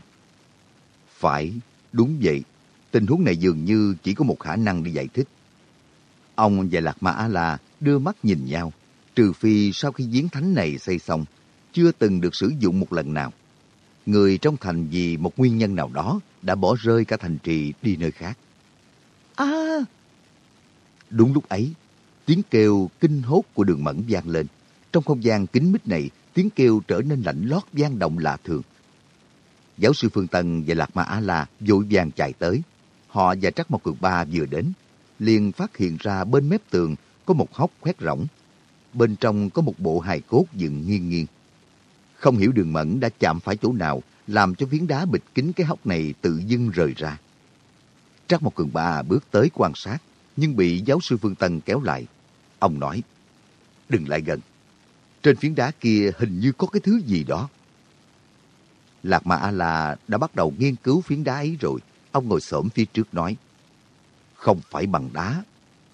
Phải, đúng vậy. Tình huống này dường như chỉ có một khả năng để giải thích. Ông và Lạc Ma A-La đưa mắt nhìn nhau, trừ phi sau khi giếng thánh này xây xong, chưa từng được sử dụng một lần nào. Người trong thành vì một nguyên nhân nào đó đã bỏ rơi cả thành trì đi nơi khác. À! Đúng lúc ấy, tiếng kêu kinh hốt của đường mẫn vang lên. Trong không gian kín mít này, tiếng kêu trở nên lạnh lót vang động lạ thường. Giáo sư Phương Tân và Lạc Ma A-La vội vàng chạy tới. Họ và Trắc Mộc Cường Ba vừa đến, liền phát hiện ra bên mép tường có một hốc khoét rỗng. Bên trong có một bộ hài cốt dựng nghiêng nghiêng. Không hiểu đường mẫn đã chạm phải chỗ nào làm cho phiến đá bịt kín cái hốc này tự dưng rời ra. trắc Mộc Cường Ba bước tới quan sát, nhưng bị giáo sư Phương Tân kéo lại. Ông nói, đừng lại gần. Trên phiến đá kia hình như có cái thứ gì đó. Lạc Mà A-La đã bắt đầu nghiên cứu phiến đá ấy rồi. Ông ngồi xổm phía trước nói, không phải bằng đá,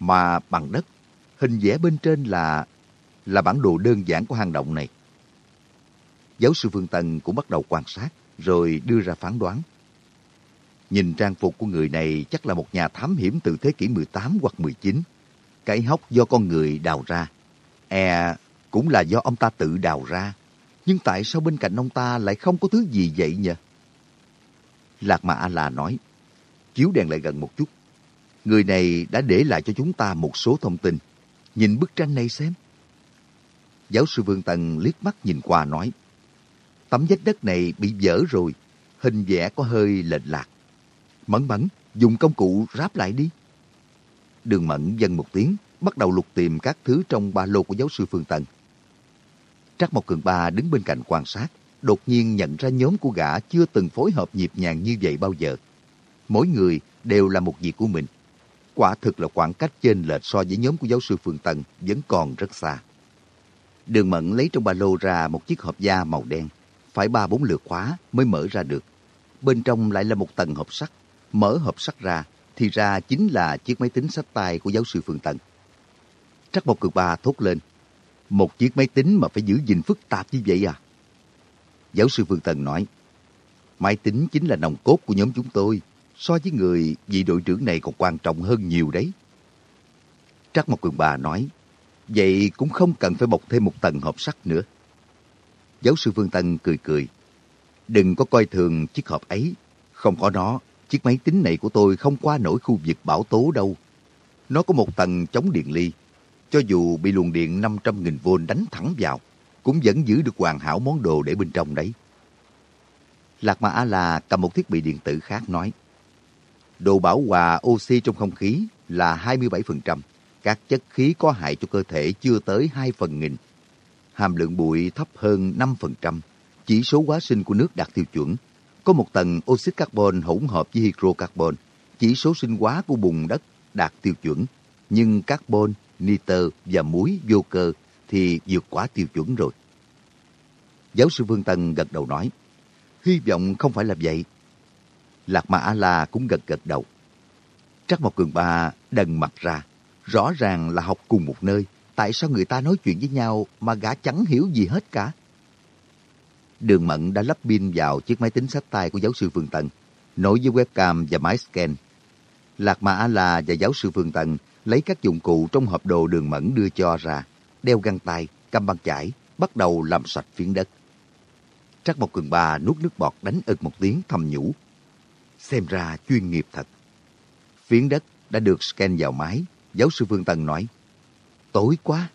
mà bằng đất. Hình vẽ bên trên là là bản đồ đơn giản của hang động này. Giáo sư Phương Tân cũng bắt đầu quan sát, rồi đưa ra phán đoán. Nhìn trang phục của người này chắc là một nhà thám hiểm từ thế kỷ 18 hoặc 19. Cái hốc do con người đào ra. E cũng là do ông ta tự đào ra. Nhưng tại sao bên cạnh ông ta lại không có thứ gì vậy nhỉ? Lạc Mà A-La nói, chiếu đèn lại gần một chút. Người này đã để lại cho chúng ta một số thông tin. Nhìn bức tranh này xem. Giáo sư Vương Tần liếc mắt nhìn qua nói, Tấm vách đất này bị vỡ rồi, hình vẽ có hơi lệch lạc. Mẫn mẫn, dùng công cụ ráp lại đi. Đường mẫn dân một tiếng, bắt đầu lục tìm các thứ trong ba lô của giáo sư Phương Tân. Trắc Mộc Cường Ba đứng bên cạnh quan sát, đột nhiên nhận ra nhóm của gã chưa từng phối hợp nhịp nhàng như vậy bao giờ. Mỗi người đều là một việc của mình. Quả thực là khoảng cách trên lệch so với nhóm của giáo sư Phương Tân vẫn còn rất xa. Đường Mẫn lấy trong ba lô ra một chiếc hộp da màu đen, phải ba bốn lượt khóa mới mở ra được. Bên trong lại là một tầng hộp sắt. Mở hộp sắt ra, thì ra chính là chiếc máy tính sách tay của giáo sư Phương Tần. Trắc Mộc Cực Ba thốt lên. Một chiếc máy tính mà phải giữ gìn phức tạp như vậy à? Giáo sư Phương Tần nói, máy tính chính là nòng cốt của nhóm chúng tôi. So với người, vị đội trưởng này còn quan trọng hơn nhiều đấy. Trắc Mộc Cường Ba nói, vậy cũng không cần phải bọc thêm một tầng hộp sắt nữa. Giáo sư Phương Tân cười cười. Đừng có coi thường chiếc hộp ấy. Không có nó, chiếc máy tính này của tôi không qua nổi khu vực bảo tố đâu. Nó có một tầng chống điện ly. Cho dù bị luồng điện 500.000V đánh thẳng vào, cũng vẫn giữ được hoàn hảo món đồ để bên trong đấy. Lạc Ma A-la cầm một thiết bị điện tử khác nói, Độ bảo hòa oxy trong không khí là 27%, các chất khí có hại cho cơ thể chưa tới 2 phần nghìn. Hàm lượng bụi thấp hơn 5%, chỉ số quá sinh của nước đạt tiêu chuẩn. Có một tầng oxit carbon hỗn hợp với hydrocarbon, chỉ số sinh hóa của bùn đất đạt tiêu chuẩn. Nhưng carbon, nitơ và muối vô cơ thì vượt quá tiêu chuẩn rồi. Giáo sư Vương Tân gật đầu nói, hy vọng không phải là vậy. Lạc Ma A-la cũng gật gật đầu. Trắc Mộc Cường Ba đần mặt ra, rõ ràng là học cùng một nơi, tại sao người ta nói chuyện với nhau mà gã chẳng hiểu gì hết cả. Đường Mận đã lắp pin vào chiếc máy tính sách tay của giáo sư Phương tần, nối với webcam và máy scan. Lạc mã A-la và giáo sư Phương tần lấy các dụng cụ trong hộp đồ đường Mẫn đưa cho ra, đeo găng tay, cầm băng chải, bắt đầu làm sạch phiến đất. Trắc Mộc Cường Ba nuốt nước bọt đánh ực một tiếng thầm nhủ. Xem ra chuyên nghiệp thật. Phiến đất đã được scan vào máy, giáo sư Phương tần nói. Tối quá.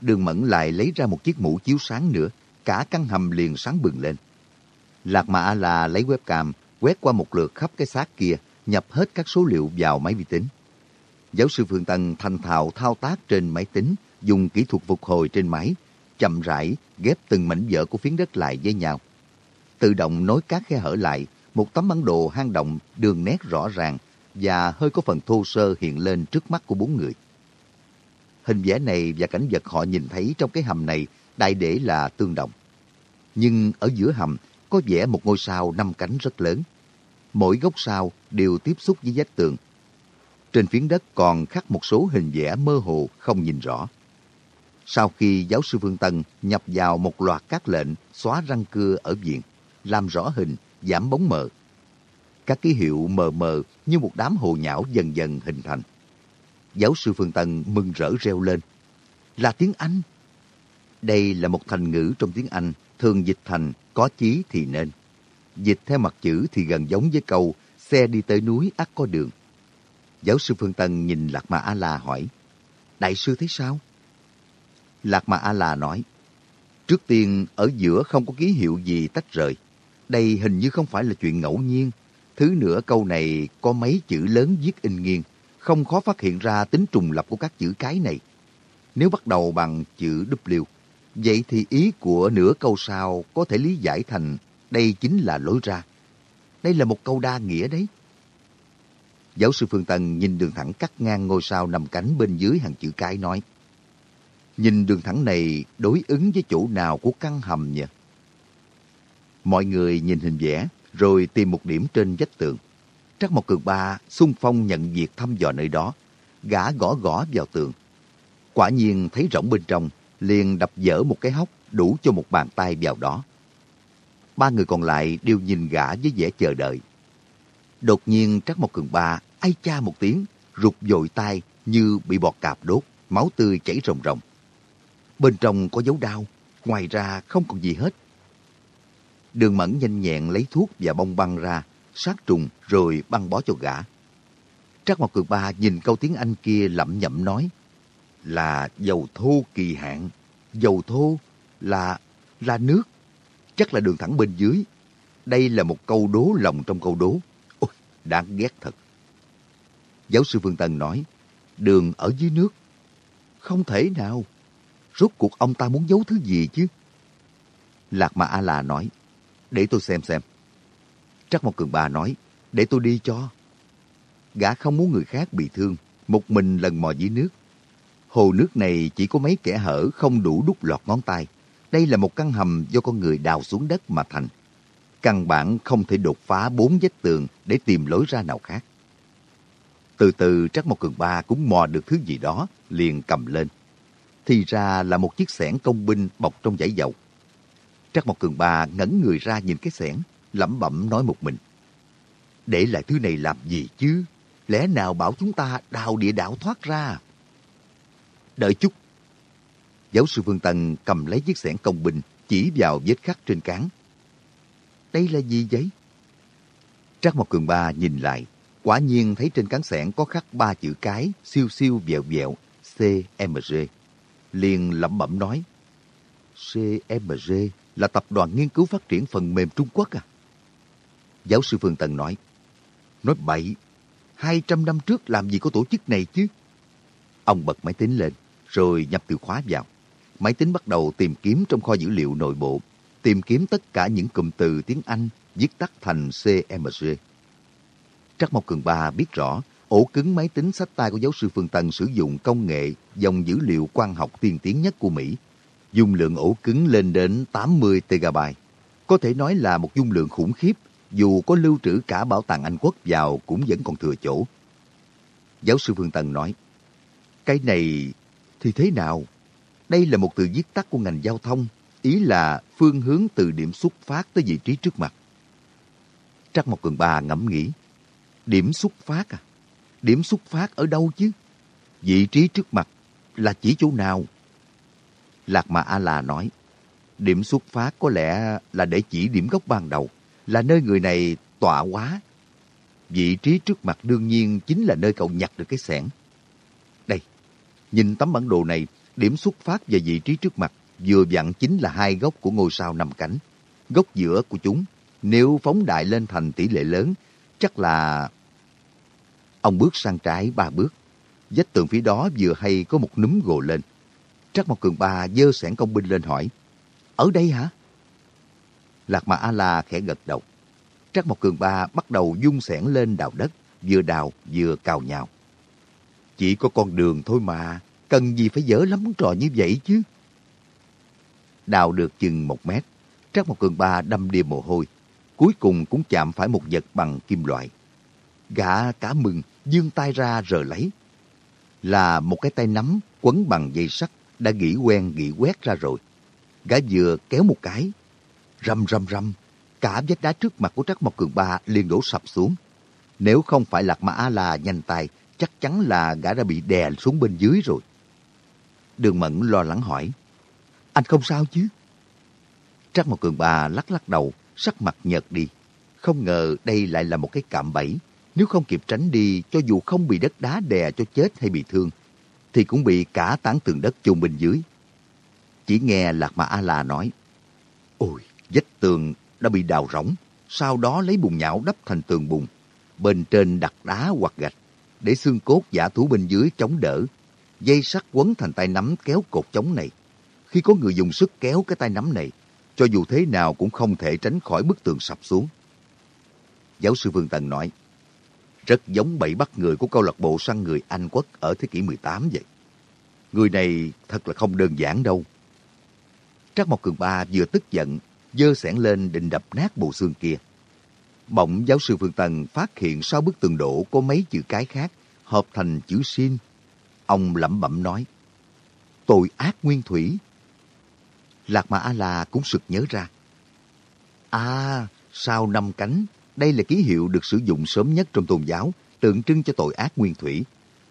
Đường Mẫn lại lấy ra một chiếc mũ chiếu sáng nữa, cả căn hầm liền sáng bừng lên. Lạc mã la lấy webcam, quét qua một lượt khắp cái xác kia, nhập hết các số liệu vào máy vi tính. Giáo sư Phương Tân thành thạo thao tác trên máy tính, dùng kỹ thuật phục hồi trên máy, chậm rãi ghép từng mảnh vỡ của phiến đất lại với nhau. Tự động nối các khe hở lại, một tấm bản đồ hang động đường nét rõ ràng và hơi có phần thô sơ hiện lên trước mắt của bốn người. Hình vẽ này và cảnh vật họ nhìn thấy trong cái hầm này đại để là tương đồng. Nhưng ở giữa hầm có vẽ một ngôi sao năm cánh rất lớn. Mỗi gốc sao đều tiếp xúc với vách tường. Trên phiến đất còn khắc một số hình vẽ mơ hồ không nhìn rõ. Sau khi giáo sư Phương Tân nhập vào một loạt các lệnh xóa răng cưa ở viện, làm rõ hình, giảm bóng mờ, các ký hiệu mờ mờ như một đám hồ nhão dần dần hình thành. Giáo sư Phương Tân mừng rỡ reo lên. Là tiếng Anh. Đây là một thành ngữ trong tiếng Anh, thường dịch thành có chí thì nên. Dịch theo mặt chữ thì gần giống với câu xe đi tới núi ắt có đường. Giáo sư Phương Tân nhìn Lạc Ma A-la hỏi, Đại sư thấy sao? Lạc Ma A-la nói, Trước tiên, ở giữa không có ký hiệu gì tách rời. Đây hình như không phải là chuyện ngẫu nhiên. Thứ nữa câu này có mấy chữ lớn viết in nghiêng, không khó phát hiện ra tính trùng lập của các chữ cái này. Nếu bắt đầu bằng chữ W, vậy thì ý của nửa câu sau có thể lý giải thành đây chính là lối ra. Đây là một câu đa nghĩa đấy. Giáo sư Phương Tân nhìn đường thẳng cắt ngang ngôi sao nằm cánh bên dưới hàng chữ cái nói. Nhìn đường thẳng này đối ứng với chỗ nào của căn hầm nhỉ? Mọi người nhìn hình vẽ, rồi tìm một điểm trên vách tường. Trắc một Cường Ba xung phong nhận việc thăm dò nơi đó, gã gõ gõ vào tường. Quả nhiên thấy rỗng bên trong, liền đập dở một cái hốc đủ cho một bàn tay vào đó. Ba người còn lại đều nhìn gã với vẻ chờ đợi. Đột nhiên Trắc Mộc Cường Ba ai cha một tiếng, rụt dội tay như bị bọt cạp đốt, máu tươi chảy ròng ròng. Bên trong có dấu đau, ngoài ra không còn gì hết. Đường Mẫn nhanh nhẹn lấy thuốc và bông băng ra, sát trùng rồi băng bó cho gã. Trác Mộc Cường Ba nhìn câu tiếng Anh kia lẩm nhẩm nói là dầu thô kỳ hạn. Dầu thô là là nước. Chắc là đường thẳng bên dưới. Đây là một câu đố lòng trong câu đố. Ôi, đáng ghét thật. Giáo sư Phương Tân nói, đường ở dưới nước. Không thể nào. Rốt cuộc ông ta muốn giấu thứ gì chứ? Lạc Mà A-La nói, để tôi xem xem. Trắc Mộc Cường Ba nói, để tôi đi cho. Gã không muốn người khác bị thương, một mình lần mò dưới nước. Hồ nước này chỉ có mấy kẻ hở không đủ đút lọt ngón tay. Đây là một căn hầm do con người đào xuống đất mà thành. Căn bản không thể đột phá bốn vách tường để tìm lối ra nào khác. Từ từ Trắc Mộc Cường Ba cũng mò được thứ gì đó, liền cầm lên. Thì ra là một chiếc xẻng công binh bọc trong giải dầu. Trắc Mộc Cường Ba ngẩng người ra nhìn cái xẻng, lẩm bẩm nói một mình. Để lại thứ này làm gì chứ? Lẽ nào bảo chúng ta đào địa đạo thoát ra? Đợi chút. Giáo sư Phương Tân cầm lấy chiếc xẻng công bình chỉ vào vết khắc trên cán. Đây là gì vậy? Trắc Mộc Cường Ba nhìn lại, quả nhiên thấy trên cán xẻng có khắc ba chữ cái, siêu siêu vẹo vẹo, CMG. Liền lẩm bẩm nói, CMG là tập đoàn nghiên cứu phát triển phần mềm Trung Quốc à? Giáo sư Phương Tần nói, nói bậy, 200 năm trước làm gì có tổ chức này chứ? Ông bật máy tính lên, rồi nhập từ khóa vào. Máy tính bắt đầu tìm kiếm trong kho dữ liệu nội bộ, tìm kiếm tất cả những cụm từ tiếng Anh viết tắt thành CMG. Trắc Mộc Cường Ba biết rõ ổ cứng máy tính sách tay của giáo sư Phương Tân sử dụng công nghệ dòng dữ liệu quan học tiên tiến nhất của Mỹ. Dung lượng ổ cứng lên đến 80 TB. Có thể nói là một dung lượng khủng khiếp, dù có lưu trữ cả bảo tàng Anh Quốc vào cũng vẫn còn thừa chỗ. Giáo sư Phương Tân nói, cái này thì thế nào? Đây là một từ viết tắt của ngành giao thông, ý là phương hướng từ điểm xuất phát tới vị trí trước mặt. Trắc Mộc Cường Ba ngẫm nghĩ, điểm xuất phát à? Điểm xuất phát ở đâu chứ? Vị trí trước mặt là chỉ chỗ nào? Lạc Mà A-La nói, điểm xuất phát có lẽ là để chỉ điểm gốc ban đầu, là nơi người này tọa quá. Vị trí trước mặt đương nhiên chính là nơi cậu nhặt được cái sẻng. Nhìn tấm bản đồ này, điểm xuất phát và vị trí trước mặt vừa vặn chính là hai góc của ngôi sao nằm cánh. Góc giữa của chúng, nếu phóng đại lên thành tỷ lệ lớn, chắc là Ông bước sang trái ba bước. Vách tường phía đó vừa hay có một núm gồ lên. Trắc Mộc Cường Ba dơ sẻn công binh lên hỏi. Ở đây hả? Lạc Mà A-La khẽ gật đầu. Trắc Mộc Cường Ba bắt đầu dung sẻn lên đào đất, vừa đào vừa cào nhào. Chỉ có con đường thôi mà, cần gì phải dở lắm trò như vậy chứ? Đào được chừng một mét, Trắc một Cường Ba đâm đi mồ hôi, cuối cùng cũng chạm phải một vật bằng kim loại. Gã cả mừng, dương tay ra rờ lấy. Là một cái tay nắm quấn bằng dây sắt đã nghĩ quen nghĩ quét ra rồi. Gã vừa kéo một cái, rầm rầm rầm, cả vách đá trước mặt của Trắc Mộc Cường Ba liền đổ sập xuống. Nếu không phải Lạc Mã A-La nhanh tay, chắc chắn là gã đã bị đè xuống bên dưới rồi. Đường Mẫn lo lắng hỏi, anh không sao chứ? Trắc một Cường bà lắc lắc đầu, sắc mặt nhợt đi. Không ngờ đây lại là một cái cạm bẫy nếu không kịp tránh đi, cho dù không bị đất đá đè cho chết hay bị thương, thì cũng bị cả tán tường đất chôn bên dưới. Chỉ nghe Lạc mà A-La nói, Ôi, vách tường đã bị đào rỗng, sau đó lấy bùn nhão đắp thành tường bùn. Bên trên đặt đá hoặc gạch, để xương cốt giả thú bên dưới chống đỡ. Dây sắt quấn thành tay nắm kéo cột chống này. Khi có người dùng sức kéo cái tay nắm này, cho dù thế nào cũng không thể tránh khỏi bức tường sập xuống. Giáo sư Vương Tần nói, rất giống bẫy bắt người của câu lạc bộ săn người Anh quốc ở thế kỷ 18 vậy. Người này thật là không đơn giản đâu. Trác Mộc Cường Ba vừa tức giận, dơ sẻn lên định đập nát bộ xương kia. Bỗng giáo sư Phương Tần phát hiện sau bức tường đổ có mấy chữ cái khác, hợp thành chữ xin. Ông lẩm bẩm nói, tội ác nguyên thủy. Lạc Mà A-La cũng sực nhớ ra. À, sao năm cánh đây là ký hiệu được sử dụng sớm nhất trong tôn giáo, tượng trưng cho tội ác nguyên thủy.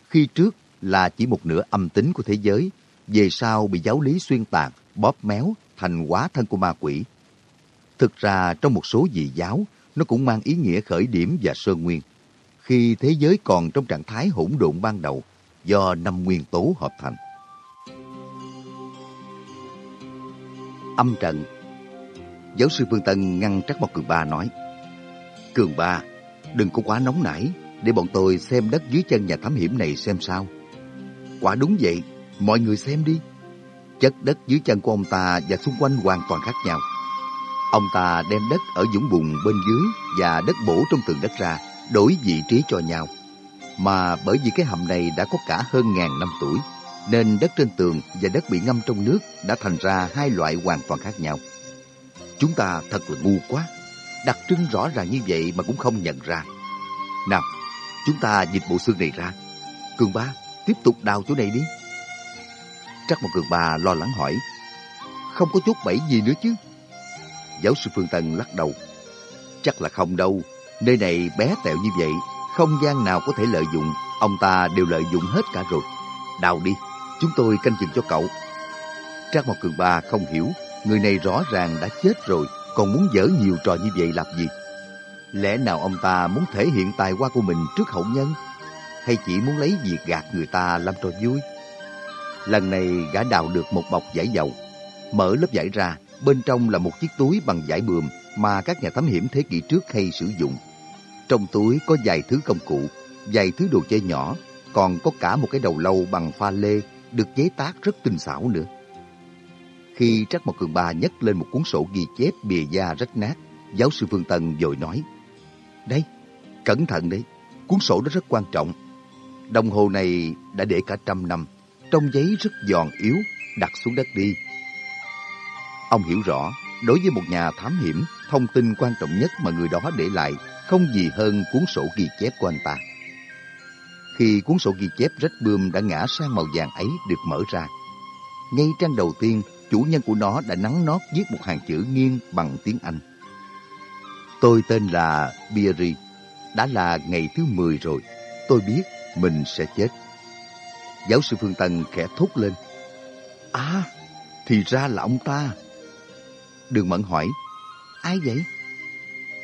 Khi trước là chỉ một nửa âm tính của thế giới, về sau bị giáo lý xuyên tạc, bóp méo thành quá thân của ma quỷ. Thực ra trong một số dị giáo, nó cũng mang ý nghĩa khởi điểm và sơ nguyên. Khi thế giới còn trong trạng thái hỗn độn ban đầu, do năm nguyên tố hợp thành. Âm trận Giáo sư Phương Tân ngăn Trắc bọc Cường Ba nói Cường ba, đừng có quá nóng nảy, để bọn tôi xem đất dưới chân nhà thám hiểm này xem sao. Quả đúng vậy, mọi người xem đi. Chất đất dưới chân của ông ta và xung quanh hoàn toàn khác nhau. Ông ta đem đất ở dũng bùn bên dưới và đất bổ trong tường đất ra, đổi vị trí cho nhau. Mà bởi vì cái hầm này đã có cả hơn ngàn năm tuổi, nên đất trên tường và đất bị ngâm trong nước đã thành ra hai loại hoàn toàn khác nhau. Chúng ta thật là ngu quá đặc trưng rõ ràng như vậy mà cũng không nhận ra. Nào, chúng ta dịch bộ xương này ra. Cường ba, tiếp tục đào chỗ này đi. Trắc một cường ba lo lắng hỏi. Không có chốt bẫy gì nữa chứ? Giáo sư Phương Tân lắc đầu. Chắc là không đâu. Nơi này bé tẹo như vậy, không gian nào có thể lợi dụng. Ông ta đều lợi dụng hết cả rồi. Đào đi, chúng tôi canh chừng cho cậu. Trác Mộc Cường Ba không hiểu, người này rõ ràng đã chết rồi còn muốn dở nhiều trò như vậy làm gì? Lẽ nào ông ta muốn thể hiện tài hoa của mình trước hậu nhân? Hay chỉ muốn lấy việc gạt người ta làm trò vui? Lần này gã đào được một bọc giải dầu. Mở lớp giải ra, bên trong là một chiếc túi bằng vải bườm mà các nhà thám hiểm thế kỷ trước hay sử dụng. Trong túi có vài thứ công cụ, vài thứ đồ chơi nhỏ, còn có cả một cái đầu lâu bằng pha lê được chế tác rất tinh xảo nữa. Khi Trắc Mộc Cường Ba nhấc lên một cuốn sổ ghi chép bìa da rách nát, giáo sư Phương Tân vội nói, Đây, cẩn thận đấy, cuốn sổ đó rất quan trọng. Đồng hồ này đã để cả trăm năm, trong giấy rất giòn yếu, đặt xuống đất đi. Ông hiểu rõ, đối với một nhà thám hiểm, thông tin quan trọng nhất mà người đó để lại không gì hơn cuốn sổ ghi chép của anh ta. Khi cuốn sổ ghi chép rách bươm đã ngã sang màu vàng ấy được mở ra, ngay trang đầu tiên, chủ nhân của nó đã nắng nót viết một hàng chữ nghiêng bằng tiếng Anh. Tôi tên là Beery. Đã là ngày thứ 10 rồi. Tôi biết mình sẽ chết. Giáo sư Phương Tân khẽ thốt lên. À, thì ra là ông ta. Đường Mẫn hỏi, ai vậy?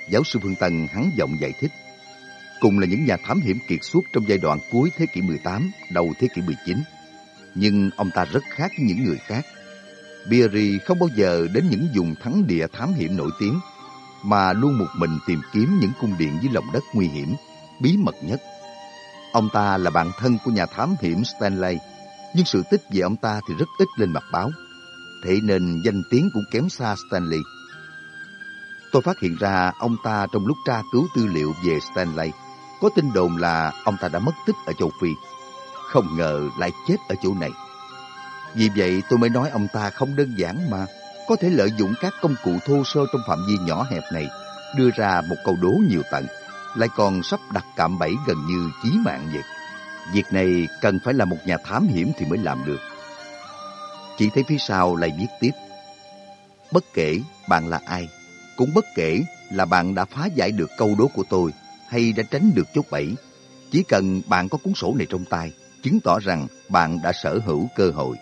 Giáo sư Phương Tân hắn giọng giải thích. Cùng là những nhà thám hiểm kiệt xuất trong giai đoạn cuối thế kỷ 18, đầu thế kỷ 19. Nhưng ông ta rất khác với những người khác. Beery không bao giờ đến những vùng thắng địa thám hiểm nổi tiếng, mà luôn một mình tìm kiếm những cung điện dưới lòng đất nguy hiểm, bí mật nhất. Ông ta là bạn thân của nhà thám hiểm Stanley, nhưng sự tích về ông ta thì rất ít lên mặt báo. Thế nên danh tiếng cũng kém xa Stanley. Tôi phát hiện ra ông ta trong lúc tra cứu tư liệu về Stanley, có tin đồn là ông ta đã mất tích ở châu Phi. Không ngờ lại chết ở chỗ này. Vì vậy tôi mới nói ông ta không đơn giản mà có thể lợi dụng các công cụ thô sơ trong phạm vi nhỏ hẹp này, đưa ra một câu đố nhiều tận, lại còn sắp đặt cạm bẫy gần như chí mạng vậy. Việc này cần phải là một nhà thám hiểm thì mới làm được. Chỉ thấy phía sau lại viết tiếp. Bất kể bạn là ai, cũng bất kể là bạn đã phá giải được câu đố của tôi hay đã tránh được chốt bẫy. Chỉ cần bạn có cuốn sổ này trong tay, chứng tỏ rằng bạn đã sở hữu cơ hội.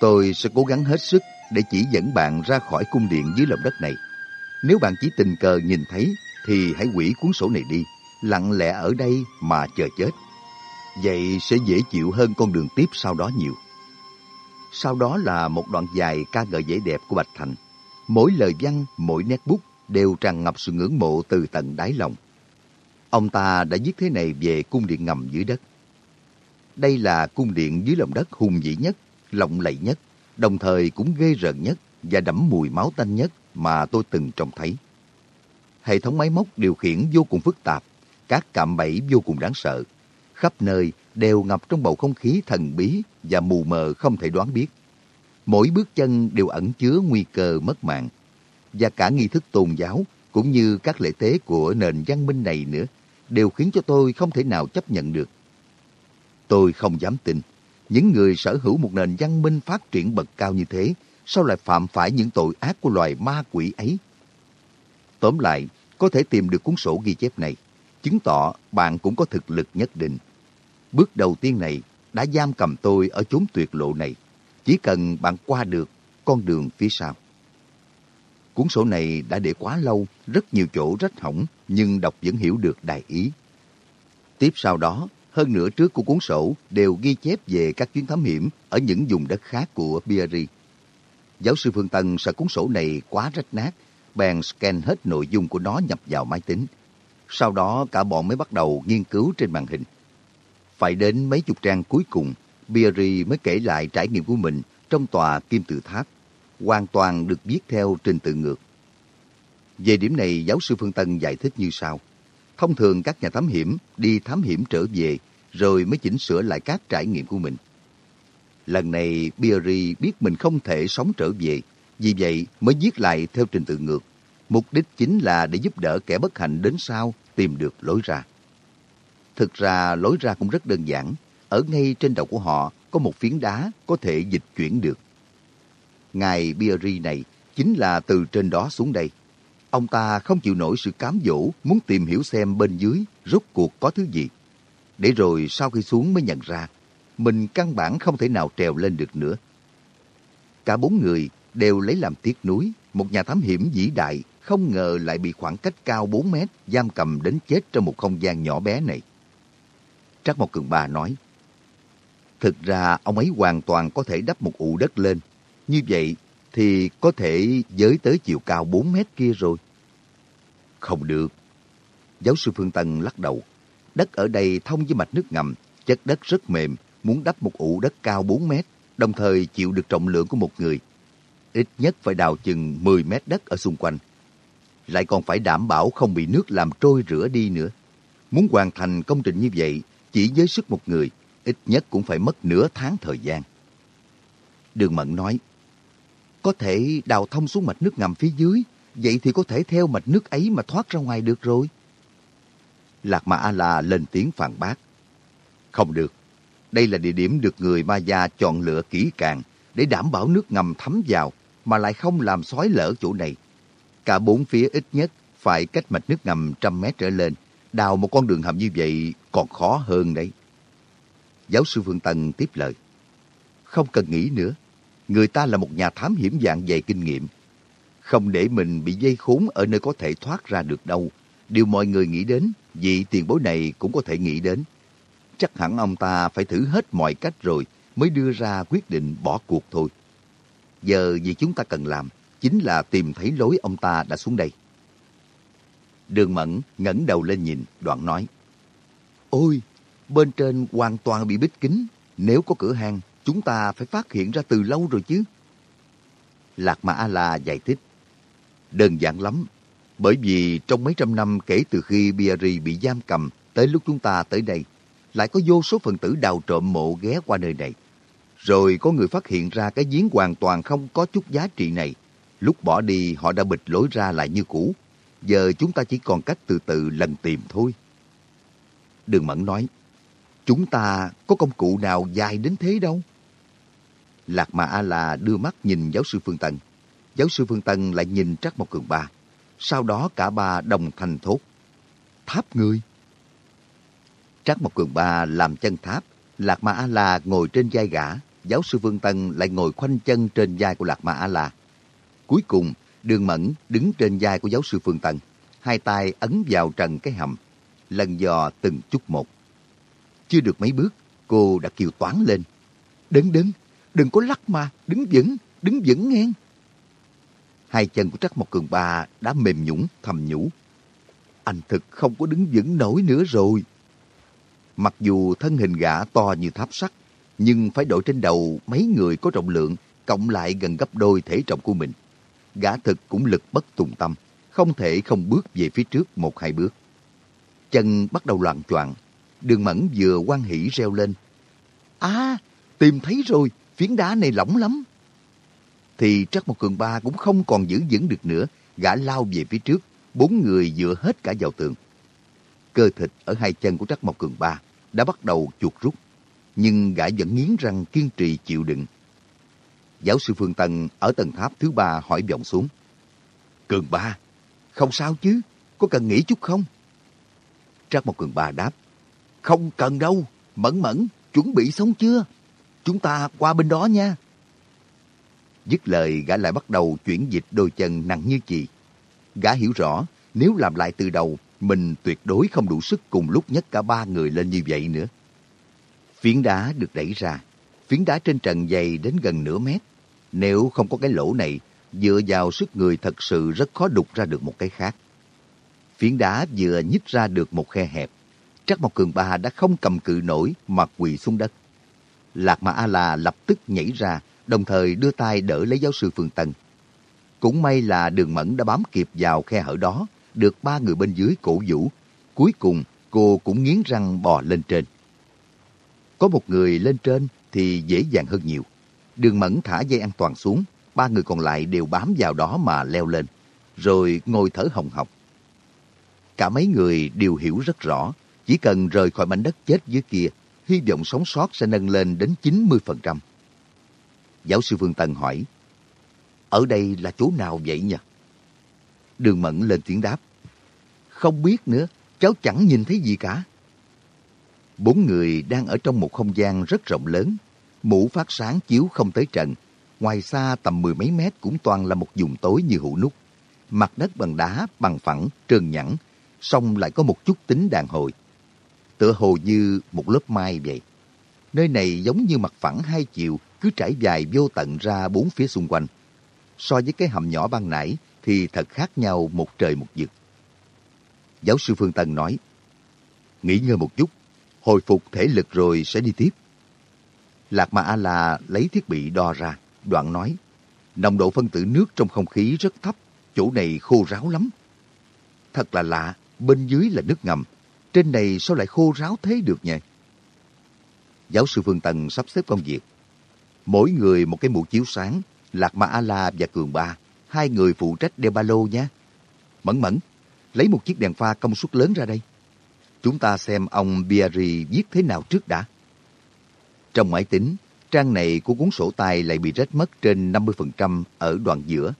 Tôi sẽ cố gắng hết sức để chỉ dẫn bạn ra khỏi cung điện dưới lòng đất này. Nếu bạn chỉ tình cờ nhìn thấy, thì hãy quỷ cuốn sổ này đi, lặng lẽ ở đây mà chờ chết. Vậy sẽ dễ chịu hơn con đường tiếp sau đó nhiều. Sau đó là một đoạn dài ca ngợi vẻ đẹp của Bạch Thành. Mỗi lời văn, mỗi nét bút đều tràn ngập sự ngưỡng mộ từ tận đáy lòng. Ông ta đã viết thế này về cung điện ngầm dưới đất. Đây là cung điện dưới lòng đất hùng vĩ nhất, lộng lẫy nhất, đồng thời cũng ghê rợn nhất và đẫm mùi máu tanh nhất mà tôi từng trông thấy. Hệ thống máy móc điều khiển vô cùng phức tạp, các cạm bẫy vô cùng đáng sợ. Khắp nơi đều ngập trong bầu không khí thần bí và mù mờ không thể đoán biết. Mỗi bước chân đều ẩn chứa nguy cơ mất mạng. Và cả nghi thức tôn giáo cũng như các lễ tế của nền văn minh này nữa đều khiến cho tôi không thể nào chấp nhận được. Tôi không dám tin những người sở hữu một nền văn minh phát triển bậc cao như thế, sao lại phạm phải những tội ác của loài ma quỷ ấy? Tóm lại, có thể tìm được cuốn sổ ghi chép này, chứng tỏ bạn cũng có thực lực nhất định. Bước đầu tiên này đã giam cầm tôi ở chốn tuyệt lộ này. Chỉ cần bạn qua được con đường phía sau. Cuốn sổ này đã để quá lâu, rất nhiều chỗ rách hỏng, nhưng đọc vẫn hiểu được đại ý. Tiếp sau đó, hơn nửa trước của cuốn sổ đều ghi chép về các chuyến thám hiểm ở những vùng đất khác của Biarri. Giáo sư Phương Tân sợ cuốn sổ này quá rách nát, bèn scan hết nội dung của nó nhập vào máy tính. Sau đó cả bọn mới bắt đầu nghiên cứu trên màn hình. Phải đến mấy chục trang cuối cùng, Biarri mới kể lại trải nghiệm của mình trong tòa kim tự tháp, hoàn toàn được viết theo trình tự ngược. Về điểm này, giáo sư Phương Tân giải thích như sau. Thông thường các nhà thám hiểm đi thám hiểm trở về rồi mới chỉnh sửa lại các trải nghiệm của mình. Lần này Beery biết mình không thể sống trở về, vì vậy mới viết lại theo trình tự ngược. Mục đích chính là để giúp đỡ kẻ bất hạnh đến sau tìm được lối ra. Thực ra lối ra cũng rất đơn giản. Ở ngay trên đầu của họ có một phiến đá có thể dịch chuyển được. Ngài Beery này chính là từ trên đó xuống đây. Ông ta không chịu nổi sự cám dỗ, muốn tìm hiểu xem bên dưới rốt cuộc có thứ gì. Để rồi sau khi xuống mới nhận ra, mình căn bản không thể nào trèo lên được nữa. Cả bốn người đều lấy làm tiếc nuối, một nhà thám hiểm vĩ đại không ngờ lại bị khoảng cách cao 4 mét giam cầm đến chết trong một không gian nhỏ bé này. Trắc Mộc Cường Ba nói, Thực ra ông ấy hoàn toàn có thể đắp một ụ đất lên. Như vậy, thì có thể giới tới chiều cao 4 mét kia rồi. Không được. Giáo sư Phương Tân lắc đầu. Đất ở đây thông với mạch nước ngầm, chất đất rất mềm, muốn đắp một ụ đất cao 4 mét, đồng thời chịu được trọng lượng của một người. Ít nhất phải đào chừng 10 mét đất ở xung quanh. Lại còn phải đảm bảo không bị nước làm trôi rửa đi nữa. Muốn hoàn thành công trình như vậy, chỉ với sức một người, ít nhất cũng phải mất nửa tháng thời gian. Đường Mận nói, có thể đào thông xuống mạch nước ngầm phía dưới, vậy thì có thể theo mạch nước ấy mà thoát ra ngoài được rồi. Lạc mà A-la lên tiếng phản bác. Không được, đây là địa điểm được người Ma Gia chọn lựa kỹ càng để đảm bảo nước ngầm thấm vào mà lại không làm xói lở chỗ này. Cả bốn phía ít nhất phải cách mạch nước ngầm trăm mét trở lên. Đào một con đường hầm như vậy còn khó hơn đấy. Giáo sư Phương Tân tiếp lời. Không cần nghĩ nữa. Người ta là một nhà thám hiểm dạng dày kinh nghiệm. Không để mình bị dây khốn ở nơi có thể thoát ra được đâu. Điều mọi người nghĩ đến, vị tiền bối này cũng có thể nghĩ đến. Chắc hẳn ông ta phải thử hết mọi cách rồi mới đưa ra quyết định bỏ cuộc thôi. Giờ việc chúng ta cần làm chính là tìm thấy lối ông ta đã xuống đây. Đường Mẫn ngẩng đầu lên nhìn, đoạn nói. Ôi, bên trên hoàn toàn bị bích kính. Nếu có cửa hàng chúng ta phải phát hiện ra từ lâu rồi chứ. Lạc Mã A-La giải thích. Đơn giản lắm. Bởi vì trong mấy trăm năm kể từ khi Biari bị giam cầm tới lúc chúng ta tới đây, lại có vô số phần tử đào trộm mộ ghé qua nơi này. Rồi có người phát hiện ra cái giếng hoàn toàn không có chút giá trị này. Lúc bỏ đi họ đã bịch lối ra lại như cũ. Giờ chúng ta chỉ còn cách từ từ lần tìm thôi. Đường Mẫn nói, chúng ta có công cụ nào dài đến thế đâu. Lạc Mà A-La đưa mắt nhìn giáo sư Phương Tân. Giáo sư Phương Tân lại nhìn Trắc Mộc Cường Ba. Sau đó cả ba đồng thanh thốt. Tháp người. Trắc Mộc Cường Ba làm chân tháp. Lạc Ma A-La ngồi trên vai gã. Giáo sư Phương Tân lại ngồi khoanh chân trên vai của Lạc Ma A-La. Cuối cùng, Đường Mẫn đứng trên vai của giáo sư Phương Tân. Hai tay ấn vào trần cái hầm. Lần dò từng chút một. Chưa được mấy bước, cô đã kêu toán lên. Đứng đứng, đừng có lắc mà, đứng vững, đứng vững nghe. Hai chân của Trắc Mộc Cường Ba đã mềm nhũng, thầm nhủ. Anh thực không có đứng vững nổi nữa rồi. Mặc dù thân hình gã to như tháp sắt, nhưng phải đội trên đầu mấy người có trọng lượng, cộng lại gần gấp đôi thể trọng của mình. Gã thực cũng lực bất tùng tâm, không thể không bước về phía trước một hai bước. Chân bắt đầu loạn choạng, đường mẫn vừa quan hỉ reo lên. À, tìm thấy rồi, phiến đá này lỏng lắm. Thì Trắc một Cường Ba cũng không còn giữ vững được nữa, gã lao về phía trước, bốn người dựa hết cả vào tường. Cơ thịt ở hai chân của Trắc một Cường Ba đã bắt đầu chuột rút, nhưng gã vẫn nghiến răng kiên trì chịu đựng. Giáo sư Phương Tân ở tầng tháp thứ ba hỏi vọng xuống. Cường Ba, không sao chứ, có cần nghỉ chút không? Trác Mộc Cường Ba đáp. Không cần đâu, Mẫn Mẫn, chuẩn bị xong chưa? Chúng ta qua bên đó nha. Dứt lời gã lại bắt đầu chuyển dịch đôi chân nặng như chì. Gã hiểu rõ, nếu làm lại từ đầu, mình tuyệt đối không đủ sức cùng lúc nhất cả ba người lên như vậy nữa. Phiến đá được đẩy ra. Phiến đá trên trần dày đến gần nửa mét. Nếu không có cái lỗ này, dựa vào sức người thật sự rất khó đục ra được một cái khác. Phiến đá vừa nhích ra được một khe hẹp. Trắc Mộc Cường Ba đã không cầm cự nổi mà quỳ xuống đất. Lạc Mà A-La lập tức nhảy ra, đồng thời đưa tay đỡ lấy giáo sư Phương Tân. Cũng may là đường mẫn đã bám kịp vào khe hở đó, được ba người bên dưới cổ vũ. Cuối cùng, cô cũng nghiến răng bò lên trên. Có một người lên trên thì dễ dàng hơn nhiều. Đường mẫn thả dây an toàn xuống, ba người còn lại đều bám vào đó mà leo lên, rồi ngồi thở hồng hộc. Cả mấy người đều hiểu rất rõ, chỉ cần rời khỏi mảnh đất chết dưới kia, hy vọng sống sót sẽ nâng lên đến 90%. Giáo sư Phương Tân hỏi, ở đây là chỗ nào vậy nhỉ? Đường Mẫn lên tiếng đáp, không biết nữa, cháu chẳng nhìn thấy gì cả. Bốn người đang ở trong một không gian rất rộng lớn, mũ phát sáng chiếu không tới trần. Ngoài xa tầm mười mấy mét cũng toàn là một vùng tối như hũ nút. Mặt đất bằng đá, bằng phẳng, trơn nhẵn, song lại có một chút tính đàn hồi. Tựa hồ như một lớp mai vậy. Nơi này giống như mặt phẳng hai chiều, cứ trải dài vô tận ra bốn phía xung quanh. so với cái hầm nhỏ ban nãy thì thật khác nhau một trời một vực. Giáo sư Phương Tân nói, nghỉ ngơi một chút, hồi phục thể lực rồi sẽ đi tiếp. Lạc Ma A-la lấy thiết bị đo ra, đoạn nói, nồng độ phân tử nước trong không khí rất thấp, chỗ này khô ráo lắm. Thật là lạ, bên dưới là nước ngầm, trên này sao lại khô ráo thế được nhỉ? Giáo sư Phương Tần sắp xếp công việc. Mỗi người một cái mũ chiếu sáng, Lạc Ma A-la và Cường Ba, hai người phụ trách đeo ba lô nhé. Mẫn mẫn, lấy một chiếc đèn pha công suất lớn ra đây. Chúng ta xem ông Biari viết thế nào trước đã. Trong máy tính, trang này của cuốn sổ tay lại bị rách mất trên 50% ở đoạn giữa.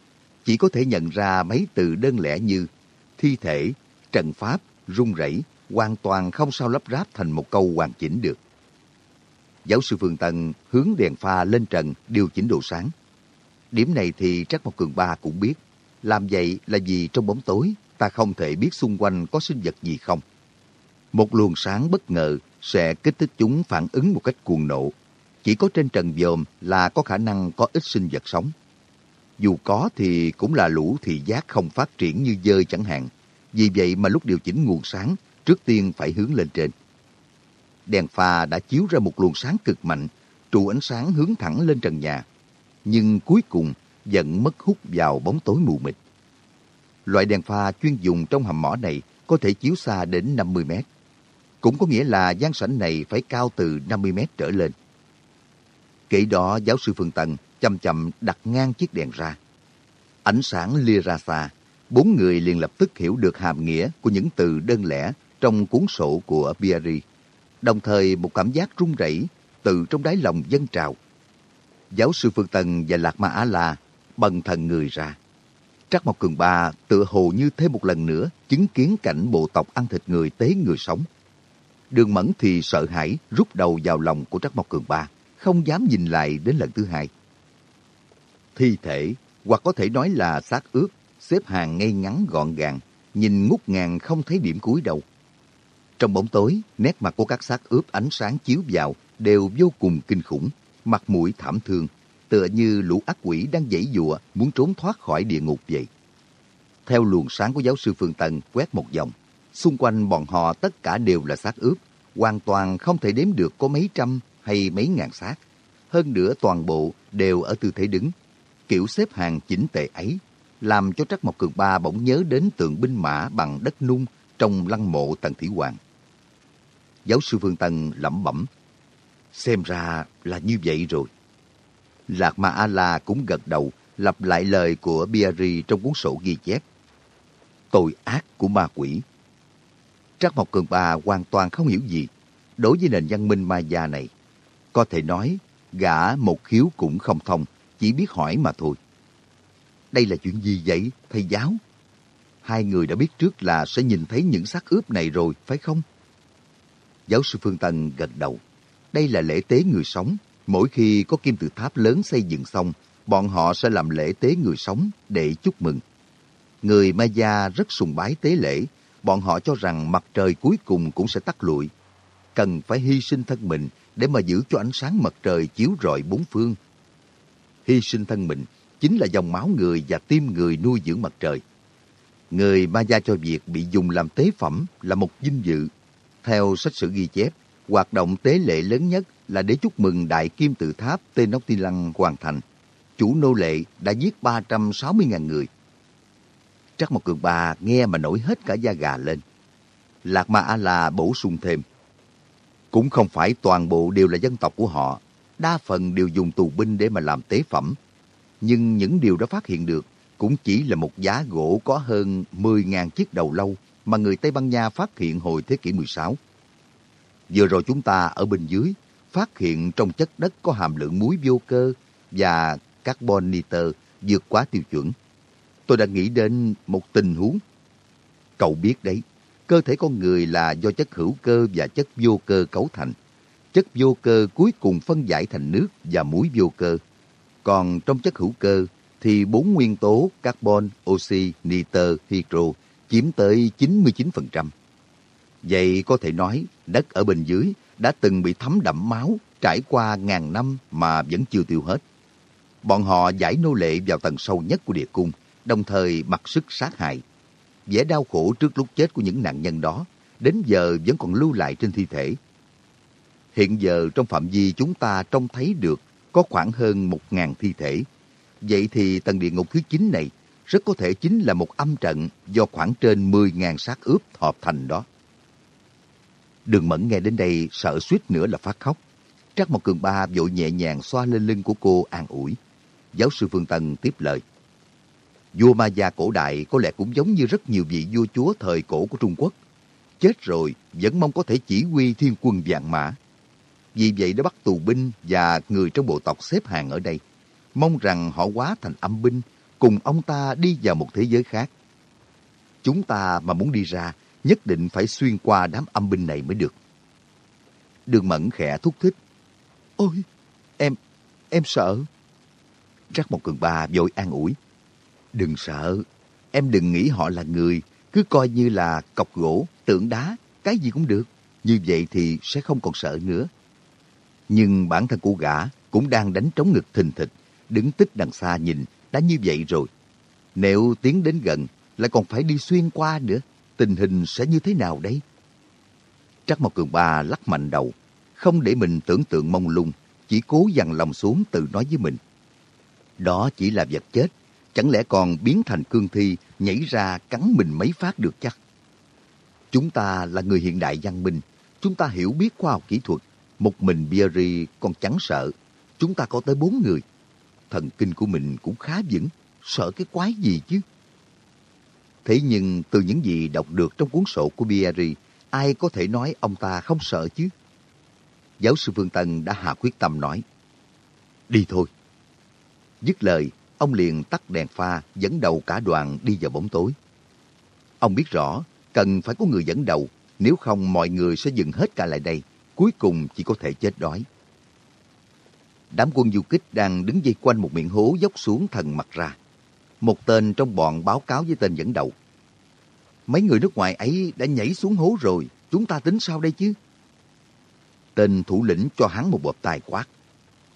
Chỉ có thể nhận ra mấy từ đơn lẻ như thi thể, trận pháp, rung rẩy, hoàn toàn không sao lắp ráp thành một câu hoàn chỉnh được. Giáo sư Phương Tân hướng đèn pha lên trần điều chỉnh độ sáng. Điểm này thì Trác Mộc Cường Ba cũng biết. Làm vậy là vì trong bóng tối ta không thể biết xung quanh có sinh vật gì không. Một luồng sáng bất ngờ sẽ kích thích chúng phản ứng một cách cuồng nộ. Chỉ có trên trần dòm là có khả năng có ít sinh vật sống. Dù có thì cũng là lũ thị giác không phát triển như dơi chẳng hạn. Vì vậy mà lúc điều chỉnh nguồn sáng, trước tiên phải hướng lên trên. Đèn pha đã chiếu ra một luồng sáng cực mạnh, trụ ánh sáng hướng thẳng lên trần nhà. Nhưng cuối cùng vẫn mất hút vào bóng tối mù mịt. Loại đèn pha chuyên dùng trong hầm mỏ này có thể chiếu xa đến 50 mét. Cũng có nghĩa là gian sảnh này phải cao từ 50 mét trở lên. Kể đó giáo sư Phương Tần chậm chậm đặt ngang chiếc đèn ra. Ánh sáng lia ra xa, bốn người liền lập tức hiểu được hàm nghĩa của những từ đơn lẻ trong cuốn sổ của Biari. Đồng thời một cảm giác run rẩy từ trong đáy lòng dân trào. Giáo sư Phương Tần và Lạc Ma Á La bần thần người ra. Trắc Mộc Cường Ba tựa hồ như thêm một lần nữa chứng kiến cảnh bộ tộc ăn thịt người tế người sống. Đường Mẫn thì sợ hãi rút đầu vào lòng của Trắc Mộc Cường Ba, không dám nhìn lại đến lần thứ hai. Thi thể, hoặc có thể nói là xác ướp, xếp hàng ngay ngắn gọn gàng, nhìn ngút ngàn không thấy điểm cuối đâu. Trong bóng tối, nét mặt của các xác ướp ánh sáng chiếu vào đều vô cùng kinh khủng, mặt mũi thảm thương, tựa như lũ ác quỷ đang dãy dụa muốn trốn thoát khỏi địa ngục vậy. Theo luồng sáng của giáo sư Phương Tân quét một vòng, xung quanh bọn họ tất cả đều là xác ướp, hoàn toàn không thể đếm được có mấy trăm hay mấy ngàn xác. Hơn nữa toàn bộ đều ở tư thế đứng. Kiểu xếp hàng chỉnh tề ấy, làm cho Trắc Mộc Cường Ba bỗng nhớ đến tượng binh mã bằng đất nung trong lăng mộ Tần Thủy Hoàng. Giáo sư Phương Tân lẩm bẩm, xem ra là như vậy rồi. Lạc Ma A-la cũng gật đầu, lặp lại lời của Biari trong cuốn sổ ghi chép. Tội ác của ma quỷ. Trác Mộc Cường Ba hoàn toàn không hiểu gì đối với nền văn minh ma gia này. Có thể nói, gã một khiếu cũng không thông, chỉ biết hỏi mà thôi. Đây là chuyện gì vậy, thầy giáo? Hai người đã biết trước là sẽ nhìn thấy những xác ướp này rồi, phải không? Giáo sư Phương Tân gật đầu. Đây là lễ tế người sống. Mỗi khi có kim tự tháp lớn xây dựng xong, bọn họ sẽ làm lễ tế người sống để chúc mừng. Người Maya rất sùng bái tế lễ. Bọn họ cho rằng mặt trời cuối cùng cũng sẽ tắt lụi. Cần phải hy sinh thân mình để mà giữ cho ánh sáng mặt trời chiếu rọi bốn phương. Hy sinh thân mình chính là dòng máu người và tim người nuôi dưỡng mặt trời. Người Maya cho việc bị dùng làm tế phẩm là một vinh dự. Theo sách sử ghi chép, hoạt động tế lễ lớn nhất là để chúc mừng Đại Kim Tự Tháp Tenochtitlan hoàn thành. Chủ nô lệ đã giết 360.000 người. Trắc một cường bà nghe mà nổi hết cả da gà lên. Lạc Ma A-la bổ sung thêm. Cũng không phải toàn bộ đều là dân tộc của họ. Đa phần đều dùng tù binh để mà làm tế phẩm. Nhưng những điều đã phát hiện được cũng chỉ là một giá gỗ có hơn 10.000 chiếc đầu lâu mà người Tây Ban Nha phát hiện hồi thế kỷ 16. Vừa rồi chúng ta ở bên dưới phát hiện trong chất đất có hàm lượng muối vô cơ và carbon nitơ vượt quá tiêu chuẩn. Tôi đã nghĩ đến một tình huống. Cậu biết đấy, cơ thể con người là do chất hữu cơ và chất vô cơ cấu thành. Chất vô cơ cuối cùng phân giải thành nước và muối vô cơ. Còn trong chất hữu cơ thì bốn nguyên tố carbon, oxy, nitơ, hydro chiếm tới 99%. Vậy có thể nói đất ở bên dưới đã từng bị thấm đẫm máu trải qua ngàn năm mà vẫn chưa tiêu hết. Bọn họ giải nô lệ vào tầng sâu nhất của địa cung, đồng thời mặc sức sát hại. vẻ đau khổ trước lúc chết của những nạn nhân đó, đến giờ vẫn còn lưu lại trên thi thể. Hiện giờ trong phạm vi chúng ta trông thấy được có khoảng hơn một ngàn thi thể. Vậy thì tầng địa ngục thứ 9 này rất có thể chính là một âm trận do khoảng trên 10.000 xác ướp hợp thành đó. Đường Mẫn nghe đến đây sợ suýt nữa là phát khóc. Trắc một Cường Ba vội nhẹ nhàng xoa lên lưng của cô an ủi. Giáo sư Phương Tân tiếp lời. Vua Ma Gia cổ đại có lẽ cũng giống như rất nhiều vị vua chúa thời cổ của Trung Quốc. Chết rồi vẫn mong có thể chỉ huy thiên quân vạn mã. Vì vậy đã bắt tù binh và người trong bộ tộc xếp hàng ở đây. Mong rằng họ quá thành âm binh, cùng ông ta đi vào một thế giới khác. Chúng ta mà muốn đi ra, nhất định phải xuyên qua đám âm binh này mới được. Đường Mẫn khẽ thúc thích. Ôi, em, em sợ. Trắc một cường ba vội an ủi. Đừng sợ, em đừng nghĩ họ là người, cứ coi như là cọc gỗ, tượng đá, cái gì cũng được. Như vậy thì sẽ không còn sợ nữa. Nhưng bản thân của gã cũng đang đánh trống ngực thình thịch, đứng tích đằng xa nhìn, đã như vậy rồi. Nếu tiến đến gần, lại còn phải đi xuyên qua nữa, tình hình sẽ như thế nào đấy? Trắc Mộc Cường Ba lắc mạnh đầu, không để mình tưởng tượng mông lung, chỉ cố dằn lòng xuống tự nói với mình. Đó chỉ là vật chết, chẳng lẽ còn biến thành cương thi nhảy ra cắn mình mấy phát được chắc? Chúng ta là người hiện đại văn minh, chúng ta hiểu biết khoa học kỹ thuật, một mình Biari còn chẳng sợ. Chúng ta có tới bốn người. Thần kinh của mình cũng khá vững. Sợ cái quái gì chứ? Thế nhưng từ những gì đọc được trong cuốn sổ của Biari, ai có thể nói ông ta không sợ chứ? Giáo sư Phương Tân đã hạ quyết tâm nói. Đi thôi. Dứt lời, ông liền tắt đèn pha dẫn đầu cả đoàn đi vào bóng tối. Ông biết rõ cần phải có người dẫn đầu, nếu không mọi người sẽ dừng hết cả lại đây cuối cùng chỉ có thể chết đói. Đám quân du kích đang đứng dây quanh một miệng hố dốc xuống thần mặt ra. Một tên trong bọn báo cáo với tên dẫn đầu. Mấy người nước ngoài ấy đã nhảy xuống hố rồi, chúng ta tính sao đây chứ? Tên thủ lĩnh cho hắn một bộp tài quát.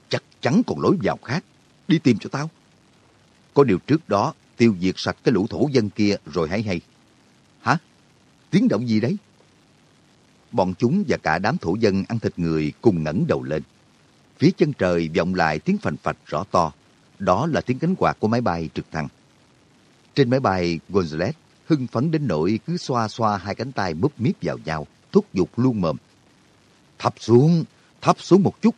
Chắc chắn còn lối vào khác, đi tìm cho tao. Có điều trước đó, tiêu diệt sạch cái lũ thổ dân kia rồi hãy hay. Hả? Tiếng động gì đấy? Bọn chúng và cả đám thổ dân ăn thịt người cùng ngẩng đầu lên. Phía chân trời vọng lại tiếng phành phạch rõ to. Đó là tiếng cánh quạt của máy bay trực thăng. Trên máy bay, Gonzales hưng phấn đến nỗi cứ xoa xoa hai cánh tay búp miếp vào nhau, thúc giục luôn mồm. Thấp xuống, thấp xuống một chút.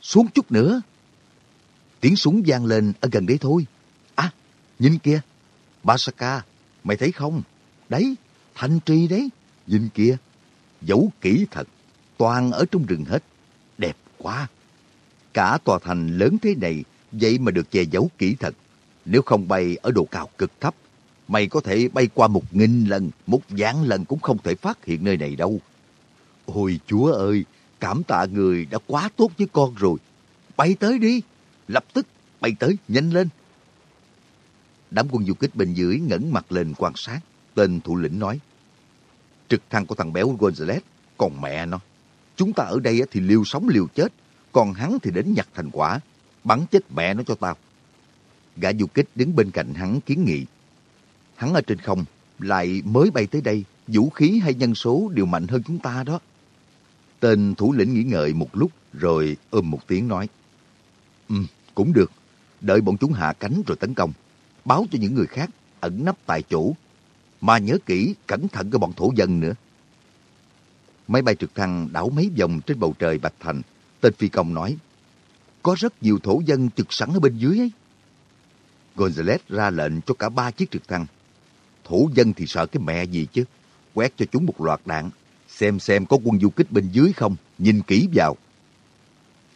Xuống chút nữa. Tiếng súng vang lên ở gần đấy thôi. À, nhìn kia. Basaka, mày thấy không? Đấy, thanh tri đấy. Nhìn kia, giấu kỹ thật, toàn ở trong rừng hết. Đẹp quá! Cả tòa thành lớn thế này, vậy mà được che giấu kỹ thật. Nếu không bay ở độ cao cực thấp, mày có thể bay qua một nghìn lần, một vạn lần cũng không thể phát hiện nơi này đâu. Ôi chúa ơi, cảm tạ người đã quá tốt với con rồi. Bay tới đi, lập tức bay tới, nhanh lên. Đám quân du kích bên dưới ngẩng mặt lên quan sát. Tên thủ lĩnh nói, Trực thăng của thằng béo Gonzales, còn mẹ nó. Chúng ta ở đây thì liều sống liều chết, còn hắn thì đến nhặt thành quả. Bắn chết mẹ nó cho tao. Gã du kích đứng bên cạnh hắn kiến nghị. Hắn ở trên không, lại mới bay tới đây, vũ khí hay nhân số đều mạnh hơn chúng ta đó. Tên thủ lĩnh nghĩ ngợi một lúc rồi ôm một tiếng nói. Ừ, cũng được. Đợi bọn chúng hạ cánh rồi tấn công. Báo cho những người khác ẩn nấp tại chỗ mà nhớ kỹ, cẩn thận cái bọn thổ dân nữa. Máy bay trực thăng đảo mấy vòng trên bầu trời Bạch Thành. Tên phi công nói, có rất nhiều thổ dân trực sẵn ở bên dưới ấy. Gonzales ra lệnh cho cả ba chiếc trực thăng. Thổ dân thì sợ cái mẹ gì chứ. Quét cho chúng một loạt đạn. Xem xem có quân du kích bên dưới không. Nhìn kỹ vào.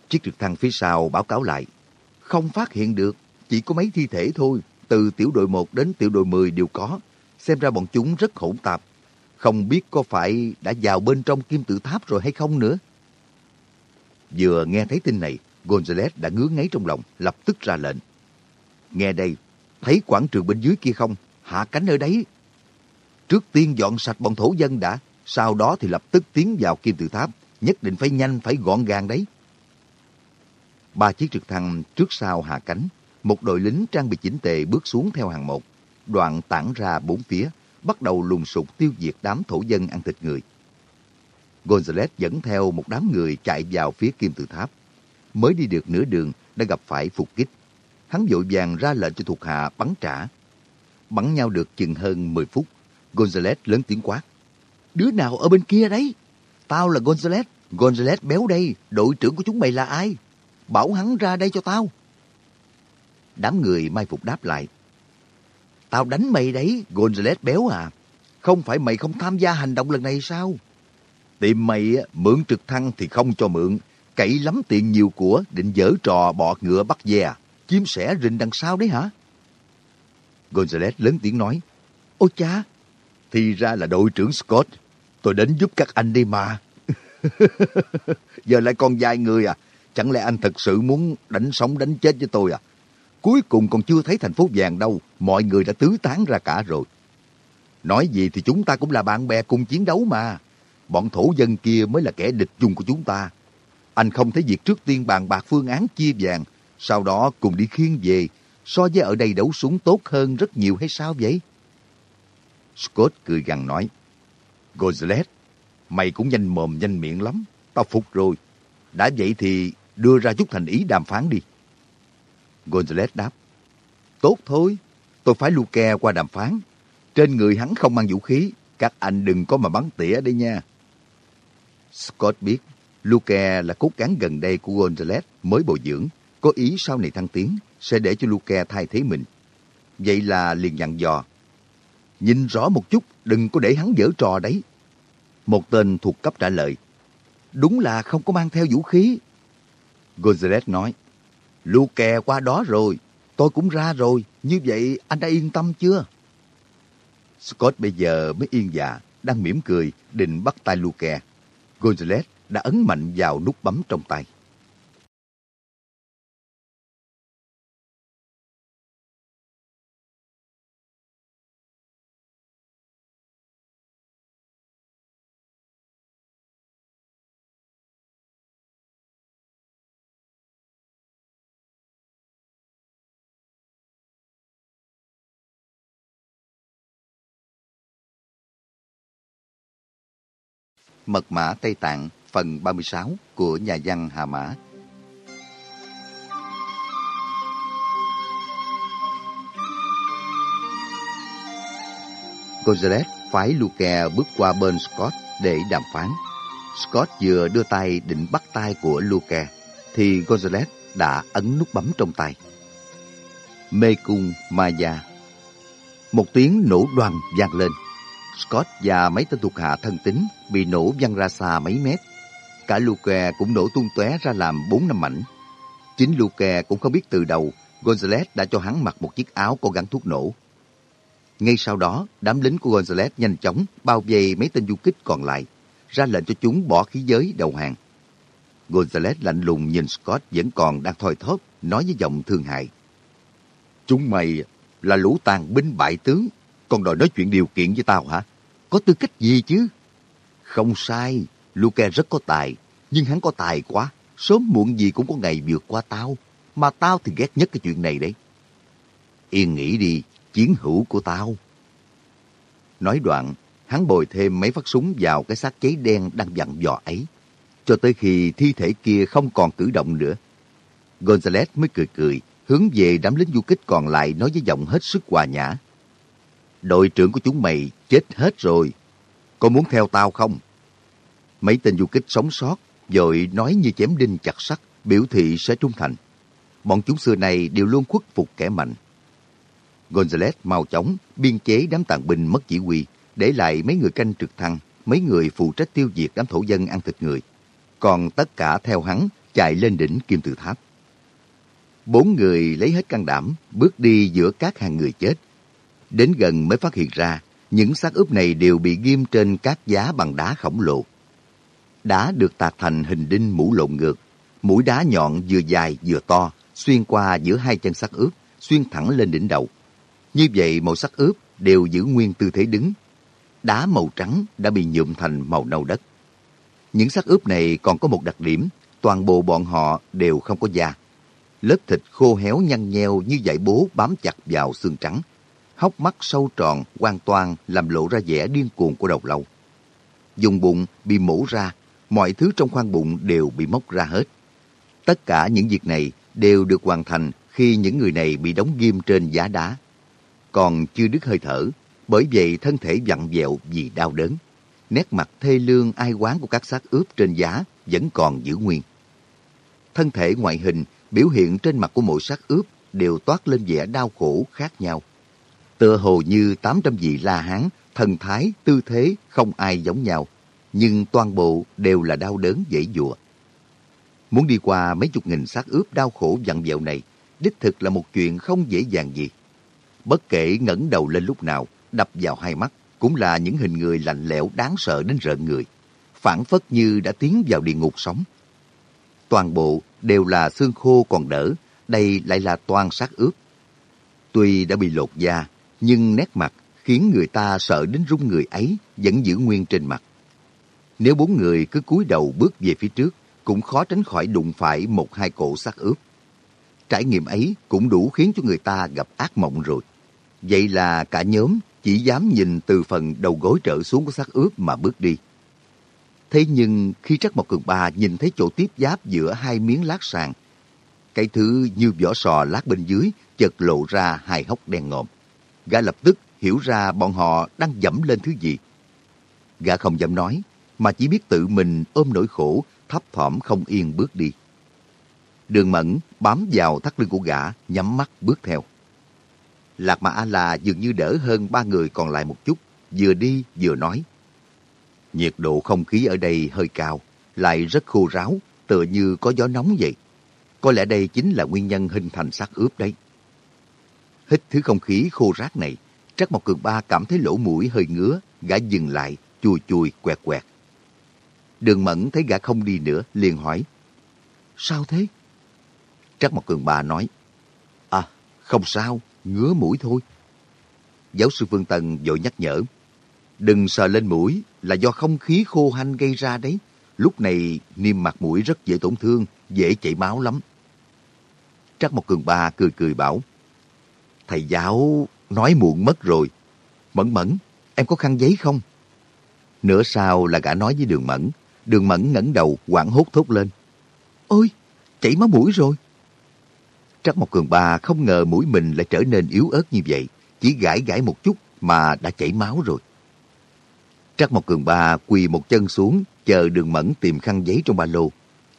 Chiếc trực thăng phía sau báo cáo lại. Không phát hiện được. Chỉ có mấy thi thể thôi. Từ tiểu đội 1 đến tiểu đội 10 đều có. Xem ra bọn chúng rất hỗn tạp. Không biết có phải đã vào bên trong kim tự tháp rồi hay không nữa. Vừa nghe thấy tin này, Gonzales đã ngứa ngáy trong lòng, lập tức ra lệnh. Nghe đây, thấy quảng trường bên dưới kia không? Hạ cánh ở đấy. Trước tiên dọn sạch bọn thổ dân đã, sau đó thì lập tức tiến vào kim tự tháp. Nhất định phải nhanh, phải gọn gàng đấy. Ba chiếc trực thăng trước sau hạ cánh, một đội lính trang bị chỉnh tề bước xuống theo hàng một, đoạn tản ra bốn phía, bắt đầu lùng sục tiêu diệt đám thổ dân ăn thịt người. Gonzales dẫn theo một đám người chạy vào phía kim tự tháp. Mới đi được nửa đường đã gặp phải phục kích. Hắn vội vàng ra lệnh cho thuộc hạ bắn trả. Bắn nhau được chừng hơn 10 phút, Gonzales lớn tiếng quát. Đứa nào ở bên kia đấy? Tao là Gonzales, Gonzales béo đây, đội trưởng của chúng mày là ai? Bảo hắn ra đây cho tao. Đám người mai phục đáp lại. Tao đánh mày đấy, Gonzales béo à. Không phải mày không tham gia hành động lần này sao? Tìm mày mượn trực thăng thì không cho mượn. Cậy lắm tiền nhiều của, định dở trò bọ ngựa bắt dè, à. chiếm sẻ rình đằng sau đấy hả? Gonzales lớn tiếng nói. Ôi cha, thì ra là đội trưởng Scott. Tôi đến giúp các anh đi mà. [laughs] Giờ lại còn vài người à? Chẳng lẽ anh thật sự muốn đánh sống đánh chết với tôi à? Cuối cùng còn chưa thấy thành phố vàng đâu, mọi người đã tứ tán ra cả rồi. Nói gì thì chúng ta cũng là bạn bè cùng chiến đấu mà. Bọn thổ dân kia mới là kẻ địch chung của chúng ta. Anh không thấy việc trước tiên bàn bạc phương án chia vàng, sau đó cùng đi khiêng về, so với ở đây đấu súng tốt hơn rất nhiều hay sao vậy? Scott cười gằn nói, Gozlet, mày cũng nhanh mồm nhanh miệng lắm, tao phục rồi. Đã vậy thì đưa ra chút thành ý đàm phán đi. Gonzales đáp, Tốt thôi, tôi phải Luke qua đàm phán. Trên người hắn không mang vũ khí, các anh đừng có mà bắn tỉa đây nha. Scott biết Luke là cốt cán gần đây của Gonzales mới bồi dưỡng, có ý sau này thăng tiến sẽ để cho Luke thay thế mình. Vậy là liền dặn dò. Nhìn rõ một chút, đừng có để hắn dở trò đấy. Một tên thuộc cấp trả lời. Đúng là không có mang theo vũ khí. Gonzales nói. Luke qua đó rồi, tôi cũng ra rồi, như vậy anh đã yên tâm chưa? Scott bây giờ mới yên dạ, đang mỉm cười, định bắt tay Luke. Gonzales đã ấn mạnh vào nút bấm trong tay. Mật mã Tây Tạng phần 36 của nhà văn Hà Mã. Gonzales phái Luke bước qua bên Scott để đàm phán. Scott vừa đưa tay định bắt tay của Luke, thì Gonzales đã ấn nút bấm trong tay. Mê cung Maya Một tiếng nổ đoan vang lên Scott và mấy tên thuộc hạ thân tín bị nổ văng ra xa mấy mét. Cả Luke cũng nổ tung tóe ra làm bốn năm mảnh. Chính Luke cũng không biết từ đầu Gonzales đã cho hắn mặc một chiếc áo có gắn thuốc nổ. Ngay sau đó, đám lính của Gonzales nhanh chóng bao vây mấy tên du kích còn lại, ra lệnh cho chúng bỏ khí giới đầu hàng. Gonzales lạnh lùng nhìn Scott vẫn còn đang thoi thóp, nói với giọng thương hại. Chúng mày là lũ tàn binh bại tướng, còn đòi nói chuyện điều kiện với tao hả? Có tư cách gì chứ? Không sai, Luke rất có tài, nhưng hắn có tài quá, sớm muộn gì cũng có ngày vượt qua tao, mà tao thì ghét nhất cái chuyện này đấy. Yên nghĩ đi, chiến hữu của tao. Nói đoạn, hắn bồi thêm mấy phát súng vào cái xác cháy đen đang dặn dò ấy, cho tới khi thi thể kia không còn cử động nữa. Gonzales mới cười cười, hướng về đám lính du kích còn lại nói với giọng hết sức hòa nhã. Đội trưởng của chúng mày chết hết rồi. Có muốn theo tao không? Mấy tên du kích sống sót, rồi nói như chém đinh chặt sắt, biểu thị sẽ trung thành. Bọn chúng xưa này đều luôn khuất phục kẻ mạnh. Gonzales mau chóng biên chế đám tàn binh mất chỉ huy, để lại mấy người canh trực thăng, mấy người phụ trách tiêu diệt đám thổ dân ăn thịt người. Còn tất cả theo hắn chạy lên đỉnh kim tự tháp. Bốn người lấy hết can đảm, bước đi giữa các hàng người chết, Đến gần mới phát hiện ra, những xác ướp này đều bị ghim trên các giá bằng đá khổng lồ. Đá được tạc thành hình đinh mũ lộn ngược, mũi đá nhọn vừa dài vừa to, xuyên qua giữa hai chân xác ướp, xuyên thẳng lên đỉnh đầu. Như vậy màu sắc ướp đều giữ nguyên tư thế đứng. Đá màu trắng đã bị nhuộm thành màu nâu đất. Những xác ướp này còn có một đặc điểm, toàn bộ bọn họ đều không có da, lớp thịt khô héo nhăn nheo như dải bố bám chặt vào xương trắng. Hốc mắt sâu tròn, hoàn toàn làm lộ ra vẻ điên cuồng của đầu lâu. Dùng bụng bị mổ ra, mọi thứ trong khoang bụng đều bị móc ra hết. Tất cả những việc này đều được hoàn thành khi những người này bị đóng ghim trên giá đá. Còn chưa đứt hơi thở, bởi vậy thân thể vặn vẹo vì đau đớn. Nét mặt thê lương ai quán của các xác ướp trên giá vẫn còn giữ nguyên. Thân thể ngoại hình, biểu hiện trên mặt của mỗi xác ướp đều toát lên vẻ đau khổ khác nhau. Tựa hồ như 800 vị La Hán, thần thái, tư thế không ai giống nhau, nhưng toàn bộ đều là đau đớn dễ dụa. Muốn đi qua mấy chục nghìn xác ướp đau khổ dặn dẹo này, đích thực là một chuyện không dễ dàng gì. Bất kể ngẩng đầu lên lúc nào, đập vào hai mắt, cũng là những hình người lạnh lẽo đáng sợ đến rợn người. Phản phất như đã tiến vào địa ngục sống. Toàn bộ đều là xương khô còn đỡ, đây lại là toàn xác ướp. Tuy đã bị lột da, nhưng nét mặt khiến người ta sợ đến run người ấy vẫn giữ nguyên trên mặt. Nếu bốn người cứ cúi đầu bước về phía trước, cũng khó tránh khỏi đụng phải một hai cổ xác ướp. Trải nghiệm ấy cũng đủ khiến cho người ta gặp ác mộng rồi. Vậy là cả nhóm chỉ dám nhìn từ phần đầu gối trở xuống của xác ướp mà bước đi. Thế nhưng khi Trắc Mộc Cường Ba nhìn thấy chỗ tiếp giáp giữa hai miếng lát sàn, cái thứ như vỏ sò lát bên dưới chợt lộ ra hai hốc đen ngòm. Gã lập tức hiểu ra bọn họ đang dẫm lên thứ gì. Gã không dám nói, mà chỉ biết tự mình ôm nỗi khổ, thấp thỏm không yên bước đi. Đường Mẫn bám vào thắt lưng của gã, nhắm mắt bước theo. Lạc Mà A-La dường như đỡ hơn ba người còn lại một chút, vừa đi vừa nói. Nhiệt độ không khí ở đây hơi cao, lại rất khô ráo, tựa như có gió nóng vậy. Có lẽ đây chính là nguyên nhân hình thành xác ướp đấy. Hít thứ không khí khô rác này, Trắc Mộc Cường Ba cảm thấy lỗ mũi hơi ngứa, gã dừng lại, chùi chùi quẹt quẹt. Đường Mẫn thấy gã không đi nữa, liền hỏi. Sao thế? Trắc Mộc Cường Ba nói. À, không sao, ngứa mũi thôi. Giáo sư Phương Tần vội nhắc nhở. Đừng sờ lên mũi là do không khí khô hanh gây ra đấy. Lúc này niêm mạc mũi rất dễ tổn thương, dễ chảy máu lắm. Trắc Mộc Cường Ba cười cười bảo. Thầy giáo nói muộn mất rồi. Mẫn mẫn, em có khăn giấy không? Nửa sau là gã nói với đường mẫn. Đường mẫn ngẩng đầu quảng hốt thốt lên. Ôi, chảy máu mũi rồi. Trắc Mộc Cường Ba không ngờ mũi mình lại trở nên yếu ớt như vậy. Chỉ gãi gãi một chút mà đã chảy máu rồi. Trắc Mộc Cường Ba quỳ một chân xuống, chờ đường mẫn tìm khăn giấy trong ba lô.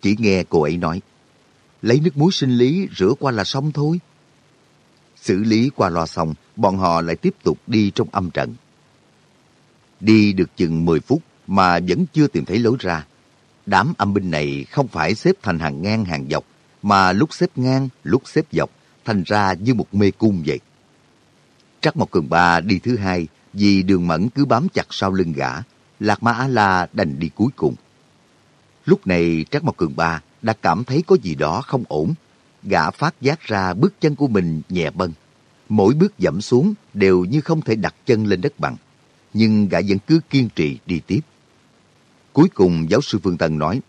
Chỉ nghe cô ấy nói, lấy nước muối sinh lý rửa qua là xong thôi. Xử lý qua loa xong, bọn họ lại tiếp tục đi trong âm trận. Đi được chừng 10 phút mà vẫn chưa tìm thấy lối ra. Đám âm binh này không phải xếp thành hàng ngang hàng dọc, mà lúc xếp ngang, lúc xếp dọc, thành ra như một mê cung vậy. Trắc Mộc Cường Ba đi thứ hai, vì đường mẫn cứ bám chặt sau lưng gã, Lạc Ma A-La đành đi cuối cùng. Lúc này Trắc Mộc Cường Ba đã cảm thấy có gì đó không ổn. Gã phát giác ra bước chân của mình nhẹ bâng. Mỗi bước dẫm xuống đều như không thể đặt chân lên đất bằng. Nhưng gã vẫn cứ kiên trì đi tiếp. Cuối cùng giáo sư Phương Tân nói,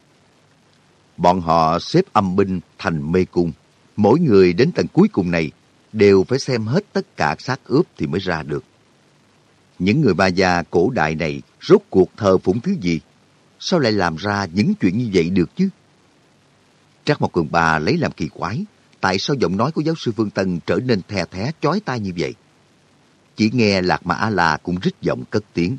Bọn họ xếp âm binh thành mê cung. Mỗi người đến tầng cuối cùng này đều phải xem hết tất cả xác ướp thì mới ra được. Những người ba gia cổ đại này rốt cuộc thờ phụng thứ gì? Sao lại làm ra những chuyện như vậy được chứ? Trác Mộc Cường Ba lấy làm kỳ quái. Tại sao giọng nói của giáo sư Vương Tân trở nên thè thé chói tai như vậy? Chỉ nghe Lạc Mà A-La cũng rít giọng cất tiếng.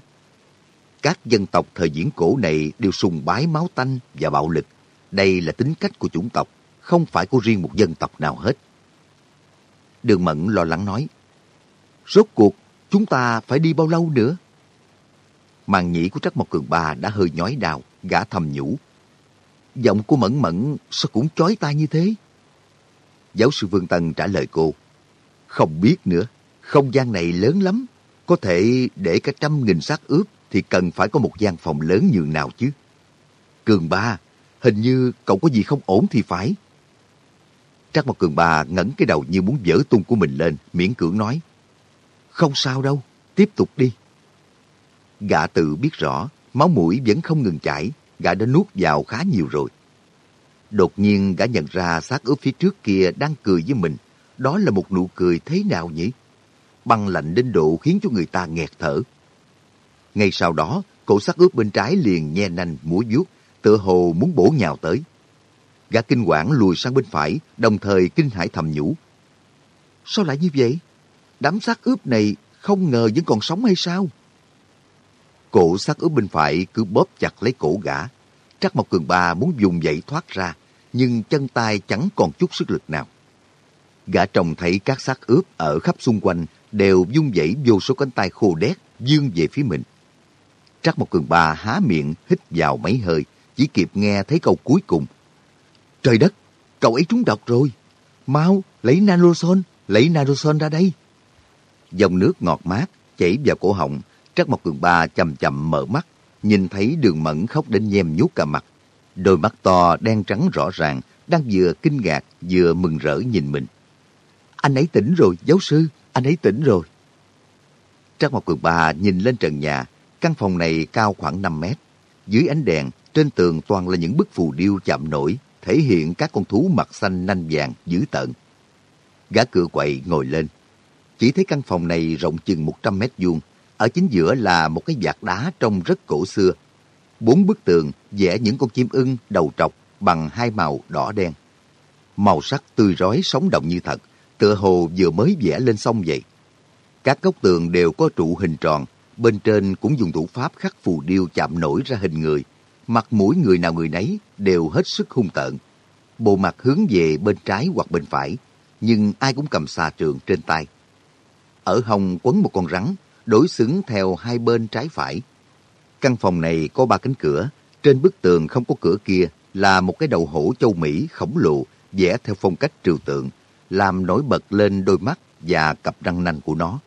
Các dân tộc thời diễn cổ này đều sùng bái máu tanh và bạo lực. Đây là tính cách của chủng tộc, không phải của riêng một dân tộc nào hết. Đường Mẫn lo lắng nói, Rốt cuộc, chúng ta phải đi bao lâu nữa? Màn nhĩ của Trắc Mộc Cường Ba đã hơi nhói đào, gã thầm nhủ. Giọng của Mẫn Mẫn sao cũng chói tai như thế? Giáo sư Vương Tân trả lời cô. Không biết nữa, không gian này lớn lắm. Có thể để cả trăm nghìn xác ướp thì cần phải có một gian phòng lớn nhường nào chứ. Cường Ba, hình như cậu có gì không ổn thì phải. Trác Mộc Cường Ba ngẩng cái đầu như muốn vỡ tung của mình lên, miễn cưỡng nói. Không sao đâu, tiếp tục đi. Gã tự biết rõ, máu mũi vẫn không ngừng chảy, gã đã nuốt vào khá nhiều rồi. Đột nhiên gã nhận ra xác ướp phía trước kia đang cười với mình. Đó là một nụ cười thế nào nhỉ? Băng lạnh đến độ khiến cho người ta nghẹt thở. Ngay sau đó, cổ xác ướp bên trái liền nhe nanh múa vuốt, tựa hồ muốn bổ nhào tới. Gã kinh quản lùi sang bên phải, đồng thời kinh hãi thầm nhủ. Sao lại như vậy? Đám xác ướp này không ngờ vẫn còn sống hay sao? Cổ xác ướp bên phải cứ bóp chặt lấy cổ gã. Trắc Mộc Cường Ba muốn dùng dậy thoát ra, nhưng chân tay chẳng còn chút sức lực nào. Gã trông thấy các xác ướp ở khắp xung quanh đều dung dậy vô số cánh tay khô đét dương về phía mình. Trắc Mộc Cường Ba há miệng hít vào mấy hơi, chỉ kịp nghe thấy câu cuối cùng. Trời đất, cậu ấy trúng độc rồi. Mau, lấy Nanoson, lấy Nanoson ra đây. Dòng nước ngọt mát chảy vào cổ họng, Trắc Mộc Cường Ba chậm chậm mở mắt, nhìn thấy đường mẫn khóc đến nhem nhút cả mặt. Đôi mắt to đen trắng rõ ràng, đang vừa kinh ngạc vừa mừng rỡ nhìn mình. Anh ấy tỉnh rồi, giáo sư, anh ấy tỉnh rồi. Trắc Mộc Cường Ba nhìn lên trần nhà, căn phòng này cao khoảng 5 mét. Dưới ánh đèn, trên tường toàn là những bức phù điêu chạm nổi, thể hiện các con thú mặt xanh nanh vàng dữ tợn. Gã cửa quậy ngồi lên. Chỉ thấy căn phòng này rộng chừng 100 mét vuông, ở chính giữa là một cái vạt đá trông rất cổ xưa. Bốn bức tường vẽ những con chim ưng đầu trọc bằng hai màu đỏ đen. Màu sắc tươi rói sống động như thật, tựa hồ vừa mới vẽ lên xong vậy. Các góc tường đều có trụ hình tròn, bên trên cũng dùng thủ pháp khắc phù điêu chạm nổi ra hình người. Mặt mũi người nào người nấy đều hết sức hung tợn. Bộ mặt hướng về bên trái hoặc bên phải, nhưng ai cũng cầm xà trường trên tay. Ở hồng quấn một con rắn, đối xứng theo hai bên trái phải. Căn phòng này có ba cánh cửa, trên bức tường không có cửa kia là một cái đầu hổ châu Mỹ khổng lồ vẽ theo phong cách trừu tượng, làm nổi bật lên đôi mắt và cặp răng nanh của nó.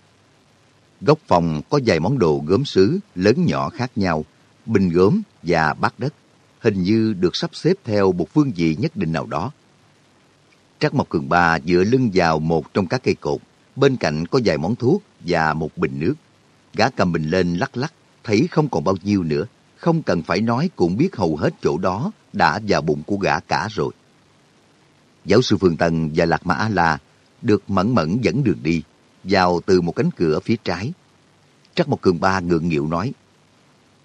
Góc phòng có vài món đồ gốm sứ lớn nhỏ khác nhau, bình gốm và bát đất, hình như được sắp xếp theo một phương vị nhất định nào đó. trác Mộc Cường Ba dựa lưng vào một trong các cây cột, bên cạnh có vài món thuốc và một bình nước. Gã cầm mình lên lắc lắc, thấy không còn bao nhiêu nữa. Không cần phải nói cũng biết hầu hết chỗ đó đã vào bụng của gã cả rồi. Giáo sư Phương Tân và Lạc Mã A-La được mẫn mẫn dẫn đường đi, vào từ một cánh cửa phía trái. Trắc một cường ba ngượng nghịu nói,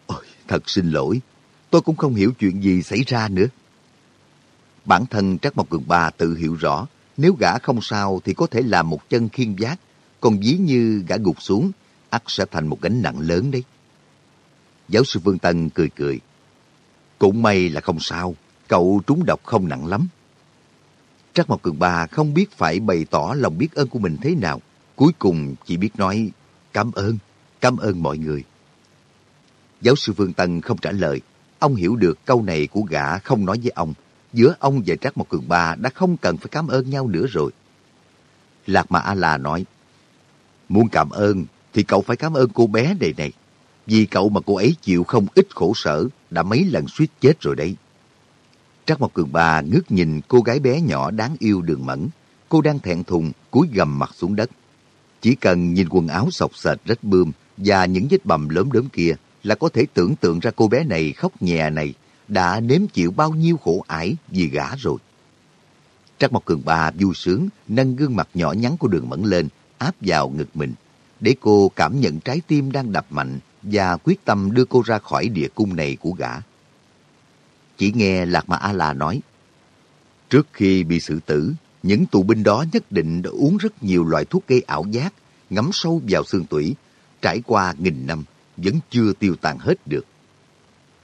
Ôi, thật xin lỗi, tôi cũng không hiểu chuyện gì xảy ra nữa. Bản thân Trắc Mộc Cường Ba tự hiểu rõ, nếu gã không sao thì có thể làm một chân khiên giác, còn ví như gã gục xuống ắt sẽ thành một gánh nặng lớn đấy. Giáo sư Vương Tân cười cười. Cũng may là không sao, cậu trúng độc không nặng lắm. Trác Mộc Cường Ba không biết phải bày tỏ lòng biết ơn của mình thế nào. Cuối cùng chỉ biết nói cảm ơn, cảm ơn mọi người. Giáo sư Vương Tân không trả lời. Ông hiểu được câu này của gã không nói với ông. Giữa ông và Trác Mộc Cường Ba đã không cần phải cảm ơn nhau nữa rồi. Lạc Mà A-La nói, Muốn cảm ơn thì cậu phải cảm ơn cô bé này này. Vì cậu mà cô ấy chịu không ít khổ sở, đã mấy lần suýt chết rồi đấy. Trắc Mộc Cường Ba ngước nhìn cô gái bé nhỏ đáng yêu đường mẫn. Cô đang thẹn thùng, cúi gầm mặt xuống đất. Chỉ cần nhìn quần áo sọc sệt rách bươm và những vết bầm lớn đớm kia là có thể tưởng tượng ra cô bé này khóc nhè này đã nếm chịu bao nhiêu khổ ải vì gã rồi. Trắc Mộc Cường Ba vui sướng nâng gương mặt nhỏ nhắn của đường mẫn lên áp vào ngực mình để cô cảm nhận trái tim đang đập mạnh và quyết tâm đưa cô ra khỏi địa cung này của gã. Chỉ nghe Lạc mà A-La nói, Trước khi bị xử tử, những tù binh đó nhất định đã uống rất nhiều loại thuốc gây ảo giác, ngấm sâu vào xương tủy, trải qua nghìn năm, vẫn chưa tiêu tan hết được.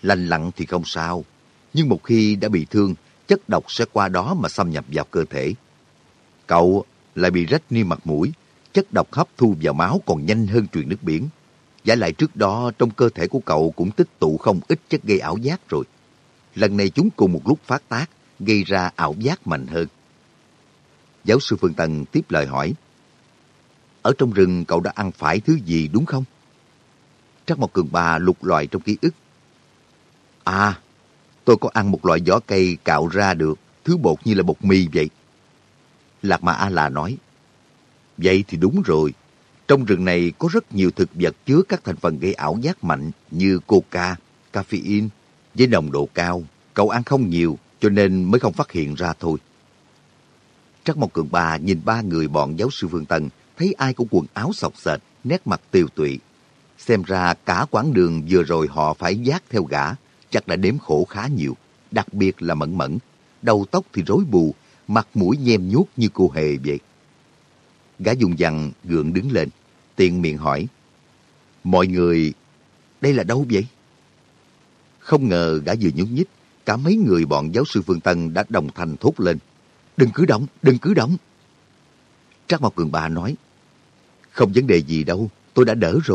Lành lặn thì không sao, nhưng một khi đã bị thương, chất độc sẽ qua đó mà xâm nhập vào cơ thể. Cậu lại bị rách niêm mặt mũi, chất độc hấp thu vào máu còn nhanh hơn truyền nước biển. Giả lại trước đó trong cơ thể của cậu cũng tích tụ không ít chất gây ảo giác rồi. Lần này chúng cùng một lúc phát tác, gây ra ảo giác mạnh hơn. Giáo sư Phương Tân tiếp lời hỏi. Ở trong rừng cậu đã ăn phải thứ gì đúng không? Trắc Mộc Cường bà lục loại trong ký ức. À, tôi có ăn một loại vỏ cây cạo ra được, thứ bột như là bột mì vậy. Lạc Mà A-La nói. Vậy thì đúng rồi. Trong rừng này có rất nhiều thực vật chứa các thành phần gây ảo giác mạnh như coca, caffeine với nồng độ cao. Cậu ăn không nhiều cho nên mới không phát hiện ra thôi. Trắc Mộc Cường Ba nhìn ba người bọn giáo sư Phương Tân, thấy ai cũng quần áo sọc sệt, nét mặt tiêu tụy. Xem ra cả quãng đường vừa rồi họ phải giác theo gã, chắc đã đếm khổ khá nhiều, đặc biệt là mẫn mẫn. Đầu tóc thì rối bù, mặt mũi nhem nhuốc như cô hề vậy. Gã dùng dằn gượng đứng lên, tiện miệng hỏi. Mọi người, đây là đâu vậy? Không ngờ gã vừa nhúc nhích, cả mấy người bọn giáo sư Phương Tân đã đồng thanh thốt lên. Đừng cứ động, đừng cứ động. Trác Mộc Cường Ba nói, không vấn đề gì đâu, tôi đã đỡ rồi.